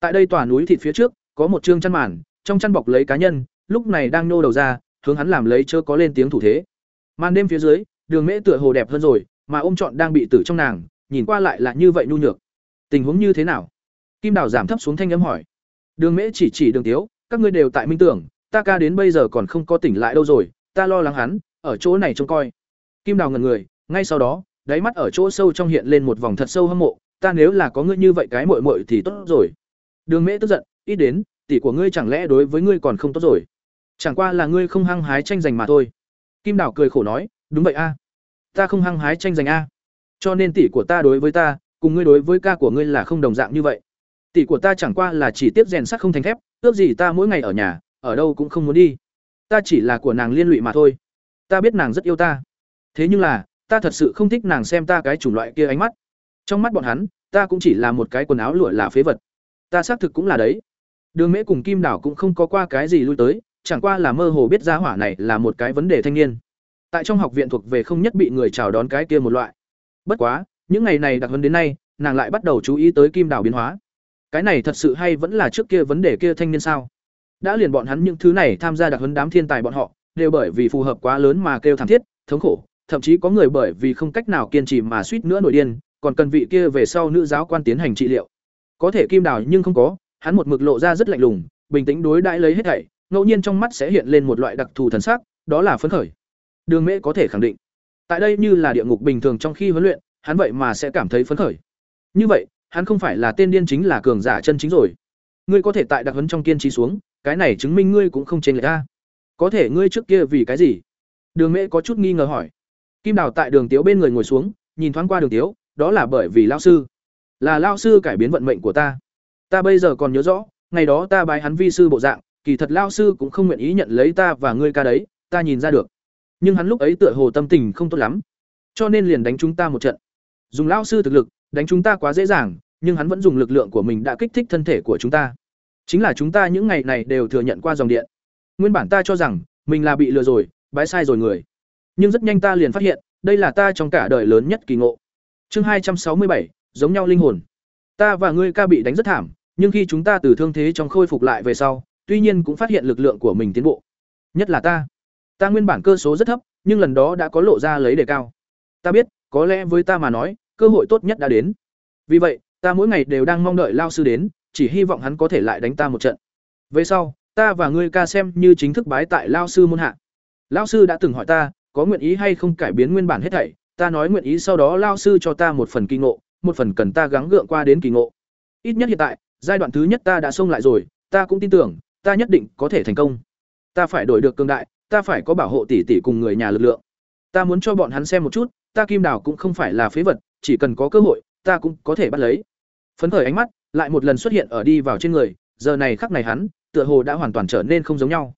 Tại đây tòa núi thịt phía trước, có một trương chăn màn, trong chăn bọc lấy cá nhân, lúc này đang nô đầu ra, hướng hắn làm lấy chớ có lên tiếng thủ thế. Màn đêm phía dưới, đường mễ tựa hồ đẹp hơn rồi mà ôm trọn đang bị tử trong nàng nhìn qua lại là như vậy nhu nhược. Tình huống như thế nào? Kim đào giảm thấp xuống thanh âm hỏi. Đường mễ chỉ chỉ đường tiếu các ngươi đều tại minh tưởng ta ca đến bây giờ còn không có tỉnh lại đâu rồi ta lo lắng hắn ở chỗ này trông coi. Kim đào ngẩn người ngay sau đó đáy mắt ở chỗ sâu trong hiện lên một vòng thật sâu hâm mộ ta nếu là có ngươi như vậy cái muội muội thì tốt rồi. Đường mễ tức giận ít đến tỷ của ngươi chẳng lẽ đối với ngươi còn không tốt rồi? Chẳng qua là ngươi không hăng hái tranh giành mà thôi. Kim Đảo cười khổ nói, đúng vậy a. Ta không hăng hái tranh giành a. Cho nên tỷ của ta đối với ta, cùng ngươi đối với ca của ngươi là không đồng dạng như vậy. Tỷ của ta chẳng qua là chỉ tiếp rèn sắt không thành thép, ước gì ta mỗi ngày ở nhà, ở đâu cũng không muốn đi. Ta chỉ là của nàng liên lụy mà thôi. Ta biết nàng rất yêu ta. Thế nhưng là, ta thật sự không thích nàng xem ta cái chủng loại kia ánh mắt. Trong mắt bọn hắn, ta cũng chỉ là một cái quần áo lụa là phế vật. Ta xác thực cũng là đấy đường mễ cùng kim đảo cũng không có qua cái gì lui tới, chẳng qua là mơ hồ biết gia hỏa này là một cái vấn đề thanh niên. Tại trong học viện thuộc về không nhất bị người chào đón cái kia một loại. Bất quá, những ngày này đặc hơn đến nay, nàng lại bắt đầu chú ý tới kim đảo biến hóa. Cái này thật sự hay vẫn là trước kia vấn đề kia thanh niên sao? Đã liền bọn hắn những thứ này tham gia đặc huấn đám thiên tài bọn họ, đều bởi vì phù hợp quá lớn mà kêu thảm thiết, thống khổ, thậm chí có người bởi vì không cách nào kiên trì mà suýt nữa nổi điên, còn cần vị kia về sau nữ giáo quan tiến hành trị liệu. Có thể kim đào nhưng không có hắn một mực lộ ra rất lạnh lùng, bình tĩnh đối đãi lấy hết thảy, ngẫu nhiên trong mắt sẽ hiện lên một loại đặc thù thần sắc, đó là phấn khởi. Đường mễ có thể khẳng định, tại đây như là địa ngục bình thường trong khi huấn luyện, hắn vậy mà sẽ cảm thấy phấn khởi. Như vậy, hắn không phải là tên điên chính là cường giả chân chính rồi. Ngươi có thể tại đặc huấn trong kiên trì xuống, cái này chứng minh ngươi cũng không chênh lệch a. Có thể ngươi trước kia vì cái gì? Đường mễ có chút nghi ngờ hỏi. Kim đào tại đường tiếu bên người ngồi xuống, nhìn thoáng qua đường tiếu, đó là bởi vì lao sư. Là lao sư cải biến vận mệnh của ta ta bây giờ còn nhớ rõ, ngày đó ta bái hắn vi sư bộ dạng, kỳ thật lao sư cũng không nguyện ý nhận lấy ta và ngươi ca đấy, ta nhìn ra được. Nhưng hắn lúc ấy tựa hồ tâm tình không tốt lắm, cho nên liền đánh chúng ta một trận. Dùng lao sư thực lực, đánh chúng ta quá dễ dàng, nhưng hắn vẫn dùng lực lượng của mình đã kích thích thân thể của chúng ta. Chính là chúng ta những ngày này đều thừa nhận qua dòng điện. Nguyên bản ta cho rằng, mình là bị lừa rồi, bái sai rồi người. Nhưng rất nhanh ta liền phát hiện, đây là ta trong cả đời lớn nhất kỳ ngộ. Chương hai trăm sáu mươi bảy, giống nhau linh hồn. Ta và ngươi ca bị đánh rất thảm nhưng khi chúng ta từ thương thế trong khôi phục lại về sau, tuy nhiên cũng phát hiện lực lượng của mình tiến bộ. Nhất là ta. Ta nguyên bản cơ số rất thấp, nhưng lần đó đã có lộ ra lấy đề cao. Ta biết, có lẽ với ta mà nói, cơ hội tốt nhất đã đến. Vì vậy, ta mỗi ngày đều đang mong đợi lao sư đến, chỉ hy vọng hắn có thể lại đánh ta một trận. Về sau, ta và ngươi ca xem như chính thức bái tại lao sư môn hạ. Lao sư đã từng hỏi ta, có nguyện ý hay không cải biến nguyên bản hết thảy. Ta nói nguyện ý sau đó lao sư cho ta một phần kỳ ngộ, một phần cần ta gắng gượng qua đến kỳ ngộ. Ít nhất hiện tại giai đoạn thứ nhất ta đã xông lại rồi, ta cũng tin tưởng, ta nhất định có thể thành công. Ta phải đổi được cường đại, ta phải có bảo hộ tỷ tỷ cùng người nhà lực lượng. Ta muốn cho bọn hắn xem một chút, ta kim đào cũng không phải là phế vật, chỉ cần có cơ hội, ta cũng có thể bắt lấy. Phấn khởi ánh mắt lại một lần xuất hiện ở đi vào trên người, giờ này khắc này hắn, tựa hồ đã hoàn toàn trở nên không giống nhau.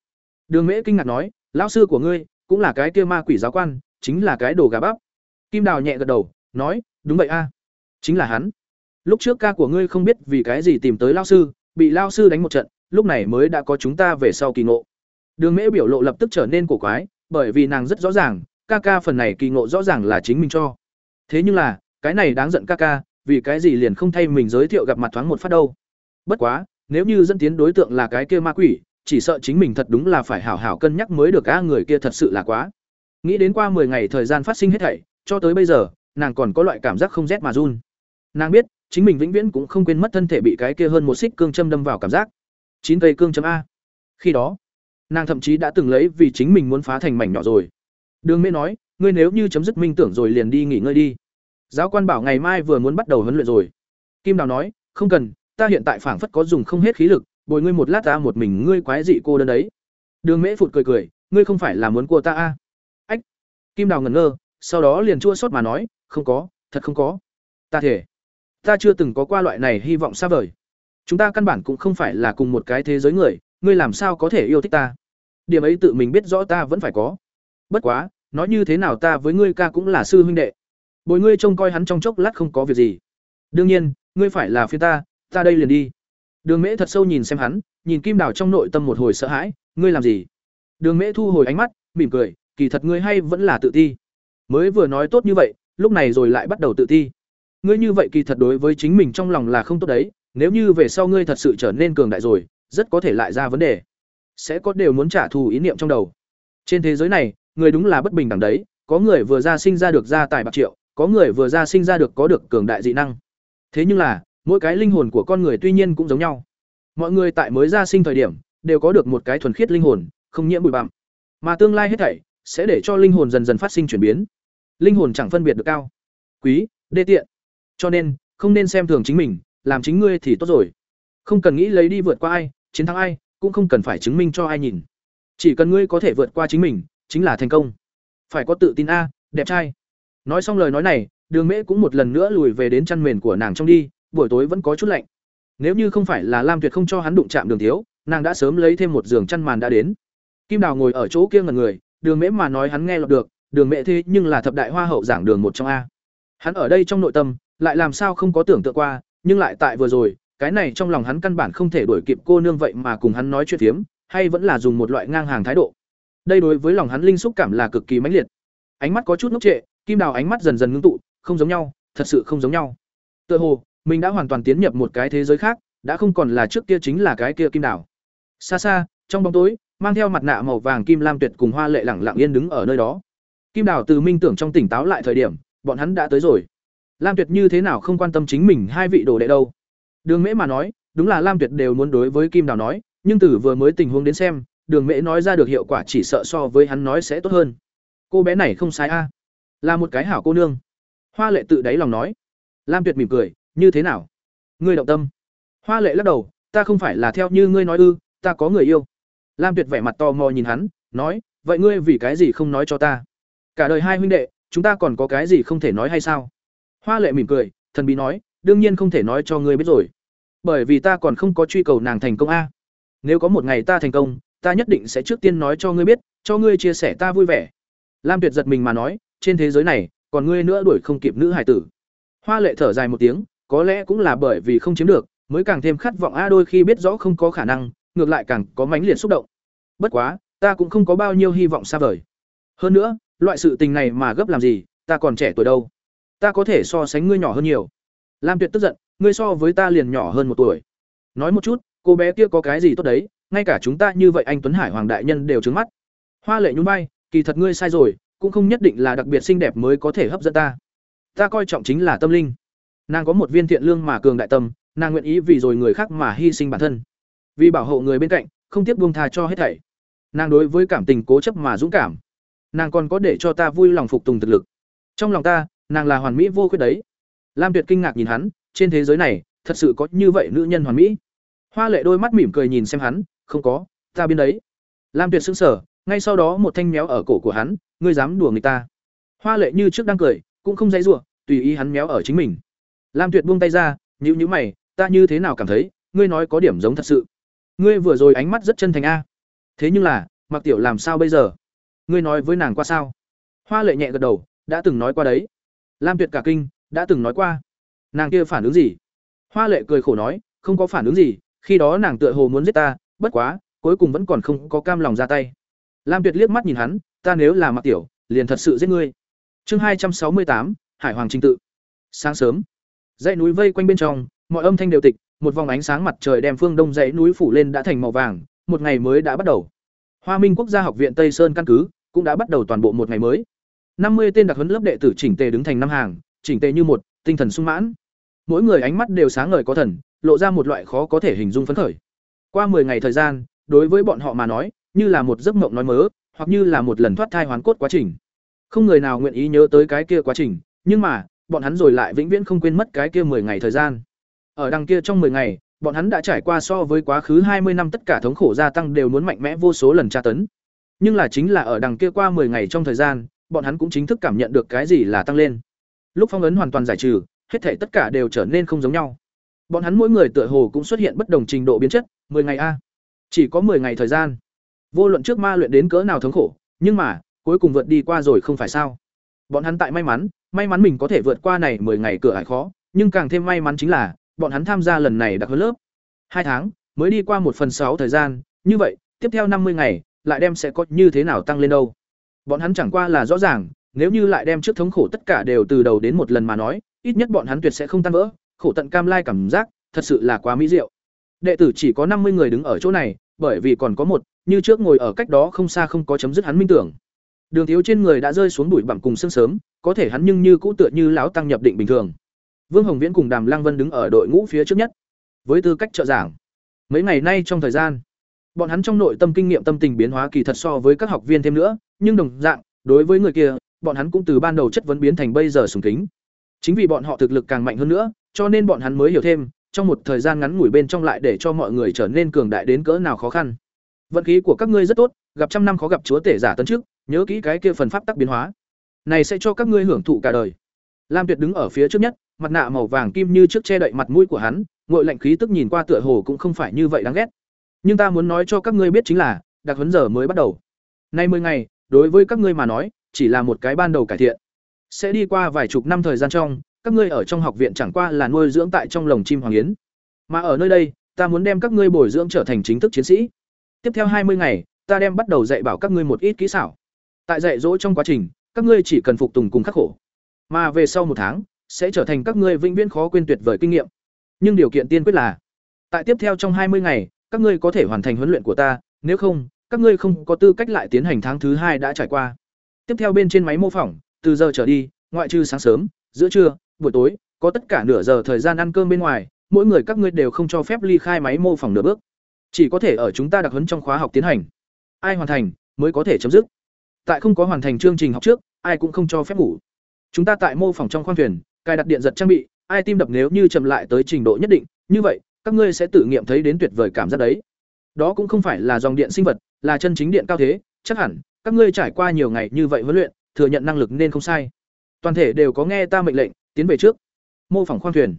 Đường mễ kinh ngạc nói, lão sư của ngươi cũng là cái kia ma quỷ giáo quan, chính là cái đồ gà bắp. Kim đào nhẹ gật đầu, nói, đúng vậy a, chính là hắn lúc trước ca của ngươi không biết vì cái gì tìm tới lao sư, bị lao sư đánh một trận, lúc này mới đã có chúng ta về sau kỳ ngộ. Đường mễ biểu lộ lập tức trở nên cổ quái, bởi vì nàng rất rõ ràng, ca ca phần này kỳ ngộ rõ ràng là chính mình cho. Thế nhưng là, cái này đáng giận ca ca, vì cái gì liền không thay mình giới thiệu gặp mặt thoáng một phát đâu. Bất quá, nếu như dẫn tiến đối tượng là cái kia ma quỷ, chỉ sợ chính mình thật đúng là phải hảo hảo cân nhắc mới được, a, người kia thật sự là quá. Nghĩ đến qua 10 ngày thời gian phát sinh hết thảy, cho tới bây giờ, nàng còn có loại cảm giác không rét mà run. Nàng biết chính mình vĩnh viễn cũng không quên mất thân thể bị cái kia hơn một xích cương châm đâm vào cảm giác. Chín cây cương châm a. Khi đó, nàng thậm chí đã từng lấy vì chính mình muốn phá thành mảnh nhỏ rồi. Đường mê nói, ngươi nếu như chấm dứt minh tưởng rồi liền đi nghỉ ngơi đi. Giáo quan bảo ngày mai vừa muốn bắt đầu huấn luyện rồi. Kim đào nói, không cần, ta hiện tại phảng phất có dùng không hết khí lực, bồi ngươi một lát ta một mình ngươi quái dị cô đơn đấy. Đường mễ phụt cười cười, ngươi không phải là muốn cô ta a? Ách. Kim đào ngẩn ngơ, sau đó liền chua sót mà nói, không có, thật không có. Ta thể ta chưa từng có qua loại này hy vọng xa vời. Chúng ta căn bản cũng không phải là cùng một cái thế giới người, ngươi làm sao có thể yêu thích ta? Điểm ấy tự mình biết rõ ta vẫn phải có. Bất quá, nói như thế nào ta với ngươi ca cũng là sư huynh đệ. Bồi ngươi trông coi hắn trong chốc lát không có việc gì. Đương nhiên, ngươi phải là phía ta ta đây liền đi. Đường mễ thật sâu nhìn xem hắn, nhìn kim đào trong nội tâm một hồi sợ hãi, ngươi làm gì? Đường mễ thu hồi ánh mắt, mỉm cười, kỳ thật ngươi hay vẫn là tự ti. Mới vừa nói tốt như vậy, lúc này rồi lại bắt đầu tự ti ngươi như vậy kỳ thật đối với chính mình trong lòng là không tốt đấy nếu như về sau ngươi thật sự trở nên cường đại rồi rất có thể lại ra vấn đề sẽ có đều muốn trả thù ý niệm trong đầu trên thế giới này người đúng là bất bình đẳng đấy có người vừa ra sinh ra được gia tài bạc triệu, có người vừa ra sinh ra được có được cường đại dị năng. Thế nhưng là, mỗi cái linh hồn của con người tuy nhiên cũng giống nhau. Mọi người tại mới ra sinh thời điểm đều có được một cái thuần khiết linh hồn, không nhiễm bụi bặm. Mà tương lai hết thảy sẽ để cho linh hồn dần dần phát sinh chuyển biến. Linh hồn chẳng phân biệt được cao, quý, đê tiện. Cho nên, không nên xem thường chính mình, làm chính ngươi thì tốt rồi. Không cần nghĩ lấy đi vượt qua ai, chiến thắng ai, cũng không cần phải chứng minh cho ai nhìn. Chỉ cần ngươi có thể vượt qua chính mình, chính là thành công. Phải có tự tin a, đẹp trai. Nói xong lời nói này, Đường Mễ cũng một lần nữa lùi về đến chăn mền của nàng trong đi, buổi tối vẫn có chút lạnh. Nếu như không phải là Lam Tuyệt không cho hắn đụng chạm Đường Thiếu, nàng đã sớm lấy thêm một giường chăn màn đã đến. Kim Đào ngồi ở chỗ kia ngẩn người, Đường Mễ mà nói hắn nghe lọt được, Đường Mễ thế nhưng là thập đại hoa hậu giảng đường một trong a. Hắn ở đây trong nội tâm, lại làm sao không có tưởng tượng qua, nhưng lại tại vừa rồi, cái này trong lòng hắn căn bản không thể đuổi kịp cô nương vậy mà cùng hắn nói chuyện phiếm, hay vẫn là dùng một loại ngang hàng thái độ. Đây đối với lòng hắn linh xúc cảm là cực kỳ mãnh liệt. Ánh mắt có chút ngốc trệ, Kim Đào ánh mắt dần dần ngưng tụ, không giống nhau, thật sự không giống nhau. Tựa hồ, mình đã hoàn toàn tiến nhập một cái thế giới khác, đã không còn là trước kia chính là cái kia Kim Đào. Xa xa, trong bóng tối, mang theo mặt nạ màu vàng Kim Lam Tuyệt cùng Hoa Lệ lẳng lặng yên đứng ở nơi đó. Kim Đào từ minh tưởng trong tỉnh táo lại thời điểm, bọn hắn đã tới rồi. Lam Tuyệt như thế nào không quan tâm chính mình hai vị đồ đệ đâu? Đường Mễ mà nói, đúng là Lam Tuyệt đều muốn đối với Kim Đào nói, nhưng từ vừa mới tình huống đến xem, Đường Mễ nói ra được hiệu quả chỉ sợ so với hắn nói sẽ tốt hơn. Cô bé này không sai a, là một cái hảo cô nương. Hoa Lệ tự đáy lòng nói. Lam Tuyệt mỉm cười, như thế nào? Ngươi động tâm. Hoa Lệ lắc đầu, ta không phải là theo như ngươi nói ư, ta có người yêu. Lam Tuyệt vẻ mặt to mò nhìn hắn, nói, vậy ngươi vì cái gì không nói cho ta? Cả đời hai huynh đệ, chúng ta còn có cái gì không thể nói hay sao? Hoa Lệ mỉm cười, thần bí nói, đương nhiên không thể nói cho ngươi biết rồi. Bởi vì ta còn không có truy cầu nàng thành công a. Nếu có một ngày ta thành công, ta nhất định sẽ trước tiên nói cho ngươi biết, cho ngươi chia sẻ ta vui vẻ. Lam Tuyệt giật mình mà nói, trên thế giới này, còn ngươi nữa đuổi không kịp nữ hải tử. Hoa Lệ thở dài một tiếng, có lẽ cũng là bởi vì không chiếm được, mới càng thêm khát vọng a đôi khi biết rõ không có khả năng, ngược lại càng có mãnh liệt xúc động. Bất quá, ta cũng không có bao nhiêu hy vọng xa vời. Hơn nữa, loại sự tình này mà gấp làm gì, ta còn trẻ tuổi đâu. Ta có thể so sánh ngươi nhỏ hơn nhiều. Lam Tuyệt tức giận, ngươi so với ta liền nhỏ hơn một tuổi. Nói một chút, cô bé kia có cái gì tốt đấy, ngay cả chúng ta như vậy anh Tuấn Hải Hoàng đại nhân đều trứng mắt. Hoa Lệ nhún vai, kỳ thật ngươi sai rồi, cũng không nhất định là đặc biệt xinh đẹp mới có thể hấp dẫn ta. Ta coi trọng chính là tâm linh. Nàng có một viên thiện lương mà cường đại tâm, nàng nguyện ý vì rồi người khác mà hy sinh bản thân. Vì bảo hộ người bên cạnh, không tiếc buông tha cho hết thảy. Nàng đối với cảm tình cố chấp mà dũng cảm. Nàng còn có để cho ta vui lòng phục tùng thực lực. Trong lòng ta, nàng là hoàn mỹ vô khuyết đấy. Lam Tuyệt kinh ngạc nhìn hắn, trên thế giới này, thật sự có như vậy nữ nhân hoàn mỹ. Hoa Lệ đôi mắt mỉm cười nhìn xem hắn, không có, ta biên đấy. Lam Tuyệt sững sờ, ngay sau đó một thanh méo ở cổ của hắn, ngươi dám đùa người ta. Hoa Lệ như trước đang cười, cũng không dãy rủa, tùy ý hắn méo ở chính mình. Lam Tuyệt buông tay ra, nhíu nhíu mày, ta như thế nào cảm thấy, ngươi nói có điểm giống thật sự. Ngươi vừa rồi ánh mắt rất chân thành a. Thế nhưng là, Mặc Tiểu làm sao bây giờ? Ngươi nói với nàng qua sao? Hoa Lệ nhẹ gật đầu, đã từng nói qua đấy. Lam Tuyệt cả kinh, đã từng nói qua. Nàng kia phản ứng gì? Hoa Lệ cười khổ nói, không có phản ứng gì, khi đó nàng tựa hồ muốn giết ta, bất quá, cuối cùng vẫn còn không có cam lòng ra tay. Lam Tuyệt liếc mắt nhìn hắn, ta nếu là Mặc Tiểu, liền thật sự giết ngươi. Chương hai trăm sáu mươi tám, Hải Hoàng Trình tự. Sáng sớm, dãy núi vây quanh bên trong, mọi âm thanh đều tịch, một vòng ánh sáng mặt trời đem phương đông dãy núi phủ lên đã thành màu vàng, một ngày mới đã bắt đầu. Hoa Minh Quốc gia học viện Tây Sơn căn cứ cũng đã bắt đầu toàn bộ một ngày mới năm mươi tên đặc huấn lớp đệ tử chỉnh tề đứng thành năm hàng, chỉnh tề như một, tinh thần sung mãn. Mỗi người ánh mắt đều sáng ngời có thần, lộ ra một loại khó có thể hình dung phấn khởi. Qua 10 ngày thời gian, đối với bọn họ mà nói, như là một giấc mộng nói mớ, hoặc như là một lần thoát thai hoàn cốt quá trình. Không người nào nguyện ý nhớ tới cái kia quá trình, nhưng mà, bọn hắn rồi lại vĩnh viễn không quên mất cái kia 10 ngày thời gian. Ở đằng kia trong 10 ngày, bọn hắn đã trải qua so với quá khứ 20 năm tất cả thống khổ gia tăng đều muốn mạnh mẽ vô số lần tra tấn. Nhưng là chính là ở đằng kia qua 10 ngày trong thời gian, bọn hắn cũng chính thức cảm nhận được cái gì là tăng lên. Lúc phong ấn hoàn toàn giải trừ, hết thảy tất cả đều trở nên không giống nhau. Bọn hắn mỗi người tựa hồ cũng xuất hiện bất đồng trình độ biến chất, 10 ngày a. Chỉ có 10 ngày thời gian. Vô luận trước ma luyện đến cỡ nào thống khổ, nhưng mà, cuối cùng vượt đi qua rồi không phải sao? Bọn hắn tại may mắn, may mắn mình có thể vượt qua này 10 ngày cửa ải khó, nhưng càng thêm may mắn chính là, bọn hắn tham gia lần này đặc hơn lớp. Hai tháng, mới đi qua một phần sáu thời gian, như vậy, tiếp theo năm mươi ngày, lại đem sẽ có như thế nào tăng lên đâu? Bọn hắn chẳng qua là rõ ràng, nếu như lại đem trước thống khổ tất cả đều từ đầu đến một lần mà nói, ít nhất bọn hắn tuyệt sẽ không tan vỡ, khổ tận cam lai cảm giác, thật sự là quá mỹ diệu. Đệ tử chỉ có năm mươi người đứng ở chỗ này, bởi vì còn có một, như trước ngồi ở cách đó không xa không có chấm dứt hắn minh tưởng. Đường Thiếu trên người đã rơi xuống bụi bặm cùng sương sớm, có thể hắn nhưng như cũ tựa như lão tăng nhập định bình thường. Vương Hồng Viễn cùng Đàm Lăng Vân đứng ở đội ngũ phía trước nhất, với tư cách trợ giảng. Mấy ngày nay trong thời gian, bọn hắn trong nội tâm kinh nghiệm tâm tình biến hóa kỳ thật so với các học viên thêm nữa, nhưng đồng dạng, đối với người kia, bọn hắn cũng từ ban đầu chất vấn biến thành bây giờ sùng kính. Chính vì bọn họ thực lực càng mạnh hơn nữa, cho nên bọn hắn mới hiểu thêm, trong một thời gian ngắn ngủi bên trong lại để cho mọi người trở nên cường đại đến cỡ nào khó khăn. Vận khí của các ngươi rất tốt, gặp trăm năm khó gặp chúa tể giả tấn trước, nhớ kỹ cái kia phần pháp tắc biến hóa. Này sẽ cho các ngươi hưởng thụ cả đời. Lam Tuyệt đứng ở phía trước nhất, mặt nạ màu vàng kim như trước che đậy mặt mũi của hắn, ngội lạnh khí tức nhìn qua tựa hồ cũng không phải như vậy đáng ghét. Nhưng ta muốn nói cho các ngươi biết chính là, đặc huấn giờ mới bắt đầu. Nay 10 ngày, đối với các ngươi mà nói, chỉ là một cái ban đầu cải thiện. Sẽ đi qua vài chục năm thời gian trong, các ngươi ở trong học viện chẳng qua là nuôi dưỡng tại trong lồng chim hoàng yến. Mà ở nơi đây, ta muốn đem các ngươi bồi dưỡng trở thành chính thức chiến sĩ. Tiếp theo 20 ngày, ta đem bắt đầu dạy bảo các ngươi một ít kỹ xảo. Tại dạy dỗ trong quá trình, các ngươi chỉ cần phục tùng cùng khắc khổ. Mà về sau một tháng, sẽ trở thành các ngươi vĩnh viễn khó quên tuyệt vời kinh nghiệm. Nhưng điều kiện tiên quyết là, tại tiếp theo trong 20 ngày, các ngươi có thể hoàn thành huấn luyện của ta, nếu không, các ngươi không có tư cách lại tiến hành tháng thứ hai đã trải qua. Tiếp theo bên trên máy mô phỏng, từ giờ trở đi, ngoại trừ sáng sớm, giữa trưa, buổi tối, có tất cả nửa giờ thời gian ăn cơm bên ngoài, mỗi người các ngươi đều không cho phép ly khai máy mô phỏng nửa bước. Chỉ có thể ở chúng ta đặc huấn trong khóa học tiến hành. Ai hoàn thành mới có thể chấm dứt. Tại không có hoàn thành chương trình học trước, ai cũng không cho phép ngủ. Chúng ta tại mô phỏng trong khoang thuyền, cài đặt điện giật trang bị, ai tim đập nếu như chậm lại tới trình độ nhất định, như vậy, các ngươi sẽ tự nghiệm thấy đến tuyệt vời cảm giác đấy. Đó cũng không phải là dòng điện sinh vật, là chân chính điện cao thế, chắc hẳn các ngươi trải qua nhiều ngày như vậy huấn luyện, thừa nhận năng lực nên không sai. Toàn thể đều có nghe ta mệnh lệnh, tiến về trước. Mô phỏng khoang thuyền.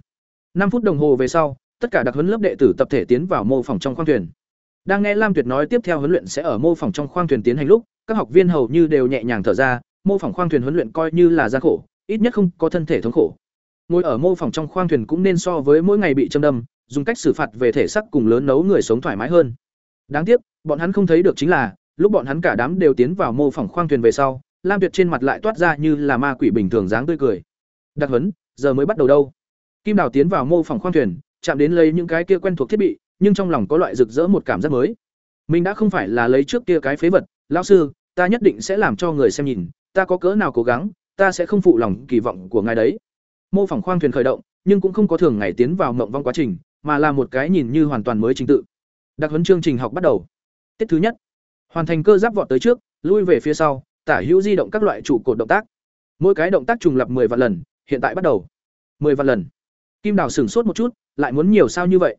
năm phút đồng hồ về sau, tất cả đặc huấn lớp đệ tử tập thể tiến vào mô phỏng trong khoang thuyền. Đang nghe Lam Tuyệt nói tiếp theo huấn luyện sẽ ở mô phỏng trong khoang thuyền tiến hành lúc, các học viên hầu như đều nhẹ nhàng thở ra, mô phỏng khoang thuyền huấn luyện coi như là gian khổ, ít nhất không có thân thể thống khổ. Ngồi ở mô phỏng trong khoang thuyền cũng nên so với mỗi ngày bị châm đâm, dùng cách xử phạt về thể xác cùng lớn nấu người sống thoải mái hơn. Đáng tiếc, bọn hắn không thấy được chính là, lúc bọn hắn cả đám đều tiến vào mô phỏng khoang thuyền về sau, Lam Tuyệt trên mặt lại toát ra như là ma quỷ bình thường dáng tươi cười. Đặc huấn, giờ mới bắt đầu đâu. Kim Đào tiến vào mô phỏng khoang thuyền, chạm đến lấy những cái kia quen thuộc thiết bị, nhưng trong lòng có loại rực rỡ một cảm giác mới. Mình đã không phải là lấy trước kia cái phế vật, lão sư, ta nhất định sẽ làm cho người xem nhìn, ta có cỡ nào cố gắng, ta sẽ không phụ lòng kỳ vọng của ngài đấy. Mô phỏng khoang thuyền khởi động, nhưng cũng không có thường ngày tiến vào mộng vong quá trình, mà là một cái nhìn như hoàn toàn mới trình tự. Đặc huấn chương trình học bắt đầu. Tiết thứ nhất, hoàn thành cơ giáp vọt tới trước, lui về phía sau, tả hữu di động các loại trụ cột động tác. Mỗi cái động tác trùng lập 10 vạn lần, hiện tại bắt đầu. 10 vạn lần. Kim Đào sửng sốt một chút, lại muốn nhiều sao như vậy.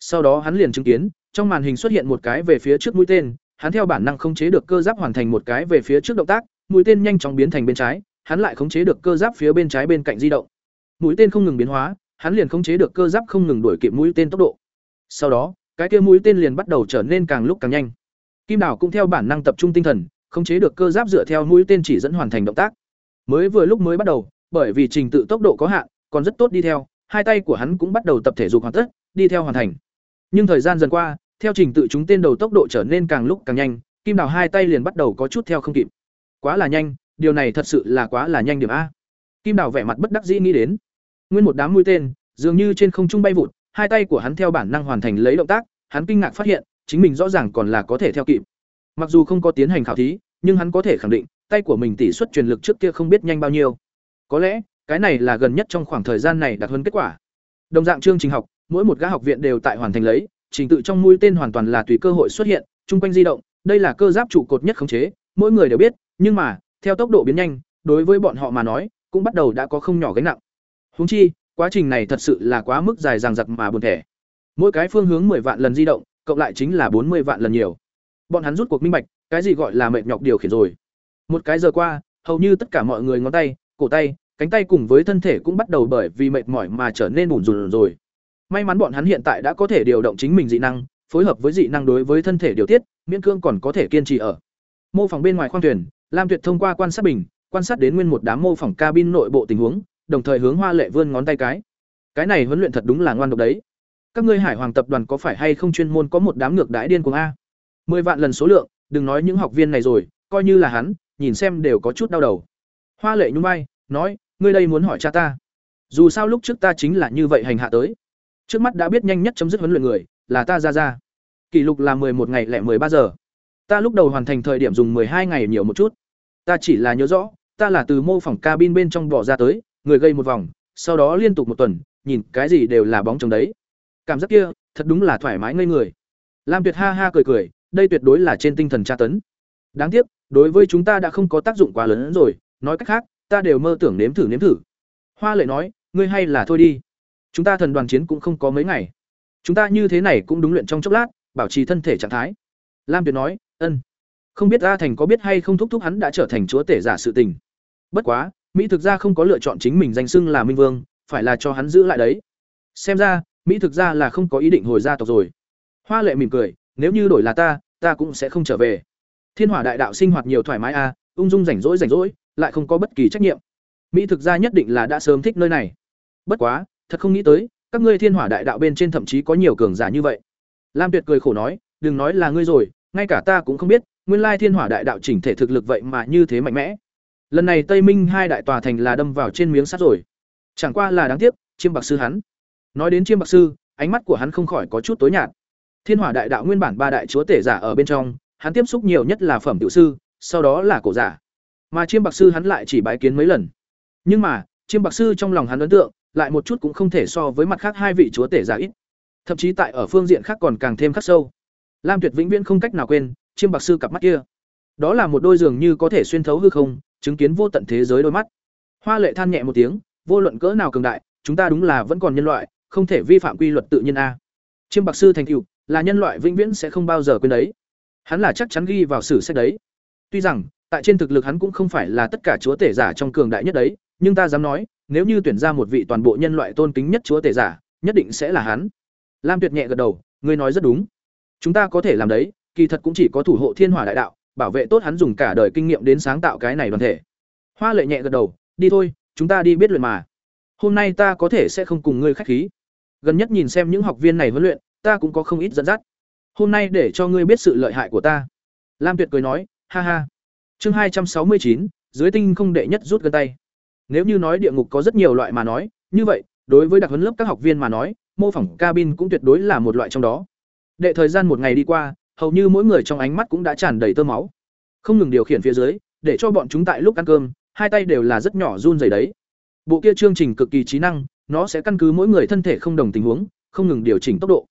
Sau đó hắn liền chứng kiến, trong màn hình xuất hiện một cái về phía trước mũi tên, hắn theo bản năng khống chế được cơ giáp hoàn thành một cái về phía trước động tác, mũi tên nhanh chóng biến thành bên trái, hắn lại khống chế được cơ giáp phía bên trái bên cạnh di động. Mũi tên không ngừng biến hóa, hắn liền khống chế được cơ giáp không ngừng đuổi kịp mũi tên tốc độ. Sau đó, cái kia mũi tên liền bắt đầu trở nên càng lúc càng nhanh. Kim Đào cũng theo bản năng tập trung tinh thần, khống chế được cơ giáp dựa theo mũi tên chỉ dẫn hoàn thành động tác. Mới vừa lúc mới bắt đầu, bởi vì trình tự tốc độ có hạn, còn rất tốt đi theo, hai tay của hắn cũng bắt đầu tập thể dục hoàn tất, đi theo hoàn thành. Nhưng thời gian dần qua, theo trình tự chúng tên đầu tốc độ trở nên càng lúc càng nhanh, Kim Đào hai tay liền bắt đầu có chút theo không kịp. Quá là nhanh, điều này thật sự là quá là nhanh điểm a. Kim Đào vẻ mặt bất đắc dĩ nghĩ đến. Nguyên một đám mũi tên, dường như trên không trung bay vụt, hai tay của hắn theo bản năng hoàn thành lấy động tác, hắn kinh ngạc phát hiện, chính mình rõ ràng còn là có thể theo kịp. Mặc dù không có tiến hành khảo thí, nhưng hắn có thể khẳng định, tay của mình tỷ suất truyền lực trước kia không biết nhanh bao nhiêu. Có lẽ, cái này là gần nhất trong khoảng thời gian này đạt hơn kết quả. Đồng dạng chương trình học, mỗi một gã học viện đều tại hoàn thành lấy, trình tự trong mũi tên hoàn toàn là tùy cơ hội xuất hiện, chung quanh di động, đây là cơ giáp trụ cột nhất khống chế, mỗi người đều biết, nhưng mà, theo tốc độ biến nhanh, đối với bọn họ mà nói, cũng bắt đầu đã có không nhỏ gánh nặng. Huống chi, quá trình này thật sự là quá mức dài dằng dặc mà buồn thẻ. Mỗi cái phương hướng 10 vạn lần di động, cộng lại chính là 40 vạn lần nhiều. Bọn hắn rút cuộc minh bạch, cái gì gọi là mệt nhọc điều khiển rồi. Một cái giờ qua, hầu như tất cả mọi người ngón tay, cổ tay, cánh tay cùng với thân thể cũng bắt đầu bởi vì mệt mỏi mà trở nên bủn rủn rồi. May mắn bọn hắn hiện tại đã có thể điều động chính mình dị năng, phối hợp với dị năng đối với thân thể điều tiết, miễn cương còn có thể kiên trì ở. Mô phỏng bên ngoài khoang thuyền, Lam Tuyệt thông qua quan sát bình, quan sát đến nguyên một đám mô phỏng cabin nội bộ tình huống, đồng thời hướng Hoa Lệ vươn ngón tay cái. Cái này huấn luyện thật đúng là ngoan độc đấy. Các ngươi Hải Hoàng tập đoàn có phải hay không chuyên môn có một đám ngược đãi điên cuồng a? Mười vạn lần số lượng, đừng nói những học viên này rồi, coi như là hắn, nhìn xem đều có chút đau đầu. Hoa Lệ nhún vai, nói, ngươi đây muốn hỏi cha ta. Dù sao lúc trước ta chính là như vậy hành hạ tới. Trước mắt đã biết nhanh nhất chấm dứt huấn luyện người, là ta ra ra. Kỷ lục là một ngày lẻ ba giờ. Ta lúc đầu hoàn thành thời điểm dùng hai ngày nhiều một chút. ta chỉ là nhớ rõ ta là từ mô phỏng cabin bên trong bỏ ra tới người gây một vòng, sau đó liên tục một tuần, nhìn cái gì đều là bóng chồng đấy. Cảm giác kia, thật đúng là thoải mái ngây người. Lam tuyệt ha ha cười cười, đây tuyệt đối là trên tinh thần tra tấn. Đáng tiếc, đối với chúng ta đã không có tác dụng quá lớn rồi, nói cách khác, ta đều mơ tưởng nếm thử nếm thử. Hoa lệ nói, ngươi hay là thôi đi. Chúng ta thần đoàn chiến cũng không có mấy ngày. Chúng ta như thế này cũng đúng luyện trong chốc lát, bảo trì thân thể trạng thái. Lam tuyệt nói, ân. Không biết a thành có biết hay không thúc thúc hắn đã trở thành chúa tể giả sự tình. Bất quá mỹ thực ra không có lựa chọn chính mình danh xưng là minh vương, phải là cho hắn giữ lại đấy. Xem ra, mỹ thực ra là không có ý định hồi gia tộc rồi. Hoa lệ mỉm cười, nếu như đổi là ta ta cũng sẽ không trở về. Thiên hỏa đại đạo sinh hoạt nhiều thoải mái a ung dung rảnh rỗi rảnh rỗi, lại không có bất kỳ trách nhiệm. Mỹ thực ra nhất định là đã sớm thích nơi này. Bất quá, thật không nghĩ tới, các ngươi thiên hỏa đại đạo bên trên thậm chí có nhiều cường giả như vậy. Lam tuyệt cười khổ nói, đừng nói là ngươi rồi, ngay cả ta cũng không biết, nguyên lai thiên hỏa đại đạo chỉnh thể thực lực vậy mà như thế mạnh mẽ lần này tây minh hai đại tòa thành là đâm vào trên miếng sắt rồi. Chẳng qua là đáng tiếc, chiêm bạc sư hắn. Nói đến chiêm bạc sư, ánh mắt của hắn không khỏi có chút tối nhạt. Thiên hỏa đại đạo nguyên bản ba đại chúa tể giả ở bên trong, hắn tiếp xúc nhiều nhất là phẩm tiểu sư, sau đó là cổ giả. Mà chiêm bạc sư hắn lại chỉ bái kiến mấy lần. Nhưng mà, chiêm bạc sư trong lòng hắn ấn tượng, lại một chút cũng không thể so với mặt khác hai vị chúa tể giả ít. Thậm chí tại ở phương diện khác còn càng thêm khắc sâu. Lam tuyệt vĩnh viễn không cách nào quên, chiêm bạc sư cặp mắt kia. Đó là một đôi giường như có thể xuyên thấu hư không chứng kiến vô tận thế giới đôi mắt. Hoa lệ than nhẹ một tiếng, vô luận cỡ nào cường đại, chúng ta đúng là vẫn còn nhân loại, không thể vi phạm quy luật tự nhiên a. Chiêm bạc sư thành cựu là nhân loại vĩnh viễn sẽ không bao giờ quên đấy. Hắn là chắc chắn ghi vào sử sách đấy. Tuy rằng, tại trên thực lực hắn cũng không phải là tất cả chúa tể giả trong cường đại nhất đấy, nhưng ta dám nói, nếu như tuyển ra một vị toàn bộ nhân loại tôn kính nhất chúa tể giả, nhất định sẽ là hắn. Lam tuyệt nhẹ gật đầu, ngươi nói rất đúng. Chúng ta có thể làm đấy, kỳ thật cũng chỉ có thủ hộ thiên hỏa đại đạo bảo vệ tốt hắn dùng cả đời kinh nghiệm đến sáng tạo cái này đoàn thể. Hoa lệ nhẹ gật đầu, đi thôi, chúng ta đi biết luyện mà. Hôm nay ta có thể sẽ không cùng ngươi khách khí. Gần nhất nhìn xem những học viên này huấn luyện, ta cũng có không ít dẫn dắt. Hôm nay để cho ngươi biết sự lợi hại của ta. Lam tuyệt cười nói, ha ha. Chương hai trăm sáu mươi chín, dưới tinh không đệ nhất rút gân tay. Nếu như nói địa ngục có rất nhiều loại mà nói, như vậy, đối với đặc huấn lớp các học viên mà nói, mô phỏng cabin cũng tuyệt đối là một loại trong đó. Đệ thời gian một ngày đi qua hầu như mỗi người trong ánh mắt cũng đã tràn đầy tơ máu. Không ngừng điều khiển phía dưới, để cho bọn chúng tại lúc ăn cơm, hai tay đều là rất nhỏ run rẩy đấy. Bộ kia chương trình cực kỳ trí năng, nó sẽ căn cứ mỗi người thân thể không đồng tình huống, không ngừng điều chỉnh tốc độ.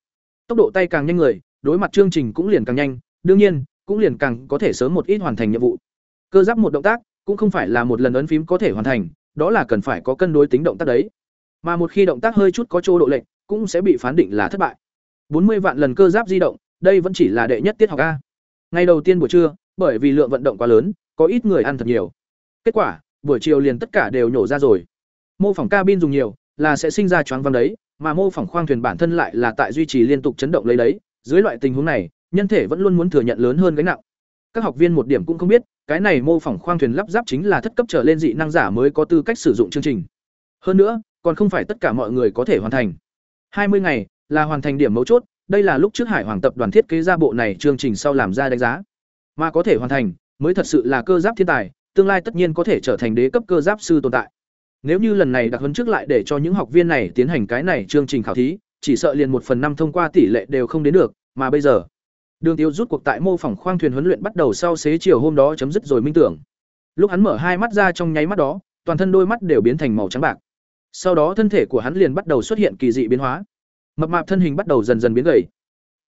Tốc độ tay càng nhanh người, đối mặt chương trình cũng liền càng nhanh, đương nhiên, cũng liền càng có thể sớm một ít hoàn thành nhiệm vụ. Cơ giáp một động tác, cũng không phải là một lần ấn phím có thể hoàn thành, đó là cần phải có cân đối tính động tác đấy. Mà một khi động tác hơi chút có chỗ độ lệch, cũng sẽ bị phán định là thất bại. Bốn mươi vạn lần cơ giáp di động đây vẫn chỉ là đệ nhất tiết học a. Ngày đầu tiên buổi trưa, bởi vì lượng vận động quá lớn, có ít người ăn thật nhiều. Kết quả, buổi chiều liền tất cả đều nhổ ra rồi. Mô phỏng cabin dùng nhiều, là sẽ sinh ra choáng văng đấy, mà mô phỏng khoang thuyền bản thân lại là tại duy trì liên tục chấn động lấy đấy. Dưới loại tình huống này, nhân thể vẫn luôn muốn thừa nhận lớn hơn gánh nặng. Các học viên một điểm cũng không biết, cái này mô phỏng khoang thuyền lắp ráp chính là thất cấp trở lên dị năng giả mới có tư cách sử dụng chương trình. Hơn nữa, còn không phải tất cả mọi người có thể hoàn thành. Hai mươi ngày là hoàn thành điểm mấu chốt đây là lúc trước hải hoàng tập đoàn thiết kế ra bộ này chương trình sau làm ra đánh giá. Mà có thể hoàn thành, mới thật sự là cơ giáp thiên tài, tương lai tất nhiên có thể trở thành đế cấp cơ giáp sư tồn tại. Nếu như lần này đặc huấn trước lại để cho những học viên này tiến hành cái này chương trình khảo thí, chỉ sợ liền một phần năm thông qua tỷ lệ đều không đến được, mà bây giờ, đường tiêu rút cuộc tại mô phỏng khoang thuyền huấn luyện bắt đầu sau xế chiều hôm đó chấm dứt rồi minh tưởng. Lúc hắn mở hai mắt ra trong nháy mắt đó, toàn thân đôi mắt đều biến thành màu trắng bạc. Sau đó thân thể của hắn liền bắt đầu xuất hiện kỳ dị biến hóa mập mạp thân hình bắt đầu dần dần biến gầy.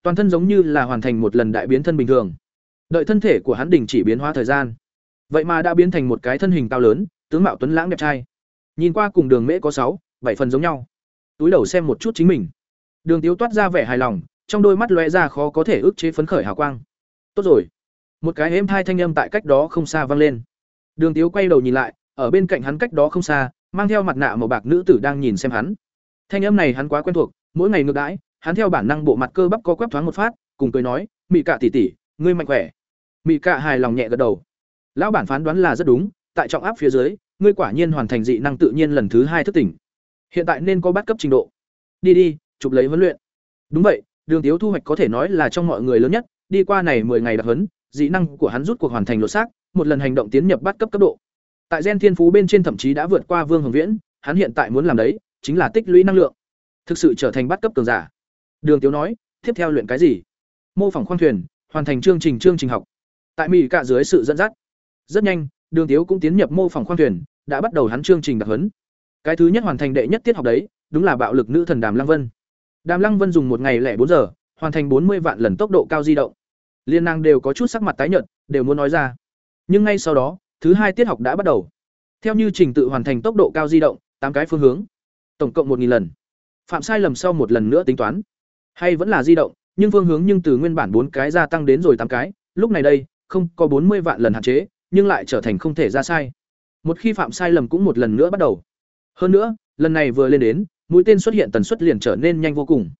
Toàn thân giống như là hoàn thành một lần đại biến thân bình thường. Đợi thân thể của hắn đình chỉ biến hóa thời gian. Vậy mà đã biến thành một cái thân hình cao lớn, tướng mạo tuấn lãng đẹp trai. Nhìn qua cùng đường mễ có sáu, bảy phần giống nhau. Túi đầu xem một chút chính mình. Đường tiếu toát ra vẻ hài lòng, trong đôi mắt lóe ra khó có thể ức chế phấn khởi hào quang. Tốt rồi. Một cái êm thai thanh âm tại cách đó không xa vang lên. Đường tiếu quay đầu nhìn lại, ở bên cạnh hắn cách đó không xa, mang theo mặt nạ màu bạc nữ tử đang nhìn xem hắn. Thanh âm này hắn quá quen thuộc mỗi ngày ngược đãi, hắn theo bản năng bộ mặt cơ bắp co quắp thoáng một phát, cùng cười nói, mị cạ tỉ tỉ ngươi mạnh khỏe. Mị cạ hài lòng nhẹ gật đầu. Lão bản phán đoán là rất đúng, tại trọng áp phía dưới, ngươi quả nhiên hoàn thành dị năng tự nhiên lần thứ hai thức tỉnh. Hiện tại nên có bắt cấp trình độ. Đi đi, chụp lấy huấn luyện. Đúng vậy, đường tiếu thu hoạch có thể nói là trong mọi người lớn nhất, đi qua này 10 ngày đặc huấn, dị năng của hắn rút cuộc hoàn thành lột xác, một lần hành động tiến nhập bắt cấp cấp độ. Tại gen thiên phú bên trên thậm chí đã vượt qua vương hồng viễn, hắn hiện tại muốn làm đấy, chính là tích lũy năng lượng thực sự trở thành bắt cấp cường giả đường tiếu nói tiếp theo luyện cái gì mô phỏng khoang thuyền hoàn thành chương trình chương trình học tại mỹ cạ dưới sự dẫn dắt rất nhanh Đường Tiếu cũng tiến nhập mô phỏng khoang thuyền, đã bắt đầu hắn chương trình đặc huấn. Cái thứ nhất hoàn thành đệ nhất tiết học đấy, đúng là bạo lực nữ thần Đàm Lăng Vân. Đàm Lăng Vân dùng một ngày lẻ bốn giờ, hoàn thành bốn mươi vạn lần tốc độ cao di động. Liên năng đều có chút sắc mặt tái nhợt, đều muốn nói ra. Nhưng ngay sau đó, thứ hai tiết học đã bắt đầu. Theo như trình tự hoàn thành tốc độ cao di động, tám cái phương hướng, tổng cộng một nghìn lần. Phạm sai lầm sau một lần nữa tính toán, hay vẫn là di động, nhưng phương hướng nhưng từ nguyên bản bốn cái gia tăng đến rồi tám cái, lúc này đây, không có bốn mươi vạn lần hạn chế, nhưng lại trở thành không thể ra sai. Một khi phạm sai lầm cũng một lần nữa bắt đầu. Hơn nữa, lần này vừa lên đến, mũi tên xuất hiện tần suất liền trở nên nhanh vô cùng.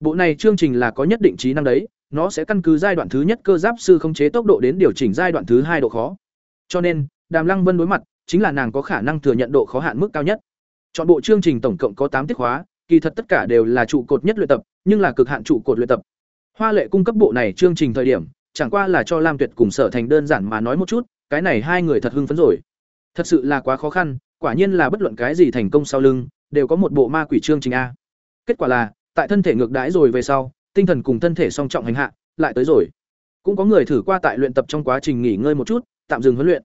Bộ này chương trình là có nhất định trí năng đấy, nó sẽ căn cứ giai đoạn thứ nhất cơ giáp sư khống chế tốc độ đến điều chỉnh giai đoạn thứ hai độ khó. Cho nên, Đàm Lăng Vân đối mặt chính là nàng có khả năng thừa nhận độ khó hạn mức cao nhất. Chọn bộ chương trình tổng cộng có tám tiết khóa, kỳ thật tất cả đều là trụ cột nhất luyện tập, nhưng là cực hạn trụ cột luyện tập. Hoa Lệ cung cấp bộ này chương trình thời điểm, chẳng qua là cho Lam Tuyệt cùng Sở Thành đơn giản mà nói một chút, cái này hai người thật hưng phấn rồi. Thật sự là quá khó khăn, quả nhiên là bất luận cái gì thành công sau lưng, đều có một bộ ma quỷ chương trình a. Kết quả là, tại thân thể ngược đãi rồi về sau, tinh thần cùng thân thể song trọng hành hạ, lại tới rồi. Cũng có người thử qua tại luyện tập trong quá trình nghỉ ngơi một chút, tạm dừng huấn luyện.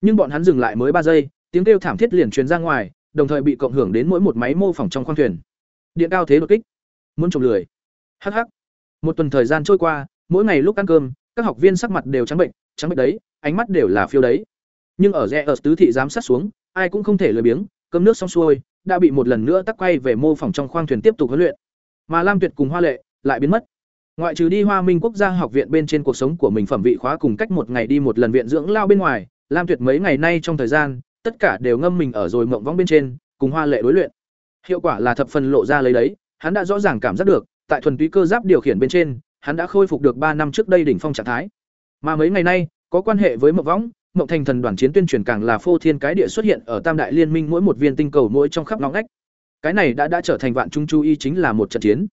Nhưng bọn hắn dừng lại mới ba giây, tiếng kêu thảm thiết liền truyền ra ngoài, đồng thời bị cộng hưởng đến mỗi một máy mô phỏng trong khoang thuyền. Điện cao thế đột kích, muốn trồng lười. Hắc hắc. Một tuần thời gian trôi qua, mỗi ngày lúc ăn cơm, các học viên sắc mặt đều trắng bệnh, trắng bệnh đấy, ánh mắt đều là phiêu đấy. Nhưng ở rẽ ở tứ thị giám sát xuống, ai cũng không thể lười biếng, cơm nước xong xuôi, đã bị một lần nữa tắc quay về mô phỏng trong khoang thuyền tiếp tục huấn luyện. Mà Lam Tuyệt cùng Hoa Lệ lại biến mất. Ngoại trừ đi Hoa Minh Quốc gia học viện bên trên cuộc sống của mình phẩm vị khóa cùng cách một ngày đi một lần viện dưỡng lao bên ngoài, Lam Tuyệt mấy ngày nay trong thời gian, tất cả đều ngâm mình ở rồi mộng vong bên trên, cùng Hoa Lệ đối luyện. Hiệu quả là thập phần lộ ra lấy đấy, hắn đã rõ ràng cảm giác được, tại thuần túy cơ giáp điều khiển bên trên, hắn đã khôi phục được ba năm trước đây đỉnh phong trạng thái. Mà mấy ngày nay, có quan hệ với mộng võng, mộng thành thần đoàn chiến tuyên truyền càng là phô thiên cái địa xuất hiện ở Tam đại liên minh mỗi một viên tinh cầu mỗi trong khắp ngõ ngách. Cái này đã đã trở thành vạn trung chú ý chính là một trận chiến.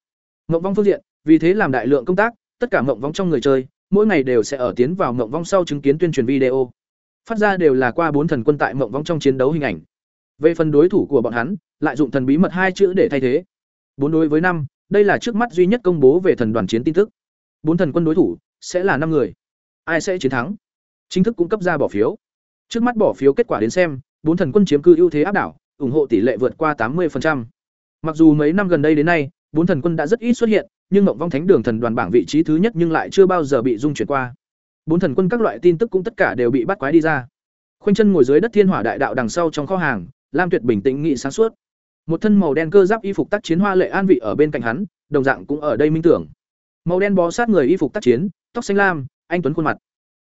Mộng vong phương diện, vì thế làm đại lượng công tác, tất cả mộng vong trong người chơi, mỗi ngày đều sẽ ở tiến vào mộng vong sau chứng kiến tuyên truyền video. Phát ra đều là qua bốn thần quân tại mộng vong trong chiến đấu hình ảnh. Về phần đối thủ của bọn hắn, lại dụng thần bí mật hai chữ để thay thế. Bốn đối với năm, đây là trước mắt duy nhất công bố về thần đoàn chiến tin tức. Bốn thần quân đối thủ sẽ là năm người. Ai sẽ chiến thắng? Chính thức cung cấp ra bỏ phiếu. Trước mắt bỏ phiếu kết quả đến xem, bốn thần quân chiếm cư ưu thế áp đảo, ủng hộ tỷ lệ vượt qua tám 80%. Mặc dù mấy năm gần đây đến nay, bốn thần quân đã rất ít xuất hiện, nhưng Mộng Vong Thánh Đường thần đoàn bảng vị trí thứ nhất nhưng lại chưa bao giờ bị dung chuyển qua. Bốn thần quân các loại tin tức cũng tất cả đều bị bắt quái đi ra. Khuynh chân ngồi dưới đất Thiên Hỏa Đại Đạo đằng sau trong kho hàng, Lam Tuyệt bình tĩnh nghị sáng suốt. Một thân màu đen cơ giáp y phục tác chiến hoa lệ an vị ở bên cạnh hắn, đồng dạng cũng ở đây minh tưởng. Màu đen bó sát người y phục tác chiến, tóc xanh lam, anh tuấn khuôn mặt.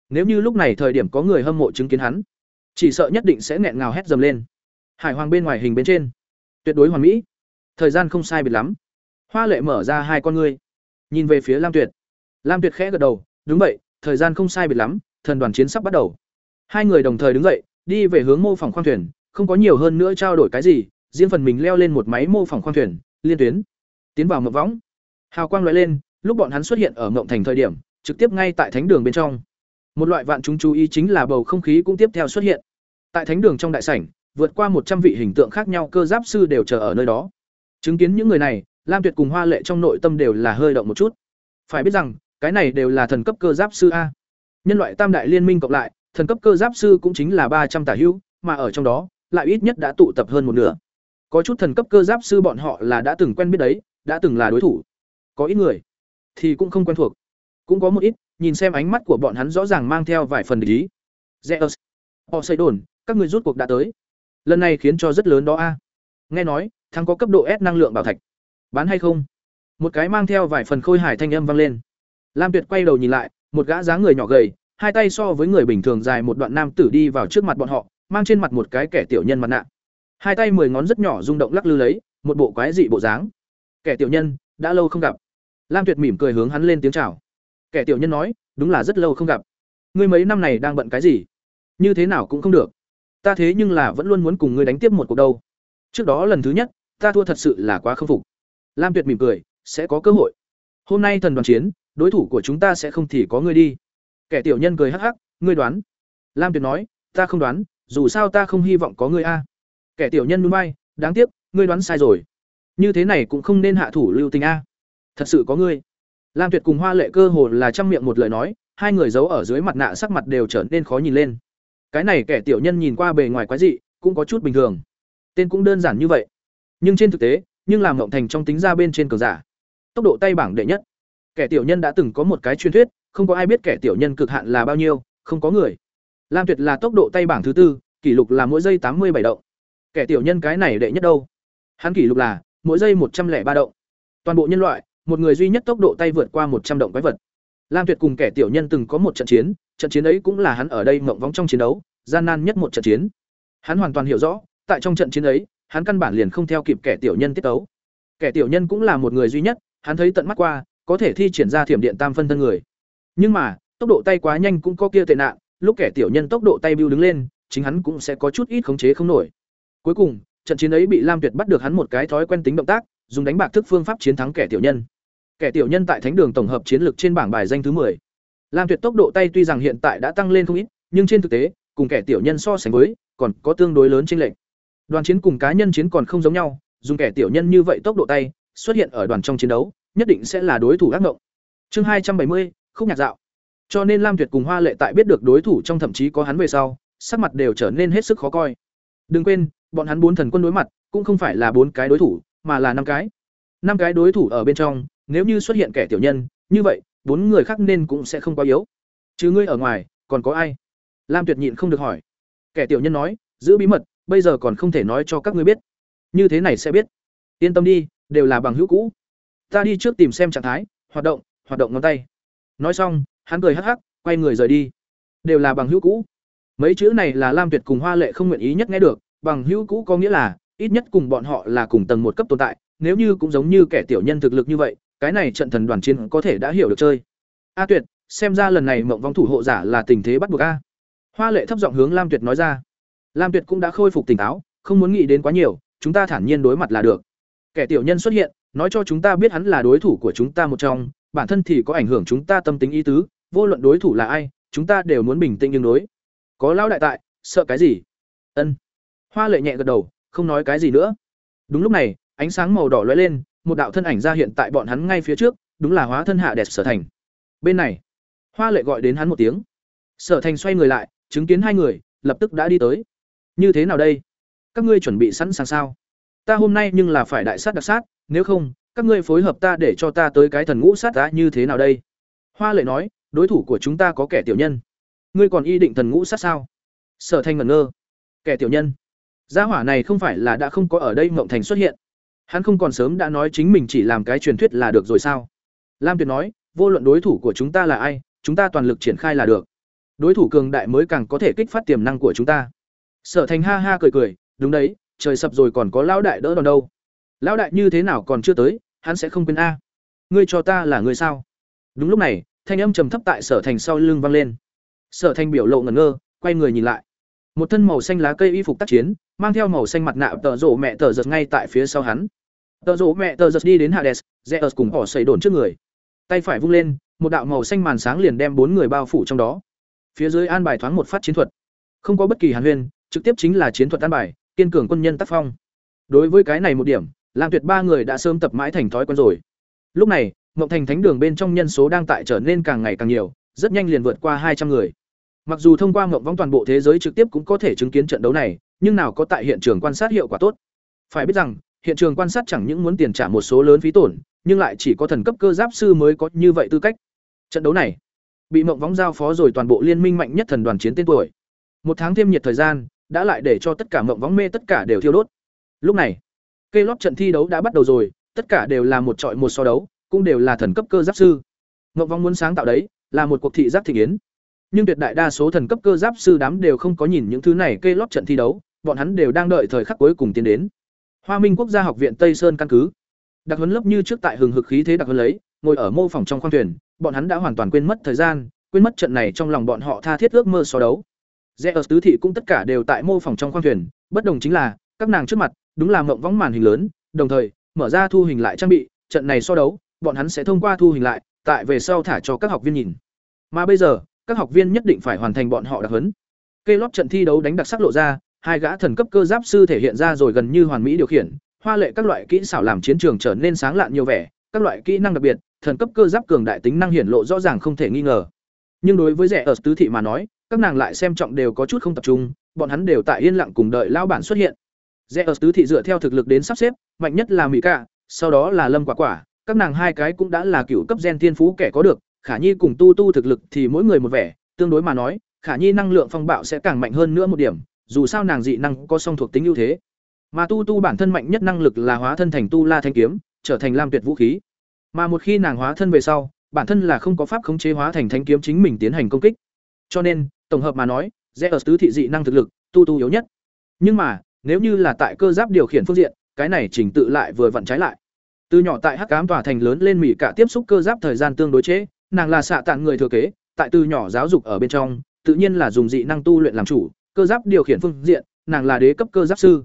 Nếu như lúc này thời điểm có người hâm mộ chứng kiến hắn, chỉ sợ nhất định sẽ nghẹn ngào hét dầm lên. Hải Hoàng bên ngoài hình bên trên, tuyệt đối hoàn mỹ. Thời gian không sai biệt lắm. Hoa Lệ mở ra hai con ngươi, nhìn về phía Lam Tuyệt. Lam Tuyệt khẽ gật đầu, đúng vậy, thời gian không sai biệt lắm, thần đoàn chiến sắp bắt đầu. Hai người đồng thời đứng dậy, đi về hướng mô phỏng khoang thuyền, không có nhiều hơn nữa trao đổi cái gì, riêng phần mình leo lên một máy mô phỏng khoang thuyền, liên tuyến, tiến vào mộng võng. Hào quang lóe lên, lúc bọn hắn xuất hiện ở mộng thành thời điểm, trực tiếp ngay tại thánh đường bên trong. Một loại vạn chúng chú ý chính là bầu không khí cũng tiếp theo xuất hiện. Tại thánh đường trong đại sảnh, vượt qua một trăm vị hình tượng khác nhau cơ giáp sư đều chờ ở nơi đó. Chứng kiến những người này, Lam Tuyệt cùng Hoa Lệ trong nội tâm đều là hơi động một chút. Phải biết rằng, cái này đều là thần cấp cơ giáp sư a. Nhân loại tam đại liên minh cộng lại, thần cấp cơ giáp sư cũng chính là ba trăm tả hữu, mà ở trong đó, lại ít nhất đã tụ tập hơn một nửa. Có chút thần cấp cơ giáp sư bọn họ là đã từng quen biết đấy, đã từng là đối thủ. Có ít người thì cũng không quen thuộc. Cũng có một ít, nhìn xem ánh mắt của bọn hắn rõ ràng mang theo vài phần để ý. Zeus, đồn các người rút cuộc đã tới. Lần này khiến cho rất lớn đó a. Nghe nói, thằng có cấp độ S năng lượng bảo thạch. Bán hay không? Một cái mang theo vài phần khôi hài thanh âm vang lên. Lam Tuyệt quay đầu nhìn lại, một gã dáng người nhỏ gầy, hai tay so với người bình thường dài một đoạn nam tử đi vào trước mặt bọn họ, mang trên mặt một cái kẻ tiểu nhân mặt nạ. Hai tay mười ngón rất nhỏ rung động lắc lư lấy, một bộ quái dị bộ dáng. Kẻ tiểu nhân, đã lâu không gặp. Lam Tuyệt mỉm cười hướng hắn lên tiếng chào. Kẻ tiểu nhân nói, đúng là rất lâu không gặp. Ngươi mấy năm này đang bận cái gì? Như thế nào cũng không được. Ta thế nhưng là vẫn luôn muốn cùng ngươi đánh tiếp một cuộc đâu. Trước đó lần thứ nhất, ta thua thật sự là quá khâm phục. Lam Tuyệt mỉm cười, sẽ có cơ hội. Hôm nay thần đoàn chiến, đối thủ của chúng ta sẽ không thì có ngươi đi. Kẻ tiểu nhân cười hắc hắc, ngươi đoán? Lam Tuyệt nói, ta không đoán, dù sao ta không hy vọng có ngươi a. Kẻ tiểu nhân nhún bay đáng tiếc, ngươi đoán sai rồi. Như thế này cũng không nên hạ thủ lưu tình a. Thật sự có ngươi. Lam Tuyệt cùng Hoa Lệ cơ hồ là trăm miệng một lời nói, hai người giấu ở dưới mặt nạ sắc mặt đều trở nên khó nhìn lên. cái này kẻ tiểu nhân nhìn qua bề ngoài quái dị cũng có chút bình thường tên cũng đơn giản như vậy nhưng trên thực tế nhưng làm ngộng thành trong tính ra bên trên cờ giả tốc độ tay bảng đệ nhất kẻ tiểu nhân đã từng có một cái truyền thuyết không có ai biết kẻ tiểu nhân cực hạn là bao nhiêu không có người lam tuyệt là tốc độ tay bảng thứ tư kỷ lục là mỗi giây tám mươi bảy động kẻ tiểu nhân cái này đệ nhất đâu? Hắn kỷ lục là, mỗi giây một trăm lẻ ba động. Toàn bộ nhân loại, một người duy nhất tốc độ tay vượt qua một trăm động quái vật. Lam tuyệt cùng kẻ tiểu nhân từng có một trận chiến trận chiến ấy cũng là hắn ở đây mộng vóng trong chiến đấu, gian nan nhất một trận chiến. Hắn hoàn toàn hiểu rõ, tại trong trận chiến ấy, hắn căn bản liền không theo kịp kẻ tiểu nhân tiết tấu. Kẻ tiểu nhân cũng là một người duy nhất, hắn thấy tận mắt qua, có thể thi triển ra thiểm điện tam phân thân người. Nhưng mà, tốc độ tay quá nhanh cũng có kia tệ nạn, lúc kẻ tiểu nhân tốc độ tay bưu đứng lên, chính hắn cũng sẽ có chút ít khống chế không nổi cuối cùng, trận chiến ấy bị lam tuyệt bắt được hắn một cái thói quen tính động tác, dùng đánh bạc thức phương pháp chiến thắng kẻ tiểu nhân kẻ tiểu nhân tại thánh đường tổng hợp chiến lược trên bảng bài danh thứ 10. lam tuyệt tốc độ tay tuy rằng hiện tại đã tăng lên không ít, nhưng trên thực tế, cùng kẻ tiểu nhân so sánh với, còn có tương đối lớn chênh lệch. đoàn chiến cùng cá nhân chiến còn không giống nhau, dùng kẻ tiểu nhân như vậy tốc độ tay, xuất hiện ở đoàn trong chiến đấu, nhất định sẽ là đối thủ ác ngộng. chương hai trăm bảy mươi, khúc nhạc dạo cho nên lam tuyệt cùng hoa lệ tại biết được đối thủ trong thậm chí có hắn về sau, sắc mặt đều trở nên hết sức khó coi đừng quên bọn hắn bốn thần quân đối mặt, cũng không phải là bốn cái đối thủ, mà là năm cái. Năm cái đối thủ ở bên trong, nếu như xuất hiện kẻ tiểu nhân, như vậy, bốn người khác nên cũng sẽ không quá yếu. Chứ ngươi ở ngoài, còn có ai? Lam tuyệt nhịn không được hỏi. Kẻ tiểu nhân nói, giữ bí mật, bây giờ còn không thể nói cho các ngươi biết. Như thế này sẽ biết. Yên tâm đi, đều là bằng hữu cũ. Ta đi trước tìm xem trạng thái, hoạt động hoạt động ngón tay. Nói xong, hắn cười hắc hắc, quay người rời đi. Đều là bằng hữu cũ. Mấy chữ này là lam tuyệt cùng hoa lệ không nguyện ý nhất nghe được bằng hữu cũ có nghĩa là, ít nhất cùng bọn họ là cùng tầng một cấp tồn tại, nếu như cũng giống như kẻ tiểu nhân thực lực như vậy, cái này trận thần đoàn chiến có thể đã hiểu được chơi. A tuyệt, xem ra lần này mộng vong thủ hộ giả là tình thế bắt buộc a. Hoa lệ thấp giọng hướng lam tuyệt nói ra. Lam tuyệt cũng đã khôi phục tỉnh táo, không muốn nghĩ đến quá nhiều, chúng ta thản nhiên đối mặt là được. Kẻ tiểu nhân xuất hiện, nói cho chúng ta biết hắn là đối thủ của chúng ta một trong, bản thân thì có ảnh hưởng chúng ta tâm tính ý tứ, vô luận đối thủ là ai, chúng ta đều muốn bình tĩnh nhưng đối. Có lao đại tại, sợ cái gì? Ân hoa lệ nhẹ gật đầu, không nói cái gì nữa. Đúng lúc này, ánh sáng màu đỏ lóe lên, một đạo thân ảnh ra hiện tại bọn hắn ngay phía trước, đúng là hóa thân hạ đẹp sở thành. Bên này, hoa lệ gọi đến hắn một tiếng. Sở thành xoay người lại, chứng kiến hai người, lập tức đã đi tới. Như thế nào đây? Các ngươi chuẩn bị sẵn sàng sao? Ta hôm nay nhưng là phải đại sát đặc sát, nếu không, các ngươi phối hợp ta để cho ta tới cái thần ngũ sát ta như thế nào đây? Hoa lệ nói, đối thủ của chúng ta có kẻ tiểu nhân. Ngươi còn y định thần ngũ sát sao? Sở thanh ngẩn ngơ. Kẻ tiểu nhân? Gia hỏa này không phải là đã không có ở đây mộng thành xuất hiện. Hắn không còn sớm đã nói chính mình chỉ làm cái truyền thuyết là được rồi sao? Lam tuyệt nói, vô luận đối thủ của chúng ta là ai, chúng ta toàn lực triển khai là được. Đối thủ cường đại mới càng có thể kích phát tiềm năng của chúng ta. Sở thành ha ha cười cười, đúng đấy, trời sập rồi còn có lão đại đỡ đòn đâu. Lão đại như thế nào còn chưa tới, hắn sẽ không quên a. Ngươi cho ta là người sao? Đúng lúc này, thanh âm trầm thấp tại sở thành sau lưng vang lên. Sở thành biểu lộ ngẩn ngơ, quay người nhìn lại. Một thân màu xanh lá cây y phục tác chiến mang theo màu xanh mặt nạ tợ rộ mẹ tờ giật ngay tại phía sau hắn. Tợ rộ mẹ tờ giật đi đến hades rẽ ớt cùng họ xây đồn trước người. Tay phải vung lên, một đạo màu xanh màn sáng liền đem bốn người bao phủ trong đó. Phía dưới an bài thoáng một phát chiến thuật. Không có bất kỳ hàn huyên, trực tiếp chính là chiến thuật an bài, kiên cường quân nhân tác phong. Đối với cái này một điểm, lam tuyệt ba người đã sớm tập mãi thành thói quen rồi. Lúc này, ngọc thành thánh đường bên trong nhân số đang tại trở nên càng ngày càng nhiều, rất nhanh liền vượt qua hai trăm người. Mặc dù thông qua ngộng vong toàn bộ thế giới trực tiếp cũng có thể chứng kiến trận đấu này nhưng nào có tại hiện trường quan sát hiệu quả tốt. Phải biết rằng, hiện trường quan sát chẳng những muốn tiền trả một số lớn phí tổn, nhưng lại chỉ có thần cấp cơ giáp sư mới có như vậy tư cách. Trận đấu này, bị mộng vong giao phó rồi toàn bộ liên minh mạnh nhất thần đoàn chiến tên tuổi. Một tháng thêm nhiệt thời gian, đã lại để cho tất cả mộng vong mê tất cả đều thiêu đốt. Lúc này cây lót trận thi đấu đã bắt đầu rồi, tất cả đều là một trọi một so đấu, cũng đều là thần cấp cơ giáp sư. Mộng vong muốn sáng tạo đấy, là một cuộc thị giáp thị yến nhưng tuyệt đại đa số thần cấp cơ giáp sư đám đều không có nhìn những thứ này cây lót trận thi đấu bọn hắn đều đang đợi thời khắc cuối cùng tiến đến. Hoa minh quốc gia học viện tây sơn căn cứ. Đặc huấn lớp như trước tại hừng hực khí thế đặc huấn lấy, ngồi ở mô phòng trong khoang thuyền, bọn hắn đã hoàn toàn quên mất thời gian, quên mất trận này trong lòng bọn họ tha thiết ước mơ so đấu. Rẽ ở tứ thị cũng tất cả đều tại mô phòng trong khoang thuyền, bất đồng chính là, các nàng trước mặt, đúng là mộng võng màn hình lớn, đồng thời, mở ra thu hình lại trang bị, trận này so đấu, bọn hắn sẽ thông qua thu hình lại, tại về sau thả cho các học viên nhìn. Mà bây giờ, các học viên nhất định phải hoàn thành bọn họ đặc huấn. Cây lót trận thi đấu đánh đặc sắc lộ ra hai gã thần cấp cơ giáp sư thể hiện ra rồi gần như hoàn mỹ điều khiển, hoa lệ các loại kỹ xảo làm chiến trường trở nên sáng lạn nhiều vẻ, các loại kỹ năng đặc biệt, thần cấp cơ giáp cường đại tính năng hiển lộ rõ ràng không thể nghi ngờ. Nhưng đối với rẻ ở tứ thị mà nói, các nàng lại xem trọng đều có chút không tập trung, bọn hắn đều tại yên lặng cùng đợi lao bản xuất hiện. Rẽ ở tứ thị dựa theo thực lực đến sắp xếp, mạnh nhất là mỹ cả sau đó là lâm quả quả, các nàng hai cái cũng đã là cựu cấp gen thiên phú kẻ có được, khả nhi cùng tu tu thực lực thì mỗi người một vẻ, tương đối mà nói, khả nhi năng lượng phong bạo sẽ càng mạnh hơn nữa một điểm dù sao nàng dị năng có song thuộc tính ưu thế. Mà tu tu bản thân mạnh nhất năng lực là hóa thân thành tu la thanh kiếm, trở thành lam tuyệt vũ khí. Mà một khi nàng hóa thân về sau, bản thân là không có pháp khống chế hóa thành thanh kiếm chính mình tiến hành công kích. Cho nên, tổng hợp mà nói rẽ ở tứ thị dị năng thực lực, tu tu yếu nhất. Nhưng mà, nếu như là tại cơ giáp điều khiển phương diện, cái này chỉnh tự lại vừa vặn trái lại. Từ nhỏ tại hắc cám tòa thành lớn lên mỹ cả tiếp xúc cơ giáp thời gian tương đối chế nàng là xạ tạng người thừa kế, tại từ nhỏ giáo dục ở bên trong, tự nhiên là dùng dị năng tu luyện làm chủ cơ giáp điều khiển phương diện, nàng là đế cấp cơ giáp sư.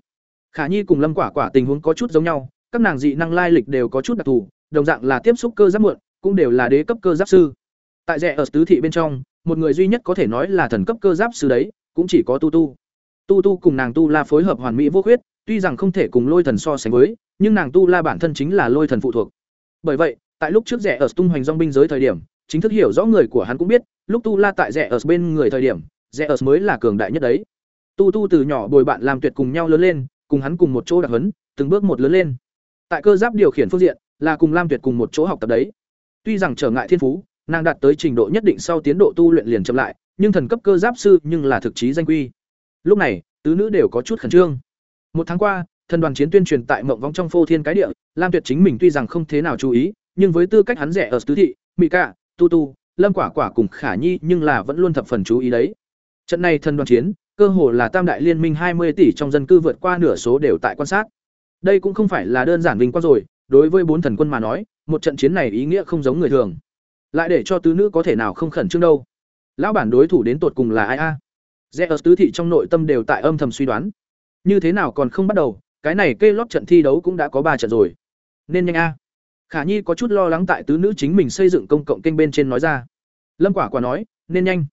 Khả nhi cùng lâm quả quả tình huống có chút giống nhau, các nàng dị năng lai lịch đều có chút đặc thù, đồng dạng là tiếp xúc cơ giáp muộn, cũng đều là đế cấp cơ giáp sư. Tại rẻ ở tứ thị bên trong, một người duy nhất có thể nói là thần cấp cơ giáp sư đấy, cũng chỉ có tu tu. Tu tu cùng nàng tu la phối hợp hoàn mỹ vô khuyết, tuy rằng không thể cùng lôi thần so sánh với, nhưng nàng tu la bản thân chính là lôi thần phụ thuộc. Bởi vậy, tại lúc trước rẻ ở tung hoành dong binh giới thời điểm, chính thức hiểu rõ người của hắn cũng biết, lúc tu la tại rẻ ở bên người thời điểm rẻ ớt mới là cường đại nhất đấy. Tu tu từ nhỏ bồi bạn làm tuyệt cùng nhau lớn lên cùng hắn cùng một chỗ đặc hấn từng bước một lớn lên. Tại cơ giáp điều khiển phương diện là cùng lam tuyệt cùng một chỗ học tập đấy. Tuy rằng trở ngại thiên phú nàng đạt tới trình độ nhất định sau tiến độ tu luyện liền chậm lại nhưng thần cấp cơ giáp sư nhưng là thực chí danh quy. Lúc này tứ nữ đều có chút khẩn trương. Một tháng qua thần đoàn chiến tuyên truyền tại mộng vong trong phô thiên cái địa lam tuyệt chính mình tuy rằng không thế nào chú ý nhưng với tư cách hắn rẻ ở tứ thị mỹ Cả, tu tu lâm quả quả cùng khả nhi nhưng là vẫn luôn thập phần chú ý đấy trận này thần đoàn chiến, cơ hồ là tam đại liên minh hai mươi tỷ trong dân cư vượt qua nửa số đều tại quan sát. Đây cũng không phải là đơn giản vinh quang rồi, đối với bốn thần quân mà nói, một trận chiến này ý nghĩa không giống người thường. Lại để cho tứ nữ có thể nào không khẩn trương đâu. Lão bản đối thủ đến tột cùng là ai a? Rẽ ở tứ thị trong nội tâm đều tại âm thầm suy đoán. Như thế nào còn không bắt đầu, cái này kê lót trận thi đấu cũng đã có ba trận rồi. Nên nhanh a. Khả nhi có chút lo lắng tại tứ nữ chính mình xây dựng công cộng kênh bên trên nói ra. Lâm quả quả nói, nên nhanh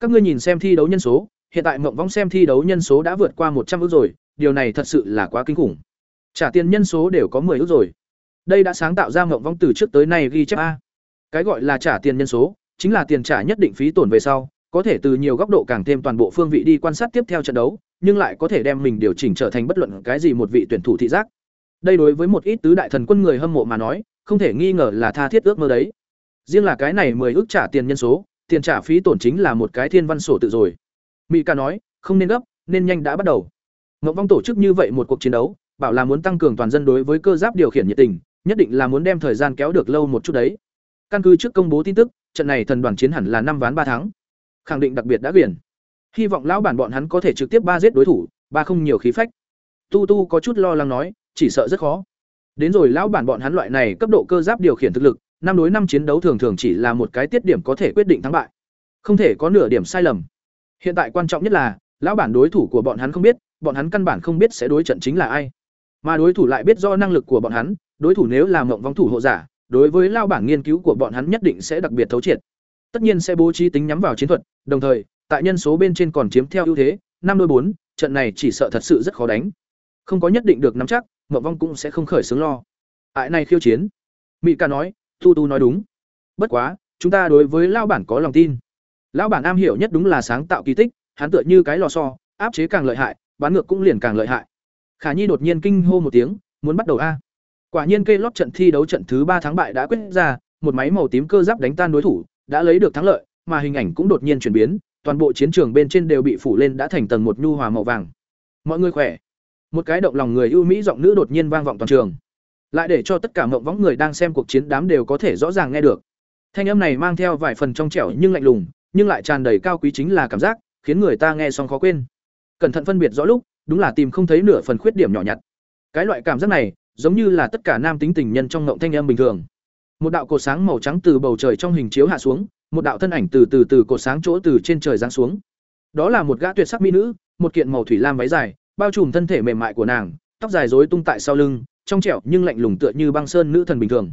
các ngươi nhìn xem thi đấu nhân số, hiện tại mộng vong xem thi đấu nhân số đã vượt qua một trăm ước rồi, điều này thật sự là quá kinh khủng. Trả tiền nhân số đều có 10 ước rồi. Đây đã sáng tạo ra mộng vong từ trước tới nay ghi chép a. Cái gọi là trả tiền nhân số, chính là tiền trả nhất định phí tổn về sau, có thể từ nhiều góc độ càng thêm toàn bộ phương vị đi quan sát tiếp theo trận đấu, nhưng lại có thể đem mình điều chỉnh trở thành bất luận cái gì một vị tuyển thủ thị giác. Đây đối với một ít tứ đại thần quân người hâm mộ mà nói, không thể nghi ngờ là tha thiết ước mơ đấy. Riêng là cái này mười ước trả tiền nhân số tiền trả phí tổn chính là một cái thiên văn sổ tự rồi. Mỹ ca nói, không nên gấp, nên nhanh đã bắt đầu. Ngộng vong tổ chức như vậy một cuộc chiến đấu, bảo là muốn tăng cường toàn dân đối với cơ giáp điều khiển nhiệt tình, nhất định là muốn đem thời gian kéo được lâu một chút đấy. Căn cứ trước công bố tin tức, trận này thần đoàn chiến hẳn là năm ván ba tháng khẳng định đặc biệt đã biển. Hy vọng lão bản bọn hắn có thể trực tiếp ba giết đối thủ, ba không nhiều khí phách. Tu tu có chút lo lắng nói, chỉ sợ rất khó. Đến rồi lão bản bọn hắn loại này cấp độ cơ giáp điều khiển thực lực năm đối năm chiến đấu thường thường chỉ là một cái tiết điểm có thể quyết định thắng bại, không thể có nửa điểm sai lầm. Hiện tại quan trọng nhất là, lão bản đối thủ của bọn hắn không biết, bọn hắn căn bản không biết sẽ đối trận chính là ai. Mà đối thủ lại biết do năng lực của bọn hắn, đối thủ nếu là mộng vong thủ hộ giả, đối với lao bản nghiên cứu của bọn hắn nhất định sẽ đặc biệt thấu triệt. Tất nhiên sẽ bố trí tính nhắm vào chiến thuật, đồng thời, tại nhân số bên trên còn chiếm theo ưu thế, năm đôi bốn, trận này chỉ sợ thật sự rất khó đánh. Không có nhất định được nắm chắc, mộng vong cũng sẽ không khởi xướng lo. Ại này khiêu chiến mỹ ca nói tu tu nói đúng. Bất quá, chúng ta đối với lao bản có lòng tin. Lão bản am hiểu nhất đúng là sáng tạo kỳ tích, hắn tựa như cái lò xo, áp chế càng lợi hại, bán ngược cũng liền càng lợi hại. Khả nhi đột nhiên kinh hô một tiếng, muốn bắt đầu a. Quả nhiên kê lót trận thi đấu trận thứ ba tháng bại đã quyết ra, một máy màu tím cơ giáp đánh tan đối thủ, đã lấy được thắng lợi, mà hình ảnh cũng đột nhiên chuyển biến, toàn bộ chiến trường bên trên đều bị phủ lên đã thành tầng một nhu hòa màu vàng. Mọi người khỏe. Một cái động lòng người ưu mỹ giọng nữ đột nhiên vang vọng toàn trường lại để cho tất cả mộng võng người đang xem cuộc chiến đám đều có thể rõ ràng nghe được. Thanh âm này mang theo vài phần trong trẻo nhưng lạnh lùng, nhưng lại tràn đầy cao quý chính là cảm giác, khiến người ta nghe xong khó quên. Cẩn thận phân biệt rõ lúc, đúng là tìm không thấy nửa phần khuyết điểm nhỏ nhặt. Cái loại cảm giác này, giống như là tất cả nam tính tình nhân trong ngộng thanh âm bình thường. Một đạo cột sáng màu trắng từ bầu trời trong hình chiếu hạ xuống, một đạo thân ảnh từ từ từ cột sáng chỗ từ trên trời giáng xuống. Đó là một gã tuyệt sắc mỹ nữ, một kiện màu thủy lam váy dài, bao trùm thân thể mềm mại của nàng, tóc dài rối tung tại sau lưng trong trẻo nhưng lạnh lùng tựa như băng sơn nữ thần bình thường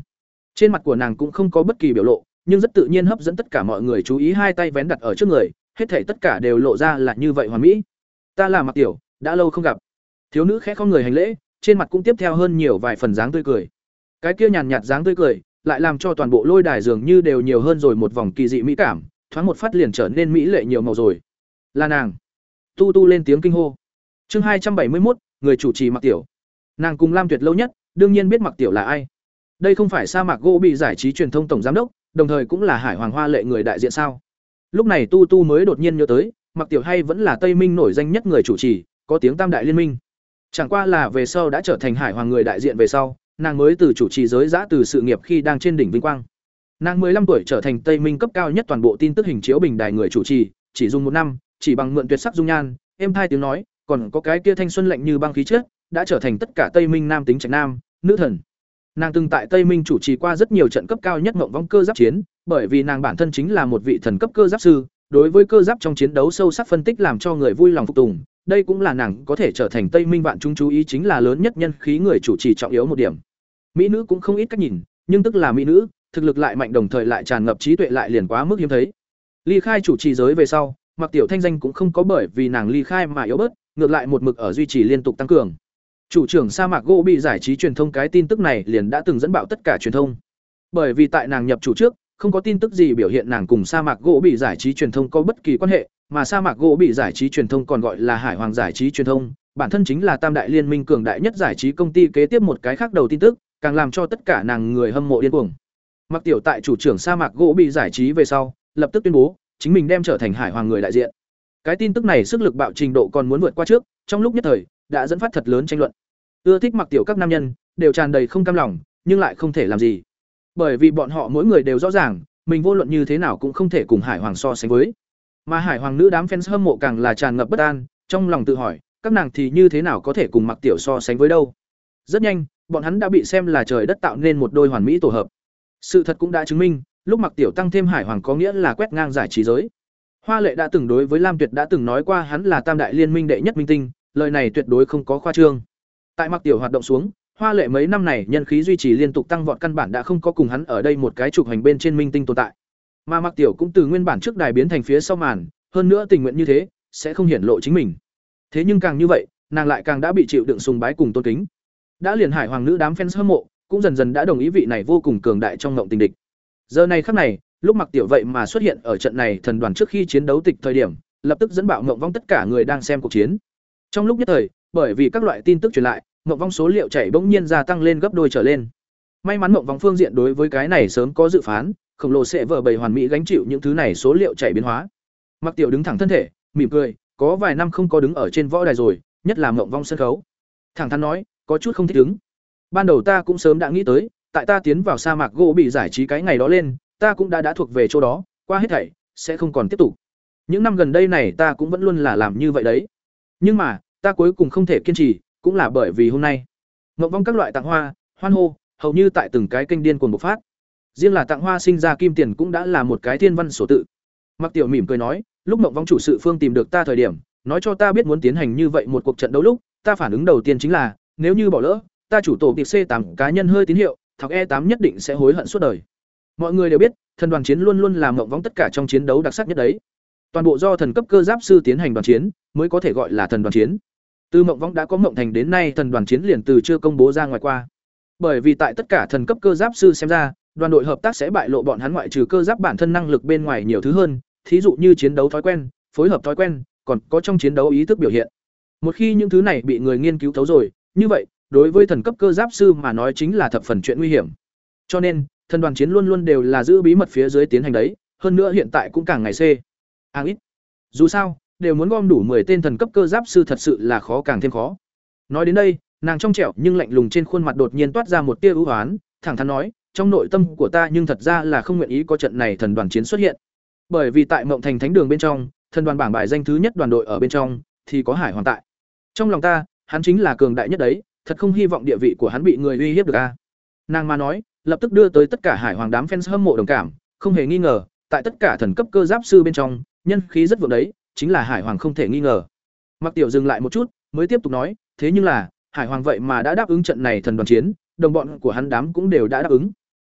trên mặt của nàng cũng không có bất kỳ biểu lộ nhưng rất tự nhiên hấp dẫn tất cả mọi người chú ý hai tay vén đặt ở trước người hết thảy tất cả đều lộ ra là như vậy hoàn mỹ ta là mặc tiểu đã lâu không gặp thiếu nữ khẽ không người hành lễ trên mặt cũng tiếp theo hơn nhiều vài phần dáng tươi cười cái kia nhàn nhạt dáng tươi cười lại làm cho toàn bộ lôi đài dường như đều nhiều hơn rồi một vòng kỳ dị mỹ cảm thoáng một phát liền trở nên mỹ lệ nhiều màu rồi. Là nàng. Tu Tu lên tiếng kinh hô. Chương hai trăm bảy mươi một, người chủ trì Mặc Tiểu. Nàng cùng Lam Tuyệt lâu nhất, đương nhiên biết Mặc Tiểu là ai. Đây không phải sa mạc gỗ bị giải trí truyền thông tổng giám đốc, đồng thời cũng là Hải Hoàng Hoa lệ người đại diện sao? Lúc này Tu Tu mới đột nhiên nhớ tới, Mặc Tiểu hay vẫn là Tây Minh nổi danh nhất người chủ trì, có tiếng Tam đại liên minh. Chẳng qua là về sau đã trở thành Hải Hoàng người đại diện về sau, nàng mới từ chủ trì giới giã từ sự nghiệp khi đang trên đỉnh vinh quang. Nàng 15 tuổi trở thành Tây Minh cấp cao nhất toàn bộ tin tức hình chiếu bình đài người chủ trì, chỉ dùng một năm, chỉ bằng mượn tuyệt sắc dung nhan, em thai tiếng nói, còn có cái kia thanh xuân lạnh như băng khí chất, đã trở thành tất cả Tây Minh nam tính trạch nam, nữ thần. Nàng từng tại Tây Minh chủ trì qua rất nhiều trận cấp cao nhất ngộng vong cơ giáp chiến, bởi vì nàng bản thân chính là một vị thần cấp cơ giáp sư, đối với cơ giáp trong chiến đấu sâu sắc phân tích làm cho người vui lòng phục tùng, đây cũng là nàng có thể trở thành Tây Minh vạn chúng chú ý chính là lớn nhất nhân khí người chủ trì trọng yếu một điểm. Mỹ nữ cũng không ít cách nhìn, nhưng tức là mỹ nữ, thực lực lại mạnh đồng thời lại tràn ngập trí tuệ lại liền quá mức hiếm thấy. Ly khai chủ trì giới về sau, Mặc Tiểu Thanh danh cũng không có bởi vì nàng ly khai mà yếu bớt, ngược lại một mực ở duy trì liên tục tăng cường. Chủ trưởng sa mạc gỗ bị giải trí truyền thông cái tin tức này liền đã từng dẫn bạo tất cả truyền thông. Bởi vì tại nàng nhập chủ trước, không có tin tức gì biểu hiện nàng cùng sa mạc gỗ bị giải trí truyền thông có bất kỳ quan hệ, mà sa mạc gỗ bị giải trí truyền thông còn gọi là Hải Hoàng giải trí truyền thông, bản thân chính là tam đại liên minh cường đại nhất giải trí công ty kế tiếp một cái khác đầu tin tức, càng làm cho tất cả nàng người hâm mộ điên cuồng. Mặc Tiểu tại chủ trưởng sa mạc gỗ bị giải trí về sau, lập tức tuyên bố, chính mình đem trở thành Hải Hoàng người đại diện. Cái tin tức này sức lực bạo trình độ còn muốn vượt qua trước, trong lúc nhất thời, đã dẫn phát thật lớn tranh luận. Ưa thích Mặc Tiểu các nam nhân đều tràn đầy không cam lòng, nhưng lại không thể làm gì. Bởi vì bọn họ mỗi người đều rõ ràng, mình vô luận như thế nào cũng không thể cùng Hải Hoàng so sánh với. Mà Hải Hoàng nữ đám fans hâm mộ càng là tràn ngập bất an, trong lòng tự hỏi, các nàng thì như thế nào có thể cùng Mặc Tiểu so sánh với đâu. Rất nhanh, bọn hắn đã bị xem là trời đất tạo nên một đôi hoàn mỹ tổ hợp. Sự thật cũng đã chứng minh, lúc Mặc Tiểu tăng thêm Hải Hoàng có nghĩa là quét ngang giải trí giới. Hoa Lệ đã từng đối với Lam Tuyệt đã từng nói qua hắn là Tam đại liên minh đệ nhất minh tinh, lời này tuyệt đối không có khoa trương. Tại Mặc Tiểu hoạt động xuống, Hoa Lệ mấy năm này nhân khí duy trì liên tục tăng vọt căn bản đã không có cùng hắn ở đây một cái trục hành bên trên minh tinh tồn tại. Mà Mặc Tiểu cũng từ nguyên bản trước đài biến thành phía sau màn, hơn nữa tình nguyện như thế, sẽ không hiển lộ chính mình. Thế nhưng càng như vậy, nàng lại càng đã bị chịu đựng sùng bái cùng tôn kính. Đã liền Hải Hoàng nữ đám fans hâm mộ, cũng dần dần đã đồng ý vị này vô cùng cường đại trong ngộng tình địch. Giờ này khắc này, lúc Mặc Tiểu vậy mà xuất hiện ở trận này thần đoàn trước khi chiến đấu tịch thời điểm, lập tức dẫn bạo ngộng vong tất cả người đang xem cuộc chiến. Trong lúc nhất thời, bởi vì các loại tin tức truyền lại, mộng vong số liệu chảy bỗng nhiên gia tăng lên gấp đôi trở lên. May mắn mộng vong phương diện đối với cái này sớm có dự phán, khổng lồ sẽ vờ bầy hoàn mỹ gánh chịu những thứ này số liệu chảy biến hóa. Mặc Tiểu đứng thẳng thân thể, mỉm cười, có vài năm không có đứng ở trên võ đài rồi, nhất là mộng vong sân khấu. Thẳng thắn nói, có chút không thích đứng. Ban đầu ta cũng sớm đã nghĩ tới, tại ta tiến vào sa mạc gỗ bị giải trí cái ngày đó lên, ta cũng đã đã thuộc về chỗ đó, qua hết thảy, sẽ không còn tiếp tục. Những năm gần đây này ta cũng vẫn luôn là làm như vậy đấy. Nhưng mà, ta cuối cùng không thể kiên trì, cũng là bởi vì hôm nay. ngậm vong các loại tặng hoa, hoan hô, hầu như tại từng cái kênh điên cuồng bộc phát. Riêng là tặng hoa sinh ra kim tiền cũng đã là một cái thiên văn sổ tự. Mặc Tiểu mỉm cười nói, lúc ngậm vong chủ sự Phương tìm được ta thời điểm, nói cho ta biết muốn tiến hành như vậy một cuộc trận đấu lúc, ta phản ứng đầu tiên chính là, nếu như bỏ lỡ, ta chủ tổ tiệp c tám cá nhân hơi tín hiệu, thọc E8 nhất định sẽ hối hận suốt đời. Mọi người đều biết, thần đoàn chiến luôn luôn làm ngộng vong tất cả trong chiến đấu đặc sắc nhất đấy. Toàn bộ do thần cấp cơ giáp sư tiến hành đoàn chiến, mới có thể gọi là thần đoàn chiến. Từ mộng vong đã có mộng thành đến nay thần đoàn chiến liền từ chưa công bố ra ngoài qua. Bởi vì tại tất cả thần cấp cơ giáp sư xem ra, đoàn đội hợp tác sẽ bại lộ bọn hắn ngoại trừ cơ giáp bản thân năng lực bên ngoài nhiều thứ hơn, thí dụ như chiến đấu thói quen, phối hợp thói quen, còn có trong chiến đấu ý thức biểu hiện. Một khi những thứ này bị người nghiên cứu thấu rồi, như vậy, đối với thần cấp cơ giáp sư mà nói chính là thập phần chuyện nguy hiểm. Cho nên, thần đoàn chiến luôn luôn đều là giữ bí mật phía dưới tiến hành đấy, hơn nữa hiện tại cũng càng ngày C. Ang à, ít. Dù sao, đều muốn gom đủ 10 tên thần cấp cơ giáp sư thật sự là khó càng thêm khó. Nói đến đây, nàng trong trẻo nhưng lạnh lùng trên khuôn mặt đột nhiên toát ra một tia ưu hoán, thẳng thắn nói, trong nội tâm của ta nhưng thật ra là không nguyện ý có trận này thần đoàn chiến xuất hiện. Bởi vì tại Mộng Thành Thánh Đường bên trong, thần đoàn bảng bài danh thứ nhất đoàn đội ở bên trong thì có Hải Hoàng tại. Trong lòng ta, hắn chính là cường đại nhất đấy, thật không hy vọng địa vị của hắn bị người uy hiếp được a. Nàng mà nói, lập tức đưa tới tất cả Hải Hoàng đám fans hâm mộ đồng cảm, không hề nghi ngờ, tại tất cả thần cấp cơ giáp sư bên trong, nhân khí rất vượng đấy, chính là Hải Hoàng không thể nghi ngờ. Mặc Tiểu dừng lại một chút, mới tiếp tục nói, thế nhưng là, Hải Hoàng vậy mà đã đáp ứng trận này thần đoàn chiến, đồng bọn của hắn đám cũng đều đã đáp ứng.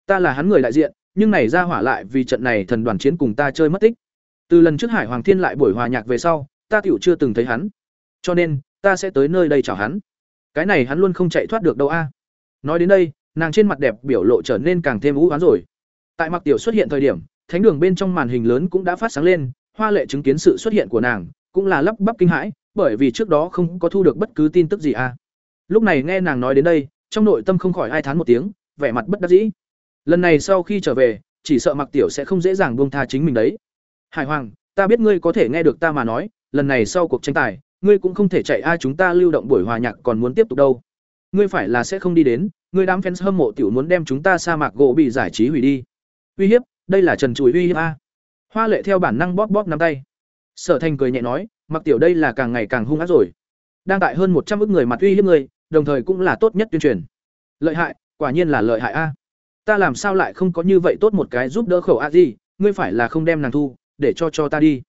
Ta là hắn người đại diện, nhưng này ra hỏa lại vì trận này thần đoàn chiến cùng ta chơi mất tích. Từ lần trước Hải Hoàng Thiên lại buổi hòa nhạc về sau, ta tiểu chưa từng thấy hắn. Cho nên, ta sẽ tới nơi đây chào hắn. Cái này hắn luôn không chạy thoát được đâu a. Nói đến đây, nàng trên mặt đẹp biểu lộ trở nên càng thêm u ám rồi. Tại Mặc Tiểu xuất hiện thời điểm, thánh đường bên trong màn hình lớn cũng đã phát sáng lên, Hoa Lệ chứng kiến sự xuất hiện của nàng, cũng là lắp bắp kinh hãi, bởi vì trước đó không có thu được bất cứ tin tức gì à. Lúc này nghe nàng nói đến đây, trong nội tâm không khỏi ai thán một tiếng, vẻ mặt bất đắc dĩ. Lần này sau khi trở về, chỉ sợ Mặc Tiểu sẽ không dễ dàng buông tha chính mình đấy. Hải Hoàng, ta biết ngươi có thể nghe được ta mà nói, lần này sau cuộc tranh tài, ngươi cũng không thể chạy ai chúng ta lưu động buổi hòa nhạc còn muốn tiếp tục đâu. Ngươi phải là sẽ không đi đến, ngươi đám fans hâm mộ tiểu muốn đem chúng ta sa mạc gỗ bị giải trí hủy đi. Uy hiếp, đây là Trần Chùi uy hiếp a. Hoa Lệ theo bản năng bóp bóp nắm tay. Sở Thành cười nhẹ nói, Mặc Tiểu đây là càng ngày càng hung ác rồi. Đang tại hơn một trăm ức người mặt uy hiếp người, đồng thời cũng là tốt nhất tuyên truyền. Lợi hại, quả nhiên là lợi hại a. Ta làm sao lại không có như vậy tốt một cái giúp đỡ khẩu a gì, ngươi phải là không đem nàng thu, để cho cho ta đi.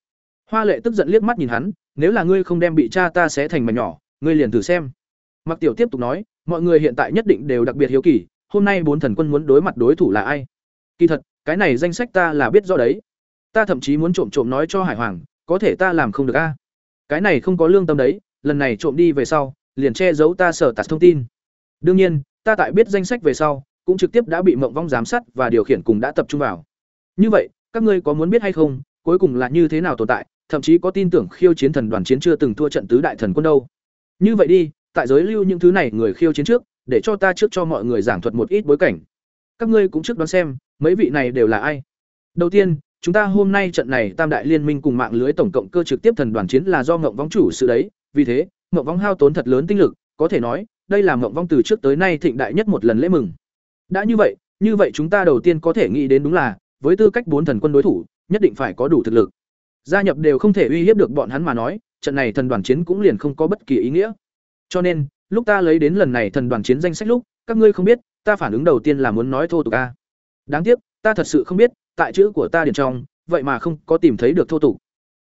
Hoa Lệ tức giận liếc mắt nhìn hắn, nếu là ngươi không đem bị cha ta xé thành mảnh nhỏ, ngươi liền thử xem. Mặc Tiểu tiếp tục nói, mọi người hiện tại nhất định đều đặc biệt hiếu kỳ, hôm nay bốn thần quân muốn đối mặt đối thủ là ai? Kỳ thật, cái này danh sách ta là biết rõ đấy. Ta thậm chí muốn trộm trộm nói cho Hải Hoàng, có thể ta làm không được a. Cái này không có lương tâm đấy, lần này trộm đi về sau, liền che giấu ta sở tạt thông tin. Đương nhiên, ta tại biết danh sách về sau, cũng trực tiếp đã bị Mộng Vong giám sát và điều khiển cùng đã tập trung vào. Như vậy, các ngươi có muốn biết hay không, cuối cùng là như thế nào tồn tại, thậm chí có tin tưởng khiêu chiến thần đoàn chiến chưa từng thua trận tứ đại thần quân đâu. Như vậy đi, tại giới lưu những thứ này người khiêu chiến trước, để cho ta trước cho mọi người giảng thuật một ít bối cảnh. Các ngươi cũng trước đoán xem, mấy vị này đều là ai. Đầu tiên, chúng ta hôm nay trận này Tam đại liên minh cùng mạng lưới tổng cộng cơ trực tiếp thần đoàn chiến là do Ngộng Vong chủ sự đấy, vì thế, Ngộng Vong hao tốn thật lớn tinh lực, có thể nói, đây là Ngộng Vong từ trước tới nay thịnh đại nhất một lần lễ mừng. Đã như vậy, như vậy chúng ta đầu tiên có thể nghĩ đến đúng là, với tư cách bốn thần quân đối thủ, nhất định phải có đủ thực lực. Gia nhập đều không thể uy hiếp được bọn hắn mà nói, trận này thần đoàn chiến cũng liền không có bất kỳ ý nghĩa. Cho nên, lúc ta lấy đến lần này thần đoàn chiến danh sách lúc, các ngươi không biết, ta phản ứng đầu tiên là muốn nói thô tục a. Đáng tiếc, ta thật sự không biết, tại chữ của ta điền trong, vậy mà không có tìm thấy được thô tục.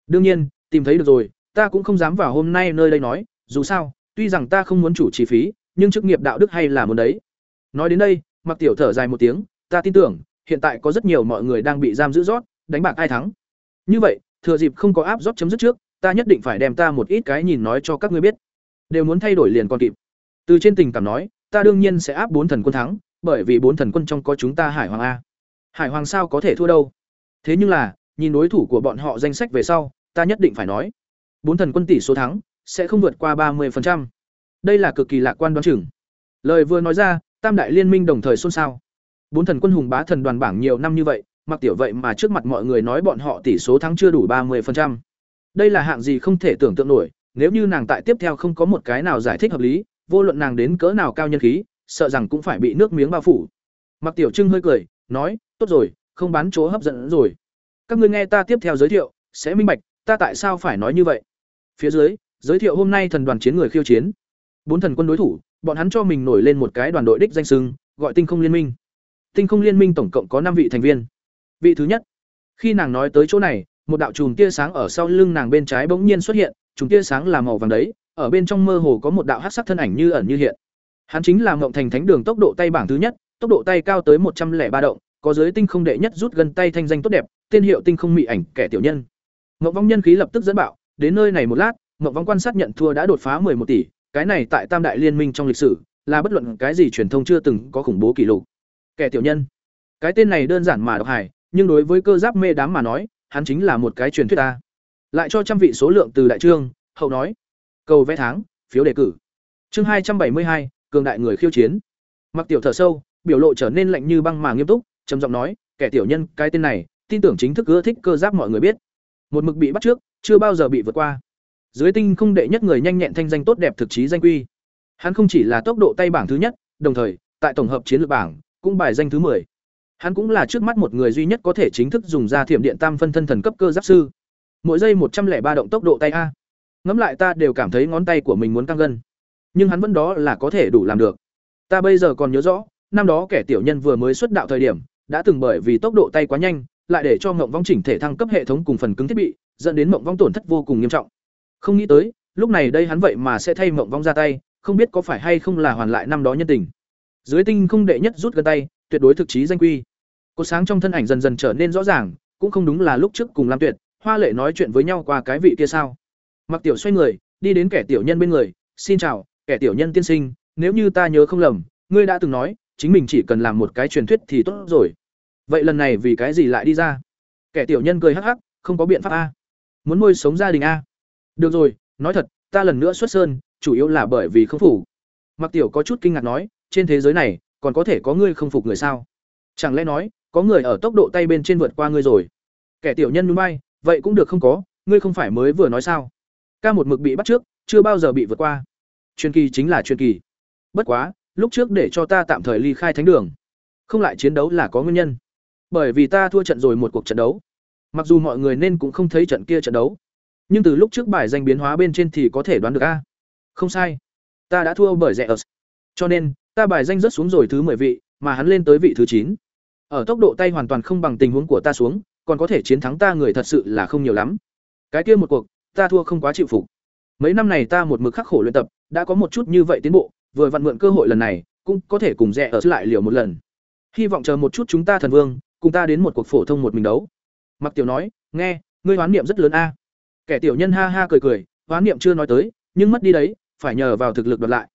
Đương nhiên, tìm thấy được rồi, ta cũng không dám vào hôm nay nơi đây nói, dù sao, tuy rằng ta không muốn chủ chi phí, nhưng chức nghiệp đạo đức hay là muốn đấy. Nói đến đây, Mặc Tiểu thở dài một tiếng, ta tin tưởng, hiện tại có rất nhiều mọi người đang bị giam giữ rót, đánh bạc ai thắng. Như vậy, thừa dịp không có áp rót chấm dứt trước, ta nhất định phải đem ta một ít cái nhìn nói cho các ngươi biết. Đều muốn thay đổi liền còn kịp. Từ trên tình cảm nói, ta đương nhiên sẽ áp bốn thần quân thắng, bởi vì bốn thần quân trong có chúng ta Hải Hoàng a. Hải Hoàng sao có thể thua đâu? Thế nhưng là, nhìn đối thủ của bọn họ danh sách về sau, ta nhất định phải nói, bốn thần quân tỷ số thắng sẽ không vượt qua ba 30%. Đây là cực kỳ lạc quan đoán chừng. Lời vừa nói ra, Tam đại liên minh đồng thời xôn xao. Bốn thần quân hùng bá thần đoàn bảng nhiều năm như vậy, mặc tiểu vậy mà trước mặt mọi người nói bọn họ tỷ số thắng chưa đủ ba 30%. Đây là hạng gì không thể tưởng tượng nổi, nếu như nàng tại tiếp theo không có một cái nào giải thích hợp lý, vô luận nàng đến cỡ nào cao nhân khí, sợ rằng cũng phải bị nước miếng bao phủ. Mặc Tiểu Trưng hơi cười, nói, "Tốt rồi, không bán chỗ hấp dẫn rồi. Các ngươi nghe ta tiếp theo giới thiệu, sẽ minh bạch ta tại sao phải nói như vậy." Phía dưới, giới thiệu hôm nay thần đoàn chiến người khiêu chiến. Bốn thần quân đối thủ, bọn hắn cho mình nổi lên một cái đoàn đội đích danh xưng, gọi Tinh Không Liên Minh. Tinh Không Liên Minh tổng cộng có năm vị thành viên. Vị thứ nhất, khi nàng nói tới chỗ này, một đạo chùm tia sáng ở sau lưng nàng bên trái bỗng nhiên xuất hiện, chùm tia sáng là màu vàng đấy, ở bên trong mơ hồ có một đạo hắc sắc thân ảnh như ẩn như hiện. Hắn chính là Ngộng Thành Thánh Đường tốc độ tay bảng thứ nhất, tốc độ tay cao tới một trăm lẻ ba động, có giới tinh không đệ nhất rút gần tay thanh danh tốt đẹp, tên hiệu tinh không mị ảnh kẻ tiểu nhân. Ngộng Vong nhân khí lập tức dẫn bạo, đến nơi này một lát, Ngộng Vong quan sát nhận thua đã đột phá một tỷ, cái này tại Tam đại liên minh trong lịch sử, là bất luận cái gì truyền thông chưa từng có khủng bố kỷ lục. Kẻ tiểu nhân. Cái tên này đơn giản mà độc hại, nhưng đối với cơ giáp mê đám mà nói, hắn chính là một cái truyền thuyết ta. Lại cho trăm vị số lượng từ đại trương, hậu nói. Cầu vẽ tháng, phiếu đề cử. Chương hai trăm bảy mươi hai cường đại người khiêu chiến. Mặc Tiểu thở sâu, biểu lộ trở nên lạnh như băng mà nghiêm túc, trầm giọng nói, kẻ tiểu nhân, cái tên này, tin tưởng chính thức ưa thích cơ giáp mọi người biết. Một mực bị bắt trước, chưa bao giờ bị vượt qua. Dưới tinh không đệ nhất người nhanh nhẹn thanh danh tốt đẹp thực chí danh quy. Hắn không chỉ là tốc độ tay bảng thứ nhất, đồng thời, tại tổng hợp chiến lược bảng, cũng bài danh thứ 10. Hắn cũng là trước mắt một người duy nhất có thể chính thức dùng ra thiểm điện tam phân thân thần cấp cơ giáp sư. Mỗi giây một trăm lẻ ba động tốc độ tay a. Ngẫm lại ta đều cảm thấy ngón tay của mình muốn căng gân. Nhưng hắn vẫn đó là có thể đủ làm được. Ta bây giờ còn nhớ rõ, năm đó kẻ tiểu nhân vừa mới xuất đạo thời điểm, đã từng bởi vì tốc độ tay quá nhanh, lại để cho Mộng Vong chỉnh thể thăng cấp hệ thống cùng phần cứng thiết bị, dẫn đến Mộng Vong tổn thất vô cùng nghiêm trọng. Không nghĩ tới, lúc này đây hắn vậy mà sẽ thay Mộng Vong ra tay, không biết có phải hay không là hoàn lại năm đó nhân tình. Dưới tinh không đệ nhất rút gần tay, tuyệt đối thực chí danh quy. Cột sáng trong thân ảnh dần dần trở nên rõ ràng, cũng không đúng là lúc trước cùng Lam Tuyệt, Hoa Lệ nói chuyện với nhau qua cái vị kia sao? Mặc Tiểu xoay người, đi đến kẻ tiểu nhân bên người, "Xin chào, kẻ tiểu nhân tiên sinh, nếu như ta nhớ không lầm, ngươi đã từng nói, chính mình chỉ cần làm một cái truyền thuyết thì tốt rồi. Vậy lần này vì cái gì lại đi ra? Kẻ tiểu nhân cười hắc hắc, không có biện pháp a. Muốn nuôi sống gia đình a. Được rồi, nói thật, ta lần nữa xuất sơn, chủ yếu là bởi vì không phủ. Mặc Tiểu có chút kinh ngạc nói, trên thế giới này, còn có thể có ngươi không phục người sao? Chẳng lẽ nói, có người ở tốc độ tay bên trên vượt qua ngươi rồi? Kẻ tiểu nhân núi bay vậy cũng được không có, ngươi không phải mới vừa nói sao? Ca một mực bị bắt trước, chưa bao giờ bị vượt qua. Truyền kỳ chính là truyền kỳ. Bất quá, lúc trước để cho ta tạm thời ly khai thánh đường, không lại chiến đấu là có nguyên nhân. Bởi vì ta thua trận rồi một cuộc trận đấu. Mặc dù mọi người nên cũng không thấy trận kia trận đấu, nhưng từ lúc trước bài danh biến hóa bên trên thì có thể đoán được a. Không sai, ta đã thua bởi rẻ ở. Cho nên, ta bài danh rất xuống rồi thứ 10 vị, mà hắn lên tới vị thứ chín. Ở tốc độ tay hoàn toàn không bằng tình huống của ta xuống, còn có thể chiến thắng ta người thật sự là không nhiều lắm. Cái kia một cuộc, ta thua không quá chịu phục. Mấy năm này ta một mực khắc khổ luyện tập, đã có một chút như vậy tiến bộ, vừa vặn mượn cơ hội lần này, cũng có thể cùng rẻ ở lại liều một lần. Hy vọng chờ một chút chúng ta thần vương, cùng ta đến một cuộc phổ thông một mình đấu. Mặc Tiểu nói, nghe, ngươi hoán niệm rất lớn a. Kẻ tiểu nhân ha ha cười cười, hoán niệm chưa nói tới, nhưng mất đi đấy, phải nhờ vào thực lực đoạt lại.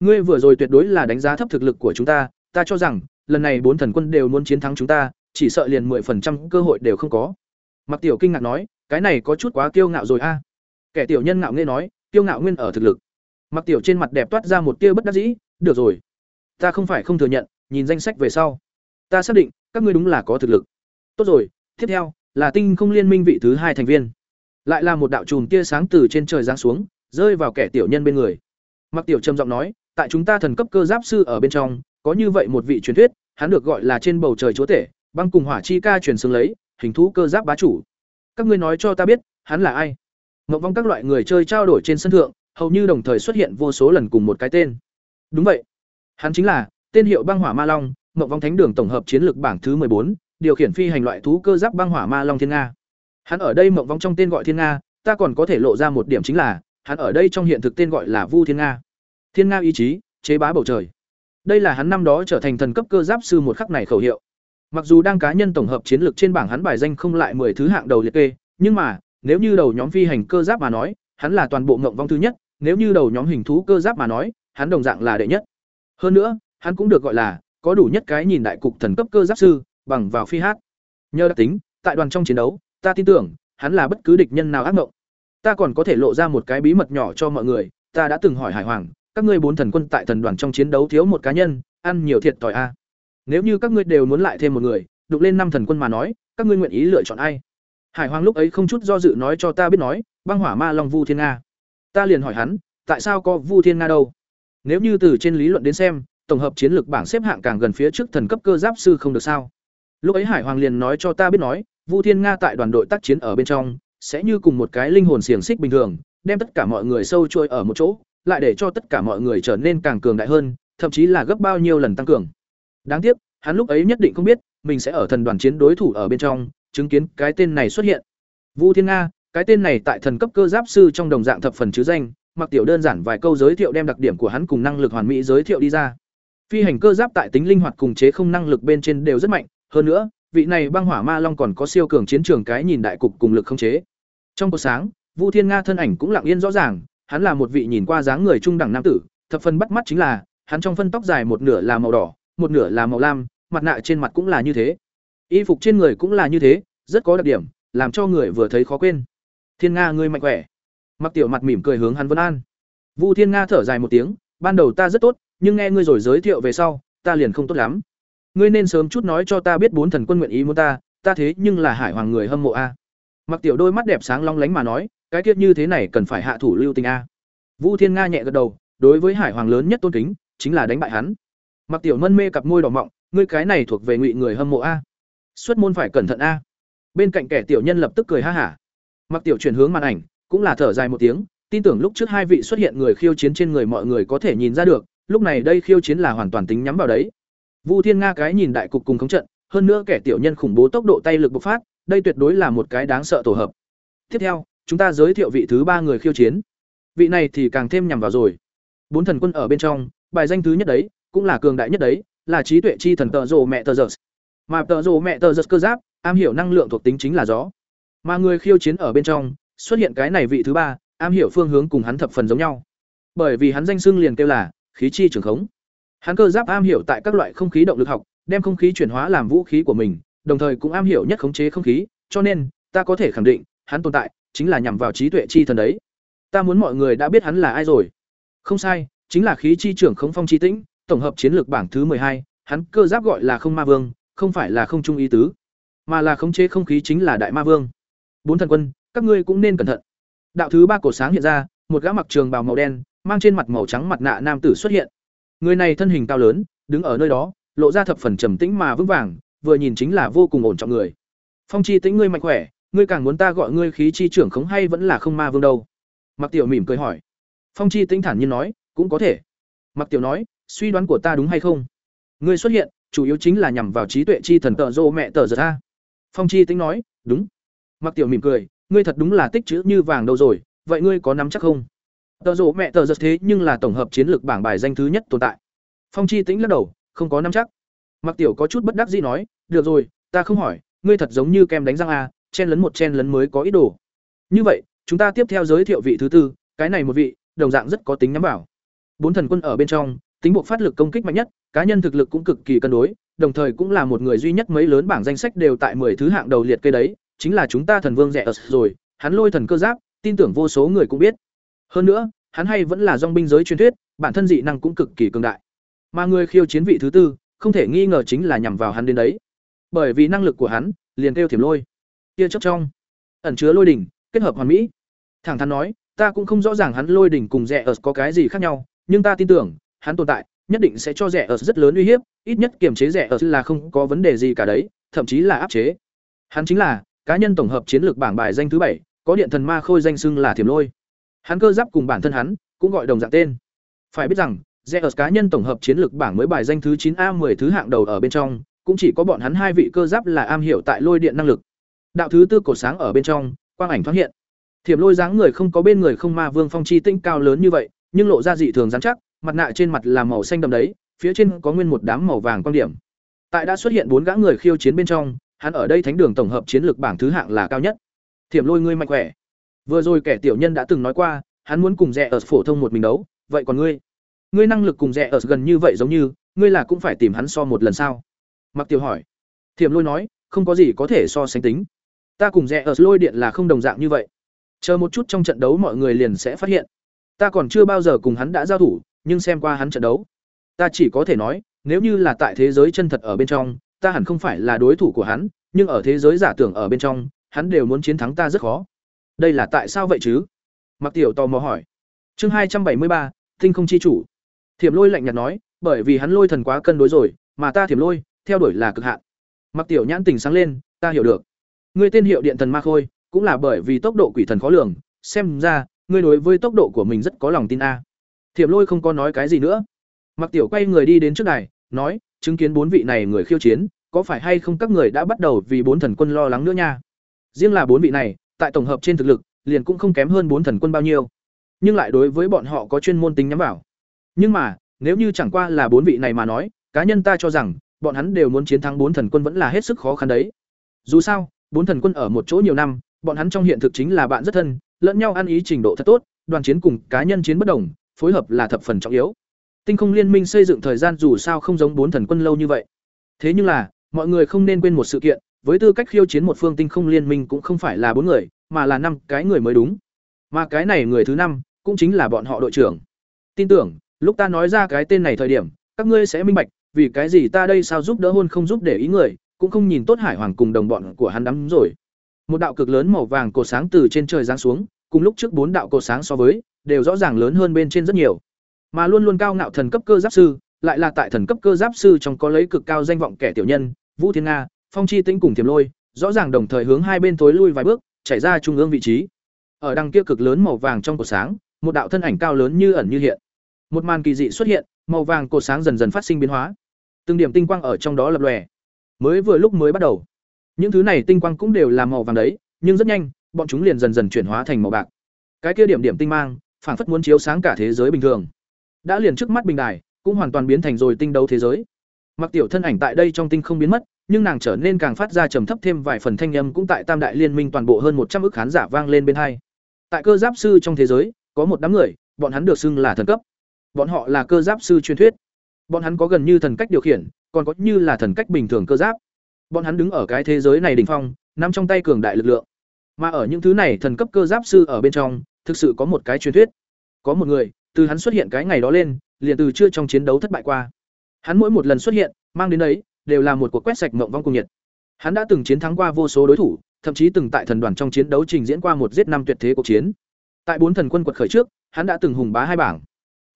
Ngươi vừa rồi tuyệt đối là đánh giá thấp thực lực của chúng ta, ta cho rằng, lần này bốn thần quân đều muốn chiến thắng chúng ta, chỉ sợ liền 10% cơ hội đều không có. Mặc Tiểu kinh ngạc nói, cái này có chút quá kiêu ngạo rồi a. Kẻ tiểu nhân ngạo nghe nói, kiêu ngạo nguyên ở thực lực. Mặc Tiểu trên mặt đẹp toát ra một tia bất đắc dĩ, được rồi, ta không phải không thừa nhận, nhìn danh sách về sau, ta xác định các ngươi đúng là có thực lực. Tốt rồi, tiếp theo là tinh không liên minh vị thứ hai thành viên. Lại là một đạo chùm tia sáng từ trên trời giáng xuống, rơi vào kẻ tiểu nhân bên người. Mặc Tiểu trầm giọng nói, tại chúng ta thần cấp cơ giáp sư ở bên trong, có như vậy một vị truyền thuyết, hắn được gọi là trên bầu trời chúa tể, băng cùng hỏa chi ca truyền xướng lấy, hình thú cơ giáp bá chủ. Các ngươi nói cho ta biết, hắn là ai? Ngộ vong các loại người chơi trao đổi trên sân thượng, hầu như đồng thời xuất hiện vô số lần cùng một cái tên. Đúng vậy, hắn chính là tên hiệu băng hỏa ma long, Ngộ vong thánh đường tổng hợp chiến lược bảng thứ bốn, điều khiển phi hành loại thú cơ giáp băng hỏa ma long thiên nga. Hắn ở đây mộng vong trong tên gọi thiên nga, ta còn có thể lộ ra một điểm chính là, hắn ở đây trong hiện thực tên gọi là Vu Thiên Nga. Thiên Nga ý chí, chế bá bầu trời. Đây là hắn năm đó trở thành thần cấp cơ giáp sư một khắc này khẩu hiệu. Mặc dù đang cá nhân tổng hợp chiến lược trên bảng hắn bài danh không lại 10 thứ hạng đầu liệt kê, nhưng mà, nếu như đầu nhóm phi hành cơ giáp mà nói, hắn là toàn bộ ngộng vong thứ nhất, nếu như đầu nhóm hình thú cơ giáp mà nói, hắn đồng dạng là đệ nhất. Hơn nữa, hắn cũng được gọi là có đủ nhất cái nhìn đại cục thần cấp cơ giáp sư, bằng vào phi hát. Nhờ đặc tính, tại đoàn trong chiến đấu, ta tin tưởng, hắn là bất cứ địch nhân nào ác mộng. Ta còn có thể lộ ra một cái bí mật nhỏ cho mọi người, ta đã từng hỏi Hải Hoàng, các ngươi bốn thần quân tại thần đoàn trong chiến đấu thiếu một cá nhân, ăn nhiều thiệt thòi a. Nếu như các ngươi đều muốn lại thêm một người, đục lên năm thần quân mà nói, các ngươi nguyện ý lựa chọn ai? Hải Hoàng lúc ấy không chút do dự nói cho ta biết nói, băng hỏa ma long Vu Thiên Nga. Ta liền hỏi hắn, tại sao có Vu Thiên Nga đâu? Nếu như từ trên lý luận đến xem, tổng hợp chiến lược bảng xếp hạng càng gần phía trước thần cấp cơ giáp sư không được sao? Lúc ấy Hải Hoàng liền nói cho ta biết nói, Vu Thiên Nga tại đoàn đội tác chiến ở bên trong, sẽ như cùng một cái linh hồn xiềng xích bình thường, đem tất cả mọi người sâu trôi ở một chỗ, lại để cho tất cả mọi người trở nên càng cường đại hơn, thậm chí là gấp bao nhiêu lần tăng cường. Đáng tiếc, hắn lúc ấy nhất định không biết, mình sẽ ở thần đoàn chiến đối thủ ở bên trong, chứng kiến cái tên này xuất hiện. Vu Thiên Nga, cái tên này tại thần cấp cơ giáp sư trong đồng dạng thập phần chứ danh, mặc tiểu đơn giản vài câu giới thiệu đem đặc điểm của hắn cùng năng lực hoàn mỹ giới thiệu đi ra. Phi hành cơ giáp tại tính linh hoạt cùng chế không năng lực bên trên đều rất mạnh, hơn nữa, vị này băng hỏa ma long còn có siêu cường chiến trường cái nhìn đại cục cùng lực không chế. Trong buổi sáng, Vu Thiên Nga thân ảnh cũng lặng yên rõ ràng, hắn là một vị nhìn qua dáng người trung đẳng nam tử, thập phần bắt mắt chính là, hắn trong phân tóc dài một nửa là màu đỏ, một nửa là màu lam, mặt nạ trên mặt cũng là như thế. Y phục trên người cũng là như thế, rất có đặc điểm, làm cho người vừa thấy khó quên. Thiên Nga ngươi mạnh khỏe. Mặc Tiểu mặt mỉm cười hướng hắn vân an. Vu Thiên Nga thở dài một tiếng, ban đầu ta rất tốt, nhưng nghe ngươi rồi giới thiệu về sau, ta liền không tốt lắm ngươi nên sớm chút nói cho ta biết bốn thần quân nguyện ý muốn ta ta thế nhưng là hải hoàng người hâm mộ a mặc tiểu đôi mắt đẹp sáng long lánh mà nói cái kiết như thế này cần phải hạ thủ lưu tình a vu thiên nga nhẹ gật đầu đối với hải hoàng lớn nhất tôn kính chính là đánh bại hắn mặc tiểu mân mê cặp môi đỏ mọng ngươi cái này thuộc về ngụy người hâm mộ a xuất môn phải cẩn thận a bên cạnh kẻ tiểu nhân lập tức cười ha hả mặc tiểu chuyển hướng màn ảnh cũng là thở dài một tiếng tin tưởng lúc trước hai vị xuất hiện người khiêu chiến trên người mọi người có thể nhìn ra được lúc này đây khiêu chiến là hoàn toàn tính nhắm vào đấy Vu Thiên Nga cái nhìn đại cục cùng khống trận, hơn nữa kẻ tiểu nhân khủng bố tốc độ tay lực bộc phát, đây tuyệt đối là một cái đáng sợ tổ hợp. Tiếp theo, chúng ta giới thiệu vị thứ ba người khiêu chiến. Vị này thì càng thêm nhằm vào rồi. Bốn thần quân ở bên trong, bài danh thứ nhất đấy, cũng là cường đại nhất đấy, là trí tuệ chi thần tợ rồ mẹ tờ giật. Mà tợ rồ mẹ tờ giật cơ giáp, am hiểu năng lượng thuộc tính chính là gió. Mà người khiêu chiến ở bên trong, xuất hiện cái này vị thứ ba, am hiểu phương hướng cùng hắn thập phần giống nhau. Bởi vì hắn danh xưng liền kêu là khí chi trường khống. Hắn cơ giáp am hiểu tại các loại không khí động lực học, đem không khí chuyển hóa làm vũ khí của mình, đồng thời cũng am hiểu nhất khống chế không khí, cho nên ta có thể khẳng định hắn tồn tại chính là nhằm vào trí tuệ chi thần đấy ta muốn mọi người đã biết hắn là ai rồi không sai chính là khí chi trưởng khống phong chi tĩnh tổng hợp chiến lược bảng thứ hai hắn cơ giáp gọi là không ma vương không phải là không trung ý tứ, mà là khống chế không khí chính là đại ma vương. Bốn thần quân, các ngươi cũng nên cẩn thận. Đạo thứ ba cổ sáng hiện ra, một gã mặc trường bào màu đen, mang trên mặt màu trắng mặt nạ nam tử xuất hiện. Người này thân hình cao lớn, đứng ở nơi đó, lộ ra thập phần trầm tĩnh mà vững vàng, vừa nhìn chính là vô cùng ổn trọng người. Phong chi tĩnh ngươi mạnh khỏe, ngươi càng muốn ta gọi ngươi khí chi trưởng khống hay vẫn là không ma vương đâu? Mặc tiểu mỉm cười hỏi. Phong chi tĩnh thản nhiên nói, cũng có thể. Mặc tiểu nói, suy đoán của ta đúng hay không? Ngươi xuất hiện chủ yếu chính là nhằm vào trí tuệ chi thần tợ rô mẹ tờ giật a. Phong chi tĩnh nói, đúng. Mặc tiểu mỉm cười, ngươi thật đúng là tích chữ như vàng đâu rồi, vậy ngươi có nắm chắc không? Tợ rô mẹ tờ giật thế nhưng là tổng hợp chiến lược bảng bài danh thứ nhất tồn tại. Phong chi tĩnh lắc đầu, không có nắm chắc. Mặc tiểu có chút bất đắc dĩ nói, được rồi, ta không hỏi, ngươi thật giống như kem đánh răng a, chen lấn một chen lấn mới có ý đồ. Như vậy, chúng ta tiếp theo giới thiệu vị thứ tư, cái này một vị, đồng dạng rất có tính nhắm bảo bốn thần quân ở bên trong tính buộc phát lực công kích mạnh nhất, cá nhân thực lực cũng cực kỳ cân đối, đồng thời cũng là một người duy nhất mấy lớn bảng danh sách đều tại 10 thứ hạng đầu liệt kê đấy, chính là chúng ta thần vương rẻ ớt rồi, hắn lôi thần cơ giáp, tin tưởng vô số người cũng biết. Hơn nữa, hắn hay vẫn là dòng binh giới truyền thuyết, bản thân dị năng cũng cực kỳ cường đại. Mà người khiêu chiến vị thứ tư, không thể nghi ngờ chính là nhằm vào hắn đến đấy. Bởi vì năng lực của hắn, liền kêu thiểm lôi. Kia chớp trong, ẩn chứa lôi đỉnh, kết hợp hoàn mỹ. Thẳng thắn nói, ta cũng không rõ ràng hắn lôi đỉnh cùng rẻ ớt có cái gì khác nhau, nhưng ta tin tưởng hắn tồn tại nhất định sẽ cho rẻ ở rất lớn uy hiếp ít nhất kiềm chế rẻ ở là không có vấn đề gì cả đấy thậm chí là áp chế hắn chính là cá nhân tổng hợp chiến lược bảng bài danh thứ bảy có điện thần ma khôi danh xưng là thiểm lôi hắn cơ giáp cùng bản thân hắn cũng gọi đồng dạng tên phải biết rằng rẻ ở cá nhân tổng hợp chiến lược bảng mới bài danh thứ chín a 10 thứ hạng đầu ở bên trong, cũng chỉ có bọn hắn hai vị cơ giáp là am hiểu tại lôi điện năng lực. Đạo thứ tư cổ sáng ở bên trong, quang ảnh thoáng hiện. Thiểm lôi dáng người không có bên người không ma vương phong chi tinh cao lớn như vậy, nhưng lộ ra dị thường dán chắc, mặt nạ trên mặt là màu xanh đậm đấy, phía trên có nguyên một đám màu vàng quan điểm. Tại đã xuất hiện bốn gã người khiêu chiến bên trong, hắn ở đây thánh đường tổng hợp chiến lược bảng thứ hạng là cao nhất. Thiểm lôi ngươi mạnh khỏe. Vừa rồi kẻ tiểu nhân đã từng nói qua, hắn muốn cùng rẻ ở phổ thông một mình đấu, vậy còn ngươi? Ngươi năng lực cùng rẻ ở gần như vậy giống như, ngươi là cũng phải tìm hắn so một lần sao? Mặc Tiểu hỏi. Thiểm lôi nói, không có gì có thể so sánh tính. Ta cùng rẻ ở lôi điện là không đồng dạng như vậy. Chờ một chút trong trận đấu mọi người liền sẽ phát hiện. Ta còn chưa bao giờ cùng hắn đã giao thủ, nhưng xem qua hắn trận đấu, ta chỉ có thể nói, nếu như là tại thế giới chân thật ở bên trong, ta hẳn không phải là đối thủ của hắn, nhưng ở thế giới giả tưởng ở bên trong, hắn đều muốn chiến thắng ta rất khó. Đây là tại sao vậy chứ? Mặc Tiểu tò mò hỏi. Chương hai trăm bảy mươi ba, Tinh không chi chủ. Thiểm Lôi lạnh nhạt nói, bởi vì hắn lôi thần quá cân đối rồi, mà ta Thiểm Lôi, theo đuổi là cực hạn. Mặc Tiểu nhãn tình sáng lên, ta hiểu được. người tên hiệu Điện Thần Ma Khôi, cũng là bởi vì tốc độ quỷ thần khó lường, xem ra, ngươi đối với tốc độ của mình rất có lòng tin a. Thiểm Lôi không có nói cái gì nữa. Mặc Tiểu quay người đi đến trước này, nói, chứng kiến bốn vị này người khiêu chiến, có phải hay không các người đã bắt đầu vì bốn thần quân lo lắng nữa nha? Riêng là bốn vị này, tại tổng hợp trên thực lực, liền cũng không kém hơn bốn thần quân bao nhiêu. Nhưng lại đối với bọn họ có chuyên môn tính nhắm vào. Nhưng mà, nếu như chẳng qua là bốn vị này mà nói, cá nhân ta cho rằng, bọn hắn đều muốn chiến thắng bốn thần quân vẫn là hết sức khó khăn đấy. Dù sao, bốn thần quân ở một chỗ nhiều năm, bọn hắn trong hiện thực chính là bạn rất thân, lẫn nhau ăn ý trình độ thật tốt, đoàn chiến cùng cá nhân chiến bất đồng, phối hợp là thập phần trọng yếu. Tinh không liên minh xây dựng thời gian dù sao không giống bốn thần quân lâu như vậy. Thế nhưng là, mọi người không nên quên một sự kiện, với tư cách khiêu chiến một phương tinh không liên minh cũng không phải là bốn người, mà là năm cái người mới đúng. Mà cái này người thứ năm cũng chính là bọn họ đội trưởng. Tin tưởng, lúc ta nói ra cái tên này thời điểm, các ngươi sẽ minh bạch, vì cái gì ta đây sao giúp đỡ hôn không giúp để ý người, cũng không nhìn tốt Hải Hoàng cùng đồng bọn của hắn đắm rồi. Một đạo cực lớn màu vàng cổ sáng từ trên trời giáng xuống, cùng lúc trước bốn đạo cổ sáng so với, đều rõ ràng lớn hơn bên trên rất nhiều. Mà luôn luôn cao ngạo thần cấp cơ giáp sư, lại là tại thần cấp cơ giáp sư trong có lấy cực cao danh vọng kẻ tiểu nhân, Vũ Thiên Nga, Phong Chi Tĩnh cùng Tiềm Lôi, rõ ràng đồng thời hướng hai bên tối lui vài bước, chạy ra trung ương vị trí. Ở đằng kia cực lớn màu vàng trong cột sáng, một đạo thân ảnh cao lớn như ẩn như hiện. Một màn kỳ dị xuất hiện, màu vàng cột sáng dần dần phát sinh biến hóa. Từng điểm tinh quang ở trong đó lập lòe. Mới vừa lúc mới bắt đầu, những thứ này tinh quang cũng đều là màu vàng đấy, nhưng rất nhanh, bọn chúng liền dần dần chuyển hóa thành màu bạc. Cái kia điểm điểm tinh mang, phảng phất muốn chiếu sáng cả thế giới bình thường. Đã liền trước mắt bình đài, cũng hoàn toàn biến thành rồi tinh đấu thế giới. Mặc Tiểu thân ảnh tại đây trong tinh không biến mất, nhưng nàng trở nên càng phát ra trầm thấp thêm vài phần thanh âm cũng tại Tam đại liên minh toàn bộ hơn một trăm ức khán giả vang lên bên hai. Tại cơ giáp sư trong thế giới, có một đám người, bọn hắn được xưng là thần cấp. Bọn họ là cơ giáp sư truyền thuyết. Bọn hắn có gần như thần cách điều khiển, còn có như là thần cách bình thường cơ giáp. Bọn hắn đứng ở cái thế giới này đỉnh phong, nắm trong tay cường đại lực lượng. Mà ở những thứ này thần cấp cơ giáp sư ở bên trong, thực sự có một cái truyền thuyết. Có một người, từ hắn xuất hiện cái ngày đó lên, liền từ chưa trong chiến đấu thất bại qua. Hắn mỗi một lần xuất hiện, mang đến đấy đều là một cuộc quét sạch mộng vong cùng nhiệt. Hắn đã từng chiến thắng qua vô số đối thủ, thậm chí từng tại thần đoàn trong chiến đấu trình diễn qua một giết năm tuyệt thế cuộc chiến. Tại bốn thần quân quật khởi trước, hắn đã từng hùng bá hai bảng.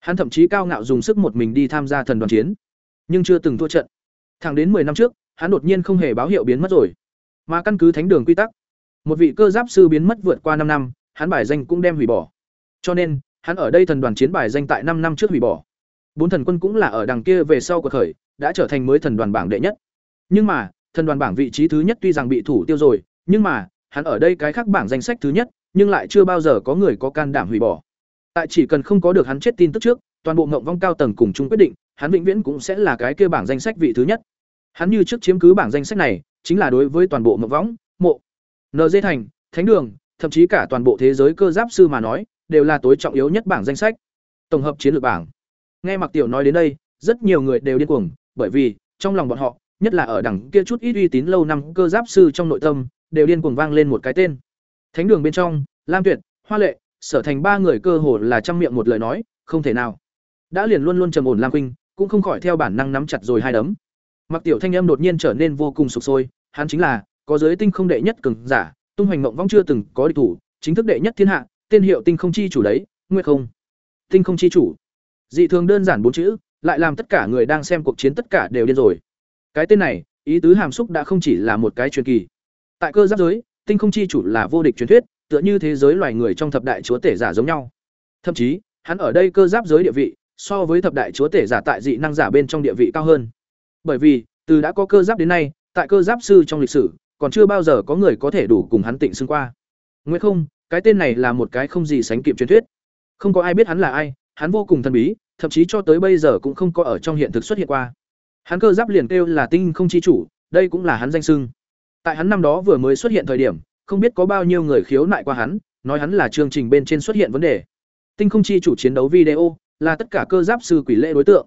Hắn thậm chí cao ngạo dùng sức một mình đi tham gia thần đoàn chiến, nhưng chưa từng thua trận. Thẳng đến 10 năm trước, hắn đột nhiên không hề báo hiệu biến mất rồi. Mà căn cứ thánh đường quy tắc, một vị cơ giáp sư biến mất vượt qua năm năm, hắn bài danh cũng đem hủy bỏ. Cho nên, hắn ở đây thần đoàn chiến bài danh tại năm năm trước hủy bỏ. Bốn thần quân cũng là ở đằng kia về sau của khởi, đã trở thành mới thần đoàn bảng đệ nhất. Nhưng mà, thần đoàn bảng vị trí thứ nhất tuy rằng bị thủ tiêu rồi, nhưng mà, hắn ở đây cái khác bảng danh sách thứ nhất, nhưng lại chưa bao giờ có người có can đảm hủy bỏ. Tại chỉ cần không có được hắn chết tin tức trước, toàn bộ ngộng vong cao tầng cùng chung quyết định, hắn vĩnh viễn cũng sẽ là cái kia bảng danh sách vị thứ nhất. Hắn như trước chiếm cứ bảng danh sách này, chính là đối với toàn bộ ngộng võng, mộ, NG thành, thánh đường, thậm chí cả toàn bộ thế giới cơ giáp sư mà nói, đều là tối trọng yếu nhất bảng danh sách. Tổng hợp chiến lược bảng. Nghe Mạc Tiểu nói đến đây, rất nhiều người đều điên cuồng, bởi vì trong lòng bọn họ, nhất là ở đẳng kia chút ít uy tín lâu năm cơ giáp sư trong nội tâm, đều điên cuồng vang lên một cái tên. Thánh đường bên trong, Lam Tuyệt, Hoa Lệ, Sở Thành ba người cơ hồ là trăm miệng một lời nói, không thể nào. Đã liền luôn luôn trầm ổn Lam Khuynh, cũng không khỏi theo bản năng nắm chặt rồi hai đấm. Mặc Tiểu Thanh âm đột nhiên trở nên vô cùng sục sôi, hắn chính là có giới tinh không đệ nhất cường giả, tung hoành mộng vong chưa từng có địch thủ, chính thức đệ nhất thiên hạ, tên hiệu tinh không chi chủ đấy, Nguyệt không. Tinh không chi chủ. Dị thường đơn giản bốn chữ, lại làm tất cả người đang xem cuộc chiến tất cả đều điên rồi. Cái tên này, ý tứ hàm xúc đã không chỉ là một cái truyền kỳ. Tại cơ giáp giới, tinh không chi chủ là vô địch truyền thuyết, tựa như thế giới loài người trong thập đại chúa tể giả giống nhau. Thậm chí, hắn ở đây cơ giáp giới địa vị, so với thập đại chúa tể giả tại dị năng giả bên trong địa vị cao hơn. Bởi vì, từ đã có cơ giáp đến nay, tại cơ giáp sư trong lịch sử, còn chưa bao giờ có người có thể đủ cùng hắn tịnh xưng qua. Nguyệt không, cái tên này là một cái không gì sánh kịp truyền thuyết. Không có ai biết hắn là ai, hắn vô cùng thần bí, thậm chí cho tới bây giờ cũng không có ở trong hiện thực xuất hiện qua. Hắn cơ giáp liền kêu là tinh không chi chủ, đây cũng là hắn danh xưng. Tại hắn năm đó vừa mới xuất hiện thời điểm, không biết có bao nhiêu người khiếu nại qua hắn, nói hắn là chương trình bên trên xuất hiện vấn đề. Tinh không chi chủ chiến đấu video, là tất cả cơ giáp sư quỷ lệ đối tượng.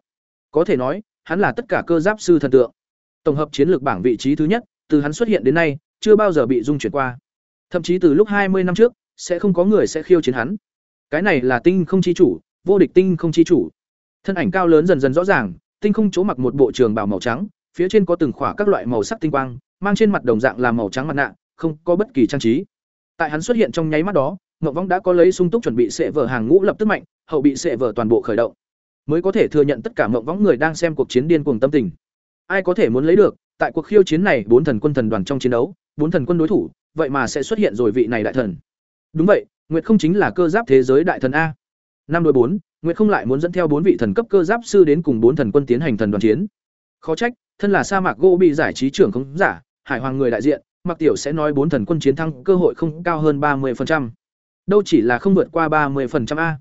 Có thể nói, hắn là tất cả cơ giáp sư thần tượng. Tổng hợp chiến lược bảng vị trí thứ nhất, từ hắn xuất hiện đến nay, chưa bao giờ bị dung chuyển qua. Thậm chí từ lúc hai mươi năm trước, sẽ không có người sẽ khiêu chiến hắn. Cái này là tinh không chi chủ, vô địch tinh không chi chủ. Thân ảnh cao lớn dần dần rõ ràng, tinh không chỗ mặc một bộ trường bào màu trắng, phía trên có từng khỏa các loại màu sắc tinh quang, mang trên mặt đồng dạng là màu trắng mặt nạ, không có bất kỳ trang trí. Tại hắn xuất hiện trong nháy mắt đó, Ngọc Vong đã có lấy sung túc chuẩn bị sẽ vở hàng ngũ lập tức mạnh, hậu bị sẽ vở toàn bộ khởi động, mới có thể thừa nhận tất cả Ngọc Vong người đang xem cuộc chiến điên cuồng tâm tình. Ai có thể muốn lấy được, tại cuộc khiêu chiến này bốn thần quân thần đoàn trong chiến đấu, bốn thần quân đối thủ, vậy mà sẽ xuất hiện rồi vị này đại thần. Đúng vậy, Nguyệt không chính là cơ giáp thế giới đại thần a. Năm đôi bốn, Nguyệt không lại muốn dẫn theo bốn vị thần cấp cơ giáp sư đến cùng bốn thần quân tiến hành thần đoàn chiến. Khó trách, thân là sa mạc gỗ bị giải trí trưởng không giả, hải hoàng người đại diện, Mặc Tiểu sẽ nói bốn thần quân chiến thắng cơ hội không cao hơn ba 30%. Đâu chỉ là không vượt qua ba 30% a.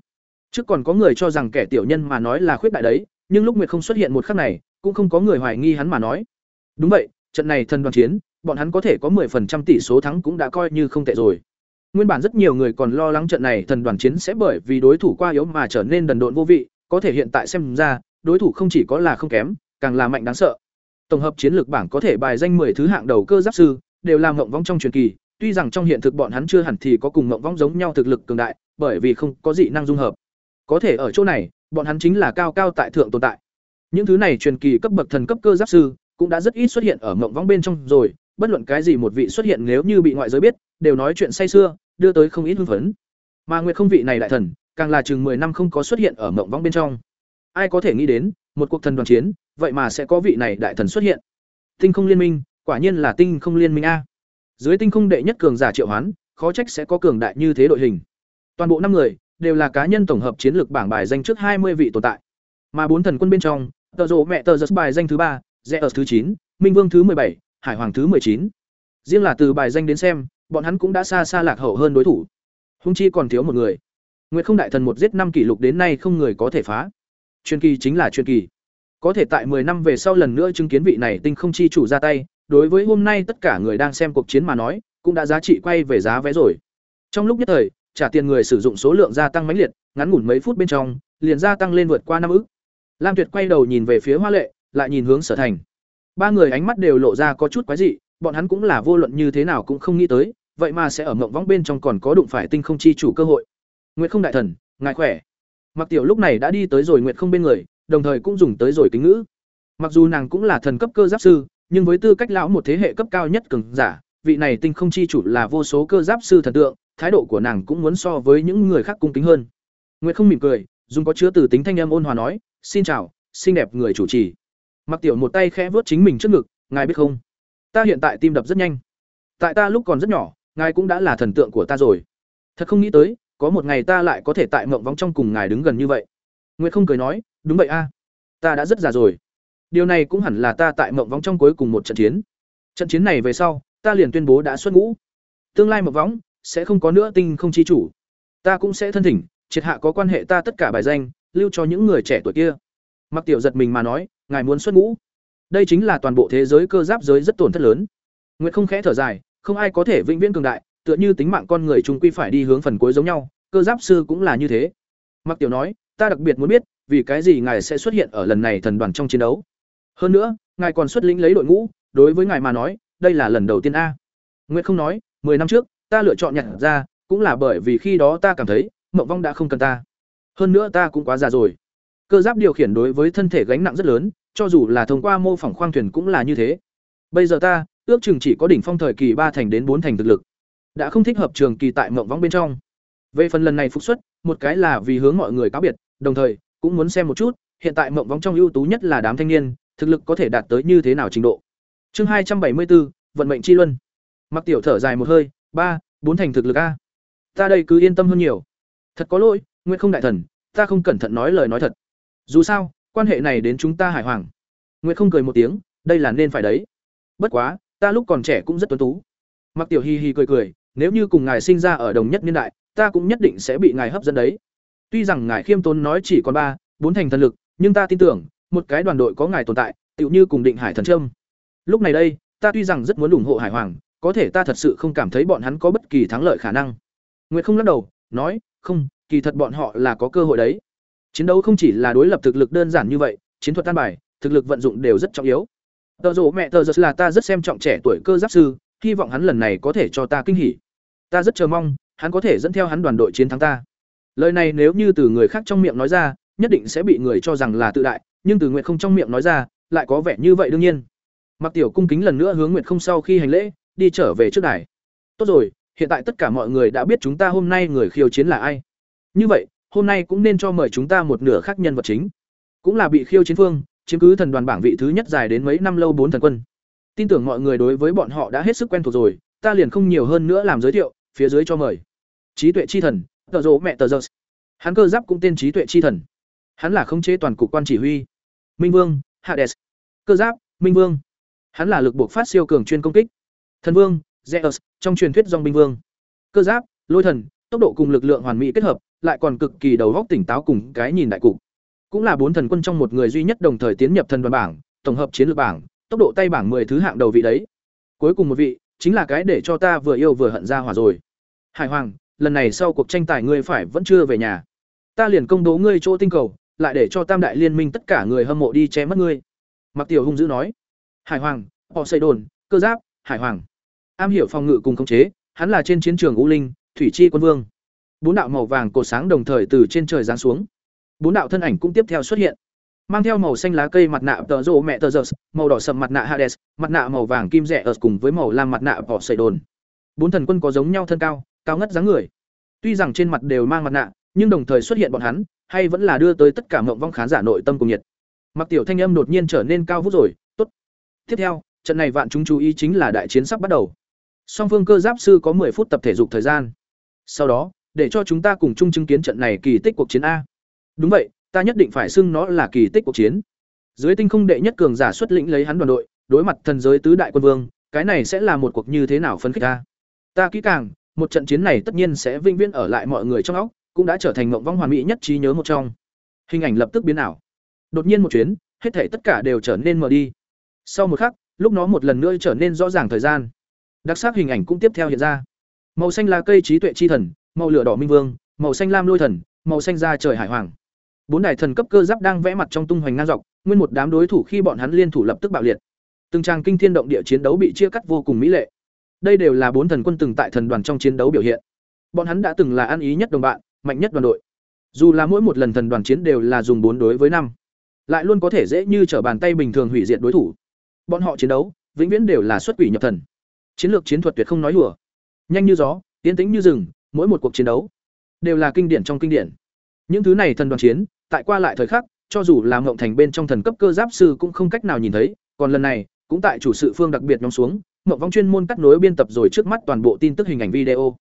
Trước còn có người cho rằng kẻ tiểu nhân mà nói là khuyết đại đấy, nhưng lúc Nguyệt không xuất hiện một khắc này, cũng không có người hoài nghi hắn mà nói. Đúng vậy, trận này thần đoàn chiến, bọn hắn có thể có 10% tỷ số thắng cũng đã coi như không tệ rồi. Nguyên bản rất nhiều người còn lo lắng trận này thần đoàn chiến sẽ bởi vì đối thủ quá yếu mà trở nên đần độn vô vị, có thể hiện tại xem ra, đối thủ không chỉ có là không kém, càng là mạnh đáng sợ. Tổng hợp chiến lược bảng có thể bài danh 10 thứ hạng đầu cơ giáp sư, đều là ngộng vong trong truyền kỳ, tuy rằng trong hiện thực bọn hắn chưa hẳn thì có cùng ngộng vong giống nhau thực lực cường đại, bởi vì không có dị năng dung hợp. Có thể ở chỗ này, bọn hắn chính là cao cao tại thượng tồn tại. Những thứ này truyền kỳ cấp bậc thần cấp cơ giáp sư, cũng đã rất ít xuất hiện ở mộng vắng bên trong rồi, bất luận cái gì một vị xuất hiện nếu như bị ngoại giới biết, đều nói chuyện say xưa, đưa tới không ít hưng phấn. Mà Nguyệt không vị này đại thần, càng là chừng 10 năm không có xuất hiện ở mộng vắng bên trong. Ai có thể nghĩ đến, một cuộc thần đoàn chiến, vậy mà sẽ có vị này đại thần xuất hiện. Tinh không liên minh, quả nhiên là tinh không liên minh a. Dưới tinh không đệ nhất cường giả triệu hoán, khó trách sẽ có cường đại như thế đội hình. Toàn bộ năm người đều là cá nhân tổng hợp chiến lược bảng bài danh trước 20 vị tồn tại. Mà bốn thần quân bên trong, Tờ rồ mẹ Tờ Giật bài danh thứ ba, Rẽ ở thứ chín, Minh Vương thứ bảy, Hải Hoàng thứ chín. Riêng là từ bài danh đến xem, bọn hắn cũng đã xa xa lạc hậu hơn đối thủ. Hung chi còn thiếu một người. Nguyệt Không Đại Thần một giết năm kỷ lục đến nay không người có thể phá. Truyền kỳ chính là truyền kỳ. Có thể tại 10 năm về sau lần nữa chứng kiến vị này tinh không chi chủ ra tay, đối với hôm nay tất cả người đang xem cuộc chiến mà nói, cũng đã giá trị quay về giá vé rồi. Trong lúc nhất thời, trả tiền người sử dụng số lượng gia tăng mãnh liệt, ngắn ngủn mấy phút bên trong, liền gia tăng lên vượt qua năm ức. Lam Tuyệt quay đầu nhìn về phía Hoa Lệ, lại nhìn hướng Sở Thành. Ba người ánh mắt đều lộ ra có chút quái dị, bọn hắn cũng là vô luận như thế nào cũng không nghĩ tới, vậy mà sẽ ở mộng võng bên trong còn có đụng phải tinh không chi chủ cơ hội. Nguyệt không đại thần, ngài khỏe. Mặc Tiểu lúc này đã đi tới rồi Nguyệt không bên người, đồng thời cũng dùng tới rồi kính ngữ. Mặc dù nàng cũng là thần cấp cơ giáp sư, nhưng với tư cách lão một thế hệ cấp cao nhất cường giả, vị này tinh không chi chủ là vô số cơ giáp sư thần tượng, thái độ của nàng cũng muốn so với những người khác cung kính hơn. Nguyệt không mỉm cười, dùng có chứa từ tính thanh âm ôn hòa nói, "Xin chào, xinh đẹp người chủ trì." Mặc Tiểu một tay khẽ vuốt chính mình trước ngực, "Ngài biết không, ta hiện tại tim đập rất nhanh. Tại ta lúc còn rất nhỏ, ngài cũng đã là thần tượng của ta rồi. Thật không nghĩ tới, có một ngày ta lại có thể tại mộng vong trong cùng ngài đứng gần như vậy." Nguyệt không cười nói, "Đúng vậy a, ta đã rất già rồi." Điều này cũng hẳn là ta tại mộng vong trong cuối cùng một trận chiến. Trận chiến này về sau, ta liền tuyên bố đã xuất ngũ. Tương lai mộng vong sẽ không có nữa tinh không chi chủ. Ta cũng sẽ thân thỉnh, triệt hạ có quan hệ ta tất cả bài danh, lưu cho những người trẻ tuổi kia. Mặc Tiểu giật mình mà nói, ngài muốn xuất ngũ. Đây chính là toàn bộ thế giới cơ giáp giới rất tổn thất lớn. Nguyệt không khẽ thở dài, không ai có thể vĩnh viễn cường đại, tựa như tính mạng con người chúng quy phải đi hướng phần cuối giống nhau, cơ giáp sư cũng là như thế. Mặc Tiểu nói, ta đặc biệt muốn biết, vì cái gì ngài sẽ xuất hiện ở lần này thần đoàn trong chiến đấu. Hơn nữa, ngài còn xuất lĩnh lấy đội ngũ, đối với ngài mà nói, đây là lần đầu tiên a. Nguyệt không nói, 10 năm trước, ta lựa chọn nhặt ra, cũng là bởi vì khi đó ta cảm thấy, Mộng Vong đã không cần ta. Hơn nữa ta cũng quá già rồi. Cơ giáp điều khiển đối với thân thể gánh nặng rất lớn, cho dù là thông qua mô phỏng khoang thuyền cũng là như thế. Bây giờ ta, ước chừng chỉ có đỉnh phong thời kỳ ba thành đến bốn thành thực lực, đã không thích hợp trường kỳ tại Mộng Vong bên trong. Về phần lần này phục xuất, một cái là vì hướng mọi người cáo biệt, đồng thời cũng muốn xem một chút, hiện tại Mộng Vong trong ưu tú nhất là đám thanh niên, thực lực có thể đạt tới như thế nào trình độ. Chương hai trăm bảy mươi bốn vận mệnh chi luân. Mặc Tiểu thở dài một hơi, ba, bốn thành thực lực a. Ta đây cứ yên tâm hơn nhiều. Thật có lỗi, nguyễn không đại thần, ta không cẩn thận nói lời nói thật. Dù sao, quan hệ này đến chúng ta hải hoàng. Nguyệt không cười một tiếng, đây là nên phải đấy. Bất quá, ta lúc còn trẻ cũng rất tuấn tú. Mặc Tiểu hi hi cười cười, nếu như cùng ngài sinh ra ở đồng nhất niên đại, ta cũng nhất định sẽ bị ngài hấp dẫn đấy. Tuy rằng ngài khiêm tốn nói chỉ còn ba, bốn thành thần lực, nhưng ta tin tưởng, một cái đoàn đội có ngài tồn tại, tựu như cùng định hải thần trâm. Lúc này đây, ta tuy rằng rất muốn ủng hộ Hải Hoàng, có thể ta thật sự không cảm thấy bọn hắn có bất kỳ thắng lợi khả năng. Nguyệt không lắc đầu, nói, không, kỳ thật bọn họ là có cơ hội đấy. Chiến đấu không chỉ là đối lập thực lực đơn giản như vậy, chiến thuật tan bài, thực lực vận dụng đều rất trọng yếu. Tờ rồ mẹ tờ giật là ta rất xem trọng trẻ tuổi cơ giáp sư, hy vọng hắn lần này có thể cho ta kinh hỉ. Ta rất chờ mong, hắn có thể dẫn theo hắn đoàn đội chiến thắng ta. Lời này nếu như từ người khác trong miệng nói ra, nhất định sẽ bị người cho rằng là tự đại, nhưng từ Nguyệt không trong miệng nói ra, lại có vẻ như vậy đương nhiên. Mặc Tiểu cung kính lần nữa hướng Nguyệt không sau khi hành lễ, đi trở về trước đài. Tốt rồi, hiện tại tất cả mọi người đã biết chúng ta hôm nay người khiêu chiến là ai. Như vậy, hôm nay cũng nên cho mời chúng ta một nửa khác nhân vật chính. Cũng là bị khiêu chiến phương, chiếm cứ thần đoàn bảng vị thứ nhất dài đến mấy năm lâu bốn thần quân. Tin tưởng mọi người đối với bọn họ đã hết sức quen thuộc rồi, ta liền không nhiều hơn nữa làm giới thiệu, phía dưới cho mời. Trí tuệ chi thần, tờ rồ mẹ tờ giơ. Hắn cơ giáp cũng tên trí tuệ chi thần. Hắn là khống chế toàn cục quan chỉ huy. Minh Vương, Hades. Cơ giáp, Minh Vương. Hắn là lực buộc phát siêu cường chuyên công kích. Thần Vương, Zeus, trong truyền thuyết dòng binh vương. Cơ giáp, lôi thần, tốc độ cùng lực lượng hoàn mỹ kết hợp, lại còn cực kỳ đầu óc tỉnh táo cùng cái nhìn đại cục. Cũng là bốn thần quân trong một người duy nhất đồng thời tiến nhập thần đoàn bảng, tổng hợp chiến lược bảng, tốc độ tay bảng 10 thứ hạng đầu vị đấy. Cuối cùng một vị, chính là cái để cho ta vừa yêu vừa hận ra hỏa rồi. Hải Hoàng, lần này sau cuộc tranh tài ngươi phải vẫn chưa về nhà. Ta liền công bố ngươi chỗ tinh cầu, lại để cho Tam đại liên minh tất cả người hâm mộ đi chém mất ngươi. Mặc Tiểu hung dữ nói. Hải Hoàng, họ xây đồn, cơ giáp, Hải Hoàng am hiểu phòng ngự cùng khống chế hắn là trên chiến trường u linh thủy chi quân vương. Bốn đạo màu vàng cột sáng đồng thời từ trên trời giáng xuống. Bốn đạo thân ảnh cũng tiếp theo xuất hiện. Mang theo màu xanh lá cây mặt nạ tờ rô mẹ tờ giơ màu đỏ sầm mặt nạ hades, mặt nạ màu vàng kim rẻ ở cùng với màu lam mặt nạ bỏ sợi đồn. Bốn thần quân có giống nhau thân cao cao ngất dáng người. Tuy rằng trên mặt đều mang mặt nạ, nhưng đồng thời xuất hiện bọn hắn, hay vẫn là đưa tới tất cả mộng vong khán giả nội tâm cùng nhiệt. Mặc tiểu thanh âm đột nhiên trở nên cao vút rồi, tốt. Tiếp theo, trận này vạn chúng chú ý chính là đại chiến sắp bắt đầu. Song phương cơ giáp sư có 10 phút tập thể dục thời gian. Sau đó, để cho chúng ta cùng chung chứng kiến trận này kỳ tích cuộc chiến a. Đúng vậy, ta nhất định phải xưng nó là kỳ tích cuộc chiến. Dưới tinh không đệ nhất cường giả xuất lĩnh lấy hắn đoàn đội, đối mặt thần giới tứ đại quân vương, cái này sẽ là một cuộc như thế nào phấn khích a. Ta kỹ càng, một trận chiến này tất nhiên sẽ vinh viễn ở lại mọi người trong óc, cũng đã trở thành mộng vong hoàn mỹ nhất trí nhớ một trong. Hình ảnh lập tức biến ảo. Đột nhiên một chuyến, hết thảy tất cả đều trở nên mờ đi. Sau một khắc, lúc nó một lần nữa trở nên rõ ràng thời gian đặc sắc hình ảnh cũng tiếp theo hiện ra màu xanh là cây trí tuệ chi thần màu lửa đỏ minh vương màu xanh lam lôi thần màu xanh da trời hải hoàng bốn đại thần cấp cơ giáp đang vẽ mặt trong tung hoành ngang dọc nguyên một đám đối thủ khi bọn hắn liên thủ lập tức bạo liệt Từng trang kinh thiên động địa chiến đấu bị chia cắt vô cùng mỹ lệ. Đây đều là bốn thần quân từng tại thần đoàn trong chiến đấu biểu hiện. Bọn hắn đã từng là ăn ý nhất đồng bạn, mạnh nhất đoàn đội. Dù là mỗi một lần thần đoàn chiến đều là dùng bốn đối với năm, lại luôn có thể dễ như trở bàn tay bình thường hủy diệt đối thủ. Bọn họ chiến đấu, vĩnh viễn đều là xuất quỷ nhập thần. Chiến lược chiến thuật tuyệt không nói hùa. Nhanh như gió, tiến tĩnh như rừng, mỗi một cuộc chiến đấu đều là kinh điển trong kinh điển. Những thứ này thần đoàn chiến, tại qua lại thời khắc, cho dù là ngộng thành bên trong thần cấp cơ giáp sư cũng không cách nào nhìn thấy, còn lần này, cũng tại chủ sự phương đặc biệt nhóm xuống, ngộng vong chuyên môn cắt nối biên tập rồi trước mắt toàn bộ tin tức hình ảnh video.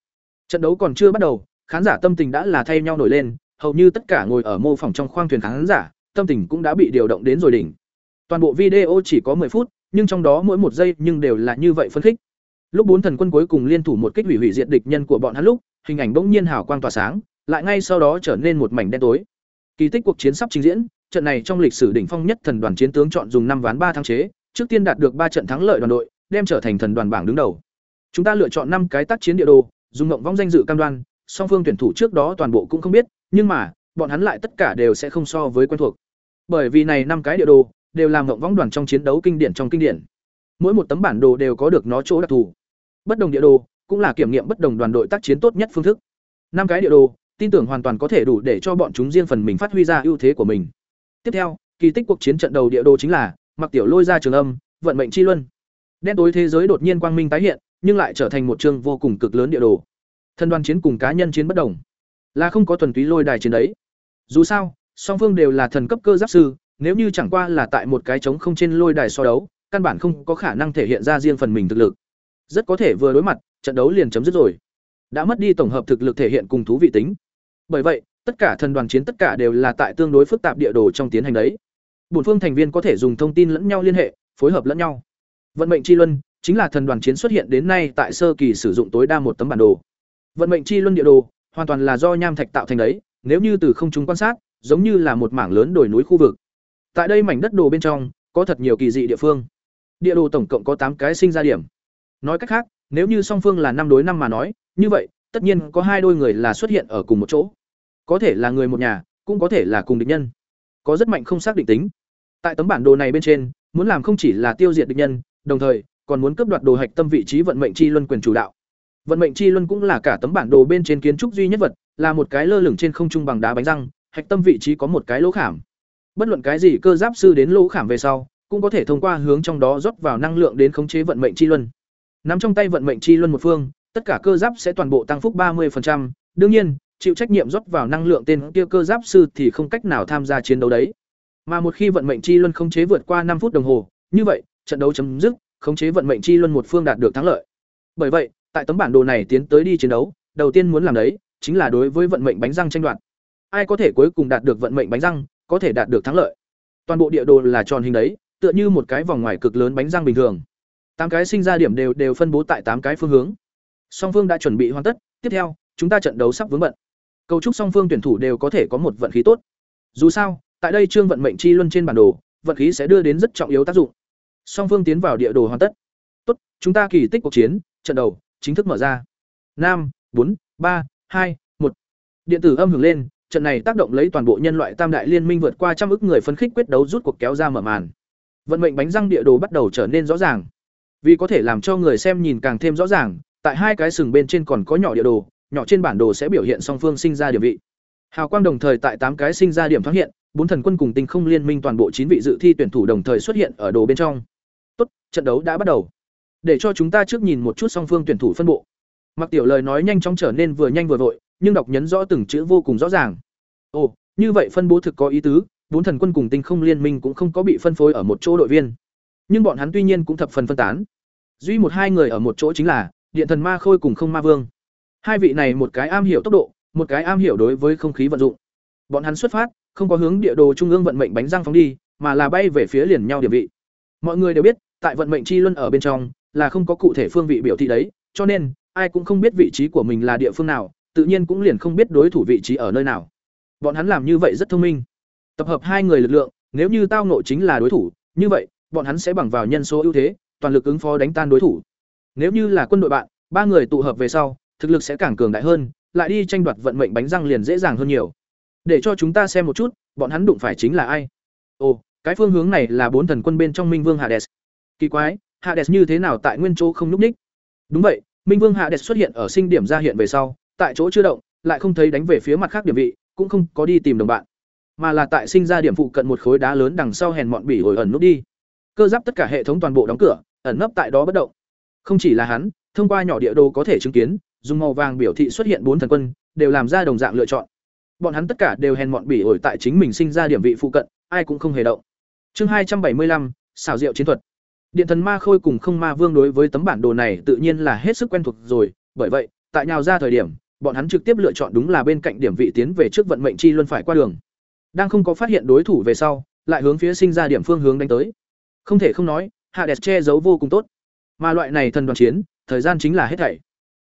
Trận đấu còn chưa bắt đầu, khán giả tâm tình đã là thay nhau nổi lên, hầu như tất cả ngồi ở mô phỏng trong khoang thuyền khán giả, tâm tình cũng đã bị điều động đến rồi đỉnh. Toàn bộ video chỉ có 10 phút, nhưng trong đó mỗi một giây nhưng đều là như vậy phân khích. Lúc bốn thần quân cuối cùng liên thủ một kích hủy hủy diệt địch nhân của bọn hắn lúc, hình ảnh bỗng nhiên hào quang tỏa sáng, lại ngay sau đó trở nên một mảnh đen tối. Kỳ tích cuộc chiến sắp trình diễn, trận này trong lịch sử đỉnh phong nhất thần đoàn chiến tướng chọn dùng năm ván ba thắng chế, trước tiên đạt được ba trận thắng lợi đoàn đội, đem trở thành thần đoàn bảng đứng đầu. Chúng ta lựa chọn năm cái tác chiến địa đồ, dùng ngộng vong danh dự cam đoan, song phương tuyển thủ trước đó toàn bộ cũng không biết, nhưng mà, bọn hắn lại tất cả đều sẽ không so với quen thuộc. Bởi vì này năm cái địa đồ đều làm ngộng vong đoàn trong chiến đấu kinh điển trong kinh điển. Mỗi một tấm bản đồ đều có được nó chỗ đặc thù. Bất đồng địa đồ cũng là kiểm nghiệm bất đồng đoàn đội tác chiến tốt nhất phương thức. Năm cái địa đồ, tin tưởng hoàn toàn có thể đủ để cho bọn chúng riêng phần mình phát huy ra ưu thế của mình. Tiếp theo, kỳ tích cuộc chiến trận đầu địa đồ chính là Mặc Tiểu Lôi ra trường âm, vận mệnh chi luân. Đen tối thế giới đột nhiên quang minh tái hiện, nhưng lại trở thành một chương vô cùng cực lớn địa đồ. Thân đoàn chiến cùng cá nhân chiến bất đồng, là không có thuần túy lôi đài chiến đấy. Dù sao, song phương đều là thần cấp cơ giáp sư, nếu như chẳng qua là tại một cái trống không trên lôi đài so đấu, căn bản không có khả năng thể hiện ra riêng phần mình thực lực. Rất có thể vừa đối mặt, trận đấu liền chấm dứt rồi. Đã mất đi tổng hợp thực lực thể hiện cùng thú vị tính. Bởi vậy, tất cả thần đoàn chiến tất cả đều là tại tương đối phức tạp địa đồ trong tiến hành đấy. Bổn phương thành viên có thể dùng thông tin lẫn nhau liên hệ, phối hợp lẫn nhau. Vận mệnh chi luân chính là thần đoàn chiến xuất hiện đến nay tại sơ kỳ sử dụng tối đa một tấm bản đồ. Vận mệnh chi luân địa đồ hoàn toàn là do nham thạch tạo thành đấy, nếu như từ không trung quan sát, giống như là một mảng lớn đồi núi khu vực. Tại đây mảnh đất đồ bên trong, có thật nhiều kỳ dị địa phương. Địa đồ tổng cộng có tám cái sinh ra điểm. Nói cách khác, nếu như song phương là năm đối năm mà nói, như vậy, tất nhiên có hai đôi người là xuất hiện ở cùng một chỗ. Có thể là người một nhà, cũng có thể là cùng địch nhân. Có rất mạnh không xác định tính. Tại tấm bản đồ này bên trên, muốn làm không chỉ là tiêu diệt địch nhân, đồng thời còn muốn cướp đoạt đồ hạch tâm vị trí vận mệnh chi luân quyền chủ đạo. Vận mệnh chi luân cũng là cả tấm bản đồ bên trên kiến trúc duy nhất vật, là một cái lơ lửng trên không trung bằng đá bánh răng, hạch tâm vị trí có một cái lỗ khảm. Bất luận cái gì cơ giáp sư đến lỗ khảm về sau, cũng có thể thông qua hướng trong đó rót vào năng lượng đến khống chế vận mệnh chi luân. Nắm trong tay vận mệnh chi luân một phương, tất cả cơ giáp sẽ toàn bộ tăng phúc 30%, đương nhiên, chịu trách nhiệm rót vào năng lượng tên kia cơ giáp sư thì không cách nào tham gia chiến đấu đấy. Mà một khi vận mệnh chi luân khống chế vượt qua năm phút đồng hồ, như vậy, trận đấu chấm dứt, khống chế vận mệnh chi luân một phương đạt được thắng lợi. Bởi vậy, tại tấm bản đồ này tiến tới đi chiến đấu, đầu tiên muốn làm đấy chính là đối với vận mệnh bánh răng tranh đoạt. Ai có thể cuối cùng đạt được vận mệnh bánh răng, có thể đạt được thắng lợi. Toàn bộ địa đồ là tròn hình đấy, tựa như một cái vòng ngoài cực lớn bánh răng bình thường. Tám cái sinh ra điểm đều đều phân bố tại tám cái phương hướng. Song phương đã chuẩn bị hoàn tất, tiếp theo, chúng ta trận đấu sắp vướng bận. Cầu chúc song phương tuyển thủ đều có thể có một vận khí tốt. Dù sao, tại đây trương vận mệnh chi luân trên bản đồ, vận khí sẽ đưa đến rất trọng yếu tác dụng. Song phương tiến vào địa đồ hoàn tất. Tốt, chúng ta kỳ tích cuộc chiến, trận đầu chính thức mở ra. Năm, bốn, ba, hai, một. Điện tử âm hưởng lên, trận này tác động lấy toàn bộ nhân loại tam đại liên minh vượt qua trăm ức người phấn khích quyết đấu rút cuộc kéo ra mở màn. Vận mệnh bánh răng địa đồ bắt đầu trở nên rõ ràng. Vì có thể làm cho người xem nhìn càng thêm rõ ràng, tại hai cái sừng bên trên còn có nhỏ địa đồ, nhỏ trên bản đồ sẽ biểu hiện song phương sinh ra địa vị. Hào quang đồng thời tại tám cái sinh ra điểm thoáng hiện, bốn thần quân cùng tinh không liên minh toàn bộ chín vị dự thi tuyển thủ đồng thời xuất hiện ở đồ bên trong. Tốt, trận đấu đã bắt đầu. Để cho chúng ta trước nhìn một chút song phương tuyển thủ phân bộ. Mặc Tiểu lời nói nhanh chóng trở nên vừa nhanh vừa vội, nhưng đọc nhấn rõ từng chữ vô cùng rõ ràng. Ồ, như vậy phân bố thực có ý tứ, bốn thần quân cùng tinh không liên minh cũng không có bị phân phối ở một chỗ đội viên. Nhưng bọn hắn tuy nhiên cũng thập phần phân tán. Duy một hai người ở một chỗ chính là Điện thần ma khôi cùng không ma vương. Hai vị này một cái am hiểu tốc độ, một cái am hiểu đối với không khí vận dụng. Bọn hắn xuất phát, không có hướng địa đồ trung ương vận mệnh bánh răng phóng đi, mà là bay về phía liền nhau địa vị. Mọi người đều biết, tại vận mệnh chi luân ở bên trong, là không có cụ thể phương vị biểu thị đấy, cho nên ai cũng không biết vị trí của mình là địa phương nào, tự nhiên cũng liền không biết đối thủ vị trí ở nơi nào. Bọn hắn làm như vậy rất thông minh. Tập hợp hai người lực lượng, nếu như tao ngộ chính là đối thủ, như vậy, bọn hắn sẽ bằng vào nhân số ưu thế, toàn lực ứng phó đánh tan đối thủ. Nếu như là quân đội bạn, ba người tụ hợp về sau, thực lực sẽ càng cường đại hơn, lại đi tranh đoạt vận mệnh bánh răng liền dễ dàng hơn nhiều. Để cho chúng ta xem một chút, bọn hắn đụng phải chính là ai. Ồ, cái phương hướng này là bốn thần quân bên trong Minh Vương Hades. Kỳ quái, Hades như thế nào tại nguyên chỗ không nhúc ních? Đúng vậy, Minh Vương Hades xuất hiện ở sinh điểm ra hiện về sau, tại chỗ chưa động, lại không thấy đánh về phía mặt khác điểm vị, cũng không có đi tìm đồng bạn, mà là tại sinh ra điểm phụ cận một khối đá lớn đằng sau hèn mọn bỉ hồi ẩn nút đi. Cơ giáp tất cả hệ thống toàn bộ đóng cửa, ẩn nấp tại đó bất động. Không chỉ là hắn, thông qua nhỏ địa đồ có thể chứng kiến, dùng màu vàng biểu thị xuất hiện bốn thần quân, đều làm ra đồng dạng lựa chọn. Bọn hắn tất cả đều hèn mọn bỉ ổi tại chính mình sinh ra điểm vị phụ cận, ai cũng không hề động. Chương hai trăm bảy mươi lăm, xảo diệu chiến thuật. Điện thần ma khôi cùng không ma vương đối với tấm bản đồ này tự nhiên là hết sức quen thuộc rồi, bởi vậy, tại nhào ra thời điểm, bọn hắn trực tiếp lựa chọn đúng là bên cạnh điểm vị tiến về trước vận mệnh chi luân phải qua đường. Đang không có phát hiện đối thủ về sau, lại hướng phía sinh ra điểm phương hướng đánh tới. Không thể không nói, hạ Hades che giấu vô cùng tốt. Mà loại này thần đoàn chiến, thời gian chính là hết thảy.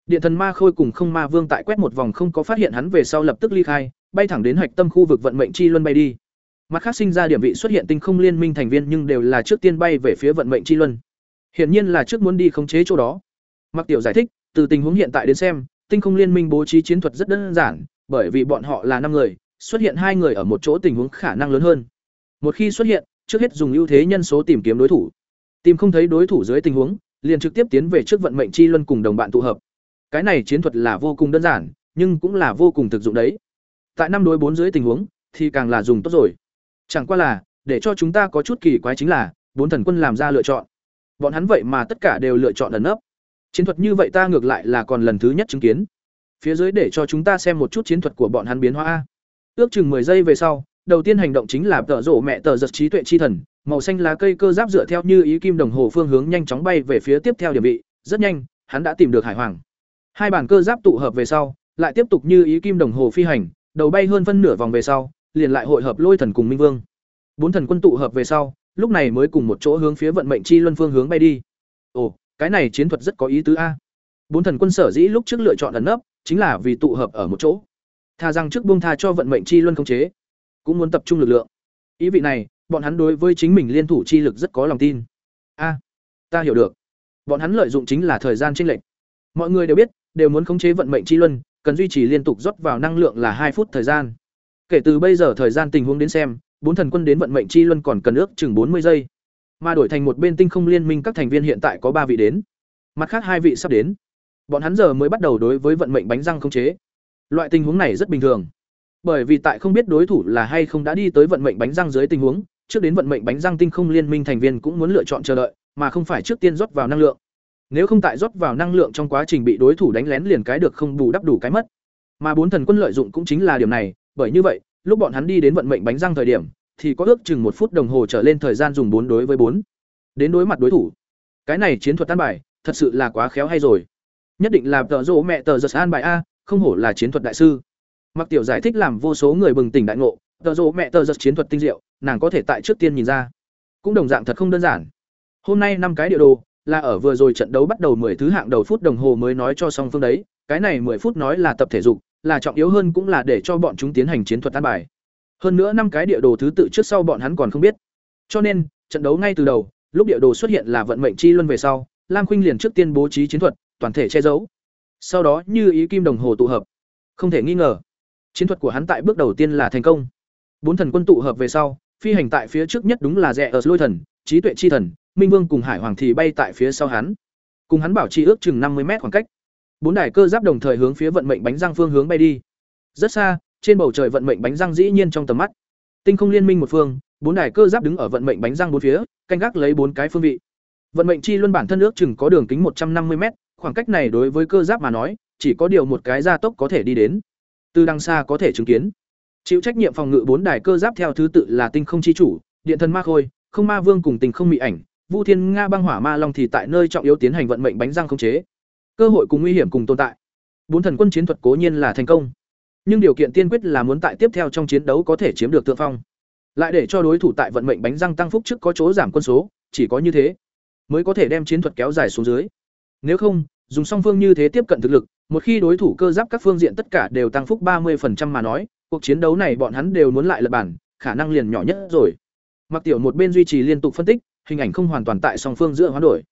Điện thần ma khôi cùng không ma vương tại quét một vòng không có phát hiện hắn về sau lập tức ly khai, bay thẳng đến hạch tâm khu vực vận mệnh chi luân bay đi. Mặt khác sinh ra điểm vị xuất hiện tinh không liên minh thành viên nhưng đều là trước tiên bay về phía vận mệnh chi luân. Hiển nhiên là trước muốn đi khống chế chỗ đó. Mặc Tiểu giải thích, từ tình huống hiện tại đến xem, tinh không liên minh bố trí chiến thuật rất đơn giản, bởi vì bọn họ là năm người, xuất hiện hai người ở một chỗ tình huống khả năng lớn hơn. Một khi xuất hiện, trước hết dùng ưu thế nhân số tìm kiếm đối thủ. Tìm không thấy đối thủ dưới tình huống, liền trực tiếp tiến về trước vận mệnh chi luân cùng đồng bạn tụ hợp. Cái này chiến thuật là vô cùng đơn giản, nhưng cũng là vô cùng thực dụng đấy. Tại năm đối bốn dưới tình huống, thì càng là dùng tốt rồi. Chẳng qua là, để cho chúng ta có chút kỳ quái chính là, bốn thần quân làm ra lựa chọn. Bọn hắn vậy mà tất cả đều lựa chọn ẩn nấp. Chiến thuật như vậy ta ngược lại là còn lần thứ nhất chứng kiến. Phía dưới để cho chúng ta xem một chút chiến thuật của bọn hắn biến hóa Ước chừng 10 giây về sau, đầu tiên hành động chính là tở rổ mẹ tờ giật trí tuệ chi thần, màu xanh lá cây cơ giáp dựa theo như ý kim đồng hồ phương hướng nhanh chóng bay về phía tiếp theo điểm vị, rất nhanh, hắn đã tìm được hải hoàng. Hai bản cơ giáp tụ hợp về sau, lại tiếp tục như ý kim đồng hồ phi hành, đầu bay hơn phân nửa vòng về sau, liền lại hội hợp lôi thần cùng minh vương. Bốn thần quân tụ hợp về sau, lúc này mới cùng một chỗ hướng phía vận mệnh chi luân phương hướng bay đi. Ồ, cái này chiến thuật rất có ý tứ a. Bốn thần quân sở dĩ lúc trước lựa chọn ẩn nấp, chính là vì tụ hợp ở một chỗ. Tha rằng trước buông tha cho vận mệnh chi luân khống chế, cũng muốn tập trung lực lượng. Ý vị này, bọn hắn đối với chính mình liên thủ chi lực rất có lòng tin. A, ta hiểu được. Bọn hắn lợi dụng chính là thời gian chênh lệch. Mọi người đều biết, đều muốn khống chế vận mệnh chi luân, cần duy trì liên tục rót vào năng lượng là hai phút thời gian. Kể từ bây giờ thời gian tình huống đến xem, bốn thần quân đến vận mệnh chi luân còn cần ước chừng bốn mươi giây. Mà đổi thành một bên tinh không liên minh các thành viên hiện tại có ba vị đến. Mặt khác hai vị sắp đến. Bọn hắn giờ mới bắt đầu đối với vận mệnh bánh răng khống chế. Loại tình huống này rất bình thường. Bởi vì tại không biết đối thủ là hay không đã đi tới vận mệnh bánh răng dưới tình huống, trước đến vận mệnh bánh răng tinh không liên minh thành viên cũng muốn lựa chọn chờ đợi, mà không phải trước tiên rót vào năng lượng. Nếu không tại rót vào năng lượng trong quá trình bị đối thủ đánh lén liền cái được không bù đắp đủ cái mất. Mà bốn thần quân lợi dụng cũng chính là điểm này, bởi như vậy, lúc bọn hắn đi đến vận mệnh bánh răng thời điểm, thì có ước chừng một phút đồng hồ trở lên thời gian dùng bốn đối với bốn đến đối mặt đối thủ. Cái này chiến thuật tan bài, thật sự là quá khéo hay rồi. Nhất định là tờ rỗ mẹ tờ giật an bài a, không hổ là chiến thuật đại sư. Mặc tiểu giải thích làm vô số người bừng tỉnh đại ngộ, tờ rỗ mẹ tờ giật chiến thuật tinh diệu, nàng có thể tại trước tiên nhìn ra. Cũng đồng dạng thật không đơn giản. Hôm nay năm cái địa đồ, là ở vừa rồi trận đấu bắt đầu 10 thứ hạng đầu phút đồng hồ mới nói cho song phương đấy, cái này 10 phút nói là tập thể dục, là trọng yếu hơn cũng là để cho bọn chúng tiến hành chiến thuật an bài. Hơn nữa năm cái địa đồ thứ tự trước sau bọn hắn còn không biết. Cho nên, trận đấu ngay từ đầu, lúc địa đồ xuất hiện là vận mệnh chi luân về sau, Lam Khuynh liền trước tiên bố trí chiến thuật, toàn thể che giấu. Sau đó như ý kim đồng hồ tụ hợp. Không thể nghi ngờ, chiến thuật của hắn tại bước đầu tiên là thành công. Bốn thần quân tụ hợp về sau, phi hành tại phía trước nhất đúng là rẻ ở lôi thần, trí tuệ chi thần, Minh Vương cùng Hải Hoàng thì bay tại phía sau hắn. Cùng hắn bảo trì ước chừng năm mươi mét khoảng cách. Bốn đài cơ giáp đồng thời hướng phía vận mệnh bánh răng phương hướng bay đi. Rất xa, trên bầu trời vận mệnh bánh răng dĩ nhiên trong tầm mắt. Tinh không liên minh một phương, bốn đài cơ giáp đứng ở vận mệnh bánh răng bốn phía, canh gác lấy bốn cái phương vị. Vận mệnh chi luân bản thân ước chừng có đường kính một trăm năm mươi mét, khoảng cách này đối với cơ giáp mà nói, chỉ có điều một cái gia tốc có thể đi đến. Từ đằng xa có thể chứng kiến. Chịu trách nhiệm phòng ngự bốn đài cơ giáp theo thứ tự là Tinh không chi chủ, Điện thần ma khôi, Không ma vương cùng Tình không mị ảnh, Vu Thiên Nga băng hỏa ma long thì tại nơi trọng yếu tiến hành vận mệnh bánh răng không chế. Cơ hội cùng nguy hiểm cùng tồn tại. Bốn thần quân chiến thuật cố nhiên là thành công, nhưng điều kiện tiên quyết là muốn tại tiếp theo trong chiến đấu có thể chiếm được thượng phong. Lại để cho đối thủ tại vận mệnh bánh răng tăng phúc trước có chỗ giảm quân số, chỉ có như thế mới có thể đem chiến thuật kéo dài xuống dưới. Nếu không, dùng song phương như thế tiếp cận thực lực, một khi đối thủ cơ giáp các phương diện tất cả đều tăng phúc 30% mà nói, cuộc chiến đấu này bọn hắn đều muốn lại lật bản, khả năng liền nhỏ nhất rồi. Mặc Tiểu một bên duy trì liên tục phân tích, hình ảnh không hoàn toàn tại song phương giữa hoán đổi.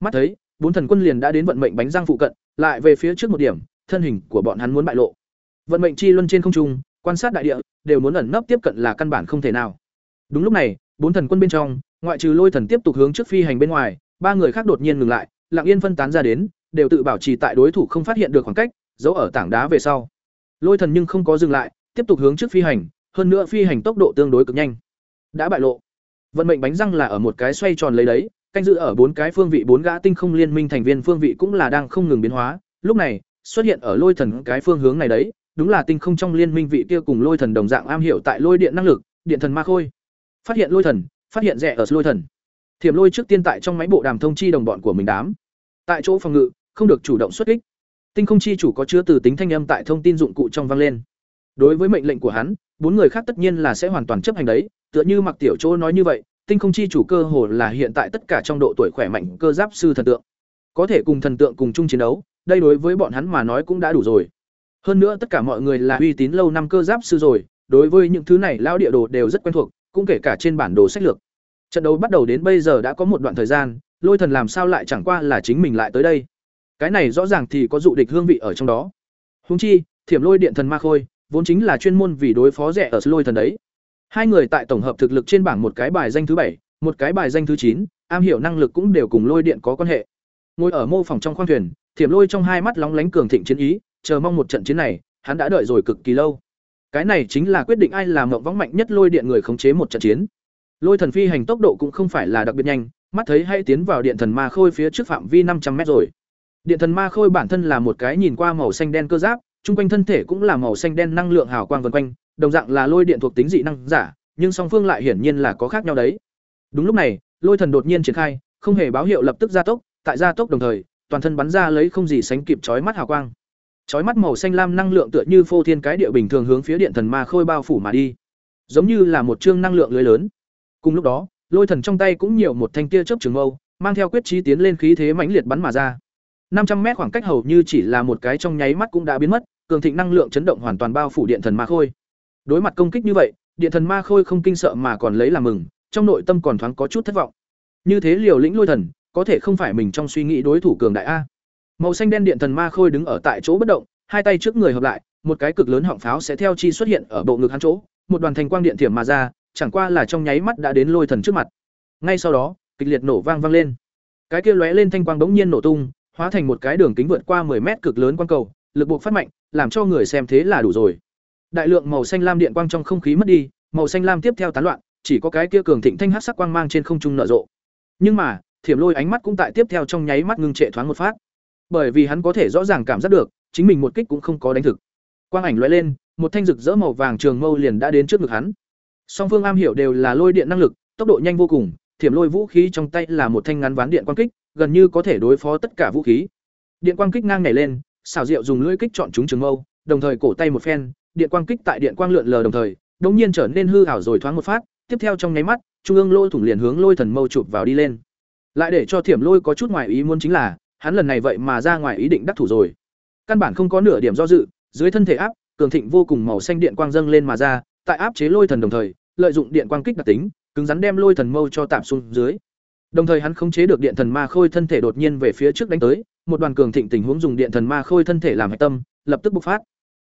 Mắt thấy, bốn thần quân liền đã đến vận mệnh bánh răng phụ cận, lại về phía trước một điểm, thân hình của bọn hắn muốn bại lộ. Vận mệnh chi luân trên không trung, quan sát đại địa, đều muốn ẩn nấp tiếp cận là căn bản không thể nào. Đúng lúc này, bốn thần quân bên trong, ngoại trừ Lôi thần tiếp tục hướng trước phi hành bên ngoài, ba người khác đột nhiên ngừng lại, lặng yên phân tán ra đến, đều tự bảo trì tại đối thủ không phát hiện được khoảng cách, giấu ở tảng đá về sau. Lôi thần nhưng không có dừng lại, tiếp tục hướng trước phi hành, hơn nữa phi hành tốc độ tương đối cực nhanh. Đã bại lộ. Vận mệnh bánh răng là ở một cái xoay tròn lấy đấy, canh giữ ở bốn cái phương vị bốn gã tinh không liên minh thành viên phương vị cũng là đang không ngừng biến hóa. Lúc này, xuất hiện ở lôi thần cái phương hướng này đấy, đúng là tinh không trong liên minh vị kia cùng lôi thần đồng dạng am hiểu tại lôi điện năng lực, điện thần ma khôi. Phát hiện lôi thần, phát hiện rẻ ở lôi thần. Thiểm lôi trước tiên tại trong máy bộ đàm thông chi đồng bọn của mình đám. Tại chỗ phòng ngự, không được chủ động xuất kích. Tinh không chi chủ có chứa từ tính thanh âm tại thông tin dụng cụ trong vang lên. Đối với mệnh lệnh của hắn, bốn người khác tất nhiên là sẽ hoàn toàn chấp hành đấy, tựa như Mặc Tiểu Chỗ nói như vậy, tinh không chi chủ cơ hồ là hiện tại tất cả trong độ tuổi khỏe mạnh cơ giáp sư thần tượng. Có thể cùng thần tượng cùng chung chiến đấu, đây đối với bọn hắn mà nói cũng đã đủ rồi. Hơn nữa tất cả mọi người là uy tín lâu năm cơ giáp sư rồi, đối với những thứ này lão địa đồ đều rất quen thuộc, cũng kể cả trên bản đồ sách lược. Trận đấu bắt đầu đến bây giờ đã có một đoạn thời gian, Lôi Thần làm sao lại chẳng qua là chính mình lại tới đây. Cái này rõ ràng thì có dụ địch hương vị ở trong đó. húng chi, Thiểm Lôi Điện Thần Ma Khôi, vốn chính là chuyên môn vì đối phó rẻ ở Lôi Thần đấy. Hai người tại tổng hợp thực lực trên bảng một cái bài danh thứ bảy, một cái bài danh thứ chín, am hiểu năng lực cũng đều cùng Lôi Điện có quan hệ. Ngồi ở mô phòng trong khoang thuyền, Thiểm Lôi trong hai mắt lóng lánh cường thịnh chiến ý, chờ mong một trận chiến này, hắn đã đợi rồi cực kỳ lâu. Cái này chính là quyết định ai là mộng võng mạnh nhất lôi điện người khống chế một trận chiến. Lôi thần phi hành tốc độ cũng không phải là đặc biệt nhanh, mắt thấy hay tiến vào điện thần ma khôi phía trước phạm vi năm trăm mét rồi. Điện thần ma khôi bản thân là một cái nhìn qua màu xanh đen cơ giáp, trung quanh thân thể cũng là màu xanh đen năng lượng hào quang vần quanh, đồng dạng là lôi điện thuộc tính dị năng giả, nhưng song phương lại hiển nhiên là có khác nhau đấy. Đúng lúc này, lôi thần đột nhiên triển khai, không hề báo hiệu lập tức gia tốc, tại gia tốc đồng thời, toàn thân bắn ra lấy không gì sánh kịp chói mắt hào quang. Chói mắt màu xanh lam năng lượng tựa như phô thiên cái địa bình thường hướng phía điện thần ma khôi bao phủ mà đi, giống như là một chương năng lượng lưới lớn. Cùng lúc đó, lôi thần trong tay cũng nhiều một thanh tia chớp trường mâu, mang theo quyết trí tiến lên khí thế mãnh liệt bắn mà ra. năm trăm mét khoảng cách hầu như chỉ là một cái trong nháy mắt cũng đã biến mất, cường thịnh năng lượng chấn động hoàn toàn bao phủ điện thần ma khôi. Đối mặt công kích như vậy, điện thần ma khôi không kinh sợ mà còn lấy làm mừng, trong nội tâm còn thoáng có chút thất vọng. Như thế liều lĩnh lôi thần, có thể không phải mình trong suy nghĩ đối thủ cường đại a màu xanh đen điện thần ma khôi đứng ở tại chỗ bất động hai tay trước người hợp lại một cái cực lớn họng pháo sẽ theo chi xuất hiện ở bộ ngực hắn chỗ một đoàn thành quang điện thiểm mà ra chẳng qua là trong nháy mắt đã đến lôi thần trước mặt. Ngay sau đó, kịch liệt nổ vang vang lên. Cái kia lóe lên thanh quang bỗng nhiên nổ tung, hóa thành một cái đường kính vượt qua 10 mét cực lớn quang cầu, lực buộc phát mạnh, làm cho người xem thế là đủ rồi. Đại lượng màu xanh lam điện quang trong không khí mất đi, màu xanh lam tiếp theo tán loạn, chỉ có cái kia cường thịnh thanh hắc sắc quang mang trên không trung nở rộ. Nhưng mà, thiểm lôi ánh mắt cũng tại tiếp theo trong nháy mắt ngưng trệ thoáng một phát. Bởi vì hắn có thể rõ ràng cảm giác được, chính mình một kích cũng không có đánh thực. Quang ảnh lóe lên, một thanh rực rỡ màu vàng trường mâu liền đã đến trước ngực hắn song phương am hiểu đều là lôi điện năng lực, tốc độ nhanh vô cùng, thiểm lôi vũ khí trong tay là một thanh ngắn ván điện quang kích, gần như có thể đối phó tất cả vũ khí. Điện quang kích ngang nhảy lên xảo diệu dùng lưỡi kích chọn chúng trường mâu, đồng thời cổ tay một phen, điện quang kích tại điện quang lượn lờ đồng thời, đống nhiên trở nên hư ảo rồi thoáng một phát, tiếp theo trong nháy mắt, trung ương lôi thủng liền hướng lôi thần mâu chụp vào đi lên. Lại để cho thiểm lôi có chút ngoài ý muốn chính là, hắn lần này vậy mà ra ngoài ý định đắc thủ rồi. Căn bản không có nửa điểm do dự, dưới thân thể áp, cường thịnh vô cùng màu xanh điện quang dâng lên mà ra tại áp chế lôi thần đồng thời, lợi dụng điện quang kích đặc tính, cứng rắn đem lôi thần mâu cho tạm xuống dưới. Đồng thời hắn khống chế được điện thần ma khôi thân thể đột nhiên về phía trước đánh tới, một đoàn cường thịnh tình huống dùng điện thần ma khôi thân thể làm hạch tâm, lập tức bộc phát.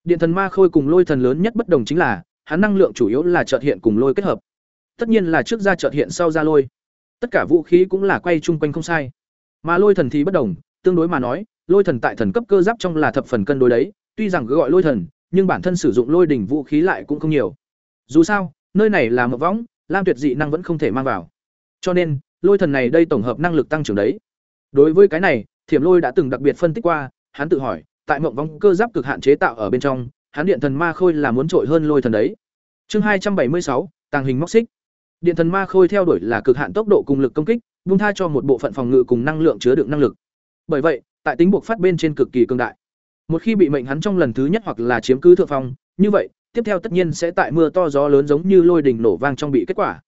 Điện thần ma khôi cùng lôi thần lớn nhất bất đồng chính là, hắn năng lượng chủ yếu là trợt hiện cùng lôi kết hợp. Tất nhiên là trước ra trợt hiện sau ra lôi. Tất cả vũ khí cũng là quay chung quanh không sai. Mà lôi thần thì bất đồng, tương đối mà nói, lôi thần tại thần cấp cơ giáp trong là thập phần cân đối đấy, tuy rằng cứ gọi lôi thần, nhưng bản thân sử dụng lôi đỉnh vũ khí lại cũng không nhiều dù sao, nơi này là mộng võng, lam tuyệt dị năng vẫn không thể mang vào. Cho nên, lôi thần này đây tổng hợp năng lực tăng trưởng đấy. Đối với cái này, thiểm lôi đã từng đặc biệt phân tích qua, hắn tự hỏi, tại mộng vong cơ giáp cực hạn chế tạo ở bên trong, hắn điện thần ma khôi là muốn trội hơn lôi thần đấy. Chương hai trăm bảy mươi sáu, tàng hình móc xích. Điện thần ma khôi theo đuổi là cực hạn tốc độ cùng lực công kích, vung tha cho một bộ phận phòng ngự cùng năng lượng chứa đựng năng lực. Bởi vậy, tại tính buộc phát bên trên cực kỳ cương đại. Một khi bị mệnh hắn trong lần thứ nhất hoặc là chiếm cứ thượng phong, như vậy tiếp theo tất nhiên sẽ tại mưa to gió lớn giống như lôi đình nổ vang trong bị kết quả.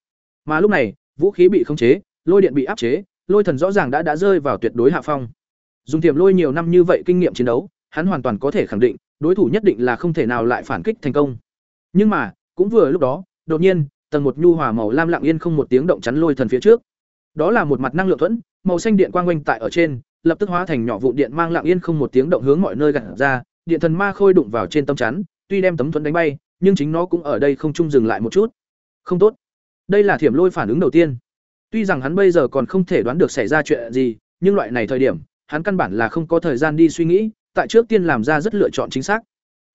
Mà lúc này, vũ khí bị khống chế, lôi điện bị áp chế, lôi thần rõ ràng đã đã rơi vào tuyệt đối hạ phong. Dùng tiềm lôi nhiều năm như vậy kinh nghiệm chiến đấu, hắn hoàn toàn có thể khẳng định, đối thủ nhất định là không thể nào lại phản kích thành công. Nhưng mà, cũng vừa lúc đó, đột nhiên, tầng một nhu hòa màu lam lặng yên không một tiếng động chắn lôi thần phía trước. Đó là một mặt năng lượng thuẫn, màu xanh điện quang quanh tại ở trên, lập tức hóa thành nhỏ vụ điện mang lặng yên không một tiếng động hướng mọi nơi gạt ra, điện thần ma khôi đụng vào trên tâm chắn tuy đem tấm thuẫn đánh bay nhưng chính nó cũng ở đây không trung dừng lại một chút không tốt đây là thiểm lôi phản ứng đầu tiên Tuy rằng hắn bây giờ còn không thể đoán được xảy ra chuyện gì, nhưng loại này thời điểm, hắn căn bản là không có thời gian đi suy nghĩ, tại trước tiên làm ra rất lựa chọn chính xác.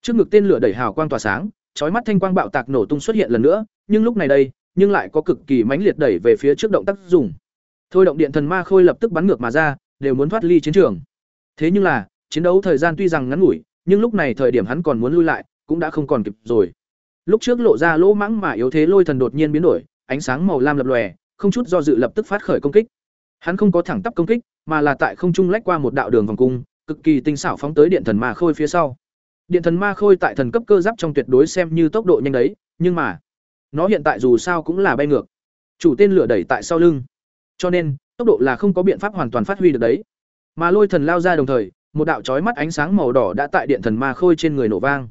Trước ngực tên lửa đẩy hào quang tỏa sáng, trói mắt thanh quang bạo tạc nổ tung xuất hiện lần nữa, nhưng lúc này đây, nhưng lại có cực kỳ mãnh liệt đẩy về phía trước động tác dùng. Thôi động điện thần ma khôi lập tức bắn ngược mà ra, đều muốn thoát ly chiến trường. Thế nhưng là, chiến đấu thời gian tuy rằng ngắn ngủi, nhưng lúc này thời điểm hắn còn muốn lui lại, cũng đã không còn kịp rồi. Lúc trước lộ ra lỗ mãng mà yếu thế lôi thần đột nhiên biến đổi, ánh sáng màu lam lập lòe, không chút do dự lập tức phát khởi công kích. Hắn không có thẳng tắp công kích, mà là tại không trung lách qua một đạo đường vòng cung, cực kỳ tinh xảo phóng tới điện thần ma khôi phía sau. Điện thần ma khôi tại thần cấp cơ giáp trong tuyệt đối xem như tốc độ nhanh đấy, nhưng mà nó hiện tại dù sao cũng là bay ngược. Chủ tên lửa đẩy tại sau lưng, cho nên tốc độ là không có biện pháp hoàn toàn phát huy được đấy. Mà lôi thần lao ra đồng thời, một đạo chói mắt ánh sáng màu đỏ đã tại điện thần ma khôi trên người nổ vang.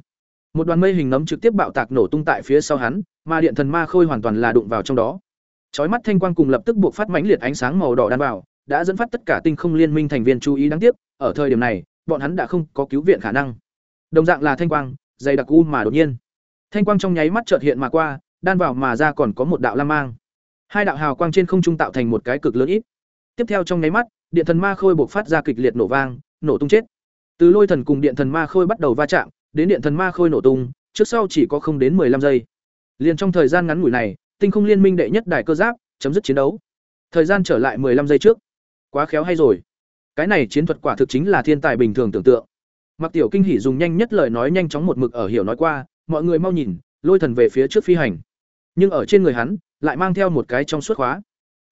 Một đoàn mây hình nấm trực tiếp bạo tạc nổ tung tại phía sau hắn, mà điện thần ma khôi hoàn toàn là đụng vào trong đó. Chói mắt thanh quang cùng lập tức buộc phát mãnh liệt ánh sáng màu đỏ đan vào, đã dẫn phát tất cả tinh không liên minh thành viên chú ý đáng tiếc, ở thời điểm này, bọn hắn đã không có cứu viện khả năng. Đồng dạng là thanh quang, dày đặc u mà đột nhiên. Thanh quang trong nháy mắt chợt hiện mà qua, đan vào mà ra còn có một đạo lam mang. Hai đạo hào quang trên không trung tạo thành một cái cực lớn ít. Tiếp theo trong nháy mắt, điện thần ma khôi bộc phát ra kịch liệt nổ vang, nổ tung chết. Từ lôi thần cùng điện thần ma khôi bắt đầu va chạm, đến điện thần ma khôi nổ tung, trước sau chỉ có không đến 15 giây. Liền trong thời gian ngắn ngủi này, tinh không liên minh đệ nhất đài cơ giáp chấm dứt chiến đấu. Thời gian trở lại 15 giây trước. Quá khéo hay rồi. Cái này chiến thuật quả thực chính là thiên tài bình thường tưởng tượng. Mặc Tiểu Kinh hỉ dùng nhanh nhất lời nói nhanh chóng một mực ở hiểu nói qua, mọi người mau nhìn, lôi thần về phía trước phi hành. Nhưng ở trên người hắn, lại mang theo một cái trong suốt khóa.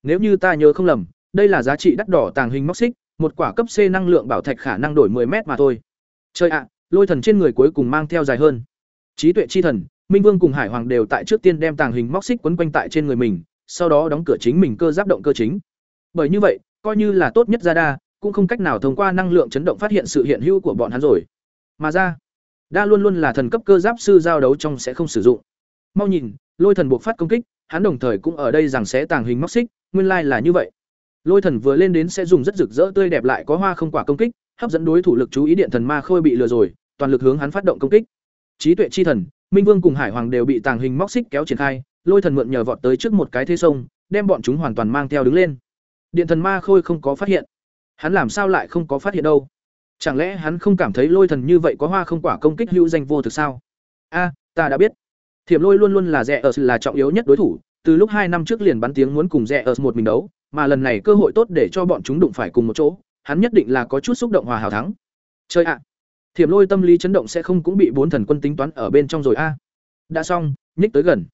Nếu như ta nhớ không lầm, đây là giá trị đắt đỏ tàng hình móc xích, một quả cấp C năng lượng bảo thạch khả năng đổi 10 mét mà thôi. Chơi ạ, lôi thần trên người cuối cùng mang theo dài hơn. Trí tuệ chi thần, Minh Vương cùng Hải Hoàng đều tại trước tiên đem tàng hình móc xích quấn quanh tại trên người mình, sau đó đóng cửa chính mình cơ giáp động cơ chính. Bởi như vậy, coi như là tốt nhất ra đa, cũng không cách nào thông qua năng lượng chấn động phát hiện sự hiện hữu của bọn hắn rồi. Mà ra, đa luôn luôn là thần cấp cơ giáp sư giao đấu trong sẽ không sử dụng. Mau nhìn, lôi thần buộc phát công kích, hắn đồng thời cũng ở đây rằng sẽ tàng hình móc xích, nguyên lai like là như vậy. Lôi thần vừa lên đến sẽ dùng rất rực rỡ tươi đẹp lại có hoa không quả công kích, hấp dẫn đối thủ lực chú ý điện thần ma khôi bị lừa rồi, toàn lực hướng hắn phát động công kích. Trí tuệ chi thần, Minh Vương cùng Hải Hoàng đều bị tàng hình móc xích kéo triển khai, lôi thần mượn nhờ vọt tới trước một cái thế sông, đem bọn chúng hoàn toàn mang theo đứng lên. Điện thần ma khôi không có phát hiện. Hắn làm sao lại không có phát hiện đâu? Chẳng lẽ hắn không cảm thấy lôi thần như vậy có hoa không quả công kích hữu danh vô thực sao? A, ta đã biết. Thiểm Lôi luôn luôn là rẻ ở là trọng yếu nhất đối thủ, từ lúc hai năm trước liền bắn tiếng muốn cùng rẻ ở một mình đấu, mà lần này cơ hội tốt để cho bọn chúng đụng phải cùng một chỗ, hắn nhất định là có chút xúc động hòa hảo thắng. Chơi ạ. Thiểm Lôi tâm lý chấn động sẽ không cũng bị bốn thần quân tính toán ở bên trong rồi a. Đã xong, nhích tới gần.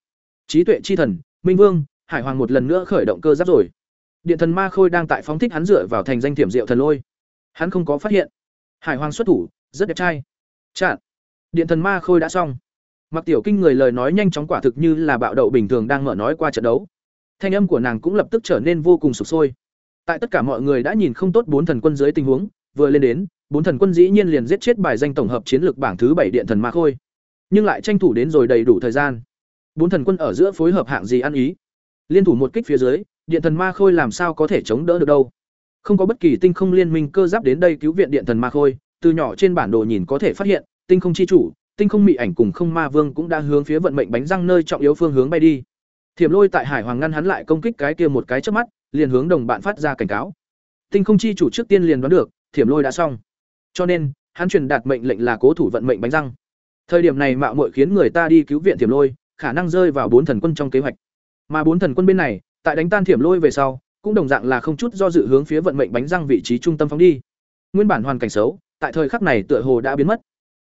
Trí tuệ chi thần, Minh Vương, Hải Hoàng một lần nữa khởi động cơ giáp rồi. Điện thần ma khôi đang tại phóng thích hắn dựa vào thành danh thiểm diệu thần lôi. Hắn không có phát hiện. Hải Hoàng xuất thủ, rất đẹp trai. Chặn. Điện thần ma khôi đã xong. Mặc Tiểu Kinh người lời nói nhanh chóng quả thực như là bạo đậu bình thường đang mở nói qua trận đấu. Thanh âm của nàng cũng lập tức trở nên vô cùng sục sôi. Tại tất cả mọi người đã nhìn không tốt bốn thần quân dưới tình huống, vừa lên đến, bốn thần quân dĩ nhiên liền giết chết bài danh tổng hợp chiến lược bảng thứ bảy điện thần ma khôi. Nhưng lại tranh thủ đến rồi đầy đủ thời gian. Bốn thần quân ở giữa phối hợp hạng gì ăn ý. Liên thủ một kích phía dưới, điện thần ma khôi làm sao có thể chống đỡ được đâu. Không có bất kỳ tinh không liên minh cơ giáp đến đây cứu viện điện thần ma khôi, từ nhỏ trên bản đồ nhìn có thể phát hiện, tinh không chi chủ, tinh không mị ảnh cùng không ma vương cũng đã hướng phía vận mệnh bánh răng nơi trọng yếu phương hướng bay đi. Thiểm Lôi tại Hải Hoàng ngăn hắn lại công kích cái kia một cái chớp mắt, liền hướng đồng bạn phát ra cảnh cáo. Tinh không chi chủ trước tiên liền đoán được, Thiểm Lôi đã xong. Cho nên, hắn truyền đạt mệnh lệnh là cố thủ vận mệnh bánh răng. Thời điểm này mạo muội khiến người ta đi cứu viện Thiểm Lôi, khả năng rơi vào bốn thần quân trong kế hoạch. Mà bốn thần quân bên này, tại đánh tan Thiểm Lôi về sau, cũng đồng dạng là không chút do dự hướng phía vận mệnh bánh răng vị trí trung tâm phóng đi. Nguyên bản hoàn cảnh xấu, tại thời khắc này tựa hồ đã biến mất.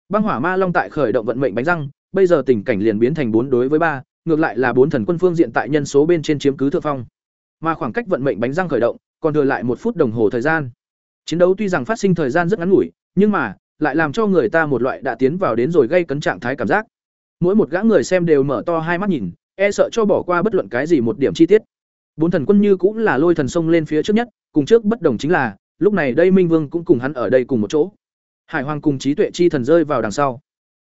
Băng Hỏa Ma Long tại khởi động vận mệnh bánh răng, bây giờ tình cảnh liền biến thành bốn đối với ba, ngược lại là bốn thần quân phương diện tại nhân số bên trên chiếm cứ thượng phong. Mà khoảng cách vận mệnh bánh răng khởi động, còn thừa lại một phút đồng hồ thời gian. Chiến đấu tuy rằng phát sinh thời gian rất ngắn ngủi, nhưng mà lại làm cho người ta một loại đã tiến vào đến rồi gây cấn trạng thái cảm giác. Mỗi một gã người xem đều mở to hai mắt nhìn, e sợ cho bỏ qua bất luận cái gì một điểm chi tiết. Bốn thần quân như cũng là lôi thần sông lên phía trước nhất, cùng trước bất đồng chính là, lúc này đây Minh Vương cũng cùng hắn ở đây cùng một chỗ. Hải Hoàng cùng trí tuệ chi thần rơi vào đằng sau.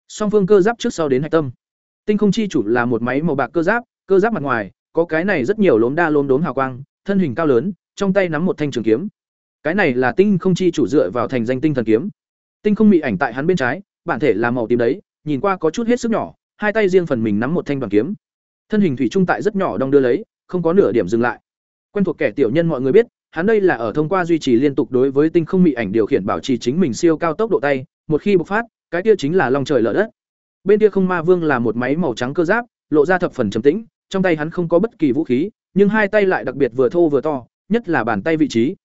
Song phương cơ giáp trước sau đến hạch tâm. Tinh không chi chủ là một máy màu bạc cơ giáp, cơ giáp mặt ngoài có cái này rất nhiều lốm đa lốm đốm hào quang, thân hình cao lớn, trong tay nắm một thanh trường kiếm. Cái này là tinh không chi chủ dựa vào thành danh tinh thần kiếm. Tinh không mị ảnh tại hắn bên trái, bản thể là màu tím đấy, nhìn qua có chút hết sức nhỏ, hai tay riêng phần mình nắm một thanh đoàn kiếm. Thân hình thủy trung tại rất nhỏ đong đưa lấy, không có nửa điểm dừng lại. Quen thuộc kẻ tiểu nhân mọi người biết, hắn đây là ở thông qua duy trì liên tục đối với tinh không mị ảnh điều khiển bảo trì chính mình siêu cao tốc độ tay, một khi bộc phát, cái kia chính là long trời lở đất. Bên kia không ma vương là một máy màu trắng cơ giáp, lộ ra thập phần trầm tĩnh, trong tay hắn không có bất kỳ vũ khí, nhưng hai tay lại đặc biệt vừa thô vừa to, nhất là bàn tay vị trí.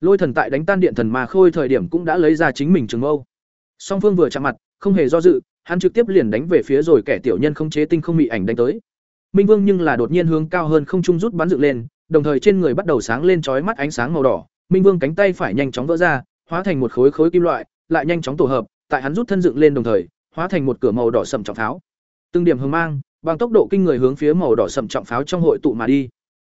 Lôi thần tại đánh tan điện thần mà khôi thời điểm cũng đã lấy ra chính mình trường âu Song phương vừa chạm mặt, không hề do dự, hắn trực tiếp liền đánh về phía rồi kẻ tiểu nhân không chế tinh không mị ảnh đánh tới. Minh Vương nhưng là đột nhiên hướng cao hơn không trung rút bắn dựng lên, đồng thời trên người bắt đầu sáng lên chói mắt ánh sáng màu đỏ, Minh Vương cánh tay phải nhanh chóng vỡ ra, hóa thành một khối khối kim loại, lại nhanh chóng tổ hợp, tại hắn rút thân dựng lên đồng thời, hóa thành một cửa màu đỏ sầm trọng pháo. Từng điểm hờ mang, bằng tốc độ kinh người hướng phía màu đỏ sầm trọng pháo trong hội tụ mà đi.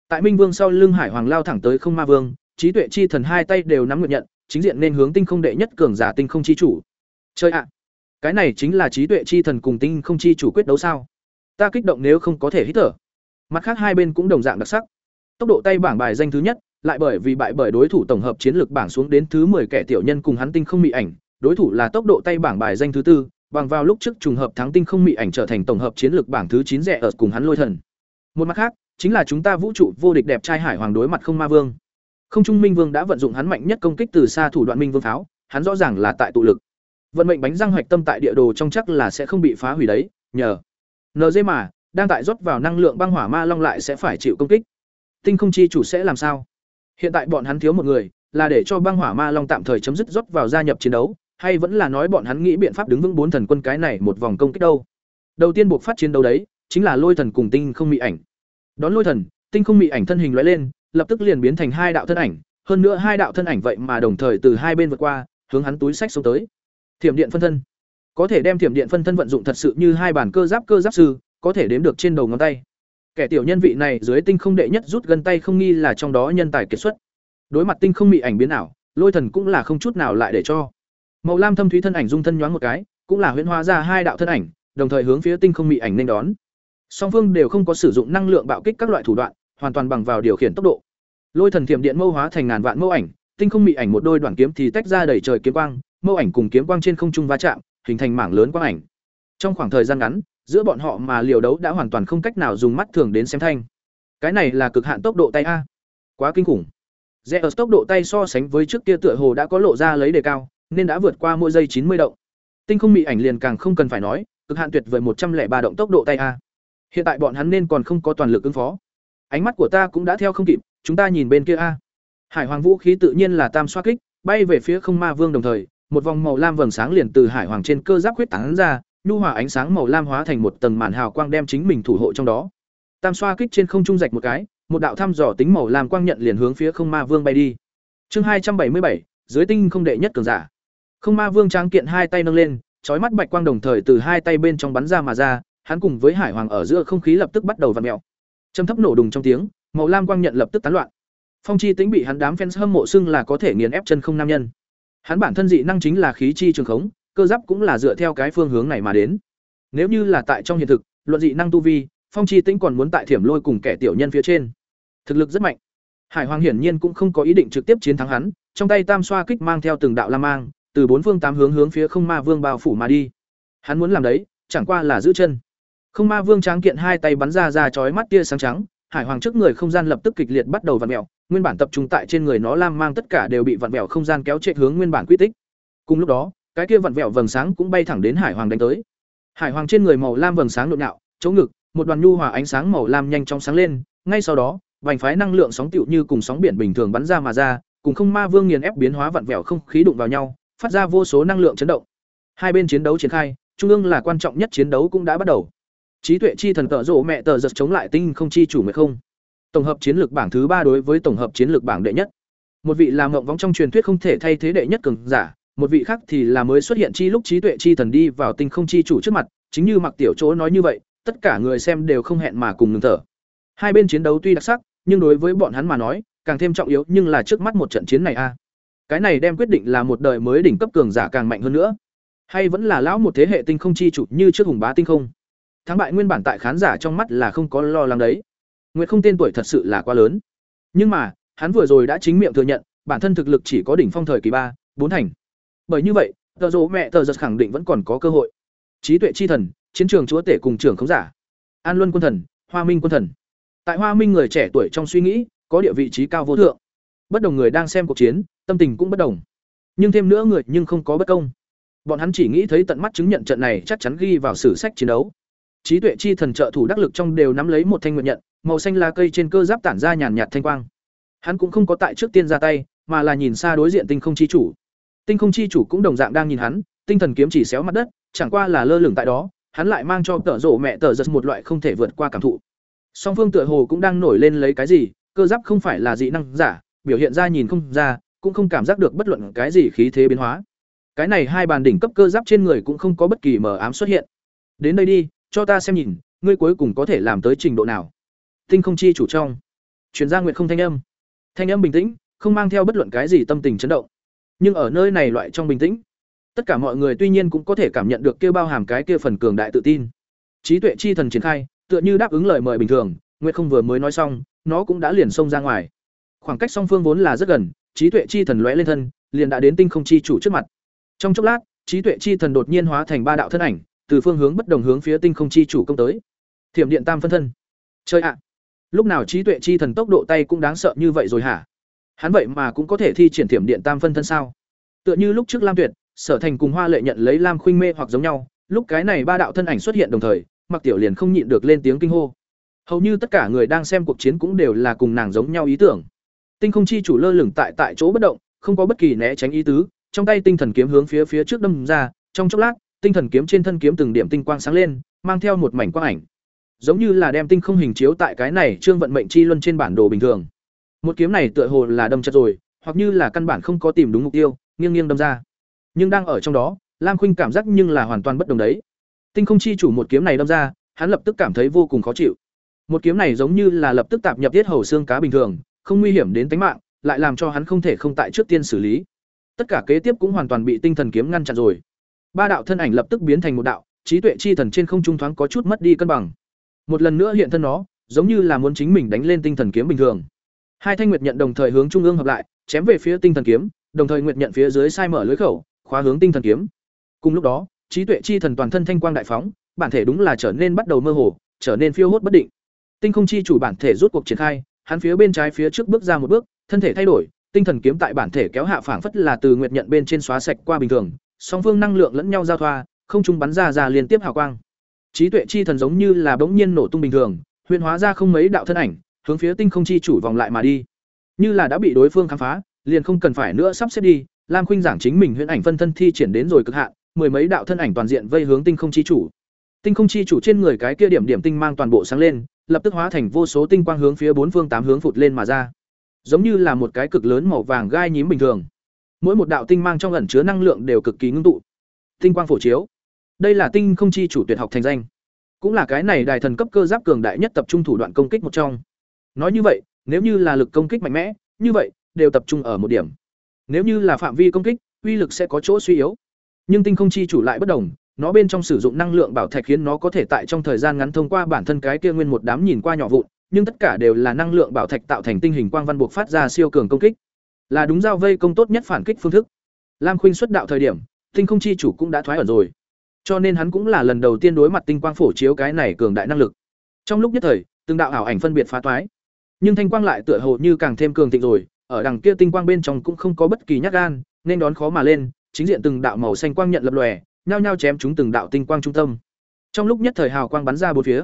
Tại Minh Vương sau lưng Hải Hoàng lao thẳng tới Không Ma Vương, trí tuệ chi thần hai tay đều nắm nguyện nhận, chính diện nên hướng tinh không đệ nhất cường giả tinh không chi chủ. Chơi ạ, cái này chính là trí tuệ chi thần cùng tinh không chi chủ quyết đấu sao? Ta kích động nếu không có thể hít thở. Mặt khác hai bên cũng đồng dạng đặc sắc. Tốc độ tay bảng bài danh thứ nhất, lại bởi vì bại bởi đối thủ tổng hợp chiến lược bảng xuống đến thứ 10 kẻ tiểu nhân cùng hắn tinh không mị ảnh, đối thủ là tốc độ tay bảng bài danh thứ tư, bằng vào lúc trước trùng hợp thắng tinh không mị ảnh trở thành tổng hợp chiến lược bảng thứ 9 rẻ ở cùng hắn lôi thần. Một mặt khác, chính là chúng ta vũ trụ vô địch đẹp trai hải hoàng đối mặt không ma vương. Không trung minh vương đã vận dụng hắn mạnh nhất công kích từ xa thủ đoạn minh vương pháo, hắn rõ ràng là tại tụ lực. Vận mệnh bánh răng hoạch tâm tại địa đồ trong chắc là sẽ không bị phá hủy đấy, nhờ. NG mà, đang tại rót vào năng lượng băng hỏa ma long lại sẽ phải chịu công kích. Tinh không chi chủ sẽ làm sao? Hiện tại bọn hắn thiếu một người, là để cho băng hỏa ma long tạm thời chấm dứt rót vào gia nhập chiến đấu, hay vẫn là nói bọn hắn nghĩ biện pháp đứng vững bốn thần quân cái này một vòng công kích đâu? Đầu tiên buộc phát chiến đấu đấy, chính là lôi thần cùng tinh không mị ảnh. Đón lôi thần, tinh không mị ảnh thân hình loại lên, lập tức liền biến thành hai đạo thân ảnh, hơn nữa hai đạo thân ảnh vậy mà đồng thời từ hai bên vượt qua, hướng hắn túi sách xuống tới. Thiểm điện phân thân. Có thể đem thiểm điện phân thân vận dụng thật sự như hai bản cơ giáp cơ giáp sư, có thể đếm được trên đầu ngón tay. Kẻ tiểu nhân vị này dưới tinh không đệ nhất rút gần tay không nghi là trong đó nhân tài kiệt xuất. Đối mặt tinh không mị ảnh biến ảo, Lôi Thần cũng là không chút nào lại để cho. Màu lam thâm thúy thân ảnh dung thân nhoáng một cái, cũng là huyễn hóa ra hai đạo thân ảnh, đồng thời hướng phía tinh không mị ảnh nên đón. Song phương đều không có sử dụng năng lượng bạo kích các loại thủ đoạn, hoàn toàn bằng vào điều khiển tốc độ. Lôi thần thiểm điện mâu hóa thành ngàn vạn mâu ảnh, tinh không mị ảnh một đôi đoạn kiếm thì tách ra đầy trời kiếm quang, mâu ảnh cùng kiếm quang trên không trung va chạm, hình thành mảng lớn quang ảnh. Trong khoảng thời gian ngắn, giữa bọn họ mà liều đấu đã hoàn toàn không cách nào dùng mắt thường đến xem thanh. Cái này là cực hạn tốc độ tay a. Quá kinh khủng. Rẽ ở tốc độ tay so sánh với trước kia tựa hồ đã có lộ ra lấy đề cao, nên đã vượt qua mỗi giây chín mươi động. Tinh không mị ảnh liền càng không cần phải nói, cực hạn tuyệt vời một trăm lẻ ba động tốc độ tay a. Hiện tại bọn hắn nên còn không có toàn lực ứng phó. Ánh mắt của ta cũng đã theo không kịp, chúng ta nhìn bên kia a. Hải Hoàng vũ khí tự nhiên là tam xoa kích, bay về phía không ma vương đồng thời, một vòng màu lam vầng sáng liền từ hải hoàng trên cơ giáp huyết tán ra, nhu hòa ánh sáng màu lam hóa thành một tầng màn hào quang đem chính mình thủ hộ trong đó. Tam xoa kích trên không trung rạch một cái, một đạo thăm dò tính màu lam quang nhận liền hướng phía không ma vương bay đi. Chương hai trăm bảy mươi bảy, dưới tinh không đệ nhất cường giả. Không ma vương tráng kiện hai tay nâng lên, chói mắt bạch quang đồng thời từ hai tay bên trong bắn ra mà ra, hắn cùng với hải hoàng ở giữa không khí lập tức bắt đầu vặn mèo. Trầm thấp nổ đùng trong tiếng, màu lam quang nhận lập tức tán loạn. Phong chi Tĩnh bị hắn đám fans hâm mộ xưng là có thể nghiền ép chân không nam nhân. Hắn bản thân dị năng chính là khí chi trường khống, cơ giáp cũng là dựa theo cái phương hướng này mà đến. Nếu như là tại trong hiện thực, luận dị năng tu vi, Phong Chi Tĩnh còn muốn tại Thiểm Lôi cùng kẻ tiểu nhân phía trên. Thực lực rất mạnh. Hải Hoàng hiển nhiên cũng không có ý định trực tiếp chiến thắng hắn, trong tay tam xoa kích mang theo từng đạo lam mang, từ bốn phương tám hướng hướng phía Không Ma Vương bao phủ mà đi. Hắn muốn làm đấy, chẳng qua là giữ chân. Không Ma Vương tráng kiện hai tay bắn ra ra chói mắt tia sáng trắng, Hải Hoàng trước người không gian lập tức kịch liệt bắt đầu vặn mẹo nguyên bản tập trung tại trên người nó lam mang tất cả đều bị vặn vẹo không gian kéo chạy hướng nguyên bản quy tích. Cùng lúc đó, cái kia vặn vẹo vầng sáng cũng bay thẳng đến Hải Hoàng đánh tới. Hải Hoàng trên người màu lam vầng sáng nội nạo chỗ ngực, một đoàn nhu hòa ánh sáng màu lam nhanh chóng sáng lên, ngay sau đó, vành phái năng lượng sóng tựu như cùng sóng biển bình thường bắn ra mà ra, cùng không ma vương nghiền ép biến hóa vặn vẹo không khí đụng vào nhau, phát ra vô số năng lượng chấn động. Hai bên chiến đấu triển khai, trung ương là quan trọng nhất chiến đấu cũng đã bắt đầu. Trí tuệ chi thần tợ rồ mẹ tờ giật chống lại tinh không chi chủ mệt không. Tổng hợp chiến lược bảng thứ ba đối với tổng hợp chiến lược bảng đệ nhất. Một vị làm ngộng vong trong truyền thuyết không thể thay thế đệ nhất cường giả, một vị khác thì là mới xuất hiện chi lúc trí tuệ chi thần đi vào tinh không chi chủ trước mặt, chính như Mặc Tiểu Chỗ nói như vậy, tất cả người xem đều không hẹn mà cùng ngừng thở. Hai bên chiến đấu tuy đặc sắc, nhưng đối với bọn hắn mà nói, càng thêm trọng yếu nhưng là trước mắt một trận chiến này a. Cái này đem quyết định là một đời mới đỉnh cấp cường giả càng mạnh hơn nữa, hay vẫn là lão một thế hệ tinh không chi chủ như trước hùng bá tinh không. Thắng bại nguyên bản tại khán giả trong mắt là không có lo lắng đấy. Nguyệt không tên tuổi thật sự là quá lớn. Nhưng mà, hắn vừa rồi đã chính miệng thừa nhận, bản thân thực lực chỉ có đỉnh phong thời kỳ ba, bốn thành. Bởi như vậy, tờ rỗ mẹ tờ giật khẳng định vẫn còn có cơ hội. Trí tuệ chi thần, chiến trường chúa tể cùng trưởng khống giả. An Luân quân thần, Hoa Minh quân thần. Tại Hoa Minh người trẻ tuổi trong suy nghĩ, có địa vị trí cao vô thượng. Bất đồng người đang xem cuộc chiến, tâm tình cũng bất đồng. Nhưng thêm nữa người nhưng không có bất công. Bọn hắn chỉ nghĩ thấy tận mắt chứng nhận trận này chắc chắn ghi vào sử sách chiến đấu. Trí tuệ chi thần trợ thủ đắc lực trong đều nắm lấy một thanh nguyện nhận, màu xanh lá cây trên cơ giáp tản ra nhàn nhạt thanh quang. Hắn cũng không có tại trước tiên ra tay, mà là nhìn xa đối diện tinh không chi chủ. Tinh không chi chủ cũng đồng dạng đang nhìn hắn, tinh thần kiếm chỉ xéo mặt đất, chẳng qua là lơ lửng tại đó, hắn lại mang cho tở rổ mẹ tở giật một loại không thể vượt qua cảm thụ. Song phương tựa hồ cũng đang nổi lên lấy cái gì, cơ giáp không phải là dị năng giả, biểu hiện ra nhìn không ra, cũng không cảm giác được bất luận cái gì khí thế biến hóa. Cái này hai bàn đỉnh cấp cơ giáp trên người cũng không có bất kỳ mờ ám xuất hiện. Đến đây đi, cho ta xem nhìn, ngươi cuối cùng có thể làm tới trình độ nào. Tinh không chi chủ trong, truyền ra nguyện không thanh âm. Thanh âm bình tĩnh, không mang theo bất luận cái gì tâm tình chấn động. Nhưng ở nơi này loại trong bình tĩnh, tất cả mọi người tuy nhiên cũng có thể cảm nhận được kia bao hàm cái kia phần cường đại tự tin. Trí tuệ chi thần triển khai, tựa như đáp ứng lời mời bình thường, Nguyệt không vừa mới nói xong, nó cũng đã liền xông ra ngoài. Khoảng cách song phương vốn là rất gần, trí tuệ chi thần lóe lên thân, liền đã đến tinh không chi chủ trước mặt. Trong chốc lát, trí tuệ chi thần đột nhiên hóa thành ba đạo thân ảnh, từ phương hướng bất đồng hướng phía tinh không chi chủ công tới. Thiểm điện tam phân thân. Chơi ạ. À. Lúc nào trí tuệ chi thần tốc độ tay cũng đáng sợ như vậy rồi hả? Hắn vậy mà cũng có thể thi triển thiểm điện tam phân thân sao? Tựa như lúc trước Lam Tuyệt, Sở Thành cùng Hoa Lệ nhận lấy Lam Khuynh Mê hoặc giống nhau, lúc cái này ba đạo thân ảnh xuất hiện đồng thời, Mặc Tiểu liền không nhịn được lên tiếng kinh hô. Hầu như tất cả người đang xem cuộc chiến cũng đều là cùng nàng giống nhau ý tưởng. Tinh không chi chủ lơ lửng tại tại chỗ bất động, không có bất kỳ né tránh ý tứ, trong tay tinh thần kiếm hướng phía phía trước đâm ra, trong chốc lát, tinh thần kiếm trên thân kiếm từng điểm tinh quang sáng lên, mang theo một mảnh quang ảnh. Giống như là đem tinh không hình chiếu tại cái này trương vận mệnh chi luân trên bản đồ bình thường. Một kiếm này tựa hồ là đâm chặt rồi, hoặc như là căn bản không có tìm đúng mục tiêu, nghiêng nghiêng đâm ra. Nhưng đang ở trong đó, Lam Khuynh cảm giác nhưng là hoàn toàn bất đồng đấy. Tinh không chi chủ một kiếm này đâm ra, hắn lập tức cảm thấy vô cùng khó chịu. Một kiếm này giống như là lập tức tạp nhập tiết hầu xương cá bình thường, không nguy hiểm đến tính mạng, lại làm cho hắn không thể không tại trước tiên xử lý. Tất cả kế tiếp cũng hoàn toàn bị tinh thần kiếm ngăn chặn rồi. Ba đạo thân ảnh lập tức biến thành một đạo, trí tuệ chi thần trên không trung thoáng có chút mất đi cân bằng. Một lần nữa hiện thân nó, giống như là muốn chính mình đánh lên tinh thần kiếm bình thường. Hai thanh nguyệt nhận đồng thời hướng trung ương hợp lại, chém về phía tinh thần kiếm, đồng thời nguyệt nhận phía dưới sai mở lưới khẩu, khóa hướng tinh thần kiếm. Cùng lúc đó, trí tuệ chi thần toàn thân thanh quang đại phóng, bản thể đúng là trở nên bắt đầu mơ hồ, trở nên phiêu hốt bất định. Tinh không chi chủ bản thể rút cuộc triển khai, hắn phía bên trái phía trước bước ra một bước, thân thể thay đổi, tinh thần kiếm tại bản thể kéo hạ phảng phất là từ nguyệt nhận bên trên xóa sạch qua bình thường, song phương năng lượng lẫn nhau giao thoa, không trung bắn ra ra liên tiếp hào quang. Trí tuệ chi thần giống như là bỗng nhiên nổ tung bình thường, huyền hóa ra không mấy đạo thân ảnh, hướng phía tinh không chi chủ vòng lại mà đi. Như là đã bị đối phương khám phá, liền không cần phải nữa sắp xếp đi, Lam Khuynh giảng chính mình huyền ảnh phân thân thi triển đến rồi cực hạn, mười mấy đạo thân ảnh toàn diện vây hướng tinh không chi chủ. Tinh không chi chủ trên người cái kia điểm điểm tinh mang toàn bộ sáng lên, lập tức hóa thành vô số tinh quang hướng phía bốn phương tám hướng phụt lên mà ra. Giống như là một cái cực lớn màu vàng gai nhím bình thường. Mỗi một đạo tinh mang trong ẩn chứa năng lượng đều cực kỳ ngưng tụ. Tinh quang phổ chiếu. Đây là tinh không chi chủ tuyệt học thành danh, cũng là cái này đài thần cấp cơ giáp cường đại nhất tập trung thủ đoạn công kích một trong. Nói như vậy, nếu như là lực công kích mạnh mẽ, như vậy đều tập trung ở một điểm. Nếu như là phạm vi công kích, uy lực sẽ có chỗ suy yếu. Nhưng tinh không chi chủ lại bất đồng, nó bên trong sử dụng năng lượng bảo thạch khiến nó có thể tại trong thời gian ngắn thông qua bản thân cái kia nguyên một đám nhìn qua nhỏ vụn, nhưng tất cả đều là năng lượng bảo thạch tạo thành tinh hình quang văn buộc phát ra siêu cường công kích. Là đúng giao vây công tốt nhất phản kích phương thức. Lam Khuynh xuất đạo thời điểm, tinh không chi chủ cũng đã thoái ẩn rồi. Cho nên hắn cũng là lần đầu tiên đối mặt tinh quang phổ chiếu cái này cường đại năng lực. Trong lúc nhất thời, từng đạo ảo ảnh phân biệt phá toái. Nhưng thanh quang lại tựa hồ như càng thêm cường thịnh rồi, ở đằng kia tinh quang bên trong cũng không có bất kỳ nhát gan, nên đón khó mà lên, chính diện từng đạo màu xanh quang nhận lập lòe, nhao nhao chém chúng từng đạo tinh quang trung tâm. Trong lúc nhất thời hào quang bắn ra bốn phía.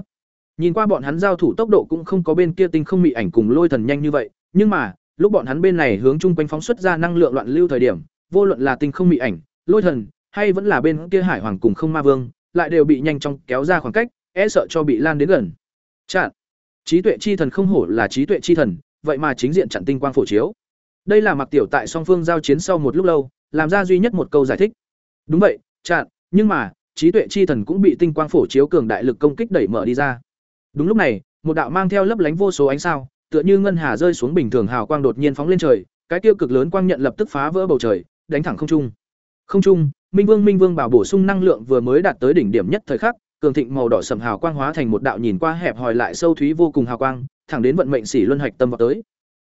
Nhìn qua bọn hắn giao thủ tốc độ cũng không có bên kia tinh không mị ảnh cùng lôi thần nhanh như vậy, nhưng mà, lúc bọn hắn bên này hướng chung quanh phóng xuất ra năng lượng loạn lưu thời điểm, vô luận là tinh không mị ảnh, lôi thần, hay vẫn là bên kia hải hoàng cùng không ma vương, lại đều bị nhanh chóng kéo ra khoảng cách, e sợ cho bị lan đến gần. Chặn. Trí tuệ chi thần không hổ là trí tuệ chi thần, vậy mà chính diện chặn tinh quang phổ chiếu. Đây là Mạc Tiểu tại song phương giao chiến sau một lúc lâu, làm ra duy nhất một câu giải thích. Đúng vậy, chặn, nhưng mà, trí tuệ chi thần cũng bị tinh quang phổ chiếu cường đại lực công kích đẩy mở đi ra. Đúng lúc này, một đạo mang theo lấp lánh vô số ánh sao, tựa như ngân hà rơi xuống bình thường hào quang đột nhiên phóng lên trời, cái tiêu cực lớn quang nhận lập tức phá vỡ bầu trời, đánh thẳng không trung. Không trung, Minh Vương Minh Vương bảo bổ sung năng lượng vừa mới đạt tới đỉnh điểm nhất thời khắc, cường thịnh màu đỏ sầm hào quang hóa thành một đạo nhìn qua hẹp hòi lại sâu thúy vô cùng hào quang, thẳng đến vận mệnh xỉ luân hạch tâm vào tới.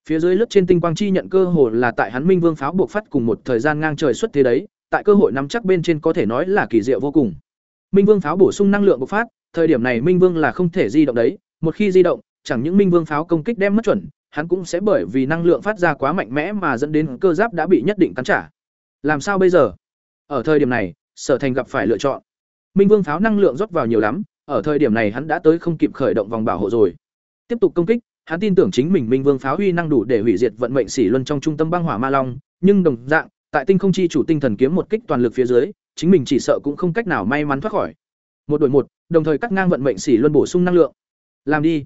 Phía dưới lớp trên tinh quang chi nhận cơ hồ là tại hắn Minh Vương pháo buộc phát cùng một thời gian ngang trời xuất thế đấy, tại cơ hội nắm chắc bên trên có thể nói là kỳ diệu vô cùng. Minh Vương pháo bổ sung năng lượng bộc phát, thời điểm này Minh Vương là không thể di động đấy, một khi di động, chẳng những Minh Vương pháo công kích đem mất chuẩn, hắn cũng sẽ bởi vì năng lượng phát ra quá mạnh mẽ mà dẫn đến cơ giáp đã bị nhất định cắn trả. Làm sao bây giờ? Ở thời điểm này, Sở Thành gặp phải lựa chọn. Minh Vương pháo năng lượng rót vào nhiều lắm, ở thời điểm này hắn đã tới không kịp khởi động vòng bảo hộ rồi. Tiếp tục công kích, hắn tin tưởng chính mình Minh Vương pháo uy năng đủ để hủy diệt vận mệnh xỉ luân trong trung tâm băng hỏa ma long, nhưng đồng dạng, tại tinh không chi chủ tinh thần kiếm một kích toàn lực phía dưới, chính mình chỉ sợ cũng không cách nào may mắn thoát khỏi. Một đội một, đồng thời cắt ngang vận mệnh xỉ luân bổ sung năng lượng. Làm đi.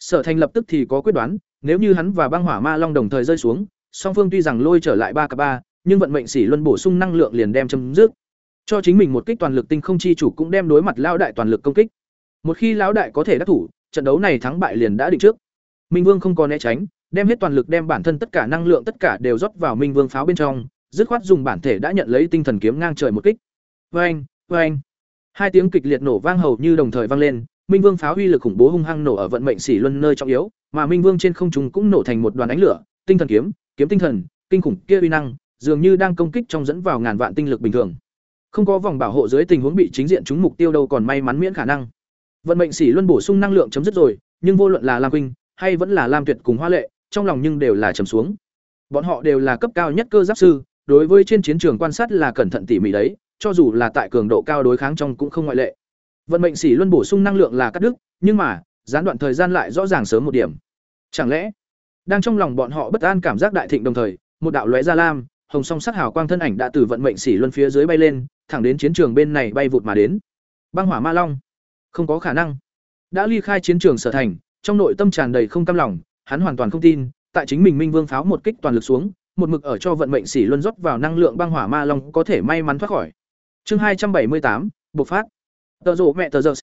Sở Thành lập tức thì có quyết đoán, nếu như hắn và băng hỏa ma long đồng thời rơi xuống, song phương tuy rằng lôi trở lại ba cả ba, nhưng vận mệnh xỉ luân bổ sung năng lượng liền đem chấm dứt. Cho chính mình một kích toàn lực tinh không chi chủ cũng đem đối mặt lão đại toàn lực công kích. Một khi lão đại có thể đắc thủ, trận đấu này thắng bại liền đã định trước. Minh Vương không có né tránh, đem hết toàn lực đem bản thân tất cả năng lượng tất cả đều rót vào Minh Vương pháo bên trong, dứt khoát dùng bản thể đã nhận lấy tinh thần kiếm ngang trời một kích. Oeng, oeng. Hai tiếng kịch liệt nổ vang hầu như đồng thời vang lên, Minh Vương pháo uy lực khủng bố hung hăng nổ ở vận mệnh xỉ luân nơi trọng yếu, mà Minh Vương trên không trung cũng nổ thành một đoàn ánh lửa, tinh thần kiếm, kiếm tinh thần, kinh khủng kia uy năng, dường như đang công kích trong dẫn vào ngàn vạn tinh lực bình thường. Không có vòng bảo hộ dưới tình huống bị chính diện chúng mục tiêu đâu còn may mắn miễn khả năng. Vận mệnh xỉ luân bổ sung năng lượng chấm dứt rồi, nhưng vô luận là Lam Quynh hay vẫn là Lam Tuyệt cùng Hoa Lệ, trong lòng nhưng đều là trầm xuống. Bọn họ đều là cấp cao nhất cơ giáp sư, đối với trên chiến trường quan sát là cẩn thận tỉ mỉ đấy, cho dù là tại cường độ cao đối kháng trong cũng không ngoại lệ. Vận mệnh sĩ luân bổ sung năng lượng là cắt đứt, nhưng mà, gián đoạn thời gian lại rõ ràng sớm một điểm. Chẳng lẽ, đang trong lòng bọn họ bất an cảm giác đại thịnh đồng thời, một đạo lóe ra lam, hồng song sắc hào quang thân ảnh đã từ vận mệnh sĩ luân phía dưới bay lên, thẳng đến chiến trường bên này bay vụt mà đến. Băng hỏa ma long, không có khả năng. Đã ly khai chiến trường sở thành, trong nội tâm tràn đầy không cam lòng, hắn hoàn toàn không tin, tại chính mình Minh Vương pháo một kích toàn lực xuống, một mực ở cho vận mệnh xỉ luân rót vào năng lượng băng hỏa ma long có thể may mắn thoát khỏi. Chương hai trăm bảy mươi tám, bộc phát. Tờ rồ mẹ tờ giờ.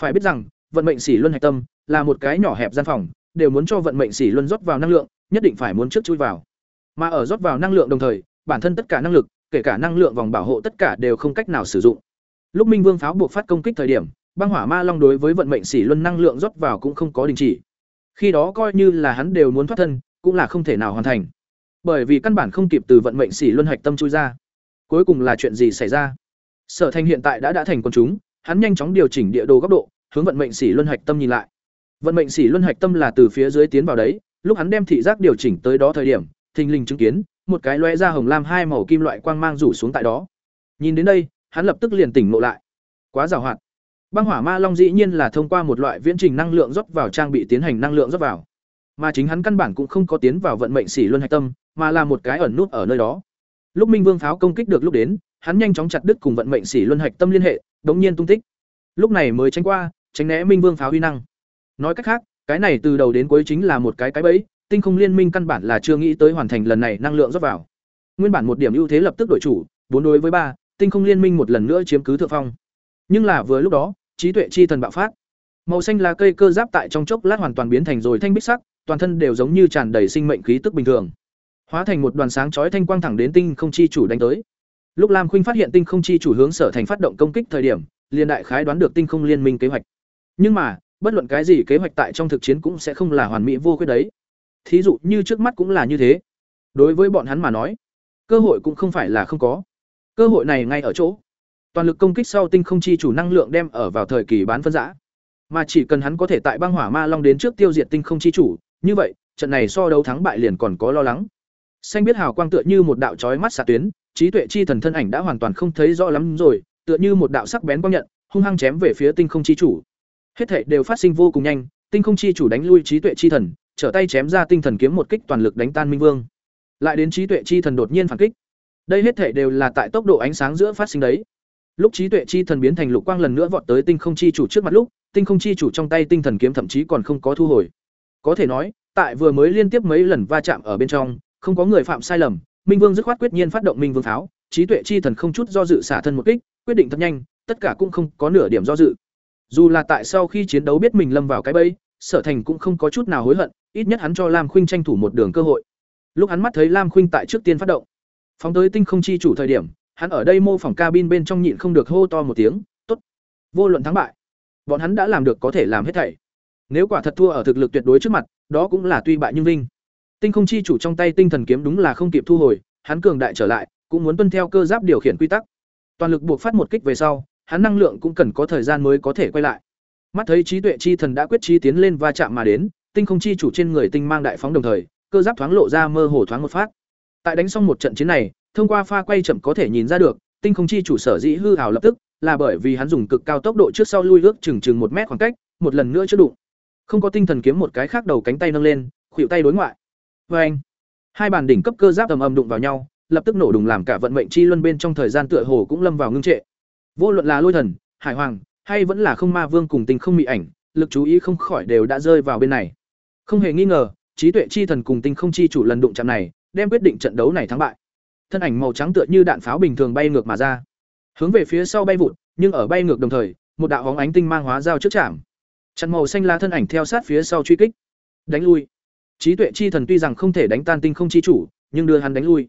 Phải biết rằng, vận mệnh xỉ luân hạch tâm là một cái nhỏ hẹp gian phòng, đều muốn cho vận mệnh xỉ luân rót vào năng lượng, nhất định phải muốn trước chui vào. Mà ở rót vào năng lượng đồng thời, bản thân tất cả năng lực, kể cả năng lượng vòng bảo hộ tất cả đều không cách nào sử dụng. Lúc Minh Vương pháo buộc phát công kích thời điểm, băng hỏa ma long đối với vận mệnh xỉ luân năng lượng rót vào cũng không có đình chỉ. Khi đó coi như là hắn đều muốn thoát thân, cũng là không thể nào hoàn thành. Bởi vì căn bản không kịp từ vận mệnh xỉ luân hạch tâm chui ra. Cuối cùng là chuyện gì xảy ra? Sở Thành hiện tại đã đã thành con chúng, hắn nhanh chóng điều chỉnh địa đồ góc độ, hướng vận mệnh xỉ luân hạch tâm nhìn lại. Vận mệnh xỉ luân hạch tâm là từ phía dưới tiến vào đấy, lúc hắn đem thị giác điều chỉnh tới đó thời điểm, thình lình chứng kiến một cái loe ra hồng lam hai màu kim loại quang mang rủ xuống tại đó. Nhìn đến đây, hắn lập tức liền tỉnh ngộ lại. Quá giàu hoạt. Băng hỏa ma long dĩ nhiên là thông qua một loại viễn trình năng lượng rót vào trang bị tiến hành năng lượng rót vào. Mà chính hắn căn bản cũng không có tiến vào vận mệnh xỉ luân hạch tâm, mà là một cái ẩn nút ở nơi đó. Lúc Minh Vương pháo công kích được lúc đến, hắn nhanh chóng chặt đứt cùng vận mệnh xỉ luân hạch tâm liên hệ, đống nhiên tung tích. Lúc này mới tránh qua, tránh né Minh Vương pháo huy năng. Nói cách khác, cái này từ đầu đến cuối chính là một cái cái bẫy, tinh không liên minh căn bản là chưa nghĩ tới hoàn thành lần này năng lượng rót vào. Nguyên bản một điểm ưu thế lập tức đổi chủ, bốn đối với ba, tinh không liên minh một lần nữa chiếm cứ thượng phong. Nhưng là vừa lúc đó, trí tuệ chi thần bạo phát. Màu xanh lá cây cơ giáp tại trong chốc lát hoàn toàn biến thành rồi thanh bích sắc, toàn thân đều giống như tràn đầy sinh mệnh khí tức bình thường. Hóa thành một đoàn sáng chói thanh quang thẳng đến tinh không chi chủ đánh tới. Lúc Lam Khuynh phát hiện tinh không chi chủ hướng sở thành phát động công kích thời điểm, liền đại khái đoán được tinh không liên minh kế hoạch. Nhưng mà, bất luận cái gì kế hoạch tại trong thực chiến cũng sẽ không là hoàn mỹ vô khuyết đấy. Thí dụ như trước mắt cũng là như thế. Đối với bọn hắn mà nói, cơ hội cũng không phải là không có. Cơ hội này ngay ở chỗ. Toàn lực công kích sau tinh không chi chủ năng lượng đem ở vào thời kỳ bán phân giã. Mà chỉ cần hắn có thể tại băng hỏa ma long đến trước tiêu diệt tinh không chi chủ, như vậy, trận này so đấu thắng bại liền còn có lo lắng. Xanh biết hào quang tựa như một đạo chói mắt xạ tuyến, trí tuệ chi thần thân ảnh đã hoàn toàn không thấy rõ lắm rồi, tựa như một đạo sắc bén quang nhận, hung hăng chém về phía tinh không chi chủ. Hết thảy đều phát sinh vô cùng nhanh, tinh không chi chủ đánh lui trí tuệ chi thần, trở tay chém ra tinh thần kiếm một kích toàn lực đánh tan Minh Vương. Lại đến trí tuệ chi thần đột nhiên phản kích. Đây hết thể đều là tại tốc độ ánh sáng giữa phát sinh đấy. Lúc trí tuệ chi thần biến thành lục quang lần nữa vọt tới tinh không chi chủ trước mặt lúc, tinh không chi chủ trong tay tinh thần kiếm thậm chí còn không có thu hồi. Có thể nói, tại vừa mới liên tiếp mấy lần va chạm ở bên trong, không có người phạm sai lầm, Minh Vương dứt khoát quyết nhiên phát động Minh Vương pháo, trí tuệ chi thần không chút do dự xả thân một kích, quyết định thật nhanh, tất cả cũng không có nửa điểm do dự. Dù là tại sau khi chiến đấu biết mình lâm vào cái bẫy, Sở Thành cũng không có chút nào hối hận, ít nhất hắn cho Lam Khuynh tranh thủ một đường cơ hội. Lúc hắn mắt thấy Lam Khuynh tại trước tiên phát động, phóng tới tinh không chi chủ thời điểm, hắn ở đây mô phỏng cabin bên trong nhịn không được hô to một tiếng, "Tốt!" Vô luận thắng bại, bọn hắn đã làm được có thể làm hết thảy. Nếu quả thật thua ở thực lực tuyệt đối trước mặt, đó cũng là tuy bại nhưng vinh. Tinh không chi chủ trong tay tinh thần kiếm đúng là không kịp thu hồi, hắn cường đại trở lại, cũng muốn tuân theo cơ giáp điều khiển quy tắc. Toàn lực buộc phát một kích về sau, hắn năng lượng cũng cần có thời gian mới có thể quay lại. Mắt thấy trí tuệ chi thần đã quyết chí tiến lên va chạm mà đến, tinh không chi chủ trên người tinh mang đại phóng đồng thời cơ giáp thoáng lộ ra mơ hồ thoáng một phát tại đánh xong một trận chiến này thông qua pha quay chậm có thể nhìn ra được tinh không chi chủ sở dĩ hư hào lập tức là bởi vì hắn dùng cực cao tốc độ trước sau lui ước chừng chừng một mét khoảng cách một lần nữa chưa đụng không có tinh thần kiếm một cái khác đầu cánh tay nâng lên, khuỵu tay đối ngoại. Vê anh, hai bàn đỉnh cấp cơ giáp ầm ầm đụng vào nhau, lập tức nổ đùng làm cả vận mệnh chi luân bên trong thời gian tựa hồ cũng lâm vào ngưng trệ. Vô luận là lôi thần, hải hoàng, hay vẫn là không ma vương cùng tinh không mị ảnh, lực chú ý không khỏi đều đã rơi vào bên này. Không hề nghi ngờ, trí tuệ chi thần cùng tinh không chi chủ lần đụng chạm này, đem quyết định trận đấu này thắng bại. Thân ảnh màu trắng tựa như đạn pháo bình thường bay ngược mà ra. Hướng về phía sau bay vụt, nhưng ở bay ngược đồng thời, một đạo hóng ánh tinh mang hóa dao trước chạm chặn màu xanh lá thân ảnh theo sát phía sau truy kích. Đánh lui. Trí tuệ chi thần tuy rằng không thể đánh tan tinh không chi chủ, nhưng đưa hắn đánh lui.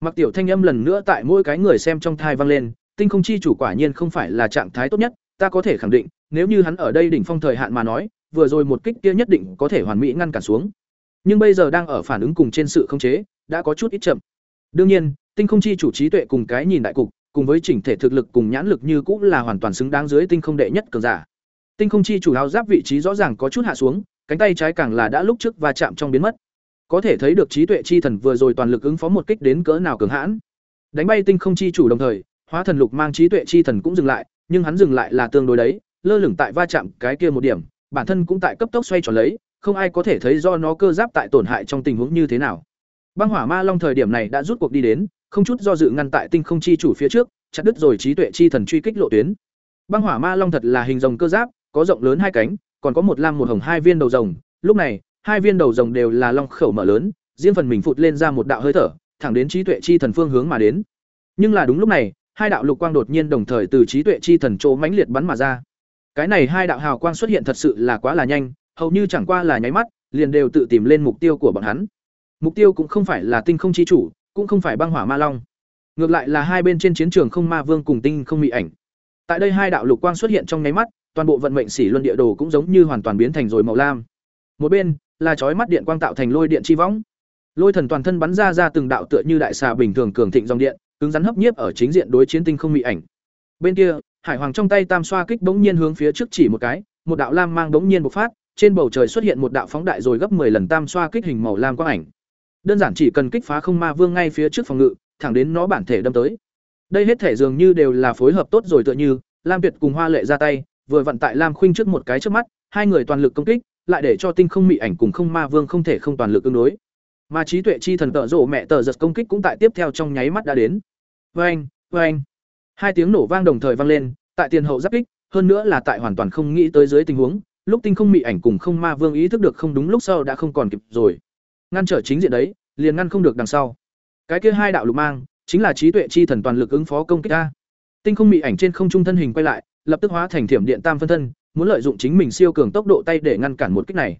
Mặc tiểu thanh âm lần nữa tại mỗi cái người xem trong thai vang lên, tinh không chi chủ quả nhiên không phải là trạng thái tốt nhất, ta có thể khẳng định, nếu như hắn ở đây đỉnh phong thời hạn mà nói, vừa rồi một kích kia nhất định có thể hoàn mỹ ngăn cản xuống. Nhưng bây giờ đang ở phản ứng cùng trên sự khống chế, đã có chút ít chậm. Đương nhiên, tinh không chi chủ trí tuệ cùng cái nhìn đại cục, cùng với chỉnh thể thực lực cùng nhãn lực như cũng là hoàn toàn xứng đáng dưới tinh không đệ nhất cường giả tinh không chi chủ áo giáp vị trí rõ ràng có chút hạ xuống, cánh tay trái càng là đã lúc trước và chạm trong biến mất. Có thể thấy được trí tuệ chi thần vừa rồi toàn lực ứng phó một kích đến cỡ nào cường hãn. Đánh bay tinh không chi chủ đồng thời, hóa thần lục mang trí tuệ chi thần cũng dừng lại, nhưng hắn dừng lại là tương đối đấy, lơ lửng tại va chạm cái kia một điểm, bản thân cũng tại cấp tốc xoay tròn lấy, không ai có thể thấy do nó cơ giáp tại tổn hại trong tình huống như thế nào. Băng hỏa ma long thời điểm này đã rút cuộc đi đến, không chút do dự ngăn tại tinh không chi chủ phía trước, chặt đứt rồi trí tuệ chi thần truy kích lộ tuyến. Băng hỏa ma long thật là hình rồng cơ giáp có rộng lớn hai cánh, còn có một lam một hồng hai viên đầu rồng. Lúc này, hai viên đầu rồng đều là long khẩu mở lớn, riêng phần mình phụt lên ra một đạo hơi thở, thẳng đến trí tuệ chi thần phương hướng mà đến. Nhưng là đúng lúc này, hai đạo lục quang đột nhiên đồng thời từ trí tuệ chi thần chỗ mãnh liệt bắn mà ra. Cái này hai đạo hào quang xuất hiện thật sự là quá là nhanh, hầu như chẳng qua là nháy mắt, liền đều tự tìm lên mục tiêu của bọn hắn. Mục tiêu cũng không phải là tinh không chi chủ, cũng không phải băng hỏa ma long. Ngược lại là hai bên trên chiến trường không ma vương cùng tinh không mị ảnh. Tại đây hai đạo lục quang xuất hiện trong nháy mắt toàn bộ vận mệnh xỉ luân địa đồ cũng giống như hoàn toàn biến thành rồi màu lam. Một bên, là chói mắt điện quang tạo thành lôi điện chi võng. Lôi thần toàn thân bắn ra ra từng đạo tựa như đại xà bình thường cường thịnh dòng điện, cứng rắn hấp nhiếp ở chính diện đối chiến tinh không mị ảnh. Bên kia, hải hoàng trong tay tam xoa kích bỗng nhiên hướng phía trước chỉ một cái, một đạo lam mang bỗng nhiên bộc phát, trên bầu trời xuất hiện một đạo phóng đại rồi gấp 10 lần tam xoa kích hình màu lam quang ảnh. Đơn giản chỉ cần kích phá không ma vương ngay phía trước phòng ngự, thẳng đến nó bản thể đâm tới. Đây hết thể dường như đều là phối hợp tốt rồi tựa như, lam tuyệt cùng hoa lệ ra tay vừa vận tại lam khuynh trước một cái trước mắt, hai người toàn lực công kích, lại để cho tinh không mị ảnh cùng không ma vương không thể không toàn lực ứng đối. Mà trí tuệ chi thần tợ rồ mẹ tờ giật công kích cũng tại tiếp theo trong nháy mắt đã đến. Vang vang hai tiếng nổ vang đồng thời vang lên, tại tiền hậu giáp kích, hơn nữa là tại hoàn toàn không nghĩ tới dưới tình huống, lúc tinh không mị ảnh cùng không ma vương ý thức được không đúng lúc sau đã không còn kịp rồi. Ngăn trở chính diện đấy, liền ngăn không được đằng sau. Cái kia hai đạo lục mang, chính là trí tuệ chi thần toàn lực ứng phó công kích a. Tinh không mị ảnh trên không trung thân hình quay lại lập tức hóa thành thiểm điện tam phân thân, muốn lợi dụng chính mình siêu cường tốc độ tay để ngăn cản một kích này.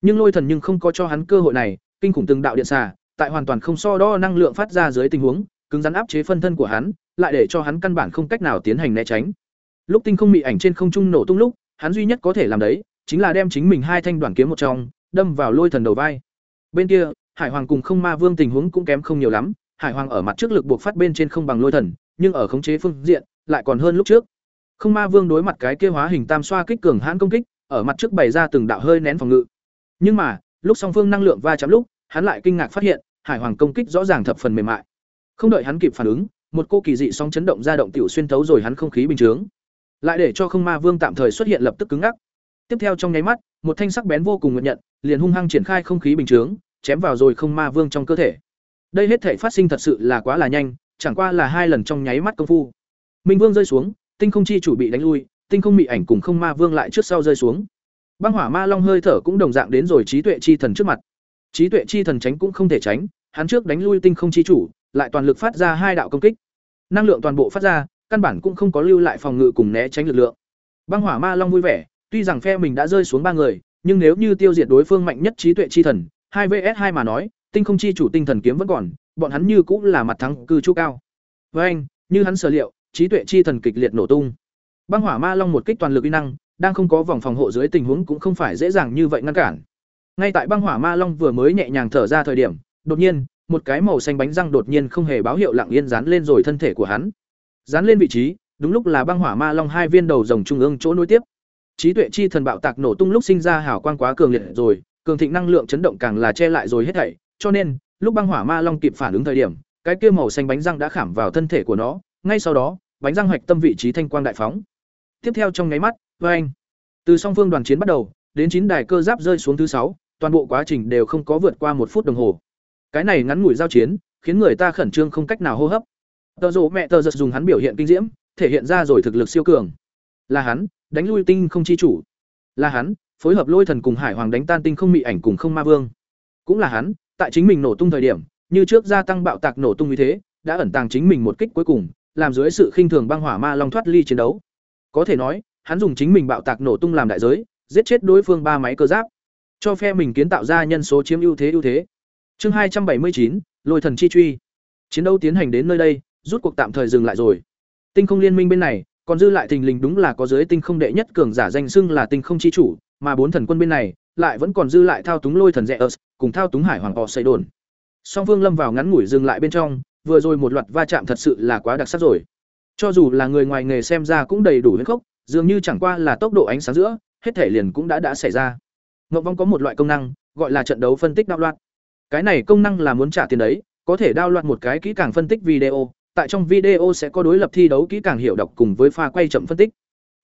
Nhưng lôi thần nhưng không có cho hắn cơ hội này, kinh khủng từng đạo điện xà, tại hoàn toàn không so đo năng lượng phát ra dưới tình huống, cứng rắn áp chế phân thân của hắn, lại để cho hắn căn bản không cách nào tiến hành né tránh. Lúc tinh không mị ảnh trên không trung nổ tung lúc, hắn duy nhất có thể làm đấy, chính là đem chính mình hai thanh đoàn kiếm một trong, đâm vào lôi thần đầu vai. Bên kia, hải hoàng cùng không ma vương tình huống cũng kém không nhiều lắm, hải hoàng ở mặt trước lực buộc phát bên trên không bằng lôi thần, nhưng ở khống chế phương diện, lại còn hơn lúc trước không ma vương đối mặt cái kia hóa hình tam xoa kích cường hãn công kích, ở mặt trước bày ra từng đạo hơi nén phòng ngự. Nhưng mà, lúc song phương năng lượng va chạm lúc, hắn lại kinh ngạc phát hiện, hải hoàng công kích rõ ràng thập phần mềm mại. Không đợi hắn kịp phản ứng, một cô kỳ dị song chấn động ra động tiểu xuyên thấu rồi hắn không khí bình chướng. Lại để cho không ma vương tạm thời xuất hiện lập tức cứng ngắc. Tiếp theo trong nháy mắt, một thanh sắc bén vô cùng ngnhận nhận, liền hung hăng triển khai không khí bình chướng, chém vào rồi không ma vương trong cơ thể. Đây hết thể phát sinh thật sự là quá là nhanh, chẳng qua là hai lần trong nháy mắt công phu. Minh vương rơi xuống tinh không chi chủ bị đánh lui, tinh không mị ảnh cùng không ma vương lại trước sau rơi xuống. Băng hỏa ma long hơi thở cũng đồng dạng đến rồi trí tuệ chi thần trước mặt. Trí tuệ chi thần tránh cũng không thể tránh, hắn trước đánh lui tinh không chi chủ, lại toàn lực phát ra hai đạo công kích. Năng lượng toàn bộ phát ra, căn bản cũng không có lưu lại phòng ngự cùng né tránh lực lượng. Băng hỏa ma long vui vẻ, tuy rằng phe mình đã rơi xuống ba người, nhưng nếu như tiêu diệt đối phương mạnh nhất trí tuệ chi thần, hai vs hai mà nói, tinh không chi chủ tinh thần kiếm vẫn còn, bọn hắn như cũng là mặt thắng cư chu cao. Với anh, như hắn sở liệu trí tuệ chi thần kịch liệt nổ tung. Băng hỏa ma long một kích toàn lực uy năng đang không có vòng phòng hộ dưới tình huống cũng không phải dễ dàng như vậy ngăn cản. Ngay tại băng hỏa ma long vừa mới nhẹ nhàng thở ra thời điểm đột nhiên một cái màu xanh bánh răng đột nhiên không hề báo hiệu lặng yên dán lên rồi thân thể của hắn. Dán lên vị trí đúng lúc là băng hỏa ma long hai viên đầu rồng trung ương chỗ nối tiếp. Trí tuệ chi thần bạo tạc nổ tung lúc sinh ra hào quang quá cường liệt rồi cường thịnh năng lượng chấn động càng là che lại rồi hết thảy, cho nên, lúc băng hỏa ma long kịp phản ứng thời điểm, cái kia màu xanh bánh răng đã khảm vào thân thể của nó, ngay sau đó, bánh răng hoạch tâm vị trí thanh quang đại phóng. Tiếp theo trong nháy mắt, anh từ song phương đoàn chiến bắt đầu, đến chín đài cơ giáp rơi xuống thứ sáu, toàn bộ quá trình đều không có vượt qua một phút đồng hồ. Cái này ngắn ngủi giao chiến, khiến người ta khẩn trương không cách nào hô hấp. tợ rộ mẹ tờ giật dùng hắn biểu hiện kinh diễm, thể hiện ra rồi thực lực siêu cường. Là hắn, đánh lui tinh không chi chủ. Là hắn, phối hợp lôi thần cùng hải hoàng đánh tan tinh không mị ảnh cùng không ma vương. Cũng là hắn, tại chính mình nổ tung thời điểm, như trước gia tăng bạo tạc nổ tung như thế, đã ẩn tàng chính mình một kích cuối cùng, làm dưới sự khinh thường băng hỏa ma long thoát ly chiến đấu. Có thể nói, hắn dùng chính mình bạo tạc nổ tung làm đại giới, giết chết đối phương ba máy cơ giáp, cho phe mình kiến tạo ra nhân số chiếm ưu thế ưu thế. Chương hai trăm bảy mươi chín, Lôi thần chi truy. Chiến đấu tiến hành đến nơi đây, rút cuộc tạm thời dừng lại rồi. Tinh không liên minh bên này, còn dư lại thình lình đúng là có giới tinh không đệ nhất cường giả danh xưng là tinh không chi chủ, mà bốn thần quân bên này lại vẫn còn dư lại thao túng lôi thần Zeus, cùng thao túng hải hoàng họ xây đồn. Song Vương lâm vào ngắn ngủi dừng lại bên trong, vừa rồi một loạt va chạm thật sự là quá đặc sắc rồi. Cho dù là người ngoài nghề xem ra cũng đầy đủ huyết khốc, dường như chẳng qua là tốc độ ánh sáng giữa, hết thể liền cũng đã đã xảy ra. Ngọc Vong có một loại công năng, gọi là trận đấu phân tích đạo loạn. Cái này công năng là muốn trả tiền đấy, có thể đao loạn một cái kỹ càng phân tích video, tại trong video sẽ có đối lập thi đấu kỹ càng hiểu đọc cùng với pha quay chậm phân tích.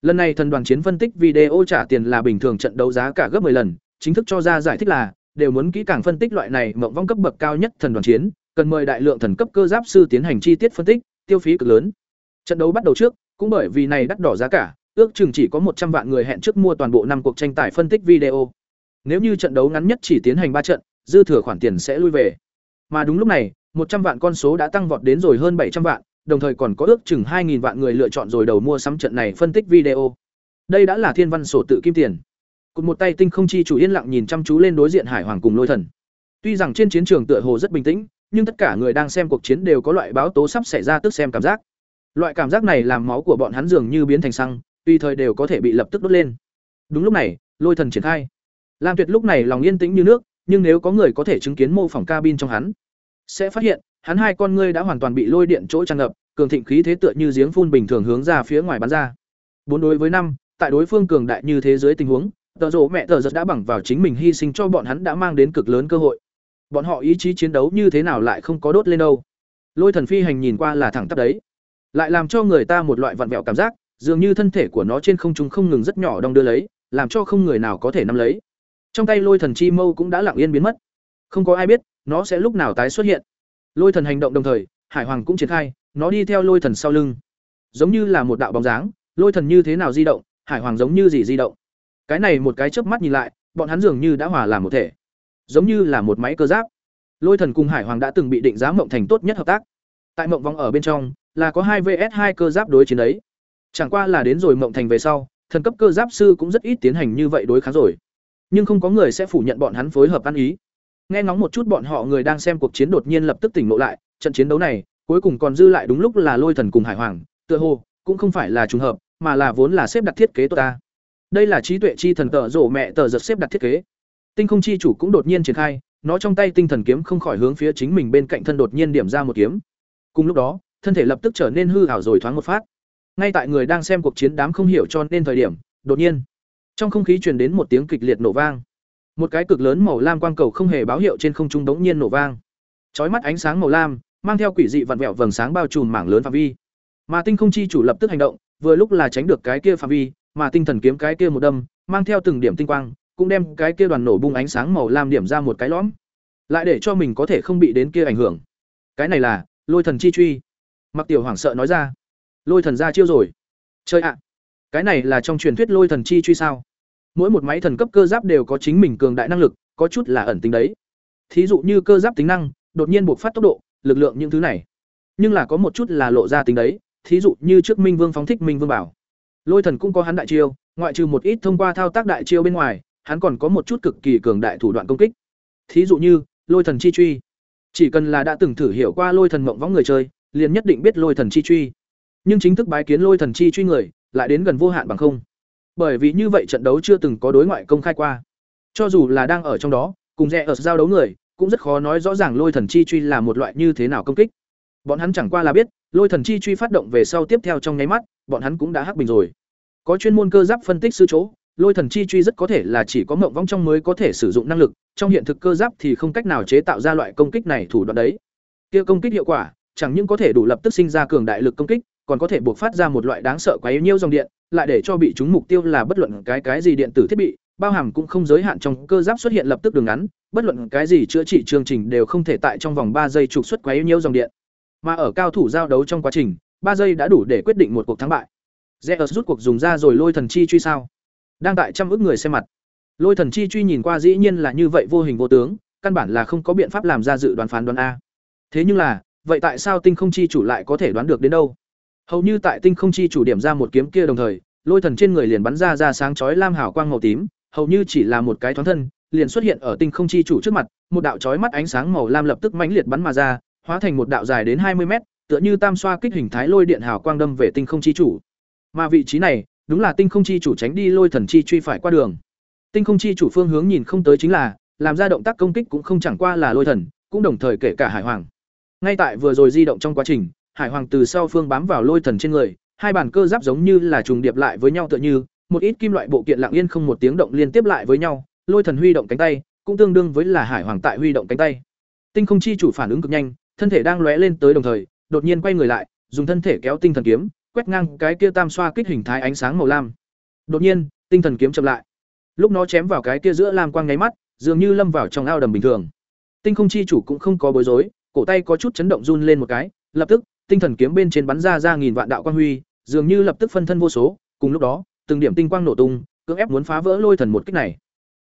Lần này thần đoàn chiến phân tích video trả tiền là bình thường trận đấu giá cả gấp 10 lần, chính thức cho ra giải thích là đều muốn kỹ càng phân tích loại này mộng vong cấp bậc cao nhất thần đoàn chiến, cần mời đại lượng thần cấp cơ giáp sư tiến hành chi tiết phân tích, tiêu phí cực lớn. Trận đấu bắt đầu trước, cũng bởi vì này đắt đỏ giá cả, ước chừng chỉ có một trăm vạn người hẹn trước mua toàn bộ năm cuộc tranh tài phân tích video. Nếu như trận đấu ngắn nhất chỉ tiến hành ba trận, dư thừa khoản tiền sẽ lui về. Mà đúng lúc này, một trăm vạn con số đã tăng vọt đến rồi hơn bảy trăm vạn, đồng thời còn có ước chừng 2000 vạn người lựa chọn rồi đầu mua sắm trận này phân tích video. Đây đã là thiên văn sổ tự kim tiền. Cụt một tay tinh không chi chủ yên lặng nhìn chăm chú lên đối diện Hải Hoàng cùng Lôi Thần. Tuy rằng trên chiến trường tựa hồ rất bình tĩnh, nhưng tất cả người đang xem cuộc chiến đều có loại báo tố sắp xảy ra tức xem cảm giác. Loại cảm giác này làm máu của bọn hắn dường như biến thành xăng, tùy thời đều có thể bị lập tức đốt lên. Đúng lúc này, Lôi Thần triển khai. Lam Tuyệt lúc này lòng yên tĩnh như nước, nhưng nếu có người có thể chứng kiến mô phỏng cabin trong hắn, sẽ phát hiện hắn hai con ngươi đã hoàn toàn bị lôi điện chỗ tràn ngập, cường thịnh khí thế tựa như giếng phun bình thường hướng ra phía ngoài bắn ra. Bốn đối với năm, tại đối phương cường đại như thế giới tình huống, tờ rồ mẹ tờ giật đã bằng vào chính mình hy sinh cho bọn hắn đã mang đến cực lớn cơ hội. Bọn họ ý chí chiến đấu như thế nào lại không có đốt lên đâu. Lôi thần phi hành nhìn qua là thẳng tắp đấy, lại làm cho người ta một loại vặn vẹo cảm giác, dường như thân thể của nó trên không trung không ngừng rất nhỏ đong đưa lấy, làm cho không người nào có thể nắm lấy. Trong tay lôi thần chi mâu cũng đã lặng yên biến mất. Không có ai biết nó sẽ lúc nào tái xuất hiện. Lôi thần hành động đồng thời, Hải Hoàng cũng triển khai, nó đi theo lôi thần sau lưng. Giống như là một đạo bóng dáng, lôi thần như thế nào di động, Hải Hoàng giống như gì di động. Cái này một cái chớp mắt nhìn lại, bọn hắn dường như đã hòa làm một thể. Giống như là một máy cơ giáp. Lôi thần cùng Hải Hoàng đã từng bị định giá mộng thành tốt nhất hợp tác. Tại mộng vòng ở bên trong, là có hai vs hai cơ giáp đối chiến đấy. Chẳng qua là đến rồi mộng thành về sau, thần cấp cơ giáp sư cũng rất ít tiến hành như vậy đối kháng rồi. Nhưng không có người sẽ phủ nhận bọn hắn phối hợp ăn ý nghe ngóng một chút bọn họ người đang xem cuộc chiến đột nhiên lập tức tỉnh ngộ lại trận chiến đấu này cuối cùng còn dư lại đúng lúc là lôi thần cùng hải hoàng tựa hồ cũng không phải là trùng hợp mà là vốn là xếp đặt thiết kế tốt ta đây là trí tuệ chi thần tợ rổ mẹ tờ giật xếp đặt thiết kế tinh không chi chủ cũng đột nhiên triển khai, nó trong tay tinh thần kiếm không khỏi hướng phía chính mình bên cạnh thân đột nhiên điểm ra một kiếm. Cùng lúc đó, thân thể lập tức trở nên hư hảo rồi thoáng một phát. Ngay tại người đang xem cuộc chiến đám không hiểu cho nên thời điểm, đột nhiên, trong không khí truyền đến một tiếng kịch liệt nổ vang. Một cái cực lớn màu lam quang cầu không hề báo hiệu trên không trung đống nhiên nổ vang. Chói mắt ánh sáng màu lam, mang theo quỷ dị vặn vẹo vầng sáng bao trùm mảng lớn phạm vi. Mà tinh không chi chủ lập tức hành động, vừa lúc là tránh được cái kia phạm vi, mà tinh thần kiếm cái kia một đâm, mang theo từng điểm tinh quang cũng đem cái kia đoàn nổ bung ánh sáng màu lam điểm ra một cái lõm, lại để cho mình có thể không bị đến kia ảnh hưởng. Cái này là lôi thần chi truy. Mặc tiểu hoảng sợ nói ra. Lôi thần ra chiêu rồi. Chơi ạ. Cái này là trong truyền thuyết lôi thần chi truy sao? Mỗi một máy thần cấp cơ giáp đều có chính mình cường đại năng lực, có chút là ẩn tính đấy. Thí dụ như cơ giáp tính năng, đột nhiên buộc phát tốc độ, lực lượng những thứ này. Nhưng là có một chút là lộ ra tính đấy, thí dụ như trước minh vương phóng thích minh vương bảo. Lôi thần cũng có hắn đại chiêu, ngoại trừ một ít thông qua thao tác đại chiêu bên ngoài hắn còn có một chút cực kỳ cường đại thủ đoạn công kích thí dụ như lôi thần chi truy chỉ cần là đã từng thử hiểu qua lôi thần mộng võng người chơi liền nhất định biết lôi thần chi truy nhưng chính thức bái kiến lôi thần chi truy người lại đến gần vô hạn bằng không bởi vì như vậy trận đấu chưa từng có đối ngoại công khai qua. Cho dù là đang ở trong đó, cùng rẻ ở giao đấu người, cũng rất khó nói rõ ràng lôi thần chi truy là một loại như thế nào công kích. Bọn hắn chẳng qua là biết, lôi thần chi truy phát động về sau tiếp theo trong nháy mắt, bọn hắn cũng đã hắc bình rồi. Có chuyên môn cơ giáp phân tích sư chỗ, lôi thần chi truy rất có thể là chỉ có mộng vong trong mới có thể sử dụng năng lực, trong hiện thực cơ giáp thì không cách nào chế tạo ra loại công kích này thủ đoạn đấy. Kia công kích hiệu quả, chẳng những có thể đủ lập tức sinh ra cường đại lực công kích, còn có thể buộc phát ra một loại đáng sợ quấy nhiễu dòng điện, lại để cho bị chúng mục tiêu là bất luận cái cái gì điện tử thiết bị, bao hàm cũng không giới hạn trong cơ giáp xuất hiện lập tức đường ngắn, bất luận cái gì chữa trị chương trình đều không thể tại trong vòng ba giây trục xuất quấy nhiễu dòng điện. Mà ở cao thủ giao đấu trong quá trình, ba giây đã đủ để quyết định một cuộc thắng bại. Zeus rút cuộc dùng ra rồi lôi thần chi truy sao? Đang tại trăm ước người xem mặt. Lôi thần chi truy nhìn qua dĩ nhiên là như vậy vô hình vô tướng, căn bản là không có biện pháp làm ra dự đoán phán đoán a. Thế nhưng là, vậy tại sao tinh không chi chủ lại có thể đoán được đến đâu? Hầu như tại tinh không chi chủ điểm ra một kiếm kia đồng thời, lôi thần trên người liền bắn ra ra sáng chói lam hảo quang màu tím, hầu như chỉ là một cái thoáng thân, liền xuất hiện ở tinh không chi chủ trước mặt, một đạo chói mắt ánh sáng màu lam lập tức mãnh liệt bắn mà ra, hóa thành một đạo dài đến hai mươi mét, tựa như tam xoa kích hình thái lôi điện hào quang đâm về tinh không chi chủ. Mà vị trí này, đúng là tinh không chi chủ tránh đi lôi thần chi truy phải qua đường. Tinh không chi chủ phương hướng nhìn không tới chính là, làm ra động tác công kích cũng không chẳng qua là lôi thần, cũng đồng thời kể cả hải hoàng. Ngay tại vừa rồi di động trong quá trình, hải hoàng từ sau phương bám vào lôi thần trên người, hai bản cơ giáp giống như là trùng điệp lại với nhau tựa như, một ít kim loại bộ kiện lặng yên không một tiếng động liên tiếp lại với nhau, lôi thần huy động cánh tay, cũng tương đương với là hải hoàng tại huy động cánh tay. Tinh không chi chủ phản ứng cực nhanh, thân thể đang lóe lên tới đồng thời, đột nhiên quay người lại, dùng thân thể kéo tinh thần kiếm, quét ngang cái kia tam xoa kích hình thái ánh sáng màu lam. Đột nhiên, tinh thần kiếm chậm lại. Lúc nó chém vào cái kia giữa lam quang nháy mắt, dường như lâm vào trong ao đầm bình thường. Tinh không chi chủ cũng không có bối rối, cổ tay có chút chấn động run lên một cái, lập tức, tinh thần kiếm bên trên bắn ra ra nghìn vạn đạo quang huy, dường như lập tức phân thân vô số, cùng lúc đó, từng điểm tinh quang nổ tung, cưỡng ép muốn phá vỡ lôi thần một kích này.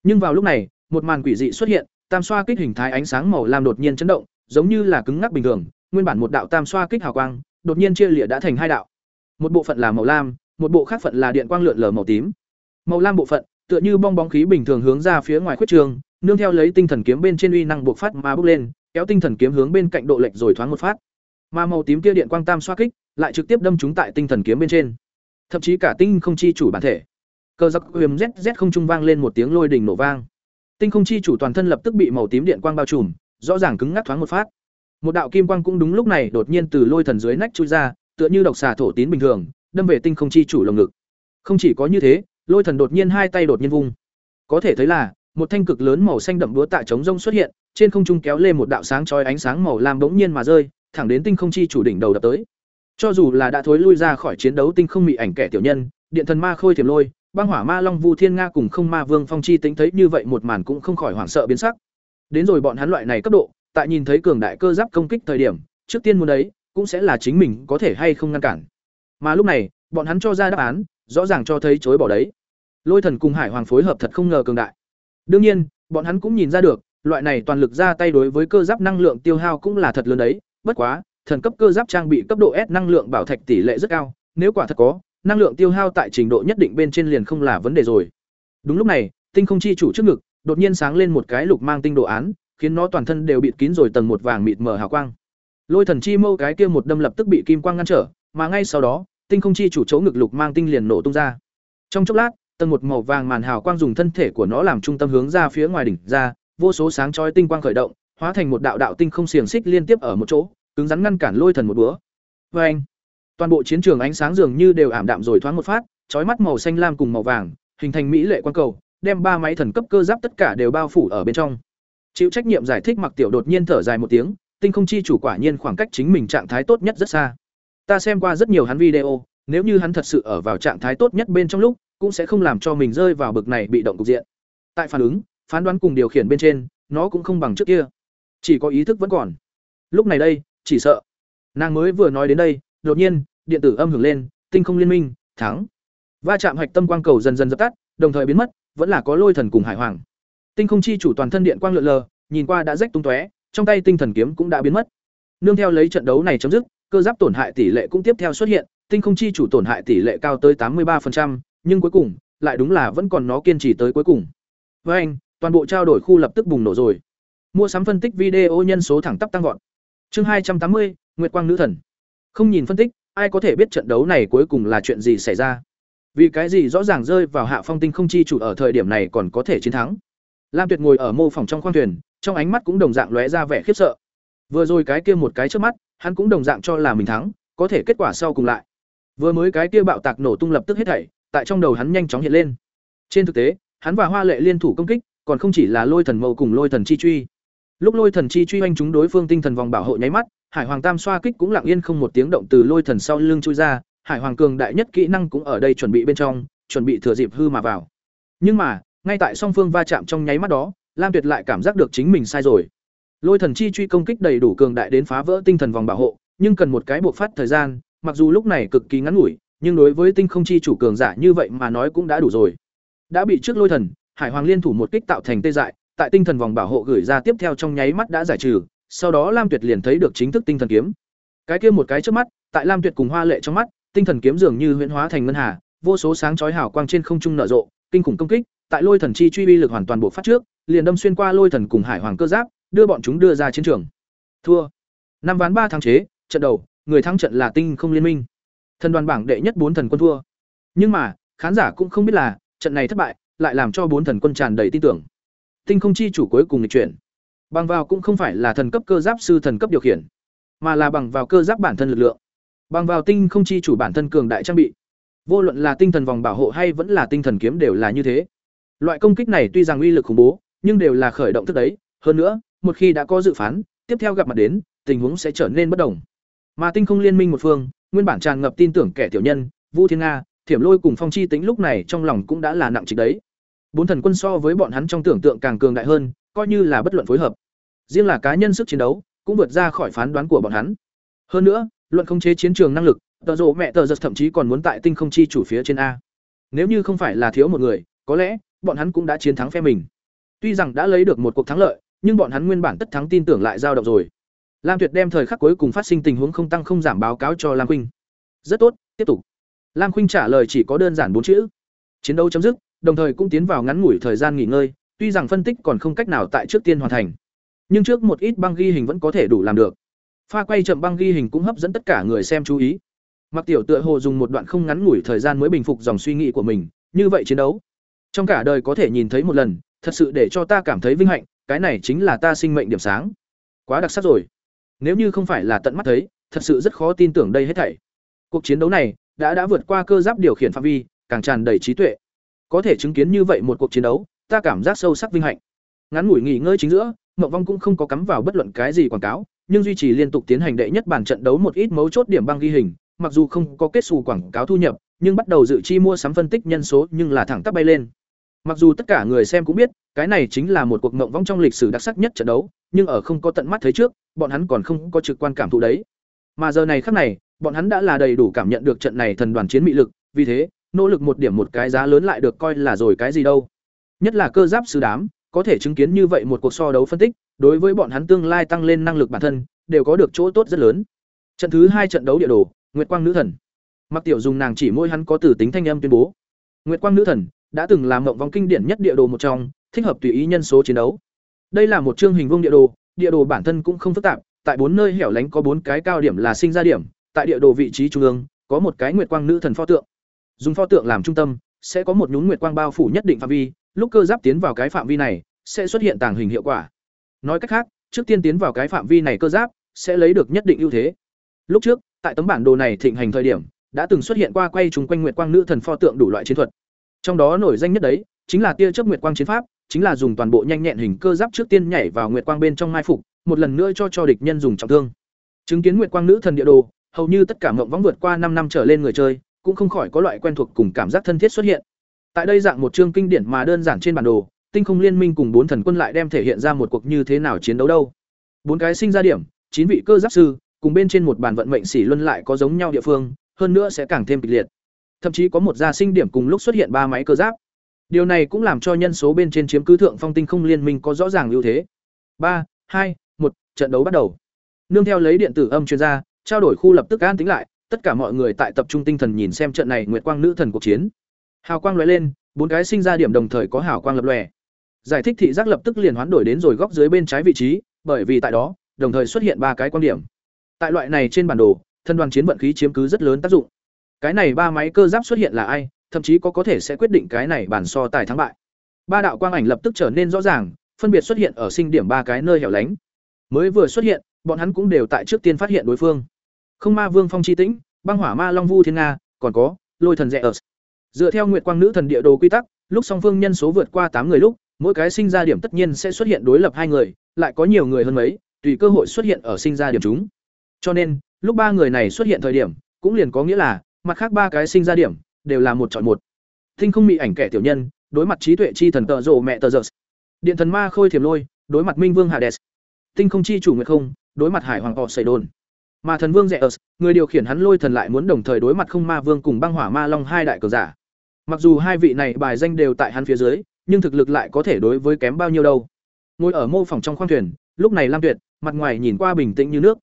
Nhưng vào lúc này, một màn quỷ dị xuất hiện, tam xoa kích hình thái ánh sáng màu lam đột nhiên chấn động, giống như là cứng ngắc bình thường, nguyên bản một đạo tam xoa kích hào quang, đột nhiên chia lìa đã thành hai đạo. Một bộ phận là màu lam, một bộ khác phận là điện quang lượn lờ màu tím. Màu lam bộ phận, tựa như bong bóng khí bình thường hướng ra phía ngoài khuyết trường, nương theo lấy tinh thần kiếm bên trên uy năng bộc phát mà bốc lên, kéo tinh thần kiếm hướng bên cạnh độ lệch rồi thoáng một phát. Mà màu tím kia điện quang tam xoa kích, lại trực tiếp đâm trúng tại tinh thần kiếm bên trên. Thậm chí cả tinh không chi chủ bản thể. Cơ giặc huyền ZZ không trung vang lên một tiếng lôi đình nổ vang. Tinh không chi chủ toàn thân lập tức bị màu tím điện quang bao trùm, rõ ràng cứng ngắc thoáng một phát. Một đạo kim quang cũng đúng lúc này đột nhiên từ lôi thần dưới nách chui ra, tựa như độc xà thổ tín bình thường, đâm về tinh không chi chủ lồng ngực. Không chỉ có như thế, lôi thần đột nhiên hai tay đột nhiên vung. Có thể thấy là, một thanh cực lớn màu xanh đậm đúa tại trống rông xuất hiện, trên không trung kéo lên một đạo sáng chói ánh sáng màu lam bỗng nhiên mà rơi, thẳng đến tinh không chi chủ đỉnh đầu đập tới. Cho dù là đã thối lui ra khỏi chiến đấu tinh không mị ảnh kẻ tiểu nhân, điện thần ma khôi thiểm lôi, băng hỏa ma long vu thiên nga cùng không ma vương phong chi tính thấy như vậy một màn cũng không khỏi hoảng sợ biến sắc. Đến rồi bọn hắn loại này cấp độ, tại nhìn thấy cường đại cơ giáp công kích thời điểm, trước tiên muốn đấy, cũng sẽ là chính mình có thể hay không ngăn cản. Mà lúc này, bọn hắn cho ra đáp án, rõ ràng cho thấy chối bỏ đấy. Lôi thần cùng Hải Hoàng phối hợp thật không ngờ cường đại. Đương nhiên, bọn hắn cũng nhìn ra được, loại này toàn lực ra tay đối với cơ giáp năng lượng tiêu hao cũng là thật lớn đấy, bất quá, thần cấp cơ giáp trang bị cấp độ S năng lượng bảo thạch tỷ lệ rất cao, nếu quả thật có, năng lượng tiêu hao tại trình độ nhất định bên trên liền không là vấn đề rồi. Đúng lúc này, tinh không chi chủ trước ngực, đột nhiên sáng lên một cái lục mang tinh đồ án, khiến nó toàn thân đều bịt kín rồi tầng một vàng mịt mờ hào quang. Lôi thần chi mâu cái kia một đâm lập tức bị kim quang ngăn trở, mà ngay sau đó, tinh không chi chủ chỗ ngực lục mang tinh liền nổ tung ra. Trong chốc lát, tầng một màu vàng màn hào quang dùng thân thể của nó làm trung tâm hướng ra phía ngoài đỉnh ra, vô số sáng chói tinh quang khởi động, hóa thành một đạo đạo tinh không xiềng xích liên tiếp ở một chỗ, cứng rắn ngăn cản lôi thần một búa. Và anh, toàn bộ chiến trường ánh sáng dường như đều ảm đạm rồi thoáng một phát, chói mắt màu xanh lam cùng màu vàng, hình thành mỹ lệ quang cầu, đem ba máy thần cấp cơ giáp tất cả đều bao phủ ở bên trong. Chịu trách nhiệm giải thích Mặc Tiểu đột nhiên thở dài một tiếng, tinh không chi chủ quả nhiên khoảng cách chính mình trạng thái tốt nhất rất xa. Ta xem qua rất nhiều hắn video, nếu như hắn thật sự ở vào trạng thái tốt nhất bên trong lúc, cũng sẽ không làm cho mình rơi vào bực này bị động cục diện. Tại phản ứng, phán đoán cùng điều khiển bên trên, nó cũng không bằng trước kia. Chỉ có ý thức vẫn còn. Lúc này đây, chỉ sợ. Nàng mới vừa nói đến đây, đột nhiên, điện tử âm hưởng lên, tinh không liên minh, thắng. Va chạm hạch tâm quang cầu dần dần dập tắt, đồng thời biến mất, vẫn là có lôi thần cùng hải hoàng. Tinh không chi chủ toàn thân điện quang lượn lờ, nhìn qua đã rách tung tóe, trong tay tinh thần kiếm cũng đã biến mất. Nương theo lấy trận đấu này chấm dứt, cơ giáp tổn hại tỷ lệ cũng tiếp theo xuất hiện, tinh không chi chủ tổn hại tỷ lệ cao tới tám mươi 83%, nhưng cuối cùng, lại đúng là vẫn còn nó kiên trì tới cuối cùng. Với anh, toàn bộ trao đổi khu lập tức bùng nổ rồi. Mua sắm phân tích video nhân số thẳng tắp tăng vọt. Chương hai trăm tám mươi, Nguyệt Quang nữ thần. Không nhìn phân tích, ai có thể biết trận đấu này cuối cùng là chuyện gì xảy ra? Vì cái gì rõ ràng rơi vào hạ phong tinh không chi chủ ở thời điểm này còn có thể chiến thắng? Lam Tuyệt ngồi ở mô phòng trong khoang thuyền, trong ánh mắt cũng đồng dạng lóe ra vẻ khiếp sợ. Vừa rồi cái kia một cái trước mắt, hắn cũng đồng dạng cho là mình thắng, có thể kết quả sau cùng lại. Vừa mới cái kia bạo tạc nổ tung lập tức hết thảy, tại trong đầu hắn nhanh chóng hiện lên. Trên thực tế, hắn và Hoa Lệ liên thủ công kích, còn không chỉ là Lôi Thần Mâu cùng Lôi Thần Chi Truy. Lúc Lôi Thần Chi Truy anh chúng đối phương tinh thần vòng bảo hộ nháy mắt, Hải Hoàng Tam xoa kích cũng lặng yên không một tiếng động từ Lôi Thần sau lưng chui ra, Hải Hoàng cường đại nhất kỹ năng cũng ở đây chuẩn bị bên trong, chuẩn bị thừa dịp hư mà vào. Nhưng mà, ngay tại song phương va chạm trong nháy mắt đó, Lam Tuyệt lại cảm giác được chính mình sai rồi. Lôi Thần Chi Truy công kích đầy đủ cường đại đến phá vỡ tinh thần vòng bảo hộ, nhưng cần một cái buộc phát thời gian, mặc dù lúc này cực kỳ ngắn ngủi, nhưng đối với tinh không chi chủ cường giả như vậy mà nói cũng đã đủ rồi. Đã bị trước Lôi Thần, Hải Hoàng liên thủ một kích tạo thành tê dại, tại tinh thần vòng bảo hộ gửi ra tiếp theo trong nháy mắt đã giải trừ, sau đó Lam Tuyệt liền thấy được chính thức tinh thần kiếm. Cái kia một cái trước mắt, tại Lam Tuyệt cùng Hoa Lệ trong mắt, tinh thần kiếm dường như huyễn hóa thành ngân hà, vô số sáng chói hào quang trên không trung nở rộ, kinh khủng công kích, tại Lôi Thần chi truy uy lực hoàn toàn bộ phát trước, liền đâm xuyên qua Lôi Thần cùng Hải Hoàng cơ giáp, đưa bọn chúng đưa ra chiến trường. Thua. Năm ván ba thắng chế, trận đầu, người thắng trận là Tinh Không Liên Minh. Thần đoàn bảng đệ nhất bốn thần quân thua. Nhưng mà, khán giả cũng không biết là, trận này thất bại, lại làm cho bốn thần quân tràn đầy tin tưởng. Tinh không chi chủ cuối cùng nghịch chuyển. Bằng vào cũng không phải là thần cấp cơ giáp sư thần cấp điều khiển, mà là bằng vào cơ giáp bản thân lực lượng. Bằng vào tinh không chi chủ bản thân cường đại trang bị. Vô luận là tinh thần vòng bảo hộ hay vẫn là tinh thần kiếm đều là như thế. Loại công kích này tuy rằng uy lực khủng bố, nhưng đều là khởi động thức đấy, hơn nữa, một khi đã có dự phán, tiếp theo gặp mặt đến, tình huống sẽ trở nên bất đồng. Mà tinh không liên minh một phương, nguyên bản tràn ngập tin tưởng kẻ tiểu nhân, Vu Thiên Nga, Thiểm Lôi cùng Phong Chi Tính lúc này trong lòng cũng đã là nặng trịch đấy. Bốn thần quân so với bọn hắn trong tưởng tượng càng cường đại hơn, coi như là bất luận phối hợp. Riêng là cá nhân sức chiến đấu, cũng vượt ra khỏi phán đoán của bọn hắn. Hơn nữa, luận khống chế chiến trường năng lực, tờ rộ mẹ tờ giật thậm chí còn muốn tại tinh không chi chủ phía trên a. Nếu như không phải là thiếu một người, có lẽ bọn hắn cũng đã chiến thắng phe mình. Tuy rằng đã lấy được một cuộc thắng lợi, nhưng bọn hắn nguyên bản tất thắng tin tưởng lại dao động rồi. Lam Tuyệt đem thời khắc cuối cùng phát sinh tình huống không tăng không giảm báo cáo cho Lam Khuynh. Rất tốt, tiếp tục. Lam Khuynh trả lời chỉ có đơn giản bốn chữ. Chiến đấu chấm dứt, đồng thời cũng tiến vào ngắn ngủi thời gian nghỉ ngơi, tuy rằng phân tích còn không cách nào tại trước tiên hoàn thành, nhưng trước một ít băng ghi hình vẫn có thể đủ làm được. Pha quay chậm băng ghi hình cũng hấp dẫn tất cả người xem chú ý. Mặc Tiểu tựa hồ dùng một đoạn không ngắn ngủi thời gian mới bình phục dòng suy nghĩ của mình, như vậy chiến đấu, trong cả đời có thể nhìn thấy một lần, thật sự để cho ta cảm thấy vinh hạnh, cái này chính là ta sinh mệnh điểm sáng. Quá đặc sắc rồi. Nếu như không phải là tận mắt thấy, thật sự rất khó tin tưởng đây hết thảy. Cuộc chiến đấu này đã đã vượt qua cơ giáp điều khiển phạm vi, càng tràn đầy trí tuệ. Có thể chứng kiến như vậy một cuộc chiến đấu, ta cảm giác sâu sắc vinh hạnh. Ngắn ngủi nghỉ ngơi chính giữa, Mậu Vong cũng không có cắm vào bất luận cái gì quảng cáo, nhưng duy trì liên tục tiến hành đệ nhất bản trận đấu một ít mấu chốt điểm băng ghi hình, mặc dù không có kết xù quảng cáo thu nhập, nhưng bắt đầu dự chi mua sắm phân tích nhân số nhưng là thẳng tắp bay lên. Mặc dù tất cả người xem cũng biết, cái này chính là một cuộc mộng vong trong lịch sử đặc sắc nhất trận đấu, nhưng ở không có tận mắt thấy trước, bọn hắn còn không có trực quan cảm thụ đấy. Mà giờ này khắc này, bọn hắn đã là đầy đủ cảm nhận được trận này thần đoàn chiến mị lực, vì thế, nỗ lực một điểm một cái giá lớn lại được coi là rồi cái gì đâu. Nhất là cơ giáp sư đám, có thể chứng kiến như vậy một cuộc so đấu phân tích, đối với bọn hắn tương lai tăng lên năng lực bản thân, đều có được chỗ tốt rất lớn. Trận thứ hai trận đấu địa đồ, Nguyệt Quang nữ thần. Mặc Tiểu dùng nàng chỉ môi hắn có tử tính thanh âm tuyên bố. Nguyệt Quang nữ thần đã từng làm mộng vong kinh điển nhất địa đồ một trong, thích hợp tùy ý nhân số chiến đấu. Đây là một chương hình vuông địa đồ, địa đồ bản thân cũng không phức tạp, tại bốn nơi hẻo lánh có bốn cái cao điểm là sinh ra điểm, tại địa đồ vị trí trung ương có một cái nguyệt quang nữ thần pho tượng. Dùng pho tượng làm trung tâm, sẽ có một nhún nguyệt quang bao phủ nhất định phạm vi, lúc cơ giáp tiến vào cái phạm vi này, sẽ xuất hiện tàng hình hiệu quả. Nói cách khác, trước tiên tiến vào cái phạm vi này cơ giáp sẽ lấy được nhất định ưu thế. Lúc trước, tại tấm bản đồ này thịnh hành thời điểm, đã từng xuất hiện qua quay trùng quanh nguyệt quang nữ thần pho tượng đủ loại chiến thuật. Trong đó nổi danh nhất đấy, chính là tia chớp nguyệt quang chiến pháp, chính là dùng toàn bộ nhanh nhẹn hình cơ giáp trước tiên nhảy vào nguyệt quang bên trong mai phục, một lần nữa cho cho địch nhân dùng trọng thương. Chứng kiến nguyệt quang nữ thần địa đồ, hầu như tất cả mộng võng vượt qua năm năm trở lên người chơi, cũng không khỏi có loại quen thuộc cùng cảm giác thân thiết xuất hiện. Tại đây dạng một chương kinh điển mà đơn giản trên bản đồ, Tinh không liên minh cùng bốn thần quân lại đem thể hiện ra một cuộc như thế nào chiến đấu đâu. Bốn cái sinh ra điểm, chín vị cơ giáp sư, cùng bên trên một bản vận mệnh xỉ luân lại có giống nhau địa phương, hơn nữa sẽ càng thêm kịch liệt. Thậm chí có một gia sinh điểm cùng lúc xuất hiện ba máy cơ giáp. Điều này cũng làm cho nhân số bên trên chiếm cứ thượng phong tinh không liên minh có rõ ràng ưu thế. Ba, hai, một, trận đấu bắt đầu. Nương theo lấy điện tử âm truyền ra, trao đổi khu lập tức an tính lại, tất cả mọi người tại tập trung tinh thần nhìn xem trận này Nguyệt Quang nữ thần cuộc chiến. Hào quang lóe lên, bốn cái sinh ra điểm đồng thời có hào quang lập lòe. Giải thích thị giác lập tức liền hoán đổi đến rồi góc dưới bên trái vị trí, bởi vì tại đó, đồng thời xuất hiện ba cái quan điểm. Tại loại này trên bản đồ, thân đoàn chiến vận khí chiếm cứ rất lớn tác dụng. Cái này ba máy cơ giáp xuất hiện là ai, thậm chí có có thể sẽ quyết định cái này bản so tài thắng bại. Ba đạo quang ảnh lập tức trở nên rõ ràng, phân biệt xuất hiện ở sinh điểm ba cái nơi hẻo lánh. Mới vừa xuất hiện, bọn hắn cũng đều tại trước tiên phát hiện đối phương. Không Ma Vương Phong Chi Tĩnh, Băng Hỏa Ma Long Vu Thiên Nga, còn có Lôi Thần rẽ ở. Dựa theo Nguyệt Quang Nữ Thần địa đồ quy tắc, lúc song phương nhân số vượt qua tám người lúc, mỗi cái sinh ra điểm tất nhiên sẽ xuất hiện đối lập hai người, lại có nhiều người hơn mấy, tùy cơ hội xuất hiện ở sinh ra điểm chúng. Cho nên, lúc ba người này xuất hiện thời điểm, cũng liền có nghĩa là, mặt khác ba cái sinh ra điểm đều là một chọn một. Tinh không mị ảnh kẻ tiểu nhân, đối mặt trí tuệ chi thần tợ rồ mẹ tờ giơ. Điện thần ma khôi thiềm lôi, đối mặt minh vương Hades. Tinh không chi chủ nguyệt không, đối mặt hải hoàng họ xảy đồn. Mà thần vương rẻ ớt, người điều khiển hắn lôi thần lại muốn đồng thời đối mặt không ma vương cùng băng hỏa ma long hai đại cờ giả. Mặc dù hai vị này bài danh đều tại hắn phía dưới, nhưng thực lực lại có thể đối với kém bao nhiêu đâu. Ngồi ở mô phòng trong khoang thuyền, lúc này Lam Tuyệt, mặt ngoài nhìn qua bình tĩnh như nước.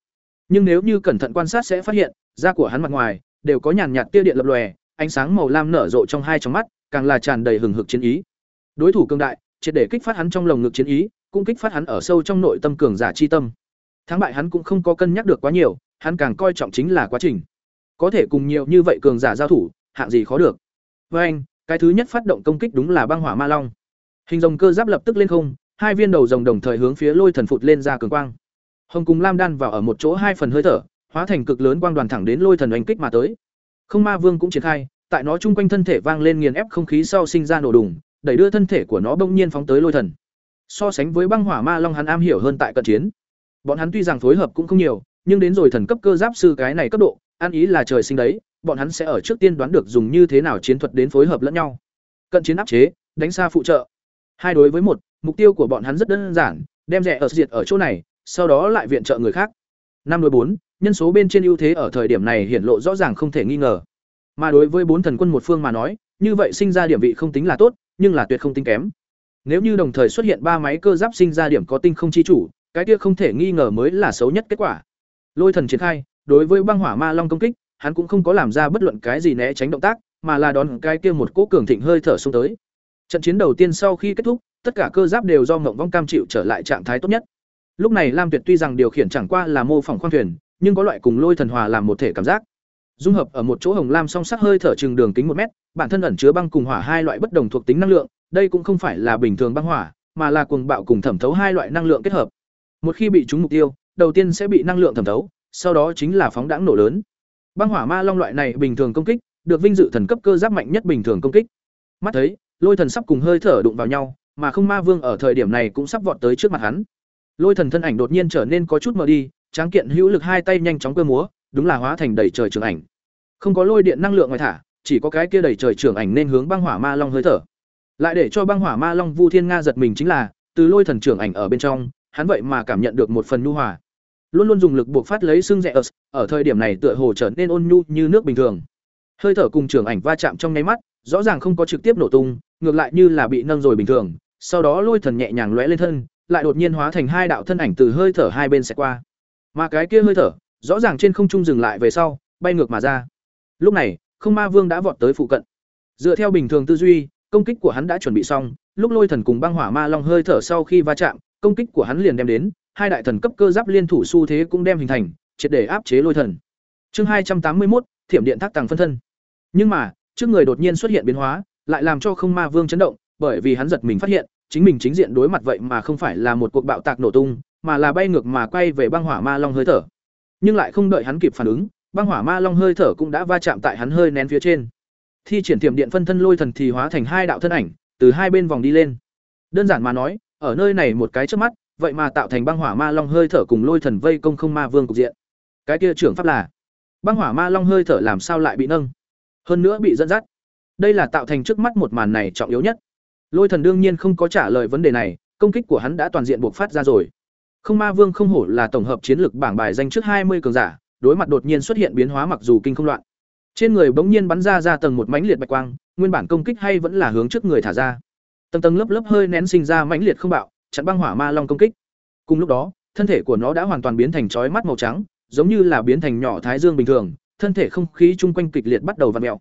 Nhưng nếu như cẩn thận quan sát sẽ phát hiện, da của hắn mặt ngoài đều có nhàn nhạt tia điện lập lòe, ánh sáng màu lam nở rộ trong hai trong mắt, càng là tràn đầy hừng hực chiến ý. Đối thủ cường đại, triệt để kích phát hắn trong lồng ngực chiến ý, cũng kích phát hắn ở sâu trong nội tâm cường giả chi tâm. Thắng bại hắn cũng không có cân nhắc được quá nhiều, hắn càng coi trọng chính là quá trình. Có thể cùng nhiều như vậy cường giả giao thủ, hạng gì khó được. Với anh, cái thứ nhất phát động công kích đúng là băng hỏa ma long. Hình rồng cơ giáp lập tức lên không, hai viên đầu rồng đồng thời hướng phía Lôi Thần phụt lên ra cường quang. Hồng cùng Lam đan vào ở một chỗ hai phần hơi thở, hóa thành cực lớn quang đoàn thẳng đến Lôi Thần oanh kích mà tới. Không Ma Vương cũng triển khai, tại nó chung quanh thân thể vang lên nghiền ép không khí sau sinh ra nổ đùng, đẩy đưa thân thể của nó bỗng nhiên phóng tới Lôi Thần. So sánh với băng hỏa ma long hắn am hiểu hơn tại cận chiến. Bọn hắn tuy rằng phối hợp cũng không nhiều, nhưng đến rồi thần cấp cơ giáp sư cái này cấp độ, ăn ý là trời sinh đấy, bọn hắn sẽ ở trước tiên đoán được dùng như thế nào chiến thuật đến phối hợp lẫn nhau. Cận chiến áp chế, đánh xa phụ trợ. Hai đối với một, mục tiêu của bọn hắn rất đơn giản, đem rẻ ở diệt ở chỗ này, sau đó lại viện trợ người khác. Năm đối bốn, nhân số bên trên ưu thế ở thời điểm này hiển lộ rõ ràng không thể nghi ngờ. Mà đối với bốn thần quân một phương mà nói, như vậy sinh ra điểm vị không tính là tốt, nhưng là tuyệt không tính kém. Nếu như đồng thời xuất hiện ba máy cơ giáp sinh ra điểm có tinh không chi chủ, cái kia không thể nghi ngờ mới là xấu nhất kết quả. Lôi thần triển khai, đối với băng hỏa ma long công kích, hắn cũng không có làm ra bất luận cái gì né tránh động tác, mà là đón cái kia một cỗ cường thịnh hơi thở xuống tới. Trận chiến đầu tiên sau khi kết thúc, tất cả cơ giáp đều do Ngộng Vong cam chịu trở lại trạng thái tốt nhất. Lúc này Lam Tuyệt tuy rằng điều khiển chẳng qua là mô phỏng khoang thuyền, nhưng có loại cùng lôi thần hòa làm một thể cảm giác. Dung hợp ở một chỗ hồng lam song sắc hơi thở chừng đường kính một mét, bản thân ẩn chứa băng cùng hỏa hai loại bất đồng thuộc tính năng lượng, đây cũng không phải là bình thường băng hỏa, mà là cuồng bạo cùng thẩm thấu hai loại năng lượng kết hợp. Một khi bị trúng mục tiêu, đầu tiên sẽ bị năng lượng thẩm thấu, sau đó chính là phóng đãng nổ lớn. Băng hỏa ma long loại này bình thường công kích, được vinh dự thần cấp cơ giáp mạnh nhất bình thường công kích. Mắt thấy, lôi thần sắp cùng hơi thở đụng vào nhau, mà không ma vương ở thời điểm này cũng sắp vọt tới trước mặt hắn. Lôi thần thân ảnh đột nhiên trở nên có chút mờ đi, tráng kiện hữu lực hai tay nhanh chóng cơ múa, đúng là hóa thành đầy trời trường ảnh. Không có lôi điện năng lượng ngoài thả, chỉ có cái kia đầy trời trường ảnh nên hướng băng hỏa ma long hơi thở. Lại để cho băng hỏa ma long Vu Thiên Nga giật mình chính là, từ lôi thần trưởng ảnh ở bên trong, hắn vậy mà cảm nhận được một phần nhu hòa. Luôn luôn dùng lực buộc phát lấy xương rẽ ở, ở thời điểm này tựa hồ trở nên ôn nhu như nước bình thường. Hơi thở cùng trưởng ảnh va chạm trong nháy mắt, rõ ràng không có trực tiếp nổ tung, ngược lại như là bị nâng rồi bình thường. Sau đó lôi thần nhẹ nhàng lóe lên thân, lại đột nhiên hóa thành hai đạo thân ảnh từ hơi thở hai bên sẽ qua. Mà cái kia hơi thở, rõ ràng trên không trung dừng lại về sau, bay ngược mà ra. Lúc này, Không Ma Vương đã vọt tới phụ cận. Dựa theo bình thường tư duy, công kích của hắn đã chuẩn bị xong, lúc Lôi Thần cùng Băng Hỏa Ma Long hơi thở sau khi va chạm, công kích của hắn liền đem đến, hai đại thần cấp cơ giáp liên thủ xu thế cũng đem hình thành, triệt để áp chế Lôi Thần. Chương hai trăm tám mươi một, Thiểm điện thác tàng phân thân. Nhưng mà, trước người đột nhiên xuất hiện biến hóa, lại làm cho Không Ma Vương chấn động, bởi vì hắn giật mình phát hiện, chính mình chính diện đối mặt vậy mà không phải là một cuộc bạo tạc nổ tung, mà là bay ngược mà quay về băng hỏa ma long hơi thở. Nhưng lại không đợi hắn kịp phản ứng, băng hỏa ma long hơi thở cũng đã va chạm tại hắn hơi nén phía trên. Thi triển tiềm điện phân thân lôi thần thì hóa thành hai đạo thân ảnh, từ hai bên vòng đi lên. Đơn giản mà nói, ở nơi này một cái trước mắt, vậy mà tạo thành băng hỏa ma long hơi thở cùng lôi thần vây công không ma vương cục diện. Cái kia trưởng pháp là, băng hỏa ma long hơi thở làm sao lại bị nâng? Hơn nữa bị dẫn dắt. Đây là tạo thành trước mắt một màn này trọng yếu nhất. Lôi thần đương nhiên không có trả lời vấn đề này, công kích của hắn đã toàn diện buộc phát ra rồi. Không Ma Vương không hổ là tổng hợp chiến lược bảng bài danh trước hai mươi cường giả, đối mặt đột nhiên xuất hiện biến hóa mặc dù kinh không loạn. Trên người bỗng nhiên bắn ra ra tầng một mãnh liệt bạch quang, nguyên bản công kích hay vẫn là hướng trước người thả ra. Tầng tầng lớp lớp hơi nén sinh ra mãnh liệt không bạo, chặn băng hỏa ma long công kích. Cùng lúc đó, thân thể của nó đã hoàn toàn biến thành chói mắt màu trắng, giống như là biến thành nhỏ thái dương bình thường, thân thể không khí chung quanh kịch liệt bắt đầu vặn mèo.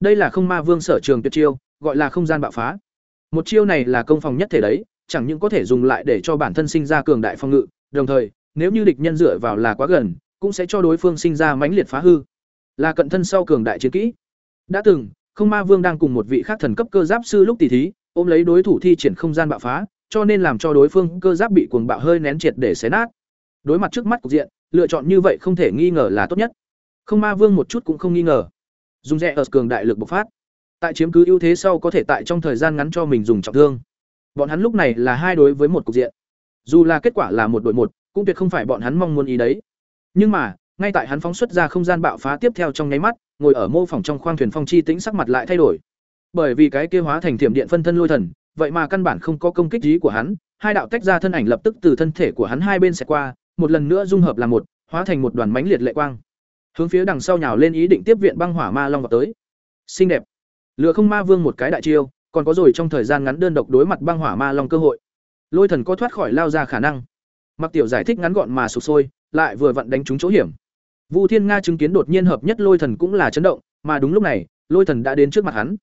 Đây là không ma vương sở trường tuyệt chiêu, gọi là không gian bạo phá. Một chiêu này là công phòng nhất thể đấy, chẳng những có thể dùng lại để cho bản thân sinh ra cường đại phòng ngự, đồng thời, nếu như địch nhân dựa vào là quá gần, cũng sẽ cho đối phương sinh ra mãnh liệt phá hư. Là cận thân sau cường đại chiến kỹ. Đã từng, Không Ma Vương đang cùng một vị khác thần cấp cơ giáp sư lúc tỷ thí, ôm lấy đối thủ thi triển không gian bạo phá, cho nên làm cho đối phương cơ giáp bị cuồng bạo hơi nén triệt để xé nát. Đối mặt trước mắt cục diện, lựa chọn như vậy không thể nghi ngờ là tốt nhất. Không Ma Vương một chút cũng không nghi ngờ. Dùng rẻ ở cường đại lực bộc phát. Tại chiếm cứ ưu thế sau có thể tại trong thời gian ngắn cho mình dùng trọng thương. Bọn hắn lúc này là hai đối với một cục diện. Dù là kết quả là một đội một, cũng tuyệt không phải bọn hắn mong muốn ý đấy. Nhưng mà, ngay tại hắn phóng xuất ra không gian bạo phá tiếp theo trong nháy mắt, ngồi ở mô phỏng trong khoang thuyền phong chi tĩnh sắc mặt lại thay đổi. Bởi vì cái kia hóa thành thiểm điện phân thân lôi thần, vậy mà căn bản không có công kích ý của hắn, hai đạo tách ra thân ảnh lập tức từ thân thể của hắn hai bên sẽ qua, một lần nữa dung hợp làm một, hóa thành một đoàn mãnh liệt lệ quang. Hướng phía đằng sau nhào lên ý định tiếp viện băng hỏa ma long vào tới. Xinh đẹp. Lựa không ma vương một cái đại chiêu, còn có rồi trong thời gian ngắn đơn độc đối mặt băng hỏa ma long cơ hội. Lôi thần có thoát khỏi lao ra khả năng. Mặc tiểu giải thích ngắn gọn mà sụp sôi, lại vừa vặn đánh trúng chỗ hiểm. Vu Thiên Nga chứng kiến đột nhiên hợp nhất Lôi Thần cũng là chấn động, mà đúng lúc này, Lôi Thần đã đến trước mặt hắn.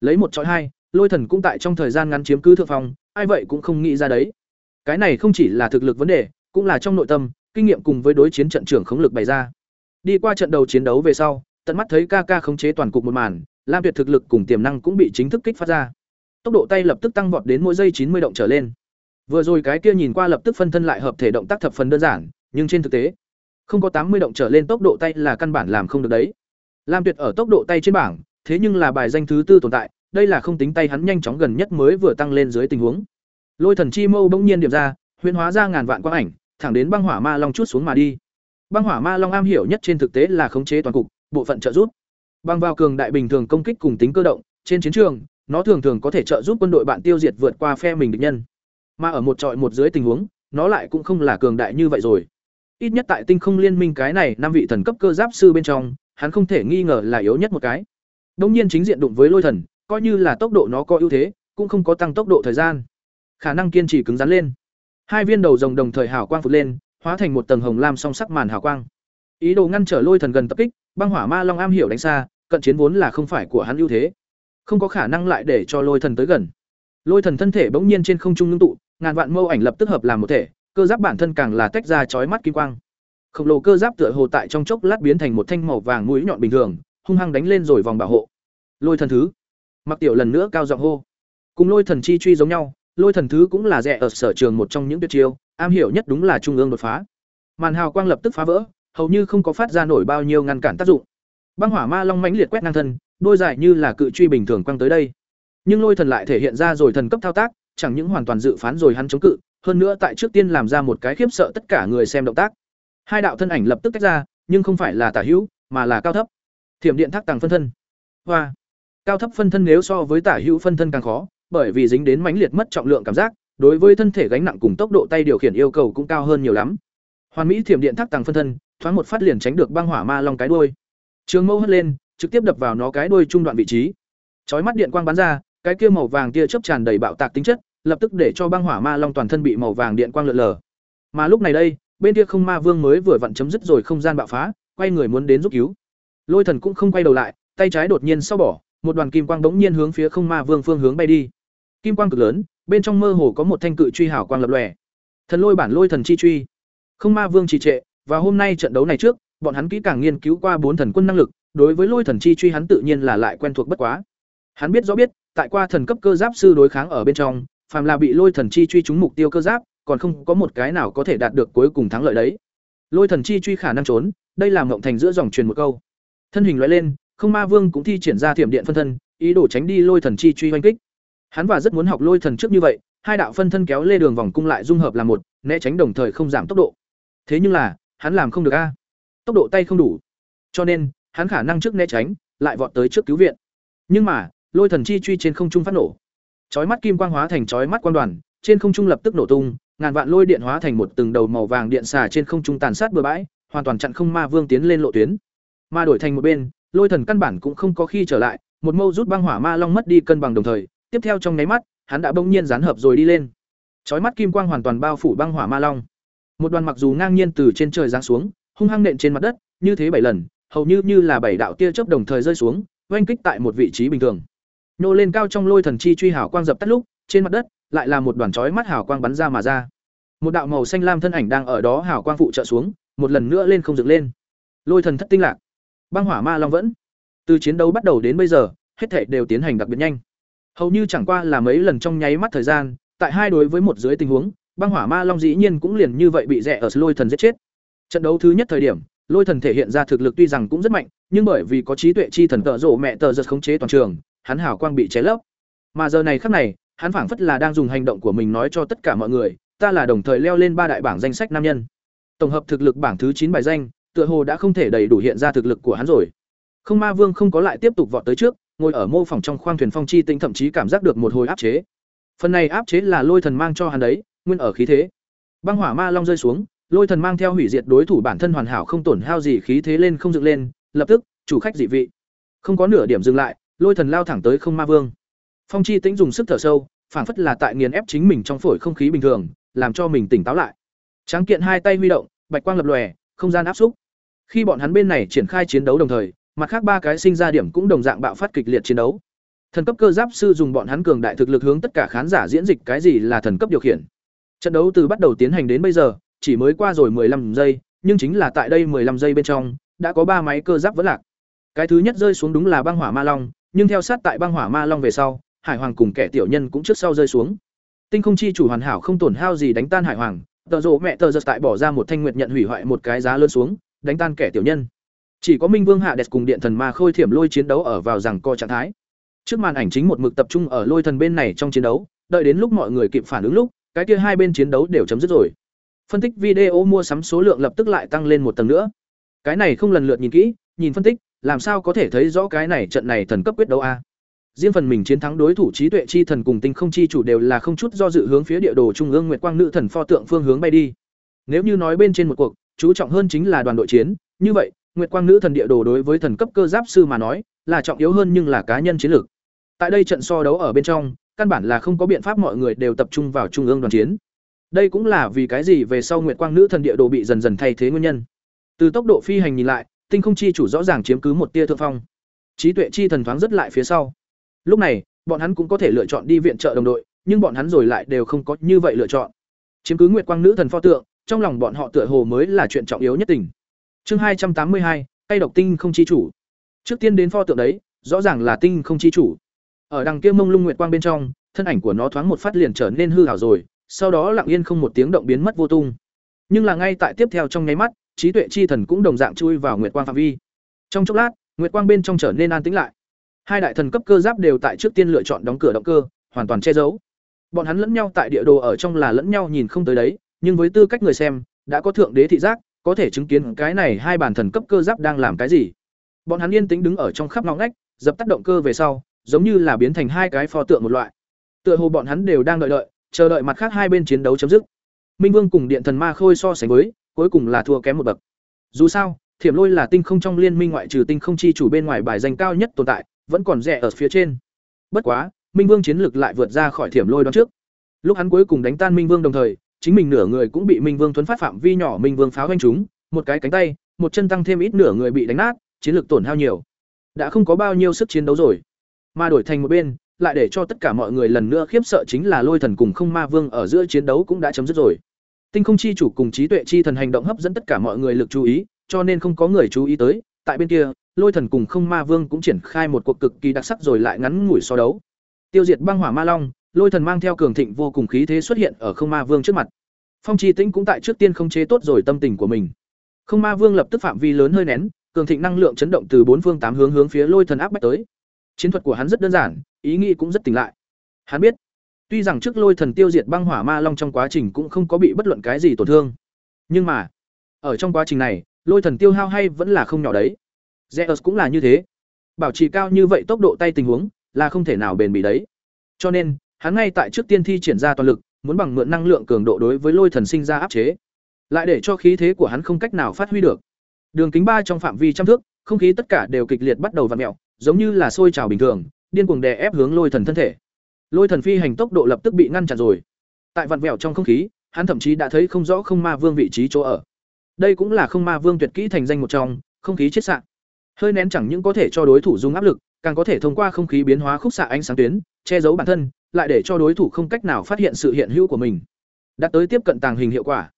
Lấy một chọi hai, Lôi Thần cũng tại trong thời gian ngắn chiếm cứ thượng phong, ai vậy cũng không nghĩ ra đấy. Cái này không chỉ là thực lực vấn đề, cũng là trong nội tâm, kinh nghiệm cùng với đối chiến trận trưởng khống lực bày ra. Đi qua trận đầu chiến đấu về sau, tận mắt thấy ca ca khống chế toàn cục một màn, Lam Tuyệt thực lực cùng tiềm năng cũng bị chính thức kích phát ra. Tốc độ tay lập tức tăng vọt đến mỗi giây chín mươi động trở lên. Vừa rồi cái kia nhìn qua lập tức phân thân lại hợp thể động tác thập phần đơn giản, nhưng trên thực tế, không có tám mươi động trở lên tốc độ tay là căn bản làm không được đấy. Lam Tuyệt ở tốc độ tay trên bảng, thế nhưng là bài danh thứ tư tồn tại, đây là không tính tay hắn nhanh chóng gần nhất mới vừa tăng lên dưới tình huống. Lôi thần chi mâu bỗng nhiên điểm ra, huyễn hóa ra ngàn vạn quang ảnh, thẳng đến băng hỏa ma long chút xuống mà đi. Băng hỏa ma long am hiểu nhất trên thực tế là khống chế toàn cục, bộ phận trợ giúp. Băng vào cường đại bình thường công kích cùng tính cơ động, trên chiến trường, nó thường thường có thể trợ giúp quân đội bạn tiêu diệt vượt qua phe mình địch nhân. Mà ở một trọi một dưới tình huống, nó lại cũng không là cường đại như vậy rồi. Ít nhất tại Tinh Không Liên Minh cái này năm vị thần cấp cơ giáp sư bên trong, hắn không thể nghi ngờ là yếu nhất một cái. Đương nhiên chính diện đụng với Lôi Thần, coi như là tốc độ nó có ưu thế, cũng không có tăng tốc độ thời gian. Khả năng kiên trì cứng rắn lên. Hai viên đầu rồng đồng thời hào quang phụt lên, hóa thành một tầng hồng lam song sắc màn hào quang. Ý đồ ngăn trở Lôi Thần gần tập kích, băng hỏa ma long am hiểu đánh xa, cận chiến vốn là không phải của hắn ưu thế, không có khả năng lại để cho Lôi Thần tới gần. Lôi Thần thân thể bỗng nhiên trên không trung ngưng tụ, ngàn vạn mâu ảnh lập tức hợp làm một thể, cơ giáp bản thân càng là tách ra chói mắt kim quang. Khổng lồ cơ giáp tựa hồ tại trong chốc lát biến thành một thanh màu vàng mũi nhọn bình thường, hung hăng đánh lên rồi vòng bảo hộ. Lôi thần thứ. Mặc Tiểu lần nữa cao giọng hô. Cùng Lôi thần chi truy giống nhau, Lôi thần thứ cũng là rẻ ở sở trường một trong những tuyệt chiêu, am hiểu nhất đúng là trung ương đột phá. Màn hào quang lập tức phá vỡ, hầu như không có phát ra nổi bao nhiêu ngăn cản tác dụng. Băng hỏa ma long mãnh liệt quét ngang thân, đôi dài như là cự truy bình thường quăng tới đây. Nhưng Lôi thần lại thể hiện ra rồi thần cấp thao tác, chẳng những hoàn toàn dự phán rồi hắn chống cự, hơn nữa tại trước tiên làm ra một cái khiếp sợ tất cả người xem động tác. Hai đạo thân ảnh lập tức tách ra, nhưng không phải là tả hữu, mà là cao thấp. Thiểm điện thác tàng phân thân. Hoa. Cao thấp phân thân nếu so với tả hữu phân thân càng khó, bởi vì dính đến mãnh liệt mất trọng lượng cảm giác, đối với thân thể gánh nặng cùng tốc độ tay điều khiển yêu cầu cũng cao hơn nhiều lắm. Hoàn Mỹ thiểm điện thác tàng phân thân, thoáng một phát liền tránh được băng hỏa ma long cái đuôi. Trường mâu hất lên, trực tiếp đập vào nó cái đuôi trung đoạn vị trí. Chói mắt điện quang bắn ra, cái kia màu vàng kia chớp tràn đầy bạo tạc tính chất, lập tức để cho băng hỏa ma long toàn thân bị màu vàng điện quang lượn lờ. Mà lúc này đây, bên kia không ma vương mới vừa vặn chấm dứt rồi không gian bạo phá, quay người muốn đến giúp cứu. Lôi thần cũng không quay đầu lại, tay trái đột nhiên sau bỏ, một đoàn kim quang bỗng nhiên hướng phía không ma vương phương hướng bay đi. Kim quang cực lớn, bên trong mơ hồ có một thanh cự truy hảo quang lập lòe. Thần lôi bản lôi thần chi truy. Không ma vương trì trệ, và hôm nay trận đấu này trước, bọn hắn kỹ càng nghiên cứu qua bốn thần quân năng lực, đối với lôi thần chi truy hắn tự nhiên là lại quen thuộc bất quá. Hắn biết rõ biết, tại qua thần cấp cơ giáp sư đối kháng ở bên trong, phàm là bị lôi thần chi truy trúng mục tiêu cơ giáp, còn không có một cái nào có thể đạt được cuối cùng thắng lợi đấy. Lôi thần chi truy khả năng trốn, đây là mộng thành giữa dòng truyền một câu. Thân hình lóe lên, không ma vương cũng thi triển ra thiểm điện phân thân, ý đồ tránh đi lôi thần chi truy oanh kích. Hắn và rất muốn học lôi thần trước như vậy, hai đạo phân thân kéo lê đường vòng cung lại dung hợp làm một, né tránh đồng thời không giảm tốc độ. Thế nhưng là, hắn làm không được a. Tốc độ tay không đủ. Cho nên, hắn khả năng trước né tránh, lại vọt tới trước cứu viện. Nhưng mà, lôi thần chi truy trên không trung phát nổ. Chói mắt kim quang hóa thành chói mắt quang đoàn, trên không trung lập tức nổ tung, ngàn vạn lôi điện hóa thành một từng đầu màu vàng điện xà trên không trung tàn sát bừa bãi, hoàn toàn chặn không ma vương tiến lên lộ tuyến. ma đổi thành một bên, lôi thần căn bản cũng không có khi trở lại, một mâu rút băng hỏa ma long mất đi cân bằng đồng thời, tiếp theo trong nháy mắt, hắn đã bỗng nhiên gián hợp rồi đi lên. Chói mắt kim quang hoàn toàn bao phủ băng hỏa ma long. Một đoàn mặc dù ngang nhiên từ trên trời giáng xuống, hung hăng nện trên mặt đất, như thế bảy lần, hầu như như là bảy đạo tia chớp đồng thời rơi xuống, oanh kích tại một vị trí bình thường. nhô lên cao trong lôi thần chi truy hảo quang dập tắt lúc, trên mặt đất lại là một đoàn chói mắt hảo quang bắn ra mà ra. Một đạo màu xanh lam thân ảnh đang ở đó hảo quang phụ trợ xuống, một lần nữa lên không dựng lên. Lôi thần thất tinh lạc, băng hỏa ma long vẫn. Từ chiến đấu bắt đầu đến bây giờ, hết thảy đều tiến hành đặc biệt nhanh. Hầu như chẳng qua là mấy lần trong nháy mắt thời gian, tại hai đối với một dưới tình huống, băng hỏa ma long dĩ nhiên cũng liền như vậy bị rẻ ở lôi thần giết chết. Trận đấu thứ nhất thời điểm, lôi thần thể hiện ra thực lực tuy rằng cũng rất mạnh, nhưng bởi vì có trí tuệ chi thần tợ rộ mẹ tờ giật khống chế toàn trường, hắn hảo quang bị cháy lấp. Mà giờ này khắc này, hắn phảng phất là đang dùng hành động của mình nói cho tất cả mọi người, ta là đồng thời leo lên ba đại bảng danh sách nam nhân. Tổng hợp thực lực bảng thứ chín bài danh, tựa hồ đã không thể đầy đủ hiện ra thực lực của hắn rồi. Không Ma Vương không có lại tiếp tục vọt tới trước, ngồi ở mô phỏng trong khoang thuyền phong chi tinh thậm chí cảm giác được một hồi áp chế. Phần này áp chế là Lôi Thần mang cho hắn đấy, nguyên ở khí thế. Băng Hỏa Ma Long rơi xuống, Lôi Thần mang theo hủy diệt đối thủ bản thân hoàn hảo không tổn hao gì khí thế lên không dựng lên, lập tức, chủ khách dị vị. Không có nửa điểm dừng lại, Lôi Thần lao thẳng tới Không Ma Vương. Phong Chi Tĩnh dùng sức thở sâu, phảng phất là tại nghiền ép chính mình trong phổi không khí bình thường, làm cho mình tỉnh táo lại. Tráng kiện hai tay huy động, bạch quang lập lòe, không gian áp xúc. Khi bọn hắn bên này triển khai chiến đấu đồng thời, mặt khác ba cái sinh ra điểm cũng đồng dạng bạo phát kịch liệt chiến đấu. Thần cấp cơ giáp sư dùng bọn hắn cường đại thực lực hướng tất cả khán giả diễn dịch cái gì là thần cấp điều khiển. Trận đấu từ bắt đầu tiến hành đến bây giờ, chỉ mới qua rồi 15 giây, nhưng chính là tại đây 15 giây bên trong, đã có ba máy cơ giáp vẫn lạc. Cái thứ nhất rơi xuống đúng là băng hỏa ma long, nhưng theo sát tại băng hỏa ma long về sau, hải hoàng cùng kẻ tiểu nhân cũng trước sau rơi xuống. Tinh không chi chủ hoàn hảo không tổn hao gì đánh tan hải hoàng, tờ rồ mẹ tờ giật tại bỏ ra một thanh nguyệt nhận hủy hoại một cái giá lớn xuống, đánh tan kẻ tiểu nhân. Chỉ có Minh Vương Hạ Đệt cùng Điện Thần Ma Khôi Thiểm Lôi chiến đấu ở vào rằng co trạng thái. Trước màn ảnh chính một mực tập trung ở Lôi Thần bên này trong chiến đấu, đợi đến lúc mọi người kịp phản ứng lúc, cái kia hai bên chiến đấu đều chấm dứt rồi. Phân tích video mua sắm số lượng lập tức lại tăng lên một tầng nữa. Cái này không lần lượt nhìn kỹ, nhìn phân tích, làm sao có thể thấy rõ cái này trận này thần cấp quyết đấu a? Riêng phần mình chiến thắng đối thủ trí tuệ chi thần cùng tinh không chi chủ đều là không chút do dự hướng phía địa đồ trung ương nguyệt quang nữ thần pho tượng phương hướng bay đi. Nếu như nói bên trên một cuộc, chú trọng hơn chính là đoàn đội chiến, như vậy, nguyệt quang nữ thần địa đồ đối với thần cấp cơ giáp sư mà nói, là trọng yếu hơn nhưng là cá nhân chiến lược. Tại đây trận so đấu ở bên trong, căn bản là không có biện pháp mọi người đều tập trung vào trung ương đoàn chiến. Đây cũng là vì cái gì về sau nguyệt quang nữ thần địa đồ bị dần dần thay thế nguyên nhân. Từ tốc độ phi hành nhìn lại, tinh không chi chủ rõ ràng chiếm cứ một tia thượng phong. Trí tuệ chi thần thoáng rất lại phía sau. Lúc này, bọn hắn cũng có thể lựa chọn đi viện trợ đồng đội, nhưng bọn hắn rồi lại đều không có như vậy lựa chọn. Chiếm cứ Nguyệt Quang nữ thần pho tượng, trong lòng bọn họ tựa hồ mới là chuyện trọng yếu nhất tình. Chương hai trăm tám mươi hai, cây độc tinh không chi chủ. Trước tiên đến pho tượng đấy, rõ ràng là tinh không chi chủ. Ở đằng kia mông lung nguyệt quang bên trong, thân ảnh của nó thoáng một phát liền trở nên hư ảo rồi, sau đó lặng yên không một tiếng động biến mất vô tung. Nhưng là ngay tại tiếp theo trong nháy mắt, trí tuệ chi thần cũng đồng dạng chui vào nguyệt quang phạm vi. Trong chốc lát, nguyệt quang bên trong trở nên an tĩnh lại. Hai đại thần cấp cơ giáp đều tại trước tiên lựa chọn đóng cửa động cơ, hoàn toàn che giấu. Bọn hắn lẫn nhau tại địa đồ ở trong là lẫn nhau nhìn không tới đấy, nhưng với tư cách người xem, đã có thượng đế thị giác, có thể chứng kiến cái này hai bản thần cấp cơ giáp đang làm cái gì. Bọn hắn yên tĩnh đứng ở trong khắp ngõ ngách, dập tắt động cơ về sau, giống như là biến thành hai cái pho tượng một loại. Tựa hồ bọn hắn đều đang đợi đợi, chờ đợi mặt khác hai bên chiến đấu chấm dứt. Minh Vương cùng Điện Thần Ma Khôi so sánh với, cuối cùng là thua kém một bậc. Dù sao, Thiểm Lôi là tinh không trong liên minh ngoại trừ tinh không chi chủ bên ngoài bài danh cao nhất tồn tại, vẫn còn rẻ ở phía trên. Bất quá, Minh Vương chiến lực lại vượt ra khỏi Thiểm Lôi đoán trước. Lúc hắn cuối cùng đánh tan Minh Vương đồng thời, chính mình nửa người cũng bị Minh Vương thuấn phát phạm vi nhỏ Minh Vương pháo hoành chúng, một cái cánh tay, một chân tăng thêm ít nửa người bị đánh nát, chiến lực tổn hao nhiều. Đã không có bao nhiêu sức chiến đấu rồi. Mà đổi thành một bên, lại để cho tất cả mọi người lần nữa khiếp sợ chính là Lôi Thần cùng Không Ma Vương ở giữa chiến đấu cũng đã chấm dứt rồi. Tinh không chi chủ cùng trí tuệ chi thần hành động hấp dẫn tất cả mọi người lực chú ý, cho nên không có người chú ý tới, tại bên kia, Lôi Thần cùng Không Ma Vương cũng triển khai một cuộc cực kỳ đặc sắc rồi lại ngắn ngủi so đấu. Tiêu diệt băng hỏa ma long, Lôi Thần mang theo cường thịnh vô cùng khí thế xuất hiện ở Không Ma Vương trước mặt. Phong Chi Tĩnh cũng tại trước tiên không chế tốt rồi tâm tình của mình. Không Ma Vương lập tức phạm vi lớn hơi nén, cường thịnh năng lượng chấn động từ bốn phương tám hướng hướng phía Lôi Thần áp bách tới. Chiến thuật của hắn rất đơn giản, ý nghĩ cũng rất tỉnh lại. Hắn biết, tuy rằng trước Lôi Thần tiêu diệt băng hỏa ma long trong quá trình cũng không có bị bất luận cái gì tổn thương, nhưng mà, ở trong quá trình này, Lôi Thần tiêu hao hay vẫn là không nhỏ đấy. Zeus cũng là như thế. Bảo trì cao như vậy tốc độ tay tình huống là không thể nào bền bỉ đấy. Cho nên, hắn ngay tại trước tiên thi triển ra toàn lực, muốn bằng mượn năng lượng cường độ đối với lôi thần sinh ra áp chế lại để cho khí thế của hắn không cách nào phát huy được đường kính ba trong phạm vi trăm thước không khí tất cả đều kịch liệt bắt đầu v ặ mẹo giống như là sôi trào bình thường, điên cuồng đè ép hướng lôi thần thân thể. Lôi thần phi hành tốc độ lập tức bị ngăn chặn rồi. Tại vặn vẹo trong không khí, hắn thậm chí đã thấy không rõ không ma vương vị trí chỗ ở. Đây cũng là không ma vương tuyệt kỹ thành danh một trong, không khí chết sạn hơi nén chẳng những có thể cho đối thủ dùng áp lực, càng có thể thông qua không khí biến hóa khúc xạ ánh sáng tuyến, che giấu bản thân, lại để cho đối thủ không cách nào phát hiện sự hiện hữu của mình. Đạt tới tiếp cận tàng hình hiệu quả.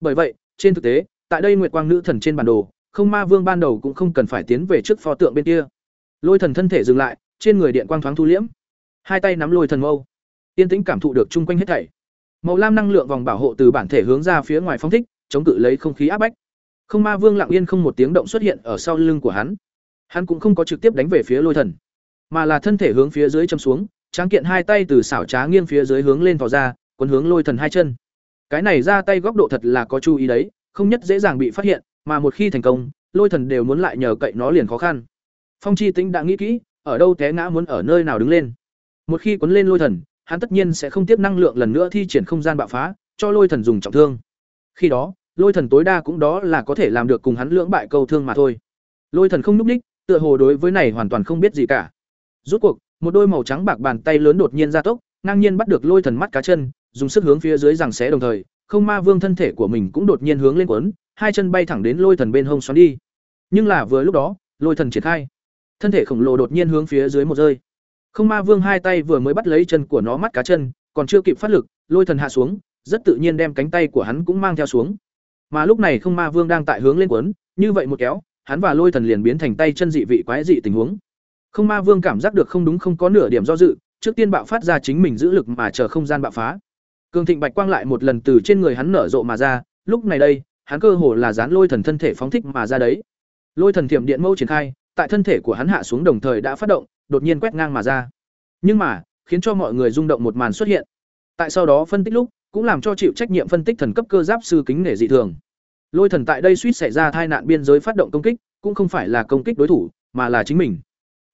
Bởi vậy, trên thực tế, tại đây nguyệt quang nữ thần trên bản đồ, không ma vương ban đầu cũng không cần phải tiến về trước pho tượng bên kia lôi thần thân thể dừng lại trên người điện quang thoáng thu liễm. Hai tay nắm lôi thần mâu. Yên tĩnh cảm thụ được chung quanh hết thảy. Màu lam năng lượng vòng bảo hộ từ bản thể hướng ra phía ngoài phong thích chống cự lấy không khí áp bách. Không ma vương lặng yên không một tiếng động xuất hiện ở sau lưng của hắn. Hắn cũng không có trực tiếp đánh về phía lôi thần mà là thân thể hướng phía dưới châm xuống, tráng kiện hai tay từ xảo trá nghiêng phía dưới hướng lên thò ra, cuốn hướng lôi thần hai chân. Cái này ra tay góc độ thật là có chú ý đấy, không nhất dễ dàng bị phát hiện, mà một khi thành công, lôi thần đều muốn lại nhờ cậy nó liền khó khăn. Phong Chi Tĩnh đã nghĩ kỹ, ở đâu té ngã muốn ở nơi nào đứng lên. Một khi cuốn lên lôi thần, hắn tất nhiên sẽ không tiếp năng lượng lần nữa thi triển không gian bạo phá, cho lôi thần dùng trọng thương. Khi đó, lôi thần tối đa cũng đó là có thể làm được cùng hắn lưỡng bại câu thương mà thôi. Lôi thần không núp đích, tựa hồ đối với này hoàn toàn không biết gì cả. Rút cuộc, một đôi màu trắng bạc bàn tay lớn đột nhiên ra tốc, ngang nhiên bắt được lôi thần mắt cá chân, dùng sức hướng phía dưới giằng xé đồng thời, không ma vương thân thể của mình cũng đột nhiên hướng lên quấn, hai chân bay thẳng đến lôi thần bên hông xoắn đi. Nhưng là vừa lúc đó, lôi thần triển khai, thân thể khổng lồ đột nhiên hướng phía dưới một rơi. Không ma vương hai tay vừa mới bắt lấy chân của nó mắt cá chân, còn chưa kịp phát lực, lôi thần hạ xuống, rất tự nhiên đem cánh tay của hắn cũng mang theo xuống. Mà lúc này không ma vương đang tại hướng lên quấn, như vậy một kéo, hắn và lôi thần liền biến thành tay chân dị vị quái dị tình huống. Không ma vương cảm giác được không đúng không có nửa điểm do dự, trước tiên bạo phát ra chính mình giữ lực mà chờ không gian bạo phá. Cường thịnh bạch quang lại một lần từ trên người hắn nở rộ mà ra, lúc này đây, hắn cơ hồ là dán lôi thần thân thể phóng thích mà ra đấy. Lôi thần thiểm điện mâu triển khai, tại thân thể của hắn hạ xuống đồng thời đã phát động, đột nhiên quét ngang mà ra. Nhưng mà, khiến cho mọi người rung động một màn xuất hiện. Tại sau đó phân tích lúc, cũng làm cho chịu trách nhiệm phân tích thần cấp cơ giáp sư kính nể dị thường. Lôi thần tại đây suýt xảy ra tai nạn biên giới phát động công kích, cũng không phải là công kích đối thủ, mà là chính mình.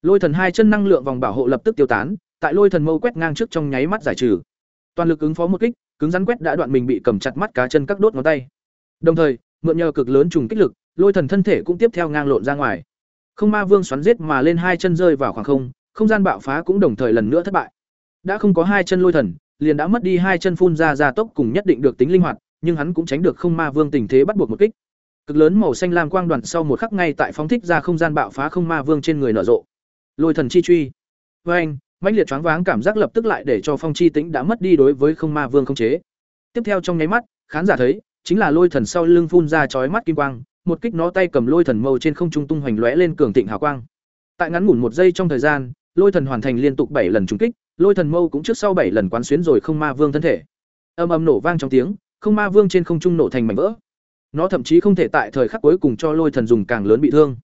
Lôi thần hai chân năng lượng vòng bảo hộ lập tức tiêu tán, tại lôi thần mâu quét ngang trước trong nháy mắt giải trừ. Toàn lực ứng phó một kích, cứng rắn quét đã đoạn mình bị cầm chặt mắt cá chân các đốt ngón tay. Đồng thời, mượn nhờ cực lớn trùng kích lực, lôi thần thân thể cũng tiếp theo ngang lộn ra ngoài. Không ma vương xoắn giết mà lên hai chân rơi vào khoảng không, không gian bạo phá cũng đồng thời lần nữa thất bại. Đã không có hai chân lôi thần, liền đã mất đi hai chân phun ra ra tốc cùng nhất định được tính linh hoạt, nhưng hắn cũng tránh được không ma vương tình thế bắt buộc một kích. Cực lớn màu xanh lam quang đoàn sau một khắc ngay tại phóng thích ra không gian bạo phá không ma vương trên người nở rộ. Lôi thần chi truy. Với anh, mãnh liệt choáng váng cảm giác lập tức lại để cho Phong Chi Tĩnh đã mất đi đối với không ma vương không chế. Tiếp theo trong nháy mắt, khán giả thấy, chính là lôi thần sau lưng phun ra chói mắt kim quang, một kích nó tay cầm lôi thần mâu trên không trung tung hoành lóe lên cường thịnh hào quang. Tại ngắn ngủn một giây trong thời gian, lôi thần hoàn thành liên tục bảy lần trúng kích, lôi thần mâu cũng trước sau bảy lần quán xuyến rồi không ma vương thân thể. Âm âm nổ vang trong tiếng, không ma vương trên không trung nổ thành mảnh vỡ. Nó thậm chí không thể tại thời khắc cuối cùng cho lôi thần dùng càng lớn bị thương.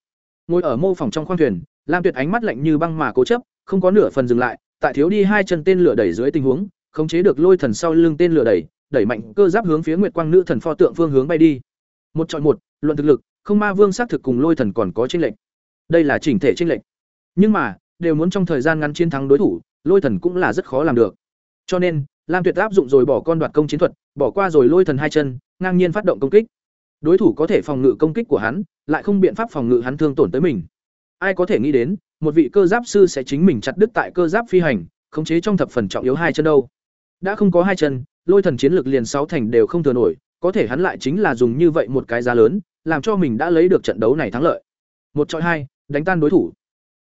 Ngồi ở mô phòng trong khoang thuyền, Lam Tuyệt ánh mắt lạnh như băng mà cố chấp, không có nửa phần dừng lại, tại thiếu đi hai chân tên lửa đẩy dưới tình huống, khống chế được lôi thần sau lưng tên lửa đẩy, đẩy mạnh cơ giáp hướng phía Nguyệt Quang nữ thần pho tượng phương hướng bay đi. Một chọi một, luận thực lực, không ma vương xác thực cùng lôi thần còn có chênh lệch. Đây là chỉnh thể chênh lệch. Nhưng mà, đều muốn trong thời gian ngắn chiến thắng đối thủ, lôi thần cũng là rất khó làm được. Cho nên, Lam Tuyệt áp dụng rồi bỏ con đoạt công chiến thuật, bỏ qua rồi lôi thần hai chân, ngang nhiên phát động công kích. Đối thủ có thể phòng ngự công kích của hắn, lại không biện pháp phòng ngự hắn thương tổn tới mình. Ai có thể nghĩ đến, một vị cơ giáp sư sẽ chính mình chặt đứt tại cơ giáp phi hành, khống chế trong thập phần trọng yếu hai chân đâu. Đã không có hai chân, lôi thần chiến lược liền sáu thành đều không thừa nổi, có thể hắn lại chính là dùng như vậy một cái giá lớn, làm cho mình đã lấy được trận đấu này thắng lợi. Một chọi hai, đánh tan đối thủ.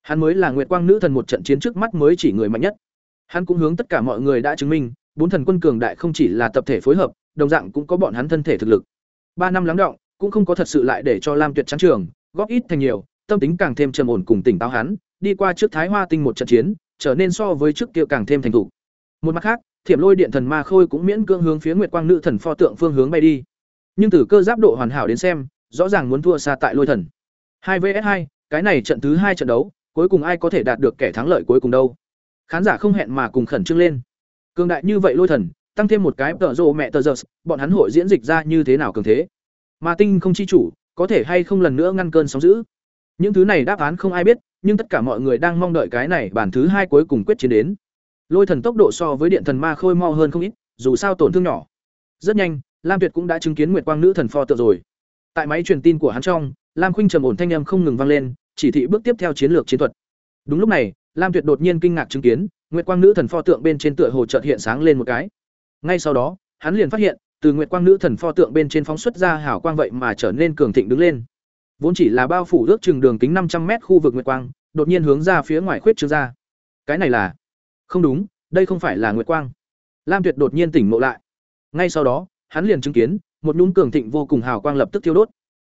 Hắn mới là Nguyệt Quang nữ thần một trận chiến trước mắt mới chỉ người mạnh nhất. Hắn cũng hướng tất cả mọi người đã chứng minh, bốn thần quân cường đại không chỉ là tập thể phối hợp, đồng dạng cũng có bọn hắn thân thể thực lực. Ba năm lắng động, cũng không có thật sự lại để cho Lam Tuyệt trắng trường, góp ít thành nhiều, tâm tính càng thêm trầm ổn cùng tỉnh táo hắn, đi qua trước Thái Hoa Tinh một trận chiến, trở nên so với trước kia càng thêm thành thục. Một mặt khác, Thiểm Lôi Điện Thần Ma Khôi cũng miễn cưỡng hướng phía Nguyệt Quang Nữ Thần pho tượng phương hướng bay đi. Nhưng từ cơ giáp độ hoàn hảo đến xem, rõ ràng muốn thua xa tại Lôi Thần. Hai vs hai, cái này trận thứ hai trận đấu, cuối cùng ai có thể đạt được kẻ thắng lợi cuối cùng đâu? Khán giả không hẹn mà cùng khẩn trương lên. Cường đại như vậy Lôi Thần, tăng thêm một cái tợ rộ mẹ tờ giờ, bọn hắn hội diễn dịch ra như thế nào cường thế? Mà Tinh không chi chủ, có thể hay không lần nữa ngăn cơn sóng dữ? Những thứ này đáp án không ai biết, nhưng tất cả mọi người đang mong đợi cái này bản thứ hai cuối cùng quyết chiến đến. Lôi thần tốc độ so với điện thần ma khôi mau hơn không ít, dù sao tổn thương nhỏ. Rất nhanh, Lam Tuyệt cũng đã chứng kiến Nguyệt Quang nữ thần pho tượng rồi. Tại máy truyền tin của hắn trong, Lam Khuynh trầm ổn thanh âm không ngừng vang lên, chỉ thị bước tiếp theo chiến lược chiến thuật. Đúng lúc này, Lam Tuyệt đột nhiên kinh ngạc chứng kiến, Nguyệt Quang nữ thần pho tượng bên trên tựa hồ trợt hiện sáng lên một cái. Ngay sau đó, hắn liền phát hiện, từ Nguyệt Quang nữ thần pho tượng bên trên phóng xuất ra hào quang vậy mà trở nên cường thịnh đứng lên. Vốn chỉ là bao phủ ước chừng đường kính năm trăm mét khu vực nguyệt quang, đột nhiên hướng ra phía ngoài khuyết trương ra. Cái này là không đúng, đây không phải là nguyệt quang. Lam Tuyệt đột nhiên tỉnh ngộ lại. Ngay sau đó, hắn liền chứng kiến, một nhún cường thịnh vô cùng hào quang lập tức thiêu đốt.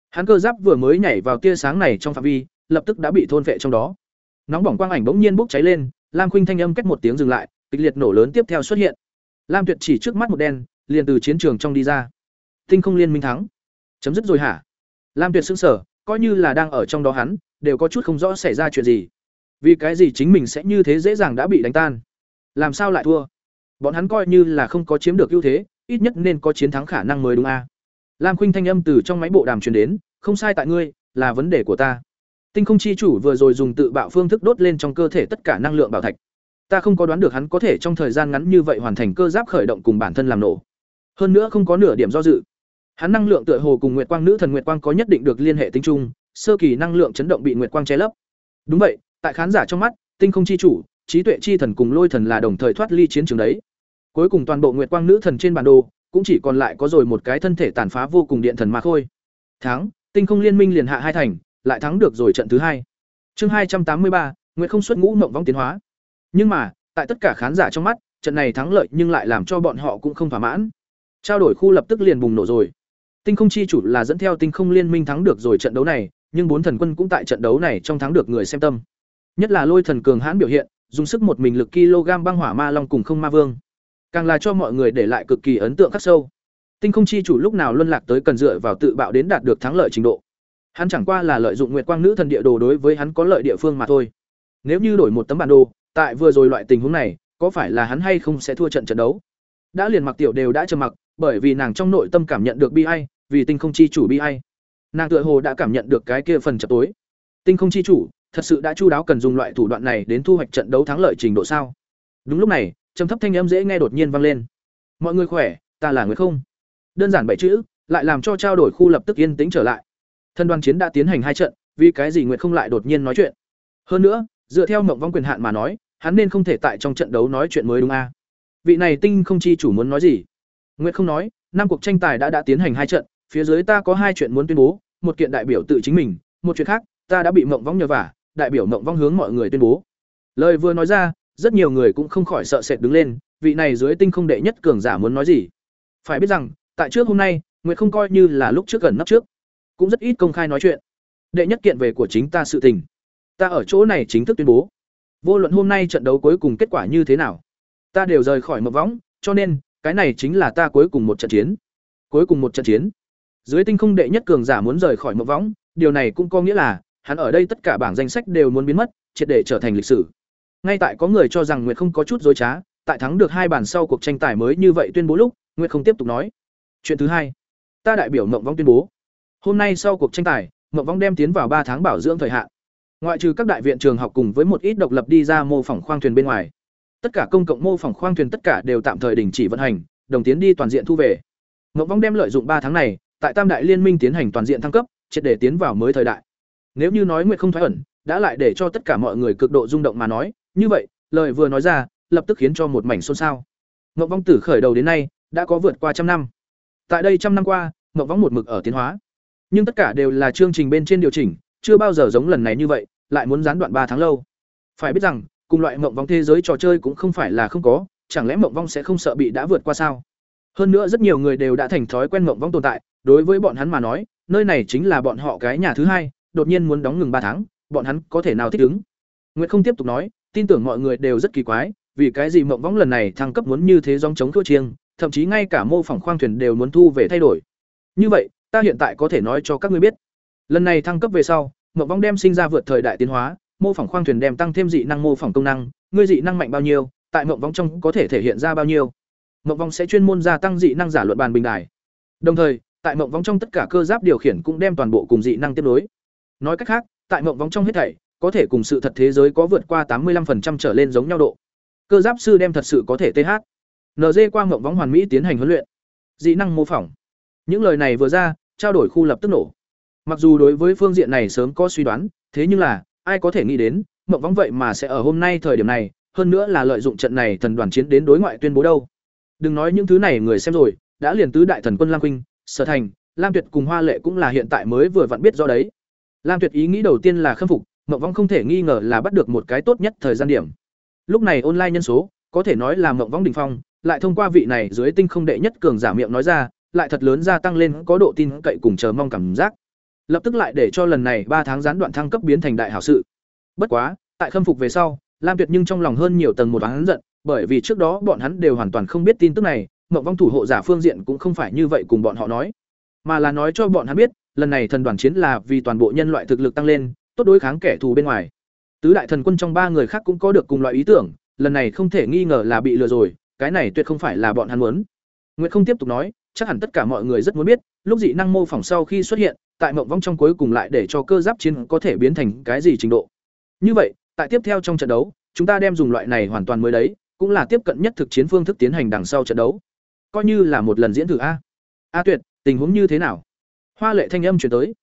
Hắn cơ giáp vừa mới nhảy vào tia sáng này trong phạm vi, lập tức đã bị thôn phệ trong đó. Nóng bỏng quang ảnh bỗng nhiên bốc cháy lên, Lam Khuynh thanh âm cách một tiếng dừng lại, kịch liệt nổ lớn tiếp theo xuất hiện. Lam Tuyệt chỉ trước mắt một đen, liền từ chiến trường trong đi ra. Tinh không liên minh thắng. Chấm dứt rồi hả? Lam Tuyệt sững sờ, coi như là đang ở trong đó hắn, đều có chút không rõ xảy ra chuyện gì. Vì cái gì chính mình sẽ như thế dễ dàng đã bị đánh tan? Làm sao lại thua? Bọn hắn coi như là không có chiếm được ưu thế, ít nhất nên có chiến thắng khả năng mới đúng a. Lam Khuynh thanh âm từ trong máy bộ đàm truyền đến, không sai tại ngươi, là vấn đề của ta. Tinh không chi chủ vừa rồi dùng tự bạo phương thức đốt lên trong cơ thể tất cả năng lượng bảo thạch. Ta không có đoán được hắn có thể trong thời gian ngắn như vậy hoàn thành cơ giáp khởi động cùng bản thân làm nổ. Hơn nữa không có nửa điểm do dự. Hắn năng lượng tựa hồ cùng Nguyệt Quang nữ thần Nguyệt Quang có nhất định được liên hệ tính chung, sơ kỳ năng lượng chấn động bị Nguyệt Quang che lấp. Đúng vậy, tại khán giả trong mắt, Tinh không chi chủ, trí tuệ chi thần cùng Lôi thần là đồng thời thoát ly chiến trường đấy. Cuối cùng toàn bộ Nguyệt Quang nữ thần trên bản đồ, cũng chỉ còn lại có rồi một cái thân thể tàn phá vô cùng điện thần mà thôi. Thắng, Tinh không liên minh liền hạ hai thành, lại thắng được rồi trận thứ hai. Chương hai trăm tám mươi ba, Nguyệt không xuất ngũ mộng vong tiến hóa. Nhưng mà, tại tất cả khán giả trong mắt, trận này thắng lợi nhưng lại làm cho bọn họ cũng không thỏa mãn. Trao đổi khu lập tức liền bùng nổ rồi. Tinh không chi chủ là dẫn theo Tinh không liên minh thắng được rồi trận đấu này, nhưng bốn thần quân cũng tại trận đấu này trong thắng được người xem tâm. Nhất là Lôi thần cường hãn biểu hiện, dùng sức một mình lực kg băng hỏa ma long cùng không ma vương, càng là cho mọi người để lại cực kỳ ấn tượng khắc sâu. Tinh không chi chủ lúc nào luân lạc tới cần dựa vào tự bạo đến đạt được thắng lợi trình độ. Hắn chẳng qua là lợi dụng Nguyệt Quang nữ thần địa đồ đối với hắn có lợi địa phương mà thôi. Nếu như đổi một tấm bản đồ, tại vừa rồi loại tình huống này, có phải là hắn hay không sẽ thua trận trận đấu? Đã liền mặc tiểu đều đã trầm mặc, bởi vì nàng trong nội tâm cảm nhận được bi ai, vì tinh không chi chủ bi ai. Nàng tựa hồ đã cảm nhận được cái kia phần chập tối. Tinh không chi chủ, thật sự đã chu đáo cần dùng loại thủ đoạn này đến thu hoạch trận đấu thắng lợi trình độ sao? Đúng lúc này, trầm thấp thanh âm dễ nghe đột nhiên vang lên. "Mọi người khỏe, ta là người không?" Đơn giản bảy chữ, lại làm cho trao đổi khu lập tức yên tĩnh trở lại. Thân đoàn chiến đã tiến hành hai trận, vì cái gì Nguyệt không lại đột nhiên nói chuyện? Hơn nữa, dựa theo mộng vong quyền hạn mà nói, hắn nên không thể tại trong trận đấu nói chuyện mới đúng a. Vị này tinh không chi chủ muốn nói gì? Nguyệt không nói, năm cuộc tranh tài đã đã tiến hành hai trận, phía dưới ta có hai chuyện muốn tuyên bố, một kiện đại biểu tự chính mình, một chuyện khác, ta đã bị mộng vong nhờ vả, đại biểu mộng vong hướng mọi người tuyên bố. Lời vừa nói ra, rất nhiều người cũng không khỏi sợ sệt đứng lên, vị này dưới tinh không đệ nhất cường giả muốn nói gì? Phải biết rằng, tại trước hôm nay, Nguyệt không coi như là lúc trước gần nắp trước, cũng rất ít công khai nói chuyện. Đệ nhất kiện về của chính ta sự tình, ta ở chỗ này chính thức tuyên bố. Vô luận hôm nay trận đấu cuối cùng kết quả như thế nào, ta đều rời khỏi mộng võng, cho nên, cái này chính là ta cuối cùng một trận chiến. Cuối cùng một trận chiến. Dưới tinh không đệ nhất cường giả muốn rời khỏi mộng võng, điều này cũng có nghĩa là, hắn ở đây tất cả bảng danh sách đều muốn biến mất, triệt để trở thành lịch sử. Ngay tại có người cho rằng Nguyệt không có chút dối trá, tại thắng được hai bàn sau cuộc tranh tài mới như vậy tuyên bố lúc, Nguyệt không tiếp tục nói. Chuyện thứ hai, ta đại biểu Mộng Vong tuyên bố, hôm nay sau cuộc tranh tài, Mộng Vong đem tiến vào ba tháng bảo dưỡng thời hạn. Ngoại trừ các đại viện trường học cùng với một ít độc lập đi ra mô phỏng khoang thuyền bên ngoài, tất cả công cộng mô phỏng khoang thuyền tất cả đều tạm thời đình chỉ vận hành, đồng tiến đi toàn diện thu về. Mộng Vong đem lợi dụng ba tháng này, tại Tam đại liên minh tiến hành toàn diện thăng cấp, triệt để tiến vào mới thời đại. Nếu như nói Nguyệt không thoái ẩn, đã lại để cho tất cả mọi người cực độ rung động mà nói, như vậy, lời vừa nói ra, lập tức khiến cho một mảnh xôn xao. Ngộng Vong Tử khởi đầu đến nay, đã có vượt qua trăm năm. Tại đây trăm năm qua, Ngộng Vong một mực ở tiến hóa. Nhưng tất cả đều là chương trình bên trên điều chỉnh, chưa bao giờ giống lần này như vậy, lại muốn gián đoạn ba tháng lâu. Phải biết rằng, cùng loại mộng Vong thế giới trò chơi cũng không phải là không có, chẳng lẽ mộng Vong sẽ không sợ bị đã vượt qua sao? Hơn nữa rất nhiều người đều đã thành thói quen mộng Vong tồn tại, đối với bọn hắn mà nói, nơi này chính là bọn họ cái nhà thứ hai, đột nhiên muốn đóng ngừng ba tháng, bọn hắn có thể nào thích ứng? Nguyệt không tiếp tục nói, tin tưởng mọi người đều rất kỳ quái, vì cái gì mộng võng lần này thăng cấp muốn như thế dòng chống thua chiêng, thậm chí ngay cả mô phỏng khoang thuyền đều muốn thu về thay đổi. Như vậy, ta hiện tại có thể nói cho các ngươi biết, lần này thăng cấp về sau, mộng võng đem sinh ra vượt thời đại tiến hóa, mô phỏng khoang thuyền đem tăng thêm dị năng mô phỏng công năng, ngươi dị năng mạnh bao nhiêu, tại mộng võng trong có thể thể hiện ra bao nhiêu. Mộng võng sẽ chuyên môn gia tăng dị năng giả luận bàn bình đài. Đồng thời, tại mộng võng trong tất cả cơ giáp điều khiển cũng đem toàn bộ cùng dị năng tiếp nối. Nói cách khác, tại mộng võng trong hết thảy, có thể cùng sự thật thế giới có vượt qua tám mươi 85% trở lên giống nhau độ. Cơ giáp sư đem thật sự có thể TH. NG qua mộng võng hoàn mỹ tiến hành huấn luyện. Dị năng mô phỏng. Những lời này vừa ra, trao đổi khu lập tức nổ. Mặc dù đối với phương diện này sớm có suy đoán, thế nhưng là, ai có thể nghĩ đến, mộng võng vậy mà sẽ ở hôm nay thời điểm này, hơn nữa là lợi dụng trận này thần đoàn chiến đến đối ngoại tuyên bố đâu. Đừng nói những thứ này người xem rồi, đã liền tứ đại thần quân Lam Khuynh, Sở Thành, Lam Tuyệt cùng Hoa Lệ cũng là hiện tại mới vừa vặn biết do đấy. Lam Tuyệt ý nghĩ đầu tiên là khâm phục, Mộng Vong không thể nghi ngờ là bắt được một cái tốt nhất thời gian điểm. Lúc này online nhân số, có thể nói là Mộng Vong đỉnh phong, lại thông qua vị này dưới tinh không đệ nhất cường giả miệng nói ra, lại thật lớn gia tăng lên có độ tin cậy cùng chờ mong cảm giác. Lập tức lại để cho lần này ba tháng gián đoạn thăng cấp biến thành đại hảo sự. Bất quá, tại khâm phục về sau, Lam Tuyệt nhưng trong lòng hơn nhiều tầng một hắn giận, bởi vì trước đó bọn hắn đều hoàn toàn không biết tin tức này, Mộng Vong thủ hộ giả phương diện cũng không phải như vậy cùng bọn họ nói, mà là nói cho bọn hắn biết, lần này thần đoàn chiến là vì toàn bộ nhân loại thực lực tăng lên, tốt đối kháng kẻ thù bên ngoài. Tứ đại thần quân trong ba người khác cũng có được cùng loại ý tưởng, lần này không thể nghi ngờ là bị lừa rồi, cái này tuyệt không phải là bọn hắn muốn. Nguyệt không tiếp tục nói, chắc hẳn tất cả mọi người rất muốn biết, lúc dị năng mô phỏng sau khi xuất hiện, tại mộng vong trong cuối cùng lại để cho cơ giáp chiến có thể biến thành cái gì trình độ. Như vậy, tại tiếp theo trong trận đấu, chúng ta đem dùng loại này hoàn toàn mới đấy, cũng là tiếp cận nhất thực chiến phương thức tiến hành đằng sau trận đấu. Coi như là một lần diễn thử a. A Tuyệt, tình huống như thế nào? Hoa Lệ thanh âm truyền tới.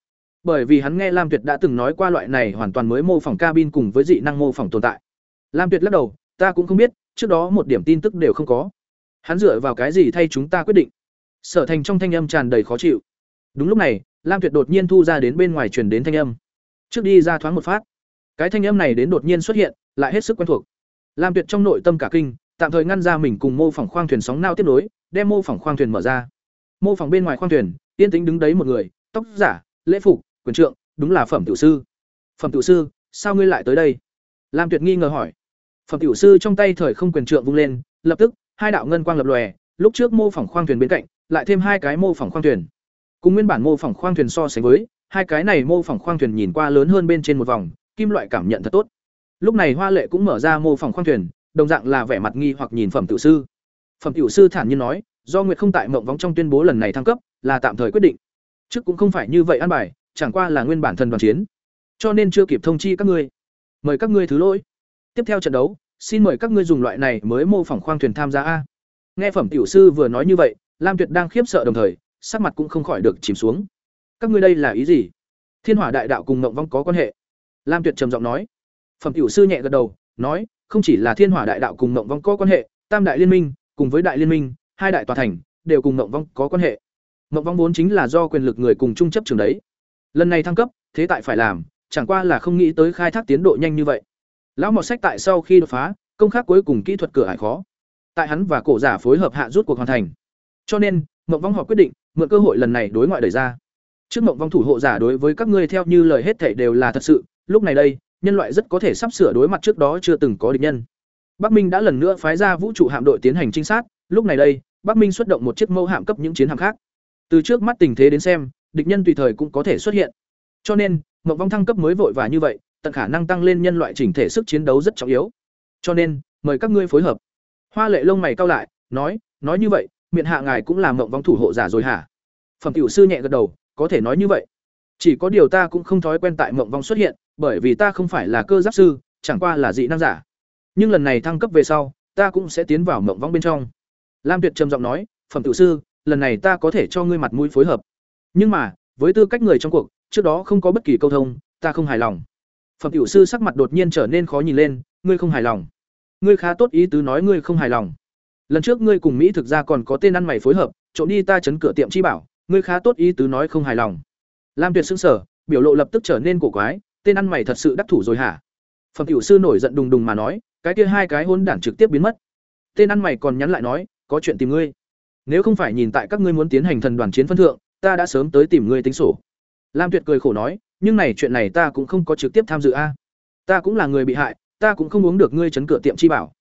Bởi vì hắn nghe Lam Tuyệt đã từng nói qua loại này hoàn toàn mới mô phỏng cabin cùng với dị năng mô phỏng tồn tại. Lam Tuyệt lắc đầu, ta cũng không biết, trước đó một điểm tin tức đều không có. Hắn dựa vào cái gì thay chúng ta quyết định? Sở Thành trong thanh âm tràn đầy khó chịu. Đúng lúc này, Lam Tuyệt đột nhiên thu ra đến bên ngoài truyền đến thanh âm. Trước đi ra thoáng một phát. Cái thanh âm này đến đột nhiên xuất hiện, lại hết sức quen thuộc. Lam Tuyệt trong nội tâm cả kinh, tạm thời ngăn ra mình cùng mô phỏng khoang thuyền sóng nao tiếp nối, đem mô phỏng khoang thuyền mở ra. Mô phỏng bên ngoài khoang thuyền, yên tĩnh đứng đấy một người, tóc giả, lễ phục, quyền trượng, đúng là phẩm tiểu sư. Phẩm tiểu sư, sao ngươi lại tới đây? Lam Tuyệt nghi ngờ hỏi. Phẩm tiểu sư trong tay thời không quyền trượng vung lên, lập tức, hai đạo ngân quang lập lòe, lúc trước mô phỏng khoang thuyền bên cạnh, lại thêm hai cái mô phỏng khoang thuyền. Cùng nguyên bản mô phỏng khoang thuyền so sánh với, hai cái này mô phỏng khoang thuyền nhìn qua lớn hơn bên trên một vòng, kim loại cảm nhận thật tốt. Lúc này Hoa Lệ cũng mở ra mô phỏng khoang thuyền, đồng dạng là vẻ mặt nghi hoặc nhìn phẩm tiểu sư. Phẩm tiểu sư thản nhiên nói, do Nguyệt không tại mộng vong trong tuyên bố lần này thăng cấp, là tạm thời quyết định. Trước cũng không phải như vậy an bài, chẳng qua là nguyên bản thần đoàn chiến, cho nên chưa kịp thông chi các ngươi. Mời các ngươi thứ lỗi. Tiếp theo trận đấu, xin mời các ngươi dùng loại này mới mô phỏng khoang thuyền tham gia a. Nghe phẩm tiểu sư vừa nói như vậy, Lam Tuyệt đang khiếp sợ đồng thời, sắc mặt cũng không khỏi được chìm xuống. Các ngươi đây là ý gì? Thiên Hỏa Đại Đạo cùng Ngộng Vong có quan hệ? Lam Tuyệt trầm giọng nói. Phẩm tiểu sư nhẹ gật đầu, nói, không chỉ là Thiên Hỏa Đại Đạo cùng Ngộng Vong có quan hệ, Tam Đại Liên Minh cùng với Đại Liên Minh, hai đại tòa thành đều cùng Ngộng Vong có quan hệ mộng Vong vốn chính là do quyền lực người cùng chung chấp trường đấy. Lần này thăng cấp, thế tại phải làm, chẳng qua là không nghĩ tới khai thác tiến độ nhanh như vậy. Lão Mọt Sách tại sau khi đột phá, công khác cuối cùng kỹ thuật cửa hải khó. Tại hắn và cổ giả phối hợp hạ rút cuộc hoàn thành. Cho nên, mộng Vong họ quyết định, mượn cơ hội lần này đối ngoại đẩy ra. Trước mộng Vong thủ hộ giả đối với các ngươi theo như lời hết thảy đều là thật sự, lúc này đây, nhân loại rất có thể sắp sửa đối mặt trước đó chưa từng có địch nhân. Bắc Minh đã lần nữa phái ra vũ trụ hạm đội tiến hành trinh sát, lúc này đây, Bắc Minh xuất động một chiếc mâu hạm cấp những chiến hạm khác. Từ trước mắt tình thế đến xem, địch nhân tùy thời cũng có thể xuất hiện. Cho nên, Mộng Vong thăng cấp mới vội và như vậy, tận khả năng tăng lên nhân loại chỉnh thể sức chiến đấu rất trọng yếu. Cho nên, mời các ngươi phối hợp. Hoa Lệ lông mày cau lại, nói, nói như vậy, miệng hạ ngài cũng là Mộng Vong thủ hộ giả rồi hả? Phẩm tiểu sư nhẹ gật đầu, có thể nói như vậy. Chỉ có điều ta cũng không thói quen tại Mộng Vong xuất hiện, bởi vì ta không phải là cơ giáp sư, chẳng qua là dị năng giả. Nhưng lần này thăng cấp về sau, ta cũng sẽ tiến vào Mộng Vong bên trong. Lam Tuyệt trầm giọng nói, "Phẩm tiểu sư, lần này ta có thể cho ngươi mặt mũi phối hợp. Nhưng mà, với tư cách người trong cuộc, trước đó không có bất kỳ câu thông, ta không hài lòng." Phẩm tiểu sư sắc mặt đột nhiên trở nên khó nhìn lên, "Ngươi không hài lòng? Ngươi khá tốt ý tứ nói ngươi không hài lòng. Lần trước ngươi cùng Mỹ thực ra còn có tên ăn mày phối hợp, trộm đi ta chấn cửa tiệm chi bảo, ngươi khá tốt ý tứ nói không hài lòng." Lam Tuyệt sững sờ, biểu lộ lập tức trở nên cổ quái, tên ăn mày thật sự đắc thủ rồi hả? Phẩm tiểu sư nổi giận đùng đùng mà nói, cái kia hai cái hôn đản trực tiếp biến mất. Tên ăn mày còn nhắn lại nói, có chuyện tìm ngươi nếu không phải nhìn tại các ngươi muốn tiến hành thần đoàn chiến phân thượng, ta đã sớm tới tìm ngươi tính sổ. Lam tuyệt cười khổ nói, nhưng này chuyện này ta cũng không có trực tiếp tham dự a. Ta cũng là người bị hại, ta cũng không uống được ngươi chấn cửa tiệm chi bảo.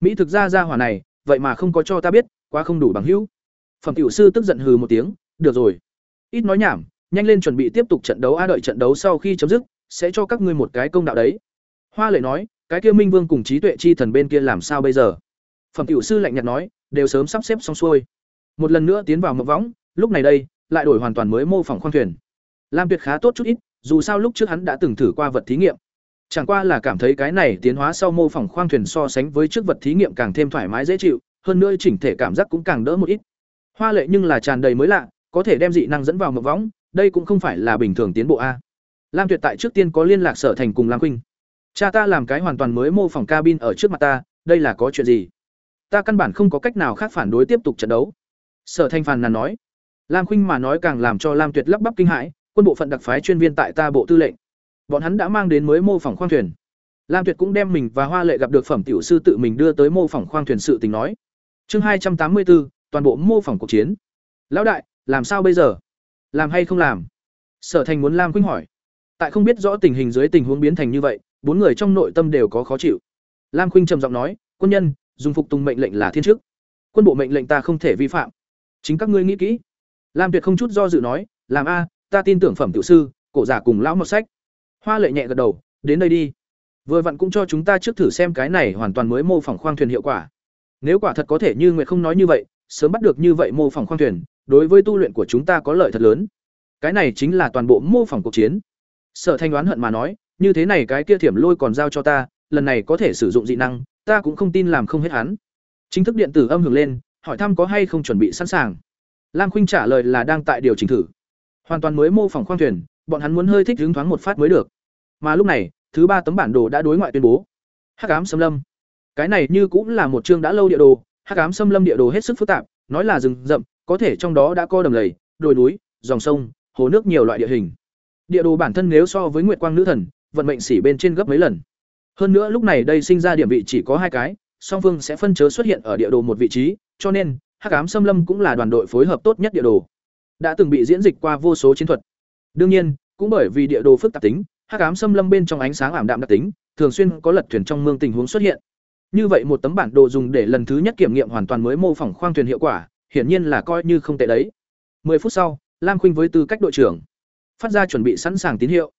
Mỹ thực ra ra hỏa này, vậy mà không có cho ta biết, quá không đủ bằng hữu. Phẩm tiểu sư tức giận hừ một tiếng, được rồi. Ít nói nhảm, nhanh lên chuẩn bị tiếp tục trận đấu a, đợi trận đấu sau khi chấm dứt, sẽ cho các ngươi một cái công đạo đấy. Hoa lệ nói, cái kia minh vương cùng trí tuệ chi thần bên kia làm sao bây giờ? Phẩm tiểu sư lạnh nhạt nói, đều sớm sắp xếp xong xuôi một lần nữa tiến vào mộng võng, lúc này đây, lại đổi hoàn toàn mới mô phỏng khoang thuyền. Lam tuyệt khá tốt chút ít, dù sao lúc trước hắn đã từng thử qua vật thí nghiệm. Chẳng qua là cảm thấy cái này tiến hóa sau mô phỏng khoang thuyền so sánh với trước vật thí nghiệm càng thêm thoải mái dễ chịu, hơn nữa chỉnh thể cảm giác cũng càng đỡ một ít. Hoa lệ nhưng là tràn đầy mới lạ, có thể đem dị năng dẫn vào mộng võng, đây cũng không phải là bình thường tiến bộ a. Lam tuyệt tại trước tiên có liên lạc sở thành cùng lam khuynh cha ta làm cái hoàn toàn mới mô phỏng cabin ở trước mặt ta, đây là có chuyện gì? Ta căn bản không có cách nào khác phản đối tiếp tục trận đấu sở thanh phàn nàn nói. Lam khuynh mà nói càng làm cho lam tuyệt lắp bắp kinh hãi, quân bộ phận đặc phái chuyên viên tại ta bộ tư lệnh. Bọn hắn đã mang đến mới mô phỏng khoang thuyền. Lam tuyệt cũng đem mình và hoa lệ gặp được phẩm tiểu sư tự mình đưa tới mô phỏng khoang thuyền sự tình nói. Chương hai trăm tám mươi bốn toàn bộ mô phỏng cuộc chiến. Lão đại, làm sao bây giờ? Làm hay không làm? Sở thành muốn lam khuynh hỏi. Tại không biết rõ tình hình dưới tình huống biến thành như vậy, bốn người trong nội tâm đều có khó chịu. Lam khuynh trầm giọng nói, quân nhân, dùng phục tùng mệnh lệnh là thiên chức. Quân bộ mệnh lệnh ta không thể vi phạm chính các ngươi nghĩ kỹ lam tuyệt không chút do dự nói làm a ta tin tưởng phẩm tiểu sư cổ giả cùng lão một sách hoa lệ nhẹ gật đầu đến đây đi Vừa vặn cũng cho chúng ta trước thử xem cái này hoàn toàn mới mô phỏng khoang thuyền hiệu quả. Nếu quả thật có thể như Nguyệt không nói như vậy, sớm bắt được như vậy mô phỏng khoang thuyền, đối với tu luyện của chúng ta có lợi thật lớn. Cái này chính là toàn bộ mô phỏng cuộc chiến. Sở Thanh đoán hận mà nói, như thế này cái kia thiểm lôi còn giao cho ta, lần này có thể sử dụng dị năng, ta cũng không tin làm không hết hắn. Chính thức điện tử âm hưởng lên, hỏi thăm có hay không chuẩn bị sẵn sàng. Lam Khuynh trả lời là đang tại điều chỉnh thử. Hoàn toàn mới mô phỏng khoang thuyền, bọn hắn muốn hơi thích hứng thoáng một phát mới được. Mà lúc này, thứ ba tấm bản đồ đã đối ngoại tuyên bố. Hắc ám xâm lâm. Cái này như cũng là một chương đã lâu địa đồ, Hắc ám xâm lâm địa đồ hết sức phức tạp, nói là rừng rậm, có thể trong đó đã có đầm lầy, đồi núi, dòng sông, hồ nước nhiều loại địa hình. Địa đồ bản thân nếu so với Nguyệt Quang nữ thần, vận mệnh xỉ bên trên gấp mấy lần. Hơn nữa lúc này đây sinh ra điểm vị chỉ có hai cái, song phương sẽ phân chớ xuất hiện ở địa đồ một vị trí, cho nên Hắc ám xâm lâm cũng là đoàn đội phối hợp tốt nhất địa đồ. Đã từng bị diễn dịch qua vô số chiến thuật. Đương nhiên, cũng bởi vì địa đồ phức tạp tính, Hắc ám xâm lâm bên trong ánh sáng ảm đạm đặc tính, thường xuyên có lật thuyền trong mương tình huống xuất hiện. Như vậy một tấm bản đồ dùng để lần thứ nhất kiểm nghiệm hoàn toàn mới mô phỏng khoang thuyền hiệu quả, hiển nhiên là coi như không tệ đấy. 10 phút sau, Lam Khuynh với tư cách đội trưởng phát ra chuẩn bị sẵn sàng tín hiệu.